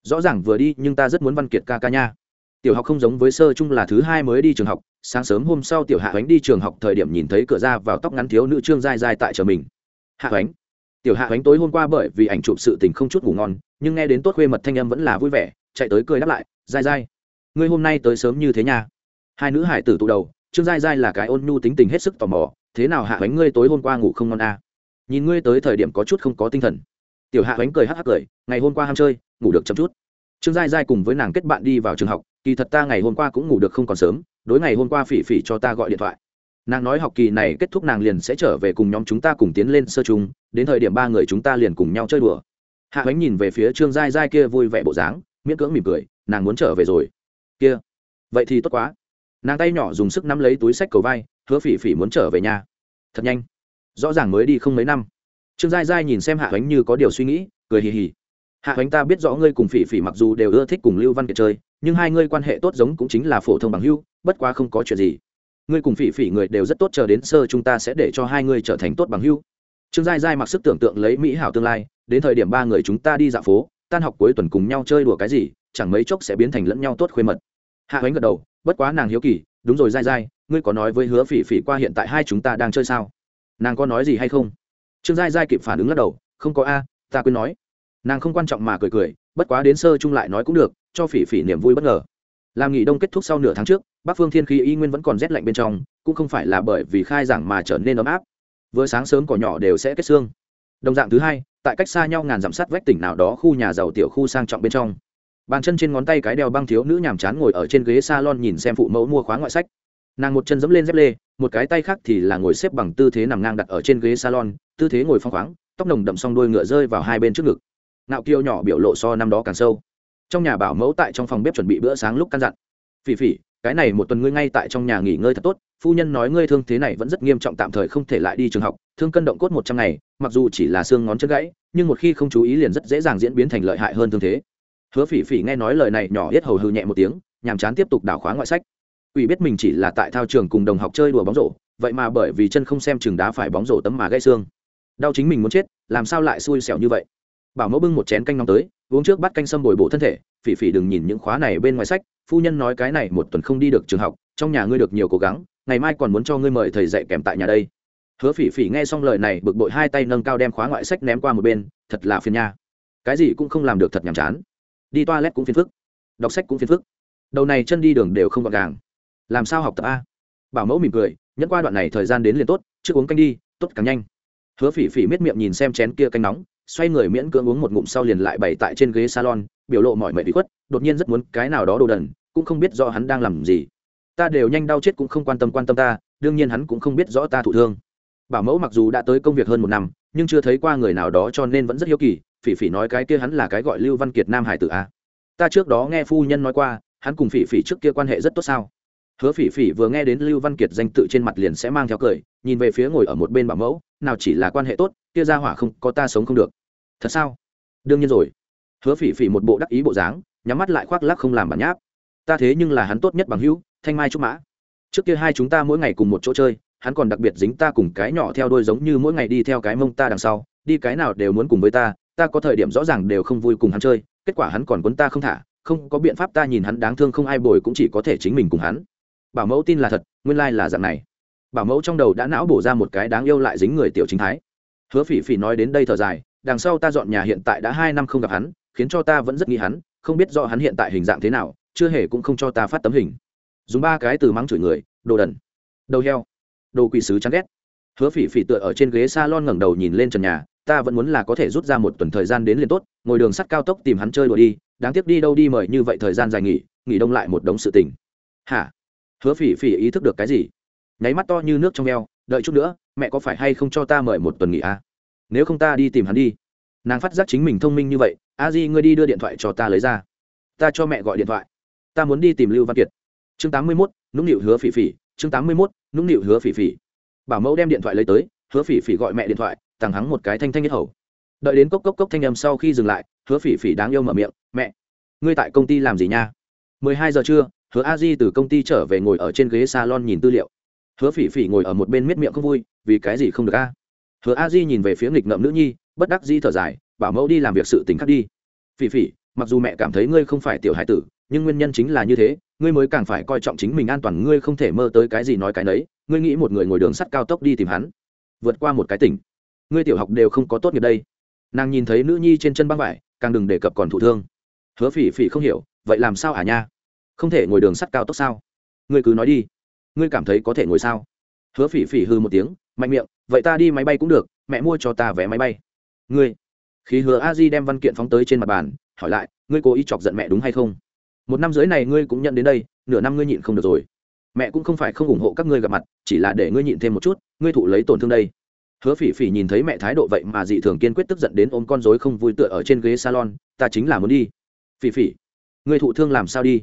Rõ ràng vừa đi nhưng ta rất muốn văn kiệt ca ca nha tiểu học không giống với sơ chung là thứ hai mới đi trường học, sáng sớm hôm sau tiểu hạ ánh đi trường học thời điểm nhìn thấy cửa ra vào tóc ngắn thiếu nữ trương dai dai tại chờ mình. Hạ ánh. Tiểu hạ ánh tối hôm qua bởi vì ảnh chụp sự tình không chút ngủ ngon, nhưng nghe đến tốt khuê mật thanh âm vẫn là vui vẻ, chạy tới cười đáp lại dai dai ngươi hôm nay tới sớm như thế nha. Hai nữ hải tử tụ đầu, trương dai dai là cái ôn nhu tính tình hết sức tò mò, thế nào hạ ánh ngươi tối hôm qua ngủ không ngon à? nhìn ngươi tới thời điểm có chút không có tinh thần. Tiểu hạ ánh cười hắc hắc cười, ngày hôm qua ham chơi, ngủ được chậm chút trương giai giai cùng với nàng kết bạn đi vào trường học, kỳ thật ta ngày hôm qua cũng ngủ được không còn sớm, đối ngày hôm qua phỉ phỉ cho ta gọi điện thoại. Nàng nói học kỳ này kết thúc nàng liền sẽ trở về cùng nhóm chúng ta cùng tiến lên sơ chung, đến thời điểm ba người chúng ta liền cùng nhau chơi đùa. Hạ ánh nhìn về phía trương giai giai kia vui vẻ bộ dáng, miễn cưỡng mỉm cười, nàng muốn trở về rồi. Kia, vậy thì tốt quá. Nàng tay nhỏ dùng sức nắm lấy túi sách cầu vai, hứa phỉ phỉ muốn trở về nhà. Thật nhanh. Rõ ràng mới đi không mấy năm. Trương giai giai nhìn xem hạ ánh như có điều suy nghĩ, cười hì hì hạ hoánh ta biết rõ ngươi cùng phỉ phỉ mặc dù đều ưa thích cùng lưu văn kiệt chơi, nhưng hai ngươi quan hệ tốt giống cũng chính là phổ thông bằng hưu bất quá không có chuyện gì. Ngươi cùng phỉ phỉ người đều rất tốt, chờ đến sơ chúng ta sẽ để cho hai ngươi trở thành tốt bằng hưu trương giai giai mặc sức tưởng tượng lấy mỹ hảo tương lai, đến thời điểm ba người chúng ta đi dạo phố, tan học cuối tuần cùng nhau chơi đùa cái gì, chẳng mấy chốc sẽ biến thành lẫn nhau tốt khuê mật. Hạ hoánh gật đầu, bất quá nàng hiếu kỳ, đúng rồi dai dai ngươi có nói với hứa phỉ phỉ qua hiện tại hai chúng ta đang chơi sao? Nàng có nói gì hay không? Trương giai giai kịp phản ứng lắc đầu, không có a, ta quên nói nàng không quan trọng mà cười cười, bất quá đến sơ chung lại nói cũng được, cho phỉ phỉ niềm vui bất ngờ. Làm nghỉ đông kết thúc sau nửa tháng trước, bắc phương thiên khí y nguyên vẫn còn rét lạnh bên trong, cũng không phải là bởi vì khai giảng mà trở nên ấm áp. Vừa sáng sớm cỏ nhỏ đều sẽ kết xương. Đồng dạng thứ hai, tại cách xa nhau ngàn dặm sắt vách tỉnh nào đó khu nhà giàu tiểu khu sang trọng bên trong. Bàn chân trên ngón tay cái đeo băng thiếu nữ nhàm chán ngồi ở trên ghế salon nhìn xem phụ mẫu mua khóa ngoại sách. Nàng một chân dẫm lên dép lê, một cái tay khác thì là ngồi xếp bằng tư thế nằm ngang đặt ở trên ghế salon, tư thế ngồi phong khoáng, tóc nồng đậm xong đôi ngựa rơi vào hai bên trước ngực nạo kiêu nhỏ biểu lộ so năm đó càng sâu. Trong nhà bảo mẫu tại trong phòng bếp chuẩn bị bữa sáng lúc căn dặn. Phỉ phỉ, cái này một tuần ngươi ngay tại trong nhà nghỉ ngơi thật tốt, phu nhân nói ngươi thương thế này vẫn rất nghiêm trọng tạm thời không thể lại đi trường học, thương cân động cốt một trăm ngày, mặc dù chỉ là xương ngón chân gãy, nhưng một khi không chú ý liền rất dễ dàng diễn biến thành lợi hại hơn thương thế. Hứa phỉ phỉ nghe nói lời này nhỏ hết hầu hư nhẹ một tiếng, nhàm chán tiếp tục đảo khóa ngoại sách. Ủy biết mình chỉ là tại thao trường cùng đồng học chơi đùa bóng rổ, vậy mà bởi vì chân không xem chừng đá phải bóng rổ tấm mà gãy xương. Đau chính mình muốn chết, làm sao lại xui xẻo như vậy? Bảo mẫu bưng một chén canh nóng tới, uống trước bắt canh sâm bồi bổ thân thể, phỉ phỉ đừng nhìn những khóa này bên ngoài sách, phu nhân nói cái này một tuần không đi được trường học, trong nhà ngươi được nhiều cố gắng, ngày mai còn muốn cho ngươi mời thầy dạy kèm tại nhà đây. Hứa phỉ phỉ nghe xong lời này, bực bội hai tay nâng cao đem khóa ngoại sách ném qua một bên, thật là phiền nha. Cái gì cũng không làm được thật nhàm chán. Đi toilet cũng phiền phức. Đọc sách cũng phiền phức. Đầu này chân đi đường đều không gọn gàng. Làm sao học tập a? Bảo mẫu mỉm cười, nhẫn qua đoạn này thời gian đến liền tốt, trước uống canh đi, tốt càng nhanh. Hứa phỉ phỉ miết miệng nhìn xem chén kia canh nóng xoay người miễn cưỡng uống một ngụm sau liền lại bày tại trên ghế salon, biểu lộ mọi mệt bị khuất, đột nhiên rất muốn cái nào đó đồ đần, cũng không biết rõ hắn đang làm gì. Ta đều nhanh đau chết cũng không quan tâm quan tâm ta, đương nhiên hắn cũng không biết rõ ta thụ thương. Bảo mẫu mặc dù đã tới công việc hơn một năm, nhưng chưa thấy qua người nào đó cho nên vẫn rất hiếu kỳ, phỉ phỉ nói cái kia hắn là cái gọi lưu văn kiệt nam hải tử a ta trước đó nghe phu nhân nói qua, hắn cùng phỉ phỉ trước kia quan hệ rất tốt sao? Hứa phỉ phỉ vừa nghe đến lưu văn kiệt danh tự trên mặt liền sẽ mang theo cười, nhìn về phía ngồi ở một bên bảo mẫu, nào chỉ là quan hệ tốt, kia ra hỏa không có ta sống không được thật sao? Đương nhiên rồi. Hứa phỉ phỉ một bộ đắc ý bộ dáng, nhắm mắt lại khoác lắc không làm bản nháp. Ta thế nhưng là hắn tốt nhất bằng hữu, thanh mai trúc mã. Trước kia hai chúng ta mỗi ngày cùng một chỗ chơi, hắn còn đặc biệt dính ta cùng cái nhỏ theo đôi giống như mỗi ngày đi theo cái mông ta đằng sau, đi cái nào đều muốn cùng với ta ta có thời điểm rõ ràng đều không vui cùng hắn chơi, kết quả hắn còn quấn ta không thả, không có biện pháp ta nhìn hắn đáng thương không ai bồi cũng chỉ có thể chính mình cùng hắn. Bảo mẫu tin là thật, nguyên lai、like、là dạng này. Bảo mẫu trong đầu đã não bổ ra một cái đáng yêu lại dính người tiểu chính thái. Hứa phỉ phỉ nói đến đây thở dài đằng sau ta dọn nhà hiện tại đã hai năm không gặp hắn, khiến cho ta vẫn rất nghĩ hắn, không biết rõ hắn hiện tại hình dạng thế nào, chưa hề cũng không cho ta phát tấm hình. Dùng ba cái từ mắng chửi người, đồ đần, đầu heo, đồ quỷ sứ chán ghét. Hứa phỉ phỉ tựa ở trên ghế s a lon ngẩng đầu nhìn lên trần nhà, ta vẫn muốn là có thể rút ra một tuần thời gian đến liền tốt, ngồi đường sắt cao tốc tìm hắn chơi đùa đi, đáng tiếc đi đâu đi mời như vậy thời gian dài nghỉ nghỉ đông lại một đống sự tình. Hả? Hứa phỉ phỉ ý thức được cái gì? Nháy mắt to như nước trong veo đợi chút nữa, mẹ có phải hay không cho ta mời một tuần nghỉ à? Nếu không ta đi tìm hắn đi. Nàng phát giác chính mình thông minh như vậy, a di, ngươi đi đưa điện thoại cho ta lấy ra. Ta cho mẹ gọi điện thoại. Ta muốn đi tìm lưu văn kiệt. Chương tám mươi mốt, nũng nịu hứa phỉ phỉ. Chương tám mươi mốt, nũng nịu hứa phỉ phỉ. Bảo mẫu đem điện thoại lấy tới, hứa phỉ phỉ gọi mẹ điện thoại thằng hắng một cái thanh thanh nhất hầu. Đợi đến cốc cốc cốc thanh âm sau khi dừng lại, hứa phỉ phỉ đáng yêu mở miệng, mẹ, ngươi tại công ty làm gì nha? mười hai giờ trưa, hứa a di từ công ty trở về ngồi ở trên ghế salon nhìn tư liệu. Hứa phỉ phỉ ngồi ở một bên miết miệng không vui, vì cái gì không được a? Hứa a di nhìn về phía nghịch ngợm nữ nhi, bất đắc di thở dài, bảo mẫu đi làm việc sự t khác đi. Phỉ phỉ, mặc dù mẹ cảm thấy ngươi không phải tiểu hải tử, nhưng nguyên nhân chính là như thế, ngươi mới càng phải coi trọng chính mình an toàn, ngươi không thể mơ tới cái gì nói cái nấy, ngươi nghĩ một người ngồi đường sắt cao tốc đi tìm hắn, vượt qua một cái tỉnh. Ngươi tiểu học đều không có tốt nghiệp đây. Nàng nhìn thấy nữ nhi trên chân băng vải, càng đừng đề cập còn thụ thương. Hứa phỉ phỉ không hiểu, vậy làm sao hả nha? Không thể ngồi đường sắt cao tốc sao? Ngươi cứ nói đi. Ngươi cảm thấy có thể ngồi sao? Hứa phỉ phỉ hư một tiếng, mạnh miệng vậy ta đi máy bay cũng được, mẹ mua cho ta vé máy bay. Ngươi khi hứa a di đem văn kiện phóng tới trên mặt bàn, hỏi lại, ngươi cố ý chọc giận mẹ đúng hay không? Một năm dưới này ngươi cũng nhận đến đây, nửa năm ngươi nhịn không được rồi. Mẹ cũng không phải không ủng hộ các ngươi gặp mặt, chỉ là để ngươi nhịn thêm một chút, ngươi thụ lấy tổn thương đây. Hứa phỉ phỉ nhìn thấy mẹ thái độ vậy mà dị thường kiên quyết tức giận đến ôm con dối không vui tựa ở trên ghế salon, ta chính là muốn đi. Phỉ phỉ, ngươi thụ thương làm sao đi?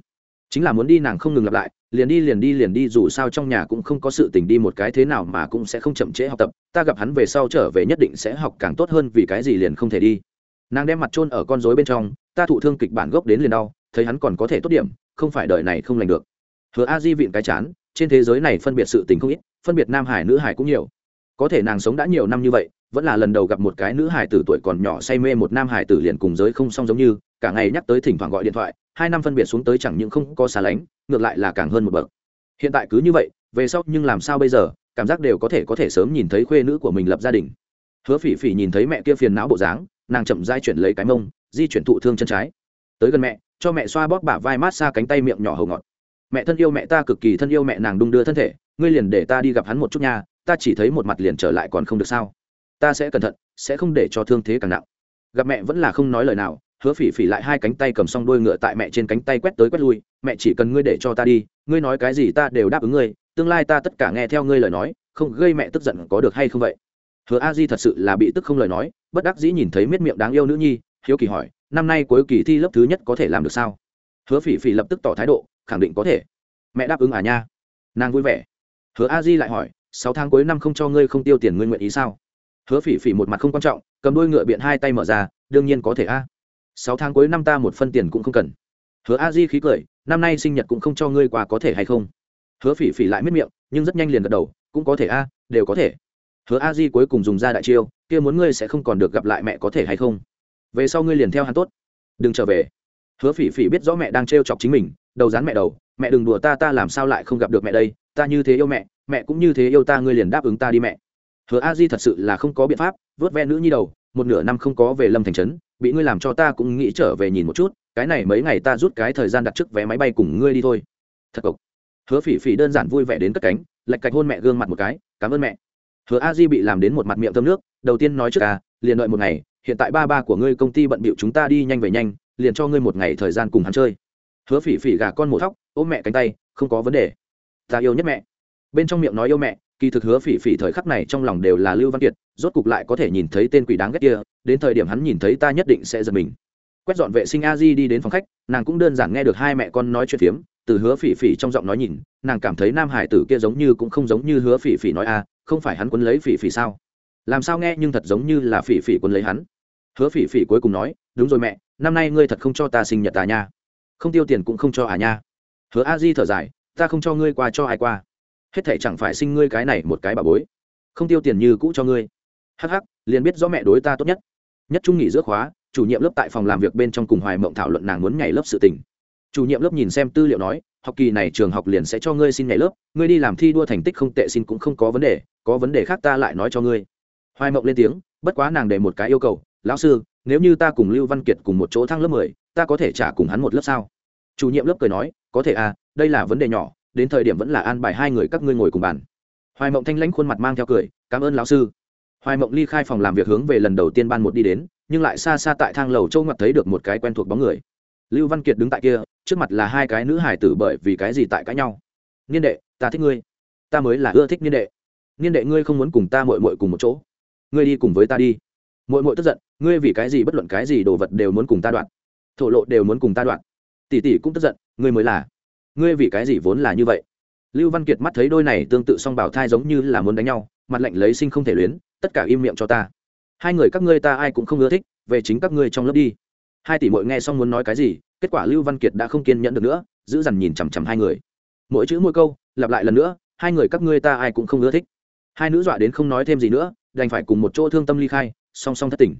Chính là muốn đi nàng không ngừng lặp lại liền đi liền đi liền đi, dù sao trong nhà cũng không có sự tình đi, một cái thế nào mà cũng sẽ không chậm trễ học tập. Ta gặp hắn về sau trở về nhất định sẽ học càng tốt hơn, vì cái gì liền không thể đi. Nàng đem mặt trôn ở con rối bên trong, ta thụ thương kịch bản gốc đến liền đau, thấy hắn còn có thể tốt điểm, không phải đời này không lành được. Hứa a di vịn cái chán, trên thế giới này phân biệt sự tình không ít, phân biệt nam hải nữ hải cũng nhiều. Có thể nàng sống đã nhiều năm như vậy, vẫn là lần đầu gặp một cái nữ hải tử tuổi còn nhỏ say mê một nam hải tử liền cùng giới không song giống như, cả ngày nhắc tới thỉnh thoảng gọi điện thoại hai năm phân biệt xuống tới chẳng những không có xa lánh, ngược lại là càng hơn một bậc. Hiện tại cứ như vậy, về sau nhưng làm sao bây giờ, cảm giác đều có thể có thể sớm nhìn thấy khuê nữ của mình lập gia đình. Hứa phỉ phỉ nhìn thấy mẹ kia phiền não bộ dáng, nàng chậm dai chuyển lấy cái mông, di chuyển thụ thương chân trái. Tới gần mẹ, cho mẹ xoa bóp bả vai mát xa cánh tay miệng nhỏ hầu ngọt. Mẹ thân yêu mẹ ta cực kỳ thân yêu mẹ, nàng đung đưa thân thể, ngươi liền để ta đi gặp hắn một chút nha, ta chỉ thấy một mặt liền trở lại còn không được sao. Ta sẽ cẩn thận, sẽ không để cho thương thế càng nặng. Gặp mẹ vẫn là không nói lời nào hứa phỉ phỉ lại hai cánh tay cầm xong đôi ngựa tại mẹ trên cánh tay quét tới quét lui, mẹ chỉ cần ngươi để cho ta đi, ngươi nói cái gì ta đều đáp ứng ngươi, tương lai ta tất cả nghe theo ngươi lời nói, không gây mẹ tức giận có được hay không vậy? Hứa a di thật sự là bị tức không lời nói, bất đắc dĩ nhìn thấy miết miệng đáng yêu nữ nhi, hiếu kỳ hỏi, năm nay cuối kỳ thi lớp thứ nhất có thể làm được sao? Hứa phỉ phỉ lập tức tỏ thái độ, khẳng định có thể. Mẹ đáp ứng à nha. Nàng vui vẻ. Hứa a di lại hỏi, sáu tháng cuối năm không cho ngươi không tiêu tiền ngươi nguyện ý sao? Hứa phỉ phỉ một mặt không quan trọng, cầm đôi ngựa biện hai tay mở ra, đương nhiên có thể a sáu tháng cuối năm ta một phân tiền cũng không cần. Hứa a di khí cười, năm nay sinh nhật cũng không cho ngươi quà có thể hay không? Hứa phỉ phỉ lại miết miệng, nhưng rất nhanh liền gật đầu, cũng có thể a, đều có thể. Hứa a di cuối cùng dùng ra đại chiêu, kia muốn ngươi sẽ không còn được gặp lại mẹ có thể hay không? Về sau ngươi liền theo hắn tốt. Đừng trở về. Hứa phỉ phỉ biết rõ mẹ đang trêu chọc chính mình, đầu dán mẹ đầu, mẹ đừng đùa ta ta làm sao lại không gặp được mẹ đây? Ta như thế yêu mẹ mẹ cũng như thế yêu ta, ngươi liền đáp ứng ta đi mẹ. Hứa a di thật sự là không có biện pháp vớt ve nữ nhi đầu một nửa năm không có về lâm thành trấn, bị ngươi làm cho ta cũng nghĩ trở về nhìn một chút, cái này mấy ngày ta rút cái thời gian đặt trước vé máy bay cùng ngươi đi thôi. Thật cộc. Hứa phỉ phỉ đơn giản vui vẻ đến cất cánh, lạch cạch hôn mẹ gương mặt một cái, cảm ơn mẹ. Hứa a di bị làm đến một mặt miệng thơm nước, đầu tiên nói trước à liền đợi một ngày, hiện tại ba ba của ngươi công ty bận bịu chúng ta đi nhanh về nhanh, liền cho ngươi một ngày thời gian cùng hắn chơi. Hứa phỉ phỉ gà con một thóc, ôm mẹ cánh tay, không có vấn đề. Ta yêu nhất mẹ. Bên trong miệng nói yêu mẹ kỳ thực hứa phỉ phỉ thời khắc này trong lòng đều là lưu văn kiệt, rốt cục lại có thể nhìn thấy tên quỷ đáng ghét kia, đến thời điểm hắn nhìn thấy ta nhất định sẽ giật mình. Quét dọn vệ sinh a di đi đến phòng khách, nàng cũng đơn giản nghe được hai mẹ con nói chuyện phiếm, từ hứa phỉ phỉ trong giọng nói nhìn, nàng cảm thấy nam hải tử kia giống như cũng không giống như hứa phỉ phỉ nói a, không phải hắn quấn lấy phỉ phỉ sao? Làm sao nghe nhưng thật giống như là phỉ phỉ quấn lấy hắn? Hứa phỉ phỉ cuối cùng nói, đúng rồi mẹ, năm nay ngươi thật không cho ta sinh nhật à nha. Không tiêu tiền cũng không cho à nha. Hứa a di thở dài, ta không cho ngươi qua cho ai qua hết thảy chẳng phải sinh ngươi cái này một cái bà bối. Không tiêu tiền như cũ cho ngươi. Hắc hắc, liền biết rõ mẹ đối ta tốt nhất. Nhất trung nghỉ giữa khóa, chủ nhiệm lớp tại phòng làm việc bên trong cùng hoài mộng thảo luận nàng muốn nhảy lớp sự tình. Chủ nhiệm lớp nhìn xem tư liệu nói, học kỳ này trường học liền sẽ cho ngươi xin nhảy lớp, ngươi đi làm thi đua thành tích không tệ xin cũng không có vấn đề, có vấn đề khác ta lại nói cho ngươi. Hoài mộng lên tiếng, bất quá nàng để một cái yêu cầu, lão sư, nếu như ta cùng lưu văn kiệt cùng một chỗ thăng lớp mười, ta có thể trả cùng hắn một lớp sao? Chủ nhiệm lớp cười nói, có thể à đây là vấn đề nhỏ đến thời điểm vẫn là an bài hai người các ngươi ngồi cùng bàn. Hoài mộng thanh lãnh khuôn mặt mang theo cười, cảm ơn lão sư. Hoài mộng ly khai phòng làm việc hướng về lần đầu tiên ban một đi đến, nhưng lại xa xa tại thang lầu châu ngặt thấy được một cái quen thuộc bóng người. Lưu văn kiệt đứng tại kia, trước mặt là hai cái nữ hải tử bởi vì cái gì tại cãi nhau. Niên đệ, ta thích ngươi. Ta mới là ưa thích niên đệ. Niên đệ ngươi không muốn cùng ta mội mội cùng một chỗ. Ngươi đi cùng với ta đi. Mội mội tức giận, ngươi vì cái gì bất luận cái gì đồ vật đều muốn cùng ta đoạn. Thổ lộ đều muốn cùng ta đoạn. Tỷ tỷ cũng tức giận, ngươi mới là ngươi vì cái gì vốn là như vậy? Lưu văn kiệt mắt thấy đôi này tương tự song bảo thai giống như là muốn đánh nhau, mặt lạnh lấy sinh không thể luyến, tất cả im miệng cho ta. Hai người các ngươi ta ai cũng không ưa thích, về chính các ngươi trong lớp đi. Hai tỷ mội nghe xong muốn nói cái gì, kết quả lưu văn kiệt đã không kiên nhẫn được nữa, giữ dằn nhìn chằm chằm hai người. Mỗi chữ mỗi câu, lặp lại lần nữa, hai người các ngươi ta ai cũng không ưa thích. Hai nữ dọa đến không nói thêm gì nữa, đành phải cùng một chỗ thương tâm ly khai, song song thất tỉnh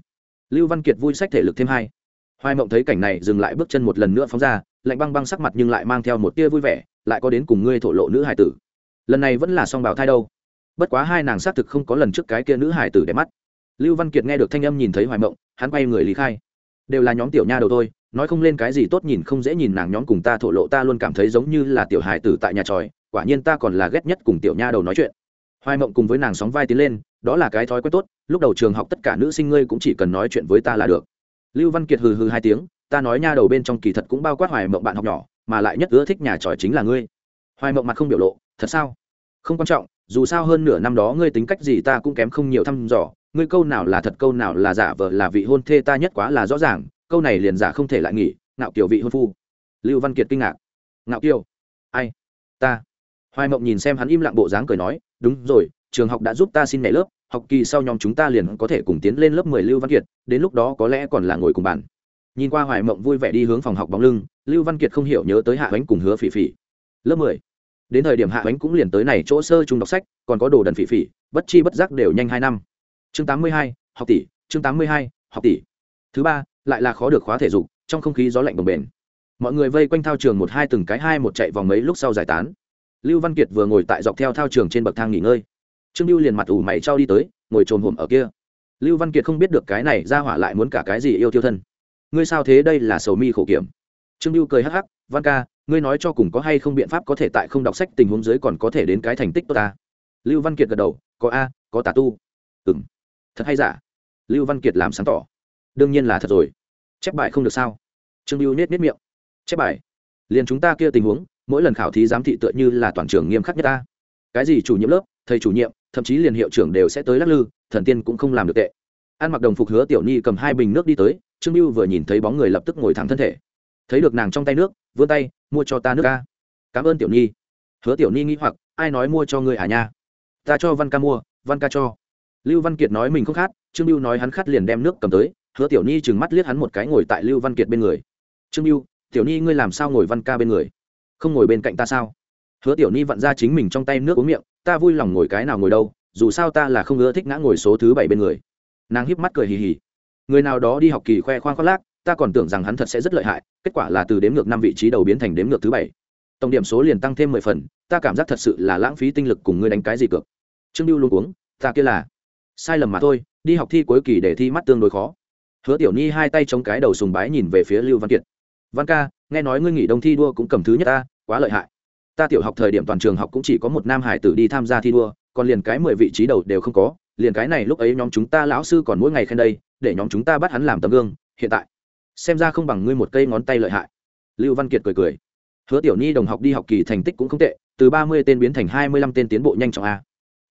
lưu văn kiệt vui sách thể lực thêm hai hoài mộng thấy cảnh này dừng lại bước chân một lần nữa phóng ra, lạnh băng băng sắc mặt nhưng lại mang theo một tia vui vẻ, lại có đến cùng ngươi thổ lộ nữ hải tử. Lần này vẫn là song Bảo thai đâu. Bất quá hai nàng xác thực không có lần trước cái kia nữ hải tử để mắt. Lưu văn kiệt nghe được thanh âm nhìn thấy hoài mộng, hắn quay người lý khai. Đều là nhóm tiểu nha đầu thôi, nói không lên cái gì tốt nhìn không dễ nhìn nàng nhóm cùng ta thổ lộ ta luôn cảm thấy giống như là tiểu hải tử tại nhà tròi, quả nhiên ta còn là ghét nhất cùng tiểu nha đầu nói chuyện. Hoài mộng cùng với nàng sóng vai tiến lên, đó là cái thói quen tốt, lúc đầu trường học tất cả nữ sinh ngươi cũng chỉ cần nói chuyện với ta là được lưu văn kiệt hừ hừ hai tiếng, ta nói nha, đầu bên trong kỳ thật cũng bao quát hoài mộng bạn học nhỏ, mà lại nhất ưa thích nhà tròi chính là ngươi. Hoài mộng mặt không biểu lộ, thật sao? Không quan trọng, dù sao hơn nửa năm đó ngươi tính cách gì ta cũng kém không nhiều thăm dò, ngươi câu nào là thật, câu nào là giả vờ là vị hôn thê ta nhất quá là rõ ràng, câu này liền giả không thể lại nghỉ, ngạo kiều vị hôn phu. Lưu văn kiệt kinh ngạc. Ngạo kiều? Ai? Ta? Hoài mộng nhìn xem hắn im lặng bộ dáng cười nói, đúng rồi, trường học đã giúp ta xin nhảy lớp học kỳ sau nhóm chúng ta liền có thể cùng tiến lên lớp mười lưu văn kiệt, đến lúc đó có lẽ còn là ngồi cùng bàn. Nhìn qua hoài mộng vui vẻ đi hướng phòng học bóng lưng, lưu văn kiệt không hiểu nhớ tới hạ bánh cùng hứa phỉ phỉ. Lớp mười. Đến thời điểm hạ bánh cũng liền tới này chỗ sơ chung đọc sách, còn có đồ đần phỉ phỉ, bất chi bất giác đều nhanh hai năm. Chương tám mươi hai, học tỷ, chương tám mươi hai, học tỷ. Thứ ba, lại là khó được khóa thể dục, trong không khí gió lạnh bồng bền mọi người vây quanh thao trường một hai từng cái hai một chạy vòng mấy lúc sau giải tán. Lưu văn kiệt vừa ngồi tại dọc theo thao trường trên bậc thang nghỉ ngơi trương lưu liền mặt ủ mày trao đi tới, ngồi trồm hổm ở kia. Lưu văn kiệt không biết được cái này ra hỏa lại muốn cả cái gì yêu tiêu thân. Ngươi sao thế đây là sầu mi khổ kiểm? Trương lưu cười hắc hắc, văn ca, ngươi nói cho cùng có hay không biện pháp có thể tại không đọc sách tình huống dưới còn có thể đến cái thành tích tốt ta? Lưu văn kiệt gật đầu, có a, có tà tu. Ừ m thật hay giả? Lưu văn kiệt làm sáng tỏ. Đương nhiên là thật rồi. Chép bài không được sao? Trương lưu nết nết miệng. Chép bài? Liền chúng ta kia tình huống, mỗi lần khảo thí giám thị tựa như là toàn trường nghiêm khắc nhất ta. Cái gì chủ nhiệm lớp, thầy chủ nhiệm thậm chí liền hiệu trưởng đều sẽ tới lắc lư, thần tiên cũng không làm được tệ. Ăn mặc đồng phục hứa tiểu nhi cầm hai bình nước đi tới, trương lưu vừa nhìn thấy bóng người lập tức ngồi thẳng thân thể. Thấy được nàng trong tay nước, vươn tay, mua cho ta nước ca. Cảm ơn tiểu nhi. Hứa tiểu nhi nghĩ hoặc, ai nói mua cho người à nha? Ta cho văn ca mua, văn ca cho. Lưu văn kiệt nói mình không khát, trương lưu nói hắn khát liền đem nước cầm tới, hứa tiểu nhi chừng mắt liếc hắn một cái ngồi tại lưu văn kiệt bên người. Trương lưu tiểu nhi ngươi làm sao ngồi văn ca bên người? Không ngồi bên cạnh ta sao? Hứa tiểu nhi vặn ra chính mình trong tay nước uống miệng, ta vui lòng ngồi cái nào ngồi đâu, dù sao ta là không ưa thích ngã ngồi số thứ bảy bên người. Nàng híp mắt cười hì hì. Người nào đó đi học kỳ khoe khoang khoác lác, ta còn tưởng rằng hắn thật sẽ rất lợi hại, kết quả là từ đếm ngược năm vị trí đầu biến thành đếm ngược thứ bảy. Tổng điểm số liền tăng thêm mười phần, ta cảm giác thật sự là lãng phí tinh lực cùng ngươi đánh cái gì cược. Trương lưu luôn uống ta kia là sai lầm mà thôi, đi học thi cuối kỳ để thi mắt tương đối khó. Hứa tiểu nhi hai tay chống cái đầu sùng bái nhìn về phía lưu văn kiệt. Văn ca, nghe nói ngươi nghỉ đông thi đua cũng cầm thứ nhất ta, quá lợi hại ta tiểu học thời điểm toàn trường học cũng chỉ có một nam hải tử đi tham gia thi đua, còn liền cái mười vị trí đầu đều không có, liền cái này lúc ấy nhóm chúng ta lão sư còn mỗi ngày khen đây, để nhóm chúng ta bắt hắn làm tấm gương, hiện tại. Xem ra không bằng ngươi một cây ngón tay lợi hại. Lưu văn kiệt cười cười. Hứa tiểu nhi đồng học đi học kỳ thành tích cũng không tệ, từ ba mươi tên biến thành hai mươi lăm tên tiến bộ nhanh chóng a.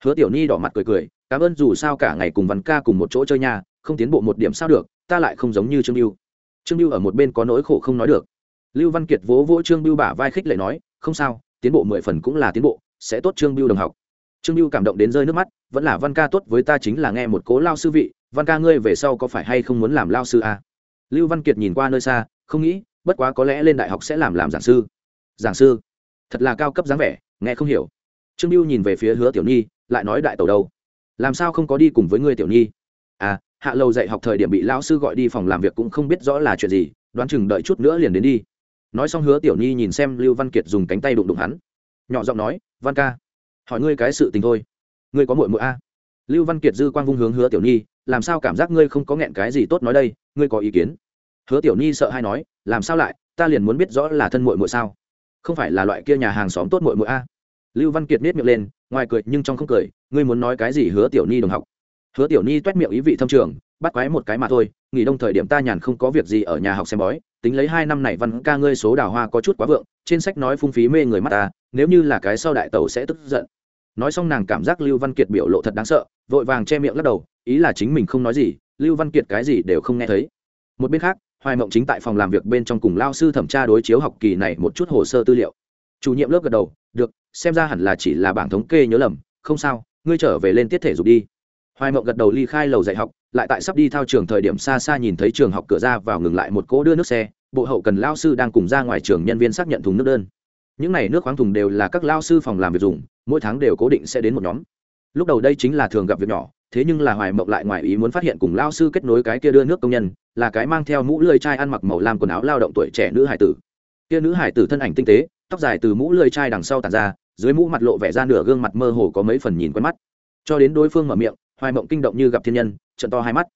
Hứa tiểu nhi đỏ mặt cười cười, cảm ơn dù sao cả ngày cùng văn ca cùng một chỗ chơi nhà không tiến bộ một điểm sao được, ta lại không giống như trương lưu trương lưu ở một bên có nỗi khổ không nói được. Lưu văn kiệt vỗ vỗ trương lưu bả vai khích lệ nói, không sao tiến bộ mười phần cũng là tiến bộ, sẽ tốt trương lưu đồng học. Trương lưu cảm động đến rơi nước mắt, vẫn là văn ca tốt với ta chính là nghe một cố lao sư vị, văn ca ngươi về sau có phải hay không muốn làm lao sư à? Lưu văn kiệt nhìn qua nơi xa, không nghĩ, bất quá có lẽ lên đại học sẽ làm làm giảng sư. Giảng sư? Thật là cao cấp dáng vẻ, nghe không hiểu. Trương lưu nhìn về phía hứa tiểu nhi, lại nói đại tàu đâu? Làm sao không có đi cùng với ngươi tiểu nhi? À hạ lầu dạy học thời điểm bị lão sư gọi đi phòng làm việc cũng không biết rõ là chuyện gì, đoán chừng đợi chút nữa liền đến đi nói xong hứa tiểu nhi nhìn xem lưu văn kiệt dùng cánh tay đụng đụng hắn. Nhỏ giọng nói, văn ca, hỏi ngươi cái sự tình thôi. Ngươi có muội muội a? Lưu văn kiệt dư quang vung hướng hứa tiểu nhi làm sao cảm giác ngươi không có nghẹn cái gì tốt nói đây? Ngươi có ý kiến? Hứa tiểu nhi sợ hay nói, làm sao lại? Ta liền muốn biết rõ là thân muội muội sao? Không phải là loại kia nhà hàng xóm tốt muội muội a? Lưu văn kiệt nết miệng lên, ngoài cười nhưng trong không cười, ngươi muốn nói cái gì hứa tiểu nhi đồng học? Hứa tiểu nhi t miệng ý vị thâm trường, bắt quái một cái mà thôi, nghỉ đông thời điểm ta nhàn không có việc gì ở nhà học xem bói tính lấy hai năm này văn ca ngươi số đào hoa có chút quá vượng, trên sách nói phung phí mê người mắt ta, nếu như là cái sau đại tẩu sẽ tức giận. Nói xong nàng cảm giác lưu văn kiệt biểu lộ thật đáng sợ, vội vàng che miệng lắc đầu, ý là chính mình không nói gì, lưu văn kiệt cái gì đều không nghe thấy. Một bên khác, hoài mộng chính tại phòng làm việc bên trong cùng lao sư thẩm tra đối chiếu học kỳ này một chút hồ sơ tư liệu. Chủ nhiệm lớp gật đầu, được, xem ra hẳn là chỉ là bảng thống kê nhớ lầm, không sao, ngươi trở về lên tiết thể dục đi. Hoài mộng gật đầu ly khai lầu dạy học, lại tại sắp đi thao trường thời điểm xa xa nhìn thấy trường học cửa ra vào ngừng lại một cỗ đưa nước xe bộ hậu cần lao sư đang cùng ra ngoài trường nhân viên xác nhận thùng nước đơn. Những n à y nước khoáng thùng đều là các lao sư phòng làm việc dùng, mỗi tháng đều cố định sẽ đến một nhóm. Lúc đầu đây chính là thường gặp việc nhỏ, thế nhưng là hoài mộng lại ngoài ý muốn phát hiện cùng lao sư kết nối cái kia đưa nước công nhân, là cái mang theo mũ lưỡi chai ăn mặc màu lam quần áo lao động tuổi trẻ nữ hải tử. Kia nữ hải tử thân ảnh tinh tế, tóc dài từ mũ lưỡi chai đằng sau tàn ra, dưới mũ mặt lộ vẻ ra nửa gương mặt mơ hồ có mấy phần nhìn quen mắt. Cho đến đối phương mở miệng, hoài mộng kinh động như gặp thiên nhân trận to hai mắt.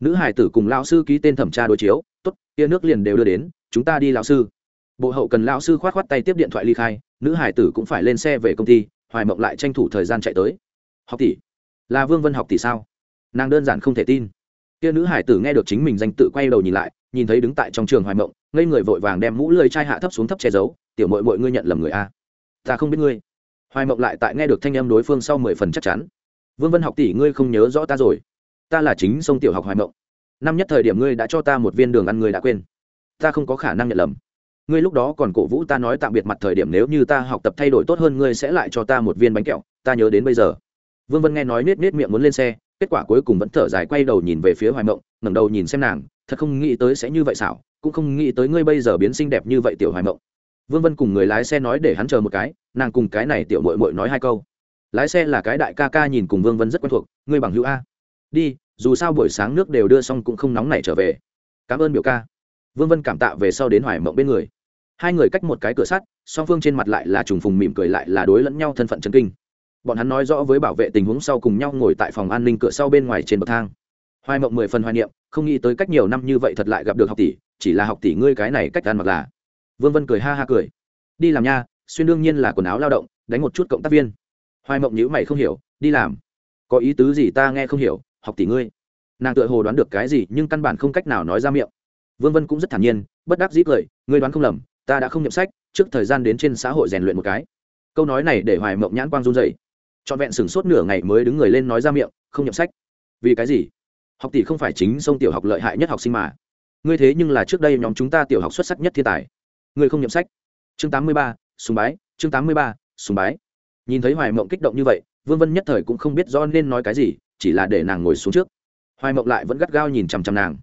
Nữ hải tử cùng lao sư ký tên thẩm tra đối chiếu tốt, tia nước liền đều đưa đến, chúng ta đi lão sư. Bộ hậu cần lão sư khoát khoát tay tiếp điện thoại ly khai, nữ hải tử cũng phải lên xe về công ty, hoài mộng lại tranh thủ thời gian chạy tới. Học tỷ, là vương vân học tỷ sao? Nàng đơn giản không thể tin. Kia nữ hải tử nghe được chính mình danh tự quay đầu nhìn lại, nhìn thấy đứng tại trong trường hoài mộng, ngây người vội vàng đem mũ lưới chai hạ thấp xuống thấp che giấu, tiểu mội mội ngươi nhận lầm người a. Ta không biết ngươi. Hoài mộng lại tại nghe được thanh âm đối phương sau mười phần chắc chắn. Vương vân học tỷ, ngươi không nhớ rõ ta rồi. Ta là chính sông tiểu học hoài mộng năm nhất thời điểm ngươi đã cho ta một viên đường ăn ngươi đã quên. Ta không có khả năng nhận lầm. Ngươi lúc đó còn cổ vũ ta nói tạm biệt mặt thời điểm nếu như ta học tập thay đổi tốt hơn ngươi sẽ lại cho ta một viên bánh kẹo, ta nhớ đến bây giờ. Vương vân nghe nói nết nết miệng muốn lên xe, kết quả cuối cùng vẫn thở dài quay đầu nhìn về phía hoài mộng, ngẩng đầu nhìn xem nàng, thật không nghĩ tới sẽ như vậy xảo, cũng không nghĩ tới ngươi bây giờ biến xinh đẹp như vậy tiểu hoài mộng. Vương vân cùng người lái xe nói để hắn chờ một cái, nàng cùng cái này tiểu mội mội nói hai câu. Lái xe là cái đại ca ca nhìn cùng vương vân rất quen thuộc, ngươi bằng hữu a. Đi dù sao buổi sáng nước đều đưa xong cũng không nóng nảy trở về. Cảm ơn biểu ca. Vương vân cảm tạ về sau đến hoài mộng bên người. Hai người cách một cái cửa sắt, song phương trên mặt lại là trùng phùng mỉm cười lại là đối lẫn nhau thân phận chân kinh. Bọn hắn nói rõ với bảo vệ tình huống sau cùng nhau ngồi tại phòng an ninh cửa sau bên ngoài trên bậc thang. Hoài mộng mười phần hoài niệm, không nghĩ tới cách nhiều năm như vậy thật lại gặp được học tỷ, chỉ là học tỷ ngươi cái này cách ăn mặc là. Vương vân cười ha ha cười. Đi làm nha, xuyên đương nhiên là quần áo lao động, đánh một chút cộng tác viên. Hoài mộng nhữ mày không hiểu, đi làm. Có ý tứ gì ta nghe không hiểu? Học tỷ ngươi. Nàng tự hồ đoán được cái gì nhưng căn bản không cách nào nói ra miệng. Vương vân cũng rất thản nhiên, bất đắc dĩ cười, ngươi đoán không lầm, ta đã không nhậm sách, trước thời gian đến trên xã hội rèn luyện một cái. Câu nói này để hoài mộng nhãn quang run dậy trọn vẹn sửng sốt nửa ngày mới đứng người lên nói ra miệng, không nhậm sách. Vì cái gì? Học tỷ không phải chính sông tiểu học lợi hại nhất học sinh mà. Ngươi thế nhưng là trước đây nhóm chúng ta tiểu học xuất sắc nhất thiên tài. Ngươi không nhậm sách. Chương tám mươi ba, sùng bái, chương tám mươi ba, sùng bái. Nhìn thấy hoài mộng kích động như vậy vương vân nhất thời cũng không biết do nên nói cái gì, chỉ là để nàng ngồi xuống trước. Hoài mộng lại vẫn gắt gao nhìn chằm chằm nàng.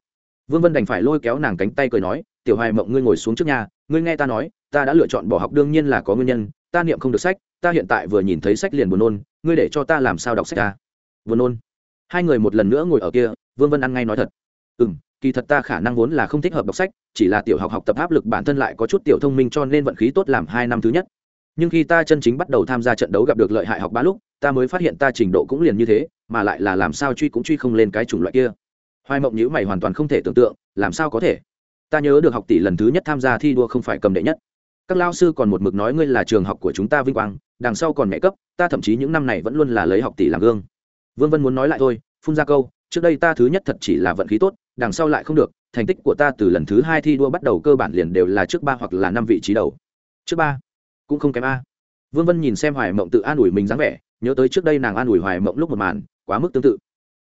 Vương vân đành phải lôi kéo nàng cánh tay cười nói, tiểu hoài mộng ngươi ngồi xuống trước nhà ngươi nghe ta nói, ta đã lựa chọn bỏ học đương nhiên là có nguyên nhân, ta niệm không được sách, ta hiện tại vừa nhìn thấy sách liền buồn nôn, ngươi để cho ta làm sao đọc sách ta? Buồn nôn? Hai người một lần nữa ngồi ở kia, vương vân ăn ngay nói thật. Ừ m kỳ thật ta khả năng vốn là không thích hợp đọc sách, chỉ là tiểu học học tập áp lực bản thân lại có chút tiểu thông minh cho nên vận khí tốt làm hai năm thứ nhất nhưng khi ta chân chính bắt đầu tham gia trận đấu gặp được lợi hại học bá lúc, ta mới phát hiện ta trình độ cũng liền như thế, mà lại là làm sao truy cũng truy không lên cái chủng loại kia. Hoài mộng nhữ mày hoàn toàn không thể tưởng tượng, làm sao có thể? Ta nhớ được học tỷ lần thứ nhất tham gia thi đua không phải cầm đệ nhất. Các lao sư còn một mực nói ngươi là trường học của chúng ta vinh quang, đằng sau còn mẹ cấp, ta thậm chí những năm này vẫn luôn là lấy học tỷ làm gương. Vương vân muốn nói lại thôi, phun ra câu, trước đây ta thứ nhất thật chỉ là vận khí tốt, đằng sau lại không được, thành tích của ta từ lần thứ hai thi đua bắt đầu cơ bản liền đều là trước ba hoặc là năm vị trí đầu. Trước ba cũng không kém a. Vương vân nhìn xem hoài mộng tự an ủi mình dáng vẻ, nhớ tới trước đây nàng an ủi hoài mộng lúc một màn, quá mức tương tự.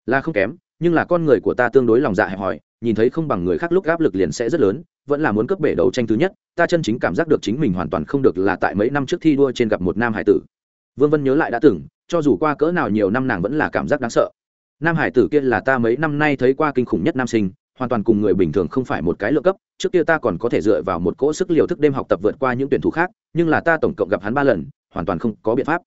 Là không kém, nhưng là con người của ta tương đối lòng dạ hẹp hòi, nhìn thấy không bằng người khác lúc áp lực liền sẽ rất lớn, vẫn là muốn cướp bể đấu tranh thứ nhất, ta chân chính cảm giác được chính mình hoàn toàn không được là tại mấy năm trước thi đua trên gặp một nam hải tử. Vương vân nhớ lại đã từng, cho dù qua cỡ nào nhiều năm nàng vẫn là cảm giác đáng sợ. Nam hải tử kia là ta mấy năm nay thấy qua kinh khủng nhất nam sinh hoàn toàn cùng người bình thường không phải một cái lượng cấp, trước kia ta còn có thể dựa vào một cỗ sức liều thức đêm học tập vượt qua những tuyển thủ khác, nhưng là ta tổng cộng gặp hắn ba lần, hoàn toàn không có biện pháp.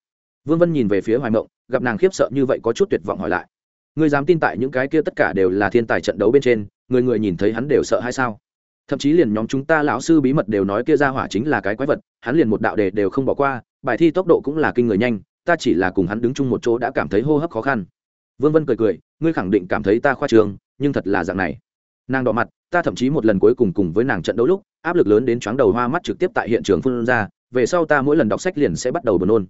Vương vân nhìn về phía hoài mộng, gặp nàng khiếp sợ như vậy có chút tuyệt vọng hỏi lại. Ngươi dám tin tại những cái kia tất cả đều là thiên tài trận đấu bên trên, người người nhìn thấy hắn đều sợ hay sao? Thậm chí liền nhóm chúng ta lão sư bí mật đều nói kia ra hỏa chính là cái quái vật, hắn liền một đạo đề đều không bỏ qua, bài thi tốc độ cũng là kinh người nhanh, ta chỉ là cùng hắn đứng chung một chỗ đã cảm thấy hô hấp khó khăn. Vương vân cười cười, ngươi khẳng định cảm thấy ta khoa trường, nhưng thật là dạng này nàng đỏ mặt, ta thậm chí một lần cuối cùng cùng với nàng trận đấu lúc, áp lực lớn đến chóng đầu hoa mắt trực tiếp tại hiện trường phun ra, về sau ta mỗi lần đọc sách liền sẽ bắt đầu buồn nôn.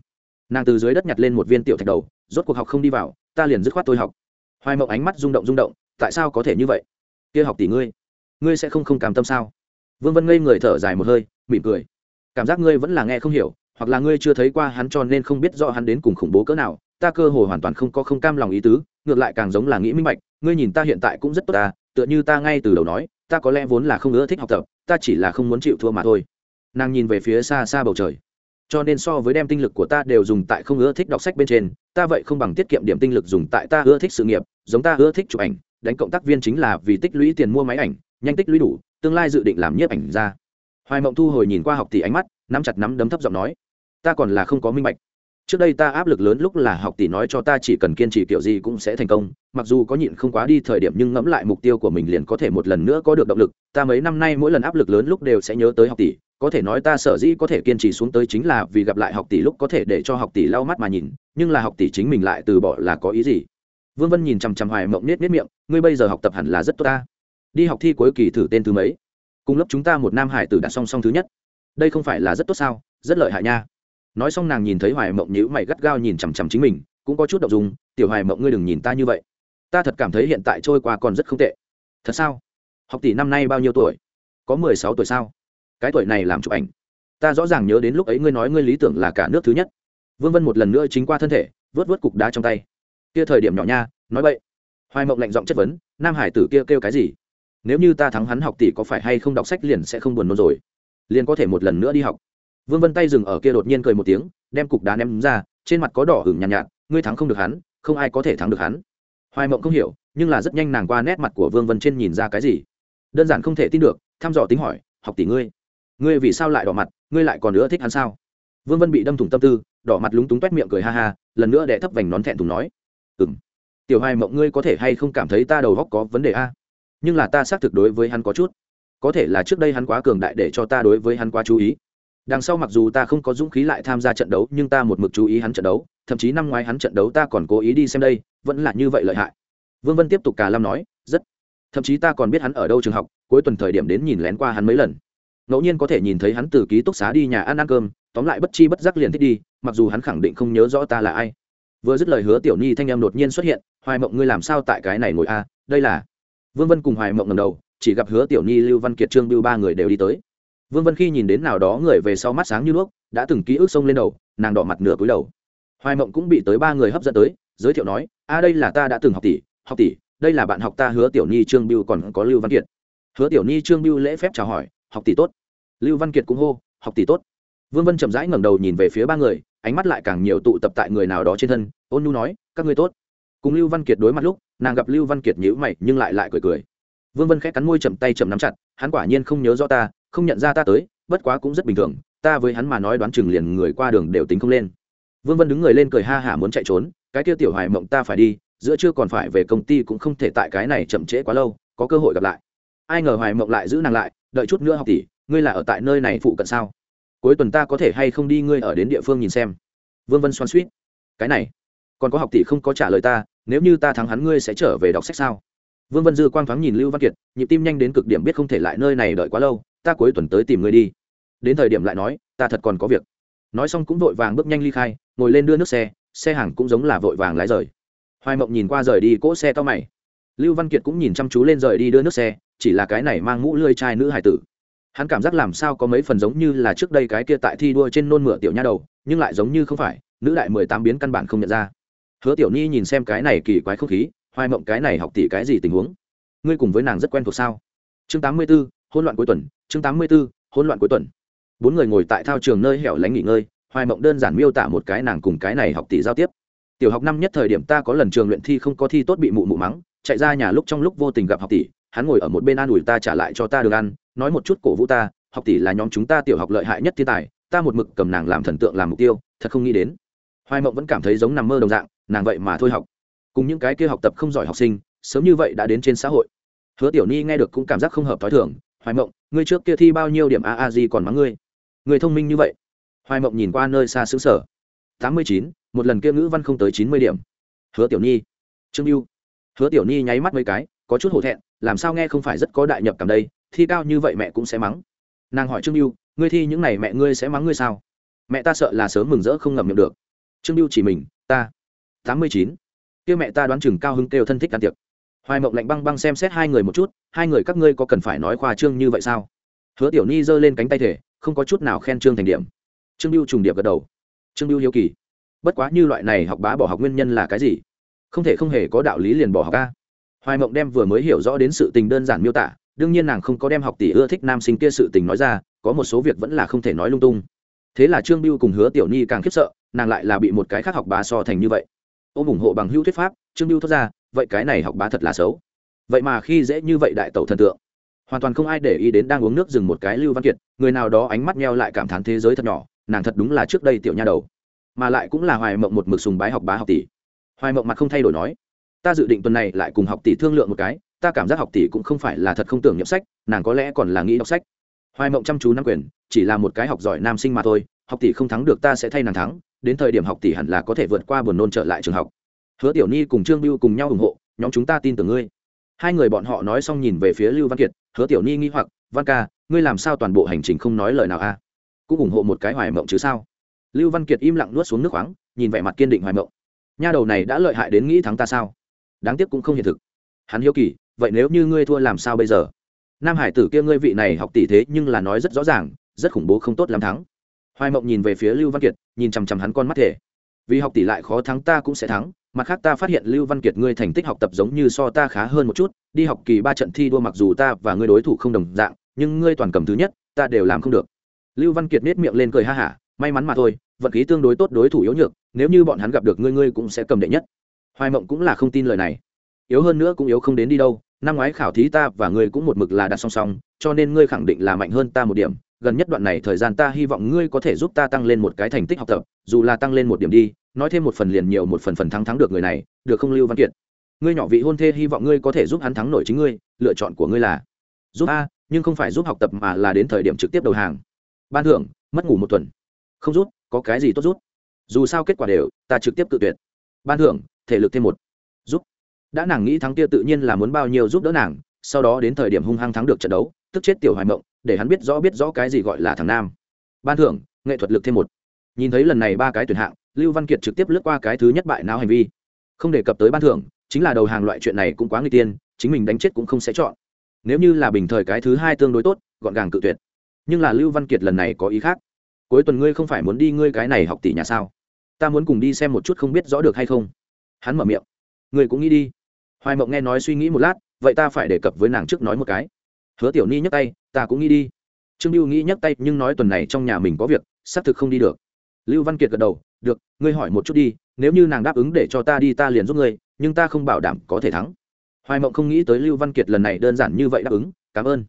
Nàng từ dưới đất nhặt lên một viên tiểu thạch đầu, rốt cuộc học không đi vào, ta liền dứt khoát tôi học. Hoài mộng ánh mắt rung động rung động, tại sao có thể như vậy? Kia học tỷ ngươi ngươi sẽ không không cảm tâm sao? Vương vân ngây người thở dài một hơi, mỉm cười. Cảm giác ngươi vẫn là nghe không hiểu, hoặc là ngươi chưa thấy qua hắn cho nên không biết rõ hắn đến cùng khủng bố cỡ nào, ta cơ hồ hoàn toàn không có không cam lòng ý tứ, ngược lại càng giống là nghĩ minh bạch, ngươi nhìn ta hiện tại cũng rất tốt ta tựa như ta ngay từ đầu nói, ta có lẽ vốn là không ưa thích học tập, ta chỉ là không muốn chịu thua mà thôi. Nàng nhìn về phía xa xa bầu trời. Cho nên so với đem tinh lực của ta đều dùng tại không ưa thích đọc sách bên trên, ta vậy không bằng tiết kiệm điểm tinh lực dùng tại ta ưa thích sự nghiệp, giống ta ưa thích chụp ảnh, đánh cộng tác viên chính là vì tích lũy tiền mua máy ảnh, nhanh tích lũy đủ, tương lai dự định làm nhiếp ảnh ra. Hoài mộng thu hồi nhìn qua học tỷ ánh mắt, nắm chặt nắm đấm thấp giọng nói, ta còn là không có minh bạch trước đây ta áp lực lớn lúc là học tỷ nói cho ta chỉ cần kiên trì kiểu gì cũng sẽ thành công, mặc dù có nhịn không quá đi thời điểm nhưng ngẫm lại mục tiêu của mình liền có thể một lần nữa có được động lực, ta mấy năm nay mỗi lần áp lực lớn lúc đều sẽ nhớ tới học tỷ, có thể nói ta sở dĩ có thể kiên trì xuống tới chính là vì gặp lại học tỷ lúc có thể để cho học tỷ lau mắt mà nhìn, nhưng là học tỷ chính mình lại từ bỏ là có ý gì? Vương vân nhìn chằm chằm hoài mộng nết nết miệng, ngươi bây giờ học tập hẳn là rất tốt ta. Đi học thi cuối kỳ thử tên thứ mấy? Cùng lớp chúng ta một nam hải tử đã song song thứ nhất. Đây không phải là rất tốt sao? Rất lợi hại nha nói xong nàng nhìn thấy hoài mộng nhữ mày gắt gao nhìn chằm chằm chính mình, cũng có chút đ ộ n g dùng tiểu hoài mộng ngươi đừng nhìn ta như vậy. Ta thật cảm thấy hiện tại trôi qua còn rất không tệ. Thật sao? Học tỷ năm nay bao nhiêu tuổi? Có mười sáu tuổi sao? Cái tuổi này làm chụp ảnh. Ta rõ ràng nhớ đến lúc ấy ngươi nói ngươi lý tưởng là cả nước thứ nhất. Vương vân một lần nữa chính qua thân thể, vớt vớt cục đá trong tay. Kia thời điểm nhỏ nha, nói vậy hoài mộng lạnh giọng chất vấn, nam hải tử kia kêu cái gì? Nếu như ta thắng hắn học tỷ có phải hay không đọc sách liền sẽ không buồn nôn rồi? Liền có thể một lần nữa đi học vương vân tay dừng ở kia đột nhiên cười một tiếng đem cục đá ném ra trên mặt có đỏ hửng nhàn nhạt, nhạt ngươi thắng không được hắn không ai có thể thắng được hắn. Hoài mộng không hiểu nhưng là rất nhanh nàng qua nét mặt của vương vân trên nhìn ra cái gì. Đơn giản không thể tin được thăm dò tính hỏi học tỷ ngươi ngươi vì sao lại đỏ mặt ngươi lại còn nữa thích hắn sao? Vương vân bị đâm thủng tâm tư đỏ mặt lúng túng toét miệng cười ha ha lần nữa đệ thấp vành nón thẹn thùng nói ừng tiểu hoài mộng ngươi có thể hay không cảm thấy ta đầu góc có vấn đề a? Nhưng là ta xác thực đối với hắn có chút có thể là trước đây hắn quá cường đại để cho ta đối với hắn quá chú ý đằng sau mặc dù ta không có dũng khí lại tham gia trận đấu, nhưng ta một mực chú ý hắn trận đấu, thậm chí năm ngoái hắn trận đấu ta còn cố ý đi xem đây, vẫn là như vậy lợi hại. Vương vân tiếp tục cả lam nói, rất. Thậm chí ta còn biết hắn ở đâu trường học, cuối tuần thời điểm đến nhìn lén qua hắn mấy lần. Ngẫu nhiên có thể nhìn thấy hắn từ ký túc xá đi nhà ăn ăn cơm, tóm lại bất chi bất giác liền thích đi, mặc dù hắn khẳng định không nhớ rõ ta là ai. Vừa dứt lời hứa tiểu nhi thanh em đột nhiên xuất hiện, hoài mộng ngươi làm sao tại cái này ngồi a? Đây là. Vương vân cùng hoài mộng ngầm đầu, chỉ gặp hứa tiểu nhi, lưu văn kiệt, trương biêu ba người đều đi tới vương vân khi nhìn đến nào đó người về sau mắt sáng như đuốc, đã từng ký ức xông lên đầu, nàng đỏ mặt nửa cúi đầu. Hoài mộng cũng bị tới ba người hấp dẫn tới, giới thiệu nói, a, đây là ta đã từng học tỷ học tỷ, đây là bạn học ta hứa tiểu nhi trương biêu còn có lưu văn kiệt. Hứa tiểu nhi trương biêu lễ phép chào hỏi, học tỷ tốt. Lưu văn kiệt cũng hô, học tỷ tốt. Vương vân chậm rãi ngẩng đầu nhìn về phía ba người, ánh mắt lại càng nhiều tụ tập tại người nào đó trên thân, ôn nhu nói, các ngươi tốt. Cùng lưu văn kiệt đối mặt lúc, nàng gặp lưu văn kiệt nhữ mày nhưng lại lại cười cười. Vương vân khẽ cắn môi chậm tay chậm nắm chặt, hắn quả nhiên không nhớ rõ ta không nhận ra ta tới, bất quá cũng rất bình thường, ta với hắn mà nói đoán chừng liền người qua đường đều tính không lên. Vương vân đứng người lên cười ha hả muốn chạy trốn, cái kia tiểu hoài mộng ta phải đi, giữa chưa còn phải về công ty cũng không thể tại cái này chậm trễ quá lâu, có cơ hội gặp lại. Ai ngờ hoài mộng lại giữ nàng lại, đợi chút nữa học tỷ, ngươi là ở tại nơi này phụ cận sao? Cuối tuần ta có thể hay không đi ngươi ở đến địa phương nhìn xem. Vương vân xoan suýt cái này, còn có học tỷ không có trả lời ta, nếu như ta thắng hắn ngươi sẽ trở về đọc sách sao? Vương vân dư quang thoáng nhìn lưu văn kiệt, nhịp tim nhanh đến cực điểm biết không thể lại nơi này đợi quá lâu ta cuối tuần tới tìm ngươi đi. Đến thời điểm lại nói, ta thật còn có việc. Nói xong cũng vội vàng bước nhanh ly khai, ngồi lên đưa nước xe xe hàng cũng giống là vội vàng lái rời. Hoài mộng nhìn qua rời đi cỗ xe to mày. Lưu văn kiệt cũng nhìn chăm chú lên rời đi đưa nước xe, chỉ là cái này mang mũ lươi trai nữ hải tử. Hắn cảm giác làm sao có mấy phần giống như là trước đây cái kia tại thi đua trên nôn mửa tiểu nha đầu, nhưng lại giống như không phải, nữ đại mười tám biến căn bản không nhận ra. Hứa tiểu ni nhìn xem cái này kỳ quái không khí, hoài mộng cái này học tỷ cái gì tình huống? Ngươi cùng với nàng rất quen thuộc sao? Chương tám mươi b ố hôn loạn cuối tuần chương tám mươi b hỗn loạn cuối tuần. Bốn người ngồi tại thao trường nơi hẻo lánh nghỉ ngơi, hoài mộng đơn giản miêu tả một cái nàng cùng cái này học tỷ giao tiếp. Tiểu học năm nhất thời điểm ta có lần trường luyện thi không có thi tốt bị mụ mụ mắng, chạy ra nhà lúc trong lúc vô tình gặp học tỷ, hắn ngồi ở một bên an ủi ta trả lại cho ta đường ăn, nói một chút cổ vũ ta, học tỷ là nhóm chúng ta tiểu học lợi hại nhất thiên tài, ta một mực cầm nàng làm thần tượng làm mục tiêu, thật không nghĩ đến. Hoài mộng vẫn cảm thấy giống nằm mơ đồng dạng, nàng vậy mà thôi học. Cùng những cái kia học tập không giỏi học sinh, sớm như vậy đã đến trên xã hội. Hứa tiểu ni nghe được cũng cảm giác không hợp thói thường hoài mộng ngươi trước kia thi bao nhiêu điểm a a di còn mắng ngươi? Người thông minh như vậy. Hoài mộng nhìn qua nơi xa xứ sở. Tám mươi chín một lần kia ngữ văn không tới chín mươi điểm. Hứa tiểu Nhi, trương mưu hứa tiểu Nhi nháy mắt mấy cái có chút hổ thẹn làm sao nghe không phải rất có đại nhập cảm đây thi cao như vậy mẹ cũng sẽ mắng. Nàng hỏi trương mưu ngươi thi những n à y mẹ ngươi sẽ mắng ngươi sao? Mẹ ta sợ là sớm mừng rỡ không ngậm miệng được. Trương mưu chỉ mình ta. Tám mươi chín. Kia mẹ ta đoán chừng cao hứng kêu thân thích can tiệc hoài mộng lạnh băng băng xem xét hai người một chút, hai người các ngươi có cần phải nói khoa trương như vậy sao? Hứa tiểu ni giơ lên cánh tay thể, không có chút nào khen trương thành điểm. Trương lưu trùng điệp gật đầu. Trương lưu hiếu kỳ. Bất quá như loại này học bá bỏ học nguyên nhân là cái gì? Không thể không hề có đạo lý liền bỏ học ca hoài mộng đem vừa mới hiểu rõ đến sự tình đơn giản miêu tả, đương nhiên nàng không có đem học tỷ ưa thích nam sinh kia sự tình nói ra, có một số việc vẫn là không thể nói lung tung. Thế là trương lưu cùng hứa tiểu ni càng khiếp sợ, nàng lại là bị một cái khác học bá so thành như vậy ôm ủng hộ bằng hữu thuyết pháp, trương lưu thoát ra, vậy cái này học bá thật là xấu. Vậy mà khi dễ như vậy đại tẩu thần tượng, hoàn toàn không ai để ý đến đang uống nước dừng một cái lưu văn kiệt, người nào đó ánh mắt meo lại cảm thán thế giới thật nhỏ, nàng thật đúng là trước đây tiểu nha đầu, mà lại cũng là hoài mộng một mực sùng bái học bá học tỷ. Hoài mộng mặt không thay đổi nói, ta dự định tuần này lại cùng học tỷ thương lượng một cái, ta cảm giác học tỷ cũng không phải là thật không tưởng nhậm sách, nàng có lẽ còn là nghĩ đọc sách. Hoài mộng chăm chú nắm quyền, chỉ là một cái học giỏi nam sinh mà thôi, học tỷ không thắng được ta sẽ thay nàng thắng đến thời điểm học tỷ hẳn là có thể vượt qua buồn nôn trở lại trường học. Hứa tiểu ni cùng trương biêu cùng nhau ủng hộ, nhóm chúng ta tin tưởng ngươi. Hai người bọn họ nói xong nhìn về phía lưu văn kiệt, hứa tiểu ni nghi hoặc, văn ca, ngươi làm sao toàn bộ hành trình không nói lời nào a? Cũng ủng hộ một cái hoài mộng chứ sao? Lưu văn kiệt im lặng nuốt xuống nước khoáng, nhìn vẻ mặt kiên định hoài mộng. Nha đầu này đã lợi hại đến nghĩ thắng ta sao? Đáng tiếc cũng không hiện thực. Hắn hiếu kỳ, vậy nếu như ngươi thua làm sao bây giờ? Nam hải tử kia ngươi vị này học tỷ thế nhưng là nói rất rõ ràng, rất khủng bố không tốt làm thắng hoài mộng nhìn về phía lưu văn kiệt, nhìn chằm chằm hắn con mắt thể. Vì học tỷ lại khó thắng ta cũng sẽ thắng, mặt khác ta phát hiện lưu văn kiệt ngươi thành tích học tập giống như so ta khá hơn một chút, đi học kỳ ba trận thi đua mặc dù ta và ngươi đối thủ không đồng dạng, nhưng ngươi toàn cầm thứ nhất, ta đều làm không được. Lưu văn kiệt nết miệng lên cười ha hả, may mắn mà thôi, vận khí tương đối tốt đối thủ yếu nhược, nếu như bọn hắn gặp được ngươi ngươi cũng sẽ cầm đệ nhất. Hoài mộng cũng là không tin lời này. Yếu hơn nữa cũng yếu không đến đi đâu, năm ngoái khảo thí ta và ngươi cũng một mực là đặt song song, cho nên ngươi khẳng định là mạnh hơn ta một điểm gần nhất đoạn này thời gian ta hy vọng ngươi có thể giúp ta tăng lên một cái thành tích học tập, dù là tăng lên một điểm đi, nói thêm một phần liền nhiều một phần phần thắng thắng được người này, được không, lưu văn kiệt? Ngươi nhỏ vị hôn thê hy vọng ngươi có thể giúp hắn thắng nổi chính ngươi, lựa chọn của ngươi là giúp a, nhưng không phải giúp học tập mà là đến thời điểm trực tiếp đầu hàng. Ban thưởng, mất ngủ một tuần. Không rút có cái gì tốt rút dù sao kết quả đều, ta trực tiếp tự tuyệt. Ban thưởng, thể lực thêm một. Giúp. Đã nàng nghĩ thắng kia tự nhiên là muốn bao nhiêu giúp đỡ nàng, sau đó đến thời điểm hung hăng thắng được trận đấu tức chết tiểu hoài mộng, để hắn biết rõ biết rõ cái gì gọi là thằng nam. Ban thưởng, nghệ thuật lực thêm một. Nhìn thấy lần này ba cái tuyển hạng, lưu văn kiệt trực tiếp lướt qua cái thứ nhất bại não hành vi. Không đề cập tới ban thưởng, chính là đầu hàng loại chuyện này cũng quá nguy tiên, chính mình đánh chết cũng không sẽ chọn. Nếu như là bình thời cái thứ hai tương đối tốt, gọn gàng cự tuyệt. Nhưng là lưu văn kiệt lần này có ý khác. Cuối tuần ngươi không phải muốn đi ngươi cái này học tỷ nhà sao? Ta muốn cùng đi xem một chút không biết rõ được hay không. Hắn mở miệng. Ngươi cũng nghĩ đi. Hoài mộng nghe nói suy nghĩ một lát, vậy ta phải đề cập với nàng trước nói một cái hứa tiểu ni nhấc tay, ta cũng nghĩ đi. Trương lưu nghĩ nhấc tay, nhưng nói tuần này trong nhà mình có việc, xác thực không đi được. Lưu văn kiệt gật đầu, được, ngươi hỏi một chút đi, nếu như nàng đáp ứng để cho ta đi, ta liền giúp ngươi, nhưng ta không bảo đảm có thể thắng. Hoài mộng không nghĩ tới lưu văn kiệt lần này đơn giản như vậy đáp ứng, cảm ơn.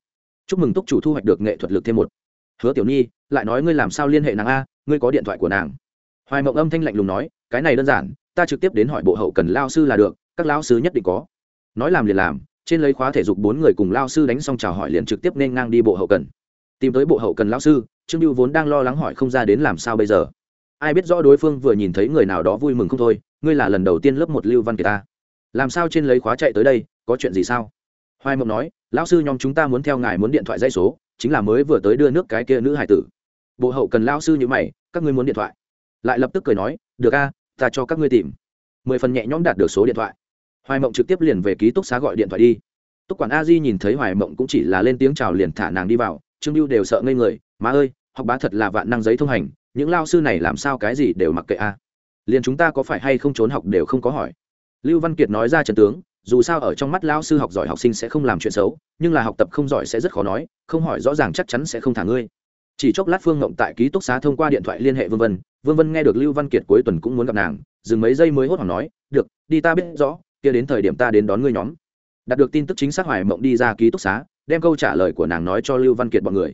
Chúc mừng túc chủ thu hoạch được nghệ thuật lực thêm một. Hứa tiểu nhi lại nói ngươi làm sao liên hệ nàng a, ngươi có điện thoại của nàng. Hoài mộng âm thanh lạnh lùng nói, cái này đơn giản, ta trực tiếp đến hỏi bộ hậu cần lao sư là được, các lao sư nhất định có. Nói làm liền làm trên lấy khóa thể dục bốn người cùng lao sư đánh xong chào hỏi liền trực tiếp nên ngang đi bộ hậu cần. Tìm tới bộ hậu cần lao sư, trương lưu vốn đang lo lắng hỏi không ra đến làm sao bây giờ. Ai biết rõ đối phương vừa nhìn thấy người nào đó vui mừng không thôi, ngươi là lần đầu tiên lớp một lưu văn kiệt ta. Làm sao trên lấy khóa chạy tới đây, có chuyện gì sao? Hoài mộng nói, lão sư nhóm chúng ta muốn theo ngài muốn điện thoại dây số, chính là mới vừa tới đưa nước cái kia nữ hải tử. Bộ hậu cần lão sư như mày, các ngươi muốn điện thoại. Lại lập tức cười nói, được a, ta cho các ngươi tìm. Mười phần nhẹ nhõm đạt được số điện thoại hoài mộng trực tiếp liền về ký túc xá gọi điện thoại đi. Túc quản a di nhìn thấy hoài mộng cũng chỉ là lên tiếng chào liền thả nàng đi vào, trương lưu đều sợ ngây người, má ơi, học bá thật là vạn năng giấy thông hành, những lao sư này làm sao cái gì đều mặc kệ a. Liền chúng ta có phải hay không trốn học đều không có hỏi. Lưu văn kiệt nói ra trần tướng, dù sao ở trong mắt lao sư học giỏi học sinh sẽ không làm chuyện xấu, nhưng là học tập không giỏi sẽ rất khó nói, không hỏi rõ ràng chắc chắn sẽ không thả ngươi. Chỉ chốc lát phương ngộng tại ký túc xá thông qua điện thoại liên hệ vương vân. Vương vân nghe được lưu văn kiệt cuối tuần cũng muốn gặp nàng, dừng mấy giây mới hốt hoảng nói, được, đi ta biết rõ kia đến thời điểm ta đến đón ngươi nhóm. Đạt được tin tức chính xác hoài mộng đi ra ký túc xá, đem câu trả lời của nàng nói cho lưu văn kiệt b ọ n người.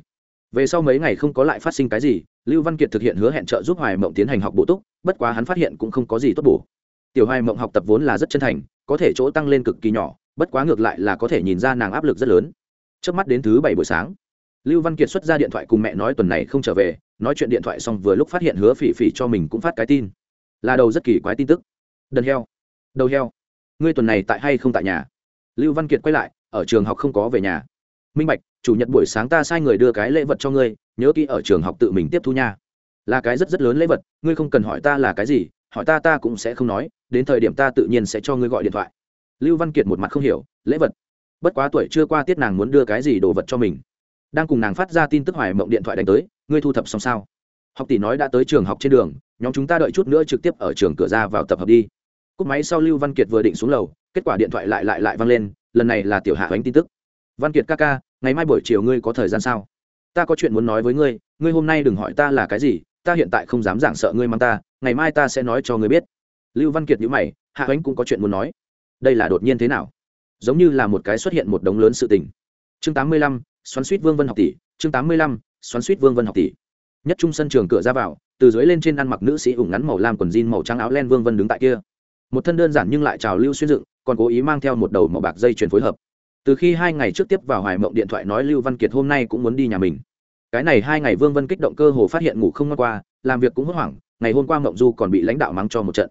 Về sau mấy ngày không có lại phát sinh cái gì, lưu văn kiệt thực hiện hứa hẹn trợ giúp hoài mộng tiến hành học bổ túc, bất quá hắn phát hiện cũng không có gì tốt bổ. Tiểu hoài mộng học tập vốn là rất chân thành, có thể chỗ tăng lên cực kỳ nhỏ, bất quá ngược lại là có thể nhìn ra nàng áp lực rất lớn. Trước mắt đến thứ bảy buổi sáng, lưu văn kiệt xuất ra điện thoại cùng mẹ nói tuần này không trở về, nói chuyện điện thoại xong vừa lúc phát hiện hứa phỉ phỉ cho mình cũng phát cái tin. Là đầu rất kỳ quái tin tức. Đần heo, đầu heo ngươi tuần này tại hay không tại nhà? Lưu văn kiệt quay lại, ở trường học không có về nhà. Minh bạch, chủ nhật buổi sáng ta sai người đưa cái lễ vật cho ngươi, nhớ kỹ ở trường học tự mình tiếp thu nha. Là cái rất rất lớn lễ vật, ngươi không cần hỏi ta là cái gì, hỏi ta ta cũng sẽ không nói, đến thời điểm ta tự nhiên sẽ cho ngươi gọi điện thoại. Lưu văn kiệt một mặt không hiểu, lễ vật. Bất quá tuổi chưa qua tiết nàng muốn đưa cái gì đồ vật cho mình. Đang cùng nàng phát ra tin tức hoài mộng điện thoại đánh tới, ngươi thu thập xong sao? Học tỷ nói đã tới trường học trên đường, nhóm chúng ta đợi chút nữa trực tiếp ở trường cửa ra vào tập hợp đi cúp máy sau lưu văn kiệt vừa định xuống lầu, kết quả điện thoại lại lại lại vang lên, lần này là tiểu hạ ánh tin tức. Văn kiệt ca ca, ngày mai buổi chiều ngươi có thời gian sao? Ta có chuyện muốn nói với ngươi ngươi hôm nay đừng hỏi ta là cái gì, ta hiện tại không dám giảng sợ ngươi mang ta, ngày mai ta sẽ nói cho ngươi biết. Lưu văn kiệt nhữ mày, hạ ánh cũng có chuyện muốn nói. Đây là đột nhiên thế nào? Giống như là một cái xuất hiện một đống lớn sự tình. Chương tám mươi lăm, xoắn suýt vương vân học tỷ, chương tám mươi lăm, xoắn suýt vương vân học tỷ. Nhất trung sân trường cửa ra vào, từ dưới lên trên ăn mặc nữ sĩ ủng ngắn màu lam quần jean màu trắng áo len vương vân đứng tại kia một thân đơn giản nhưng lại trào lưu xuyên dựng, còn cố ý mang theo một đầu màu bạc dây chuyền phối hợp. Từ khi hai ngày trước tiếp vào hoài mộng điện thoại nói lưu văn kiệt hôm nay cũng muốn đi nhà mình. Cái này hai ngày vương vân kích động cơ hồ phát hiện ngủ không ngon qua, làm việc cũng hốt hoảng, ngày hôm qua mộng du còn bị lãnh đạo mắng cho một trận.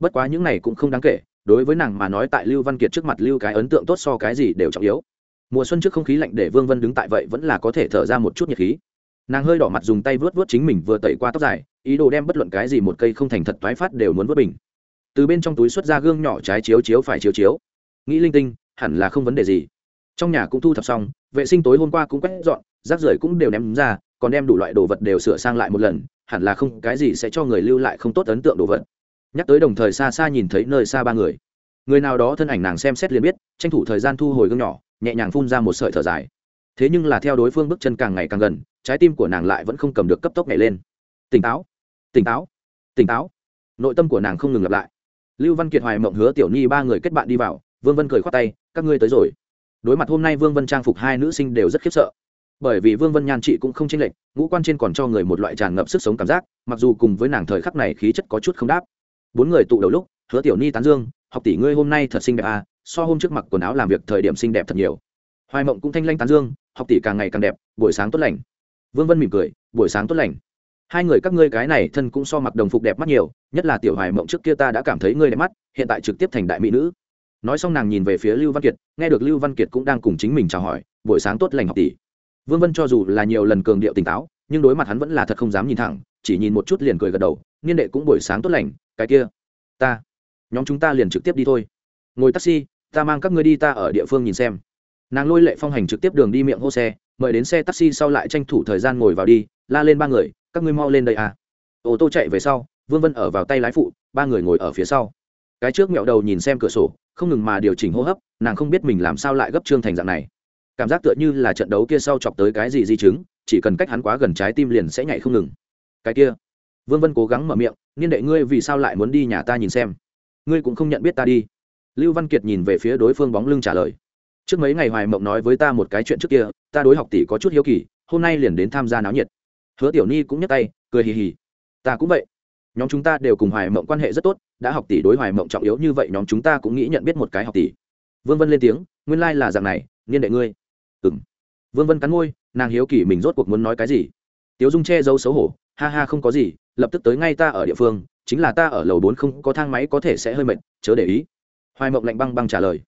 Bất quá những này cũng không đáng kể, đối với nàng mà nói tại lưu văn kiệt trước mặt lưu cái ấn tượng tốt so cái gì đều trọng yếu. Mùa xuân trước không khí lạnh để vương vân đứng tại vậy vẫn là có thể thở ra một chút nhiệt khí. Nàng hơi đỏ mặt dùng tay vớt vớt chính mình vừa tẩy qua tóc dài, ý đồ đem bất luận cái gì một cây không thành thật toái phát đều muốn vớt bình từ bên trong túi xuất ra gương nhỏ trái chiếu chiếu phải chiếu chiếu. Nghĩ linh tinh, hẳn là không vấn đề gì. Trong nhà cũng thu thập xong, vệ sinh tối hôm qua cũng quét dọn, rác rưởi cũng đều ném ra, còn đem đủ loại đồ vật đều sửa sang lại một lần, hẳn là không cái gì sẽ cho người lưu lại không tốt ấn tượng đồ vật. Nhắc tới đồng thời xa xa nhìn thấy nơi xa ba người. Người nào đó thân ảnh nàng xem xét liền biết, tranh thủ thời gian thu hồi gương nhỏ, nhẹ nhàng phun ra một sợi thở dài. Thế nhưng là theo đối phương bước chân càng ngày càng gần, trái tim của nàng lại vẫn không cầm được cấp tốc nhảy lên. Tỉnh táo tỉnh táo tỉnh táo. Nội tâm của nàng không ngừng lặp lại lưu văn kiệt hoài mộng hứa tiểu nhi ba người kết bạn đi vào, vương vân cười khoát tay, các ngươi tới rồi. Đối mặt hôm nay vương vân trang phục hai nữ sinh đều rất khiếp sợ. Bởi vì vương vân nhan chị cũng không chênh lệch, ngũ quan trên còn cho người một loại tràn ngập sức sống cảm giác, mặc dù cùng với nàng thời khắc này khí chất có chút không đáp. Bốn người tụ đầu lúc, hứa tiểu nhi tán dương, học tỷ ngươi hôm nay thật xinh đẹp à so hôm trước mặc quần áo làm việc thời điểm xinh đẹp thật nhiều. Hoài mộng cũng thanh lanh tán dương, học tỷ càng ngày càng đẹp, buổi sáng tốt lành. Vương vân mỉm cười, buổi sáng tốt lành hai người các ngươi cái này thân cũng so mặc đồng phục đẹp mắt nhiều, nhất là tiểu hoài mộng trước kia ta đã cảm thấy ngươi đẹp mắt, hiện tại trực tiếp thành đại mỹ nữ. Nói xong nàng nhìn về phía lưu văn kiệt, nghe được lưu văn kiệt cũng đang cùng chính mình chào hỏi, buổi sáng tốt lành học tỷ. Vương vân cho dù là nhiều lần cường điệu tỉnh táo, nhưng đối mặt hắn vẫn là thật không dám nhìn thẳng, chỉ nhìn một chút liền cười gật đầu, niên đệ cũng buổi sáng tốt lành, cái kia, ta, nhóm chúng ta liền trực tiếp đi thôi. Ngồi taxi, ta mang các ngươi đi ta ở địa phương nhìn xem. Nàng lôi lệ phong hành trực tiếp đường đi miệng hô xe, mời đến xe taxi sau lại tranh thủ thời gian ngồi vào đi, la lên ba người các ngươi mau lên đây à. Ô tô chạy về sau, vương vân ở vào tay lái phụ, ba người ngồi ở phía sau. Cái trước mẹo đầu nhìn xem cửa sổ, không ngừng mà điều chỉnh hô hấp, nàng không biết mình làm sao lại gấp trương thành dạng này. Cảm giác tựa như là trận đấu kia sau chọc tới cái gì di chứng, chỉ cần cách hắn quá gần trái tim liền sẽ nhảy không ngừng. Cái kia. Vương vân cố gắng mở miệng, niên đệ ngươi vì sao lại muốn đi nhà ta nhìn xem? Ngươi cũng không nhận biết ta đi. Lưu văn kiệt nhìn về phía đối phương bóng lưng trả lời, trước mấy ngày hoài mộng nói với ta một cái chuyện trước kia, ta đối học tỷ có chút hiếu kỳ, hôm nay liền đến tham gia náo nhiệt hứa tiểu ni cũng nhấc tay, cười hì hì. Ta cũng vậy. Nhóm chúng ta đều cùng hoài mộng quan hệ rất tốt, đã học tỷ đối hoài mộng trọng yếu như vậy, nhóm chúng ta cũng nghĩ nhận biết một cái học tỷ. Vương vân lên tiếng, nguyên lai、like、là dạng này, niên đệ ngươi. Ừm. vương vân cắn môi, nàng hiếu kỳ mình rốt cuộc muốn nói cái gì. Tiếu dung che giấu xấu hổ, ha ha không có gì, lập tức tới ngay ta ở địa phương, chính là ta ở lầu bốn không có thang máy có thể sẽ hơi mệt, chớ để ý. Hoài mộng lạnh băng băng trả lời.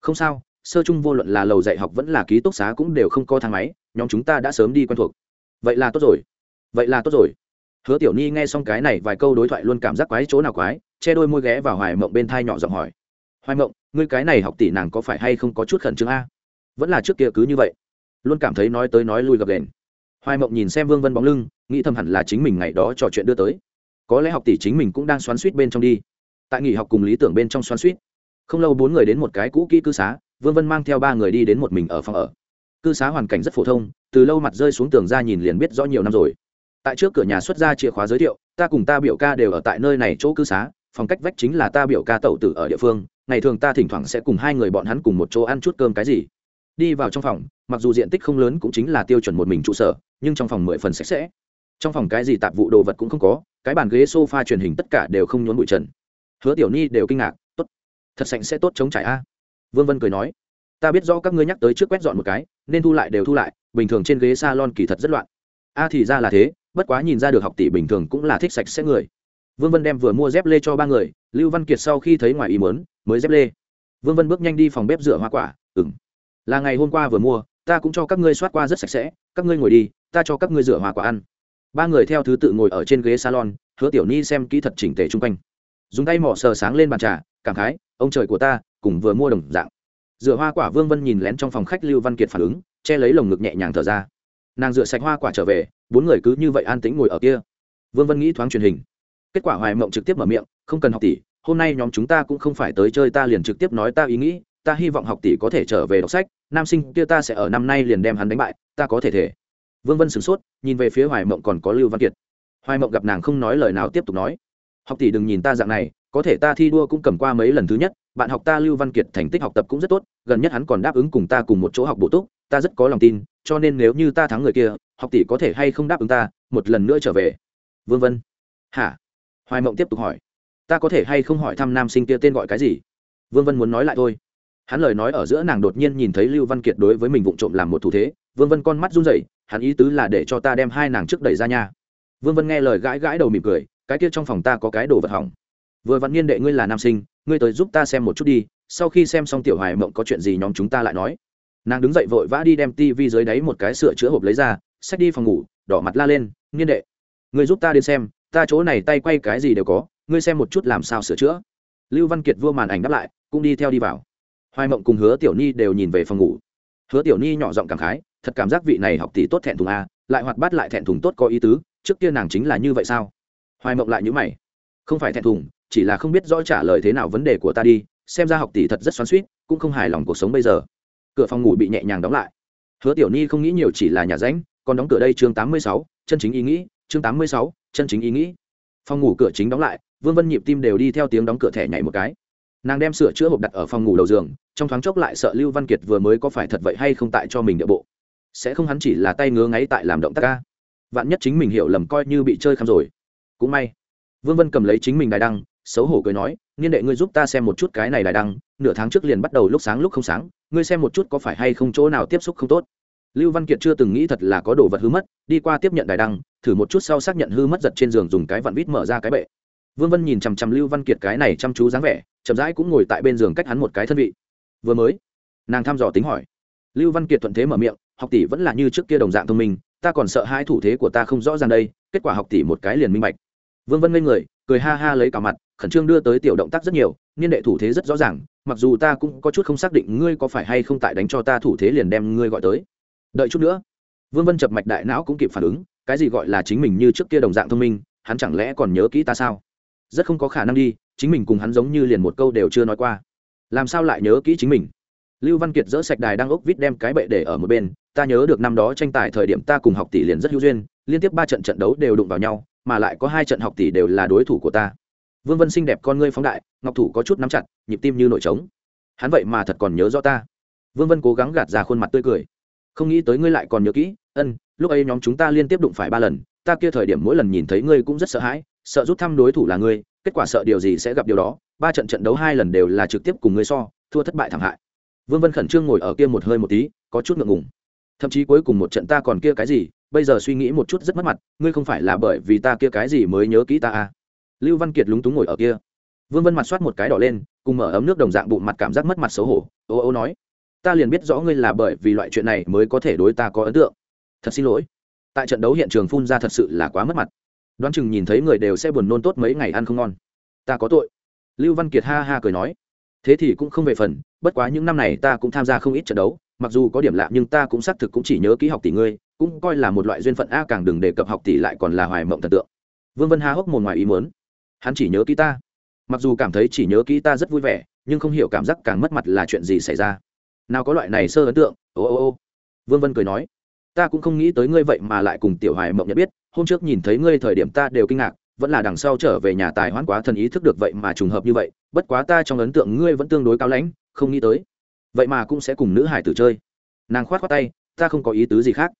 Không sao, sơ chung vô luận là lầu dạy học vẫn là ký túc xá cũng đều không có thang máy, nhóm chúng ta đã sớm đi quen thuộc vậy là tốt rồi. Vậy là tốt rồi. Hứa tiểu ni nghe xong cái này vài câu đối thoại luôn cảm giác quái chỗ nào quái, che đôi môi ghé vào hoài mộng bên thai nhỏ giọng hỏi. Hoài mộng, ngươi cái này học tỷ nàng có phải hay không có chút khẩn trương a? Vẫn là trước kia cứ như vậy. Luôn cảm thấy nói tới nói lui gập đền hoài mộng nhìn xem vương vân bóng lưng, nghĩ thầm hẳn là chính mình ngày đó trò chuyện đưa tới. Có lẽ học tỷ chính mình cũng đang xoắn suýt bên trong đi. Tại nghỉ học cùng lý tưởng bên trong xoắn suýt không lâu bốn người đến một cái cũ kỹ cư xá, vương vân mang theo ba người đi đến một mình ở phòng ở. Cư xá hoàn cảnh rất phổ thông từ lâu mặt rơi xuống tường ra nhìn liền biết rõ nhiều năm rồi. Tại trước cửa nhà xuất ra chìa khóa giới thiệu, ta cùng ta biểu ca đều ở tại nơi này chỗ cư xá, phòng cách vách chính là ta biểu ca tẩu tử ở địa phương, ngày thường ta thỉnh thoảng sẽ cùng hai người bọn hắn cùng một chỗ ăn chút cơm cái gì. Đi vào trong phòng, mặc dù diện tích không lớn cũng chính là tiêu chuẩn một mình trụ sở, nhưng trong phòng mười phần sạch sẽ. Trong phòng cái gì tạp vụ đồ vật cũng không có, cái bàn ghế s o f a truyền hình tất cả đều không nhốn bụi trần. Hứa tiểu ni đều kinh ngạc, tốt, thật sạch sẽ tốt chống trải a. Vương vân cười nói, ta biết rõ các ngươi nhắc tới trước quét dọn một cái, nên thu lại đều thu lại bình thường trên ghế salon kỳ thật rất loạn. A thì ra là thế, bất quá nhìn ra được học tỷ bình thường cũng là thích sạch sẽ người. Vương vân đem vừa mua dép lê cho ba người, lưu văn kiệt sau khi thấy ngoài ý mớn mới dép lê. Vương vân bước nhanh đi phòng bếp rửa hoa quả ừng là ngày hôm qua vừa mua, ta cũng cho các ngươi soát qua rất sạch sẽ, các ngươi ngồi đi, ta cho các ngươi rửa hoa quả ăn. Ba người theo thứ tự ngồi ở trên ghế salon, hứa tiểu ni xem kỹ thật chỉnh tề chung quanh. Dùng tay mỏ sờ sáng lên bàn trà, cảm khái, ông trời của ta, cùng vừa mua đồng dạng. Rửa hoa quả vương vân nhìn lén trong phòng khách lưu văn kiệt phản ứng che lấy lồng ngực nhẹ nhàng thở ra. Nàng rửa sạch hoa quả trở về, bốn người cứ như vậy an tĩnh ngồi ở kia. Vương vân nghĩ thoáng truyền hình. Kết quả hoài mộng trực tiếp mở miệng, không cần học tỷ, hôm nay nhóm chúng ta cũng không phải tới chơi ta liền trực tiếp nói ta ý nghĩ, ta hy vọng học tỷ có thể trở về đọc sách, nam sinh kia ta sẽ ở năm nay liền đem hắn đánh bại, ta có thể thể. Vương vân sửng sốt, nhìn về phía hoài mộng còn có lưu văn kiệt. Hoài mộng gặp nàng không nói lời nào tiếp tục nói, học tỷ đừng nhìn ta dạng này, có thể ta thi đua cũng cầm qua mấy lần thứ nhất, bạn học ta lưu văn kiệt thành tích học tập cũng rất tốt, gần nhất hắn còn đáp ứng cùng ta cùng một chỗ học bổ túc ta rất có lòng tin, cho nên nếu như ta thắng người kia, học tỷ có thể hay không đáp ứng ta, một lần nữa trở về. Vương vân. Hả? Hoài mộng tiếp tục hỏi. Ta có thể hay không hỏi thăm nam sinh kia tên gọi cái gì? Vương vân muốn nói lại thôi. Hắn lời nói ở giữa nàng đột nhiên nhìn thấy lưu văn kiệt đối với mình vụng trộm làm một thủ thế. Vương vân con mắt run rẩy, hắn ý tứ là để cho ta đem hai nàng trước đẩy ra nhà vương vân nghe lời gãi gãi đầu mỉm cười, cái kia trong phòng ta có cái đồ vật hỏng. Vừa vặn niên đệ ngươi là nam sinh, ngươi tới giúp ta xem một chút đi, sau khi xem xong tiểu hoài mộng có chuyện gì nhóm chúng ta lại nói nàng đứng dậy vội vã đi đem tivi dưới đáy một cái sửa chữa hộp lấy ra, xách đi phòng ngủ, đỏ mặt la lên nghiên đệ người giúp ta đến xem, ta chỗ này tay quay cái gì đều có, ngươi xem một chút làm sao sửa chữa. Lưu văn kiệt vua màn ảnh đáp lại, cũng đi theo đi vào. Hoài mộng cùng hứa tiểu ni đều nhìn về phòng ngủ. Hứa tiểu ni nhỏ giọng cảm khái, thật cảm giác vị này học tỷ tốt thẹn thùng a, lại hoạt bát lại thẹn thùng tốt có ý tứ, trước kia nàng chính là như vậy sao? Hoài mộng lại nhữ mày. Không phải thẹn thùng, chỉ là không biết rõ trả lời thế nào vấn đề của ta đi, xem ra học tỷ thật rất xoắn suýt cũng không hài lòng cuộc sống bây giờ cửa phòng ngủ bị nhẹ nhàng đóng lại. Hứa tiểu ni không nghĩ nhiều, chỉ là nhà ránh còn đóng cửa đây chương tám mươi sáu, chân chính ý nghĩ, chương tám mươi sáu, chân chính ý nghĩ. Phòng ngủ cửa chính đóng lại, vương vân nhịp tim đều đi theo tiếng đóng cửa thẻ nhảy một cái. Nàng đem sửa chữa hộp đặt ở phòng ngủ đầu giường, trong thoáng chốc lại sợ lưu văn kiệt vừa mới có phải thật vậy hay không tại cho mình địa bộ. Sẽ không hắn chỉ là tay ngứa ngáy tại làm động tác ca. Vạn nhất chính mình hiểu lầm coi như bị chơi khăm rồi. Cũng may. Vương vân cầm lấy chính mình đài đăng, xấu hổ cười nói, niên đệ ngươi giúp ta xem một chút cái này đài đăng, nửa tháng trước liền bắt đầu lúc sáng lúc không sáng ngươi xem một chút có phải hay không chỗ nào tiếp xúc không tốt. Lưu văn kiệt chưa từng nghĩ thật là có đồ vật hư mất, đi qua tiếp nhận đài đăng, thử một chút sau xác nhận hư mất giật trên giường dùng cái vặn vít mở ra cái bệ. Vương vân nhìn chằm chằm lưu văn kiệt cái này chăm chú dáng vẻ, chậm rãi cũng ngồi tại bên giường cách hắn một cái thân vị. Vừa mới, nàng thăm dò tính hỏi. Lưu văn kiệt thuận thế mở miệng, học tỷ vẫn là như trước kia đồng dạng thông minh, ta còn sợ hai thủ thế của ta không rõ ràng đây, kết quả học tỷ một cái liền minh bạch. Vương vân ngây người, cười ha ha lấy cả mặt, khẩn trương đưa tới tiểu động tác rất nhiều niên đệ thủ thế rất rõ ràng, mặc dù ta cũng có chút không xác định ngươi có phải hay không tại đánh cho ta thủ thế liền đem ngươi gọi tới. Đợi chút nữa. Vương vân chập mạch đại não cũng kịp phản ứng, cái gì gọi là chính mình như trước kia đồng dạng thông minh, hắn chẳng lẽ còn nhớ kỹ ta sao? Rất không có khả năng đi, chính mình cùng hắn giống như liền một câu đều chưa nói qua. Làm sao lại nhớ kỹ chính mình? Lưu văn kiệt dỡ sạch đài đang ốc vít đem cái bệ để ở một bên, ta nhớ được năm đó tranh tài thời điểm ta cùng học tỷ liền rất hữu duyên, liên tiếp ba trận trận đấu đều đụng vào nhau, mà lại có hai trận học tỷ đều là đối thủ của ta vương vân xinh đẹp con ngươi phóng đại, ngọc thủ có chút nắm chặt, nhịp tim như nổi trống. Hắn vậy mà thật còn nhớ rõ ta. Vương vân cố gắng gạt ra khuôn mặt tươi cười. Không nghĩ tới ngươi lại còn nhớ kỹ, ân, lúc ấy nhóm chúng ta liên tiếp đụng phải ba lần, ta kia thời điểm mỗi lần nhìn thấy ngươi cũng rất sợ hãi, sợ rút thăm đối thủ là ngươi, kết quả sợ điều gì sẽ gặp điều đó, ba trận trận đấu hai lần đều là trực tiếp cùng ngươi so, thua thất bại thảm hại. Vương vân khẩn trương ngồi ở kia một hơi một tí, có chút ngượng ngùng. Thậm chí cuối cùng một trận ta còn kia cái gì, bây giờ suy nghĩ một chút rất mất mặt, ngươi không phải là bởi vì ta kia cái gì mới nhớ kỹ ta à? Lưu văn kiệt lúng túng ngồi ở kia. Vương vân mặt soát một cái đỏ lên, cùng mở ấm nước đồng dạng bụng mặt cảm giác mất mặt xấu hổ. Ô ô nói, ta liền biết rõ ngươi là bởi vì loại chuyện này mới có thể đối ta có ấn tượng. Thật xin lỗi. Tại trận đấu hiện trường phun ra thật sự là quá mất mặt. Đoán chừng nhìn thấy người đều sẽ buồn nôn tốt mấy ngày ăn không ngon. Ta có tội. Lưu văn kiệt ha ha cười nói, thế thì cũng không về phần, bất quá những năm này ta cũng tham gia không ít trận đấu, mặc dù có điểm lạ nhưng ta cũng xác thực cũng chỉ nhớ ký học tỷ ngươi, cũng coi là một loại duyên phận a, càng đừng đề cập học tỷ lại còn là hoài mộng thần tượng. Vương vân ha hốc một ngoài ý muốn hắn chỉ nhớ kỹ ta. Mặc dù cảm thấy chỉ nhớ kỹ ta rất vui vẻ, nhưng không hiểu cảm giác càng mất mặt là chuyện gì xảy ra. Nào có loại này sơ ấn tượng, ô ô ô. Vương vân cười nói, ta cũng không nghĩ tới ngươi vậy mà lại cùng tiểu hoài mộng nhận biết, hôm trước nhìn thấy ngươi thời điểm ta đều kinh ngạc, vẫn là đằng sau trở về nhà tài hoãn quá thần ý thức được vậy mà trùng hợp như vậy, bất quá ta trong ấn tượng ngươi vẫn tương đối cao lãnh, không nghĩ tới, vậy mà cũng sẽ cùng nữ hải tử chơi. Nàng khoát khoát tay, ta không có ý tứ gì khác.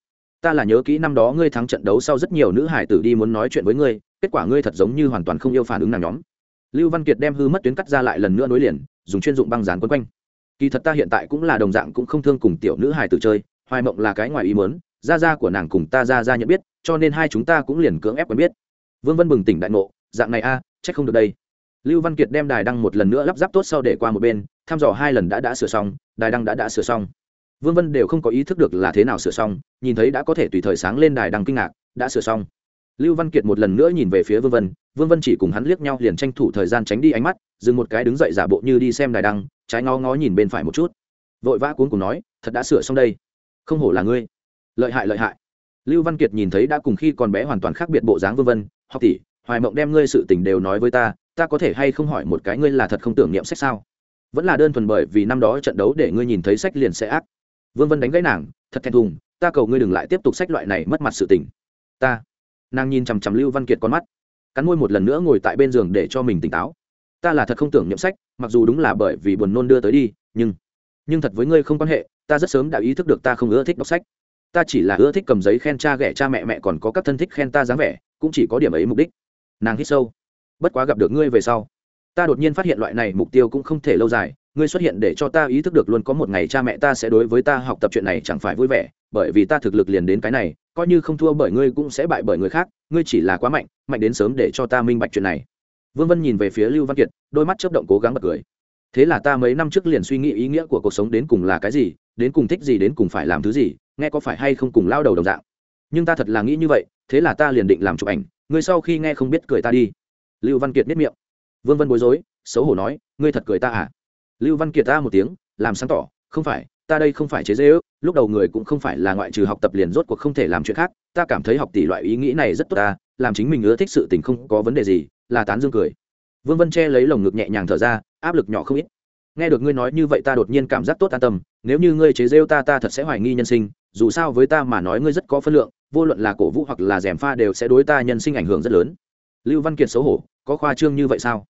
Ta là nhớ kỹ năm đó ngươi thắng trận đấu sau rất nhiều nữ hải tử đi muốn nói chuyện với ngươi kết quả ngươi thật giống như hoàn toàn không yêu phản ứng nàng nhóm. Lưu văn kiệt đem hư mất tuyến cắt ra lại lần nữa nối liền dùng chuyên dụng băng dán quấn quanh. Kỳ thật ta hiện tại cũng là đồng dạng cũng không thương cùng tiểu nữ hài tử chơi hoài mộng là cái ngoài ý mớn gia gia của nàng cùng ta gia gia nhận biết cho nên hai chúng ta cũng liền cưỡng ép quen biết. Vương vân bừng tỉnh đại ngộ dạng này a à, trách không được đây. Lưu văn kiệt đem đài đăng một lần nữa lắp ráp tốt sau để qua một bên thăm dò hai lần đã đã sửa xong đài đăng đã đã sửa xong. Vương vân đều không có ý thức được là thế nào sửa xong nhìn thấy đã có thể tùy thời sáng lên đài đăng kinh ngạc đã sửa xong lưu văn kiệt một lần nữa nhìn về phía vương vân vương vân chỉ cùng hắn liếc nhau liền tranh thủ thời gian tránh đi ánh mắt, dừng một cái đứng dậy giả bộ như đi xem đài đăng, trái ngó ngó nhìn bên phải một chút. Vội vã cuốn cùng nói, thật đã sửa xong đây. Không hổ là ngươi. Lợi hại lợi hại. Lưu văn kiệt nhìn thấy đã cùng khi còn bé hoàn toàn khác biệt bộ dáng vương vân, học tỷ, hoài mộng đem ngươi sự tình đều nói với ta ta có thể hay không hỏi một cái ngươi là thật không tưởng niệm sách sao? Vẫn là đơn thuần bởi vì năm đó trận đấu để ngươi nhìn thấy sách liền sẽ ác. Vương vân đánh gãy nàng, thật thẹn thùng, ta cầu ngươi đừng lại tiếp tục sách loại này mất mặt sự tình. Ta nàng nhìn chằm chằm lưu văn kiệt con mắt cắn môi một lần nữa ngồi tại bên giường để cho mình tỉnh táo ta là thật không tưởng nhậm sách mặc dù đúng là bởi vì buồn nôn đưa tới đi nhưng nhưng thật với ngươi không quan hệ ta rất sớm đã ý thức được ta không ưa thích đọc sách ta chỉ là ưa thích cầm giấy khen cha ghẻ cha mẹ mẹ còn có các thân thích khen ta dáng vẻ cũng chỉ có điểm ấy mục đích nàng hít sâu bất quá gặp được ngươi về sau ta đột nhiên phát hiện loại này mục tiêu cũng không thể lâu dài ngươi xuất hiện để cho ta ý thức được luôn có một ngày cha mẹ ta sẽ đối với ta học tập chuyện này chẳng phải vui vẻ, bởi vì ta thực lực liền đến cái này, coi như không thua bởi ngươi cũng sẽ bại bởi người khác, ngươi chỉ là quá mạnh mạnh đến sớm để cho ta minh bạch chuyện này. Vương vân nhìn về phía lưu văn kiệt, đôi mắt chớp động cố gắng bật cười. Thế là ta mấy năm trước liền suy nghĩ ý nghĩa của cuộc sống đến cùng là cái gì, đến cùng thích gì, đến cùng phải làm thứ gì, nghe có phải hay không cùng lao đầu đồng dạng. Nhưng ta thật là nghĩ như vậy, thế là ta liền định làm chụp ảnh, ngươi sau khi nghe không biết cười ta đi. Lưu văn kiệt biết miệng. Vương vân bối rối, xấu hổ nói, ngươi thật cười ta à? Lưu văn kiệt ta một tiếng, làm sáng tỏ, không phải, ta đây không phải chế dễ ước lúc đầu người cũng không phải là ngoại trừ học tập liền rốt cuộc không thể làm chuyện khác, ta cảm thấy học tỷ loại ý nghĩ này rất tốt ta, làm chính mình ưa thích sự tình không có vấn đề gì, là tán dương cười. Vương vân che lấy lồng ngực nhẹ nhàng thở ra, áp lực nhỏ không ít. Nghe được ngươi nói như vậy ta đột nhiên cảm giác tốt an tâm, nếu như ngươi chế rêu ta ta thật sẽ hoài nghi nhân sinh, dù sao với ta mà nói ngươi rất có phân lượng, vô luận là cổ vũ hoặc là gièm pha đều sẽ đối ta nhân sinh ảnh hưởng rất lớn. Lưu văn kiệt xấu hổ, có khoa trương như vậy sao?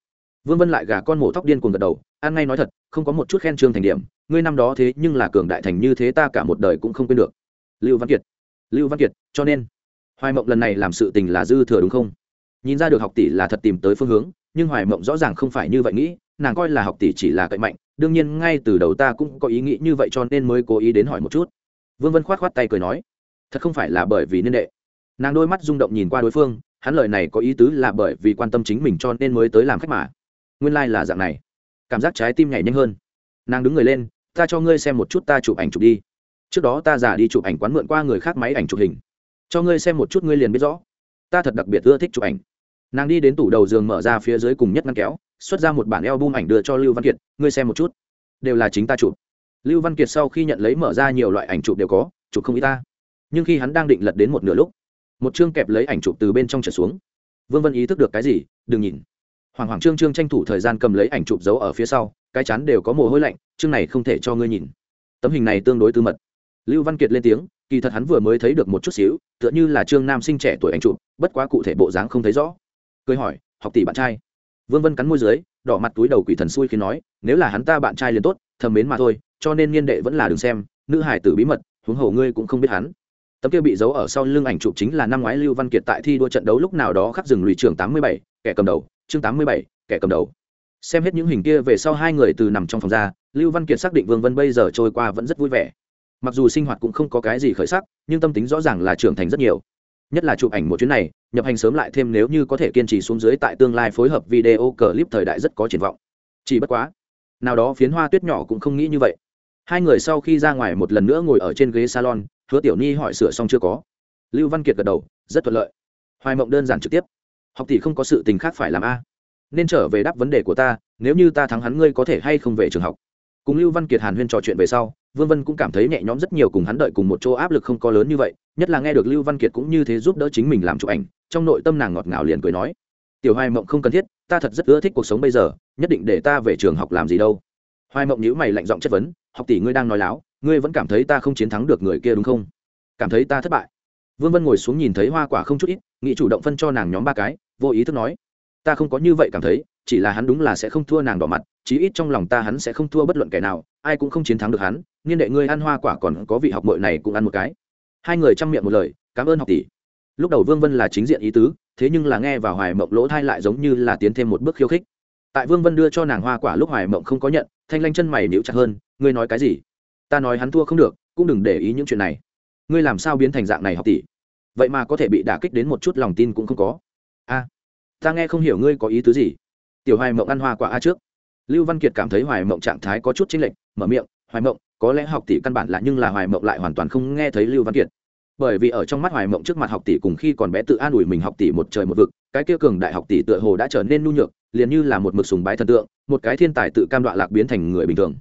Vương vân lại gà con mổ tóc điên cuồng gật đầu, an ngay nói thật, không có một chút khen trương thành điểm, ngươi năm đó thế nhưng là cường đại thành như thế ta cả một đời cũng không quên được. Lưu văn kiệt, lưu văn kiệt, cho nên, hoài mộng lần này làm sự tình là dư thừa đúng không? Nhìn ra được học tỷ là thật tìm tới phương hướng, nhưng hoài mộng rõ ràng không phải như vậy nghĩ, nàng coi là học tỷ chỉ là cậy mạnh, đương nhiên ngay từ đầu ta cũng có ý nghĩ như vậy cho nên mới cố ý đến hỏi một chút. Vương vân khoát khoát tay cười nói, thật không phải là bởi vì niên đệ. Nàng đôi mắt rung động nhìn qua đối phương, hắn lời này có ý tứ là bởi vì quan tâm chính mình cho nên mới tới làm khách mà nguyên lai、like、là dạng này. Cảm giác trái tim nhảy nhanh hơn. Nàng đứng người lên, ta cho ngươi xem một chút ta chụp ảnh chụp đi. Trước đó ta giả đi chụp ảnh quán mượn qua người khác máy ảnh chụp hình. Cho ngươi xem một chút ngươi liền biết rõ. Ta thật đặc biệt ưa thích chụp ảnh. Nàng đi đến tủ đầu giường mở ra phía dưới cùng nhất ngăn kéo, xuất ra một bản eo bum ảnh đưa cho lưu văn kiệt, ngươi xem một chút. Đều là chính ta chụp. Lưu văn kiệt sau khi nhận lấy mở ra nhiều loại ảnh chụp đều có, chụp không ý ta. Nhưng khi hắn đang định lật đến một nửa lúc, một chương kẹp lấy ảnh chụp từ bên trong trở xuống. Vương vân ý thức được cái gì? Đừng nhìn hoàng hoàng trương trương tranh thủ thời gian cầm lấy ảnh chụp giấu ở phía sau, cái chắn đều có mồ hôi lạnh, chương này không thể cho ngươi nhìn. Tấm hình này tương đối tư mật. Lưu văn kiệt lên tiếng, kỳ thật hắn vừa mới thấy được một chút xíu, tựa như là trương nam sinh trẻ tuổi ảnh chụp, bất quá cụ thể bộ dáng không thấy rõ. Cười hỏi, học tỷ bạn trai? Vương vân cắn môi dưới, đỏ mặt túi đầu quỷ thần xui khi nói, nếu là hắn ta bạn trai liền tốt, thầm mến mà thôi, cho nên niên đệ vẫn là đừng xem, nữ hải tử bí mật, huống hồ ngươi cũng không biết hắn. Tấm kia bị giấu ở sau lưng ảnh chụp chính là năm ngoái lưu văn kiệt tại thi đua trận đấu lúc nào đó khắc rừng lùi trường tám mươi bảy, kẻ cầm đầu chương tám mươi bảy, kẻ cầm đầu. Xem hết những hình kia về sau hai người từ nằm trong phòng ra, lưu văn kiệt xác định vương vân bây giờ trôi qua vẫn rất vui vẻ. Mặc dù sinh hoạt cũng không có cái gì khởi sắc, nhưng tâm tính rõ ràng là trưởng thành rất nhiều. Nhất là chụp ảnh một chuyến này, nhập hành sớm lại thêm nếu như có thể kiên trì xuống dưới tại tương lai phối hợp video clip thời đại rất có triển vọng. Chỉ bất quá, nào đó phiến hoa tuyết nhỏ cũng không nghĩ như vậy. Hai người sau khi ra ngoài một lần nữa ngồi ở trên ghế salon, hứa tiểu ni hỏi sửa xong chưa có. Lưu văn kiệt gật đầu, rất thuận lợi. Hoài mộng đơn giản trực tiếp học tỷ không có sự tình khác phải làm a. Nên trở về đáp vấn đề của ta, nếu như ta thắng hắn ngươi có thể hay không về trường học. Cùng lưu văn kiệt hàn huyên trò chuyện về sau, vương vân cũng cảm thấy nhẹ nhõm rất nhiều cùng hắn đợi cùng một chỗ áp lực không có lớn như vậy, nhất là nghe được lưu văn kiệt cũng như thế giúp đỡ chính mình làm chụp ảnh, trong nội tâm nàng ngọt ngào liền cười nói, tiểu hoài mộng không cần thiết, ta thật rất ưa thích cuộc sống bây giờ, nhất định để ta về trường học làm gì đâu. Hoài mộng nhữ mày lạnh giọng chất vấn, học tỷ ngươi đang nói láo, ngươi vẫn cảm thấy ta không chiến thắng được người kia đúng không? Cảm thấy ta thất bại. Vương vân ngồi xuống nhìn thấy hoa quả không chút ít nghị chủ động phân cho nàng nhóm ba cái, vô ý thức nói, ta không có như vậy cảm thấy, chỉ là hắn đúng là sẽ không thua nàng đỏ mặt, chí ít trong lòng ta hắn sẽ không thua bất luận kẻ nào, ai cũng không chiến thắng được hắn, niên đệ ngươi ăn hoa quả còn có vị học mội này cũng ăn một cái. Hai người chăm miệng một lời, cảm ơn học tỷ. Lúc đầu vương vân là chính diện ý tứ, thế nhưng là nghe vào hoài mộng lỗ thai lại giống như là tiến thêm một bước khiêu khích. Tại vương vân đưa cho nàng hoa quả lúc hoài mộng không có nhận, thanh lanh chân mày níu chặt hơn, ngươi nói cái gì? Ta nói hắn thua không được, cũng đừng để ý những chuyện này. Ngươi làm sao biến thành dạng này học tỷ? Vậy mà có thể bị đả kích đến một chút lòng tin cũng không có. A, ta nghe không hiểu ngươi có ý tứ gì. Tiểu hoài mộng ăn hoa quả a trước. Lưu văn kiệt cảm thấy hoài mộng trạng thái có chút chênh lệch, mở miệng, hoài mộng, có lẽ học tỷ căn bản là, nhưng là hoài mộng lại hoàn toàn không nghe thấy lưu văn kiệt. Bởi vì ở trong mắt hoài mộng trước mặt học tỷ cùng khi còn bé tự an ủi mình học tỷ một trời một vực, cái kia cường đại học tỷ tựa hồ đã trở nên nhu nhược, liền như là một mực sùng bái thần tượng, một cái thiên tài tự cam đoạ lạc biến thành người bình thường.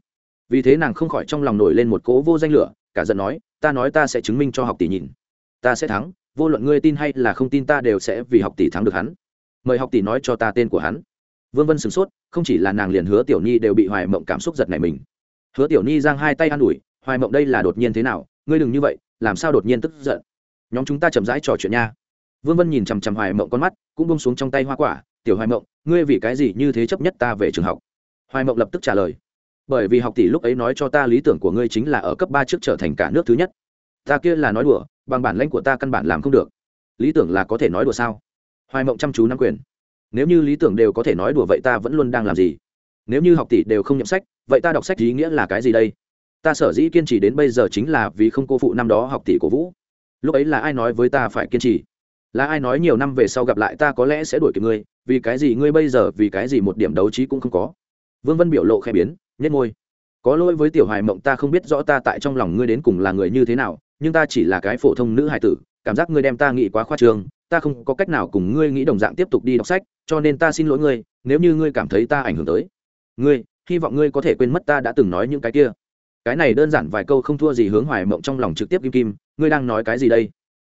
Vì thế nàng không khỏi trong lòng nổi lên một cỗ vô danh lửa, cả giận nói, ta nói ta sẽ chứng minh cho học tỷ nhìn. Ta sẽ thắng vô luận ngươi tin hay là không tin ta đều sẽ vì học tỷ thắng được hắn. Mời học tỷ nói cho ta tên của hắn. Vương vân sửng sốt, không chỉ là nàng liền hứa tiểu nhi đều bị hoài mộng cảm xúc giật này mình. Hứa tiểu nhi giang hai tay an ủi, hoài mộng đây là đột nhiên thế nào? Ngươi đừng như vậy, làm sao đột nhiên tức giận? Nhóm chúng ta chậm rãi trò chuyện nha. Vương vân nhìn chằm chằm hoài mộng con mắt, cũng bông xuống trong tay hoa quả, tiểu hoài mộng, ngươi vì cái gì như thế chấp nhất ta về trường học? Hoài mộng lập tức trả lời, bởi vì học tỷ lúc ấy nói cho ta lý tưởng của ngươi chính là ở cấp ba trước trở thành cả nước thứ nhất. Ta kia là nói đùa bằng bản lãnh của ta căn bản làm không được. Lý tưởng là có thể nói đùa sao? Hoài mộng chăm chú nắm quyền. Nếu như lý tưởng đều có thể nói đùa vậy ta vẫn luôn đang làm gì? Nếu như học tỷ đều không nhậm sách, vậy ta đọc sách ý nghĩa là cái gì đây? Ta sở dĩ kiên trì đến bây giờ chính là vì không cô phụ năm đó học tỷ cổ vũ. Lúc ấy là ai nói với ta phải kiên trì? Là ai nói nhiều năm về sau gặp lại ta có lẽ sẽ đuổi kịp ngươi, vì cái gì ngươi bây giờ, vì cái gì một điểm đấu trí cũng không có? Vương vân biểu lộ khẽ biến nhất ngôi có lỗi với tiểu hoài mộng ta không biết rõ ta tại trong lòng ngươi đến cùng là người như thế nào nhưng ta chỉ là cái phổ thông nữ hài tử, cảm giác ngươi đem ta nghĩ quá khoa trương, ta không có cách nào cùng ngươi nghĩ đồng dạng tiếp tục đi đọc sách, cho nên ta xin lỗi ngươi, nếu như ngươi cảm thấy ta ảnh hưởng tới. Ngươi, hy vọng ngươi có thể quên mất ta đã từng nói những cái kia. Cái này đơn giản vài câu không thua gì hướng hoài mộng trong lòng trực tiếp kim kim, ngươi đang nói cái gì đây?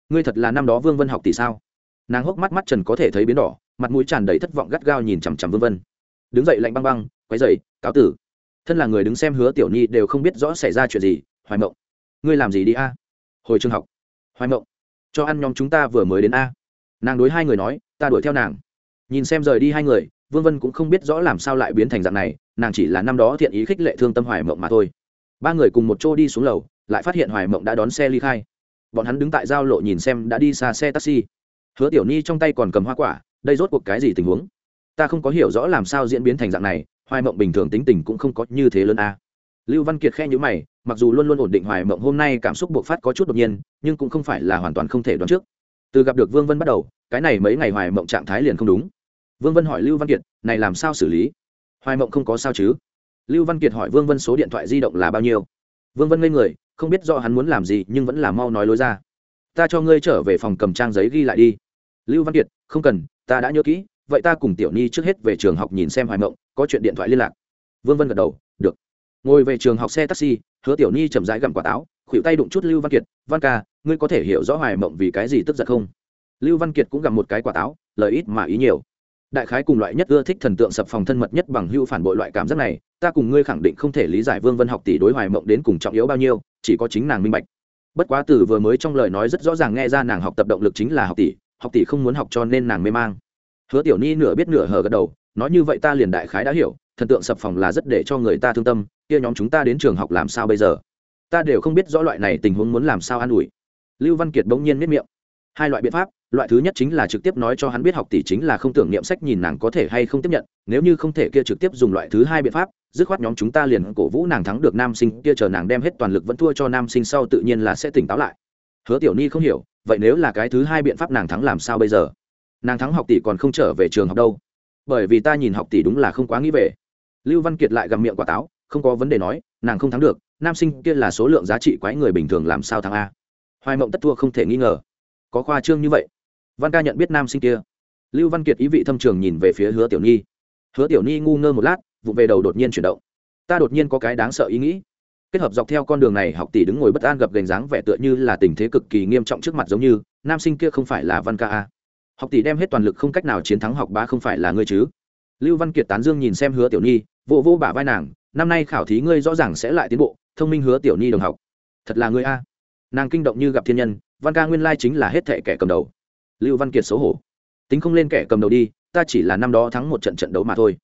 Ngươi thật là năm đó vương vân học tỷ sao? Nàng hốc mắt mắt trần có thể thấy biến đỏ, mặt mũi tràn đầy thất vọng gắt gao nhìn chằm chằm vương vân. Đứng dậy lạnh băng băng, quấy dậy cáo tử. Thân là người đứng xem hứa tiểu nhi đều không biết rõ xảy ra chuyện gì, hoài mộng. Ngươi làm gì đi a? Hồi trường học. Hoài mộng, cho ăn nhóm chúng ta vừa mới đến a. Nàng đối hai người nói, ta đuổi theo nàng. Nhìn xem rời đi hai người, vương vân cũng không biết rõ làm sao lại biến thành dạng này, nàng chỉ là năm đó thiện ý khích lệ thương tâm hoài mộng mà thôi. Ba người cùng một chỗ đi xuống lầu, lại phát hiện hoài mộng đã đón xe ly khai. Bọn hắn đứng tại giao lộ nhìn xem đã đi xa xe taxi. Hứa tiểu ni trong tay còn cầm hoa quả, đây rốt cuộc cái gì tình huống? Ta không có hiểu rõ làm sao diễn biến thành dạng này, hoài mộng bình thường tính tình cũng không có như thế lớn a. Lưu văn kiệt khe nhữ mày mặc dù luôn luôn ổn định hoài mộng hôm nay cảm xúc bộc phát có chút đột nhiên, nhưng cũng không phải là hoàn toàn không thể đoán trước. Từ gặp được vương vân bắt đầu, cái này mấy ngày hoài mộng trạng thái liền không đúng. Vương vân hỏi lưu văn kiệt, này làm sao xử lý? Hoài mộng không có sao chứ. Lưu văn kiệt hỏi vương vân số điện thoại di động là bao nhiêu? Vương vân ngây người, không biết do hắn muốn làm gì nhưng vẫn là mau nói lối ra. Ta cho ngươi trở về phòng cầm trang giấy ghi lại đi. Lưu văn kiệt, không cần, ta đã nhớ kỹ, vậy ta cùng tiểu ni trước hết về trường học nhìn xem hoài mộng, có chuyện điện thoại liên lạc. Vương vân gật đầu, được ngồi về trường học xe taxi, hứa tiểu ni chậm rãi gặm quả táo khuỵu tay đụng chút lưu văn kiệt, văn ca, ngươi có thể hiểu rõ hoài mộng vì cái gì tức giận không? Lưu văn kiệt cũng gặm một cái quả táo, lời ít mà ý nhiều. Đại khái cùng loại nhất ưa thích thần tượng sập phòng thân mật nhất bằng hưu phản bội loại cảm giác này, ta cùng ngươi khẳng định không thể lý giải vương vân học tỷ đối hoài mộng đến cùng trọng yếu bao nhiêu, chỉ có chính nàng minh bạch. Bất quá từ vừa mới trong lời nói rất rõ ràng nghe ra nàng học tập động lực chính là học tỷ học tỷ không muốn học cho nên nàng mê mang. Hứa tiểu ni nửa biết nửa hờ gật đầu, nói như vậy ta liền đại khái đã hiểu, thần tượng sập phòng là rất để cho người ta thương tâm kia nhóm chúng ta đến trường học làm sao bây giờ? Ta đều không biết rõ loại này tình huống muốn làm sao an ủi. Lưu văn kiệt bỗng nhiên miết miệng. Hai loại biện pháp, loại thứ nhất chính là trực tiếp nói cho hắn biết học tỷ chính là không tưởng niệm sách nhìn nàng có thể hay không tiếp nhận, nếu như không thể kia trực tiếp dùng loại thứ hai biện pháp, dứt khoát nhóm chúng ta liền cổ vũ nàng thắng được nam sinh, kia chờ nàng đem hết toàn lực vẫn thua cho nam sinh sau tự nhiên là sẽ tỉnh táo lại. Hứa tiểu ni không hiểu, vậy nếu là cái thứ hai biện pháp nàng thắng làm sao bây giờ? Nàng thắng học tỷ còn không trở về trường học đâu. Bởi vì ta nhìn học tỷ đúng là không quá nghĩ về. Lưu văn kiệt lại gặm miệng quả táo không có vấn đề nói, nàng không thắng được, nam sinh kia là số lượng giá trị quái người bình thường làm sao thắng a? Hoài mộng tất thua không thể nghi ngờ. Có khoa trương như vậy. Văn ca nhận biết nam sinh kia. Lưu văn kiệt ý vị thâm trường nhìn về phía hứa tiểu nhi hứa tiểu nhi ngu ngơ một lát, vụ về đầu đột nhiên chuyển động. Ta đột nhiên có cái đáng sợ ý nghĩ. Kết hợp dọc theo con đường này, học tỷ đứng ngồi bất an gập gành dáng vẻ tựa như là tình thế cực kỳ nghiêm trọng trước mặt giống như, nam sinh kia không phải là văn ca a. Học tỷ đem hết toàn lực không cách nào chiến thắng học bá không phải là ngươi chứ? Lưu văn kiệt tán dương nhìn xem hứa tiểu nhi vô vô bả vai nàng năm nay khảo thí ngươi rõ ràng sẽ lại tiến bộ, thông minh hứa tiểu nhi đồng học. Thật là ngươi a. Nàng kinh động như gặp thiên nhân, văn ca nguyên lai chính là hết thệ kẻ cầm đầu. Lưu văn kiệt xấu hổ. Tính không lên kẻ cầm đầu đi, ta chỉ là năm đó thắng một trận trận đấu mà thôi.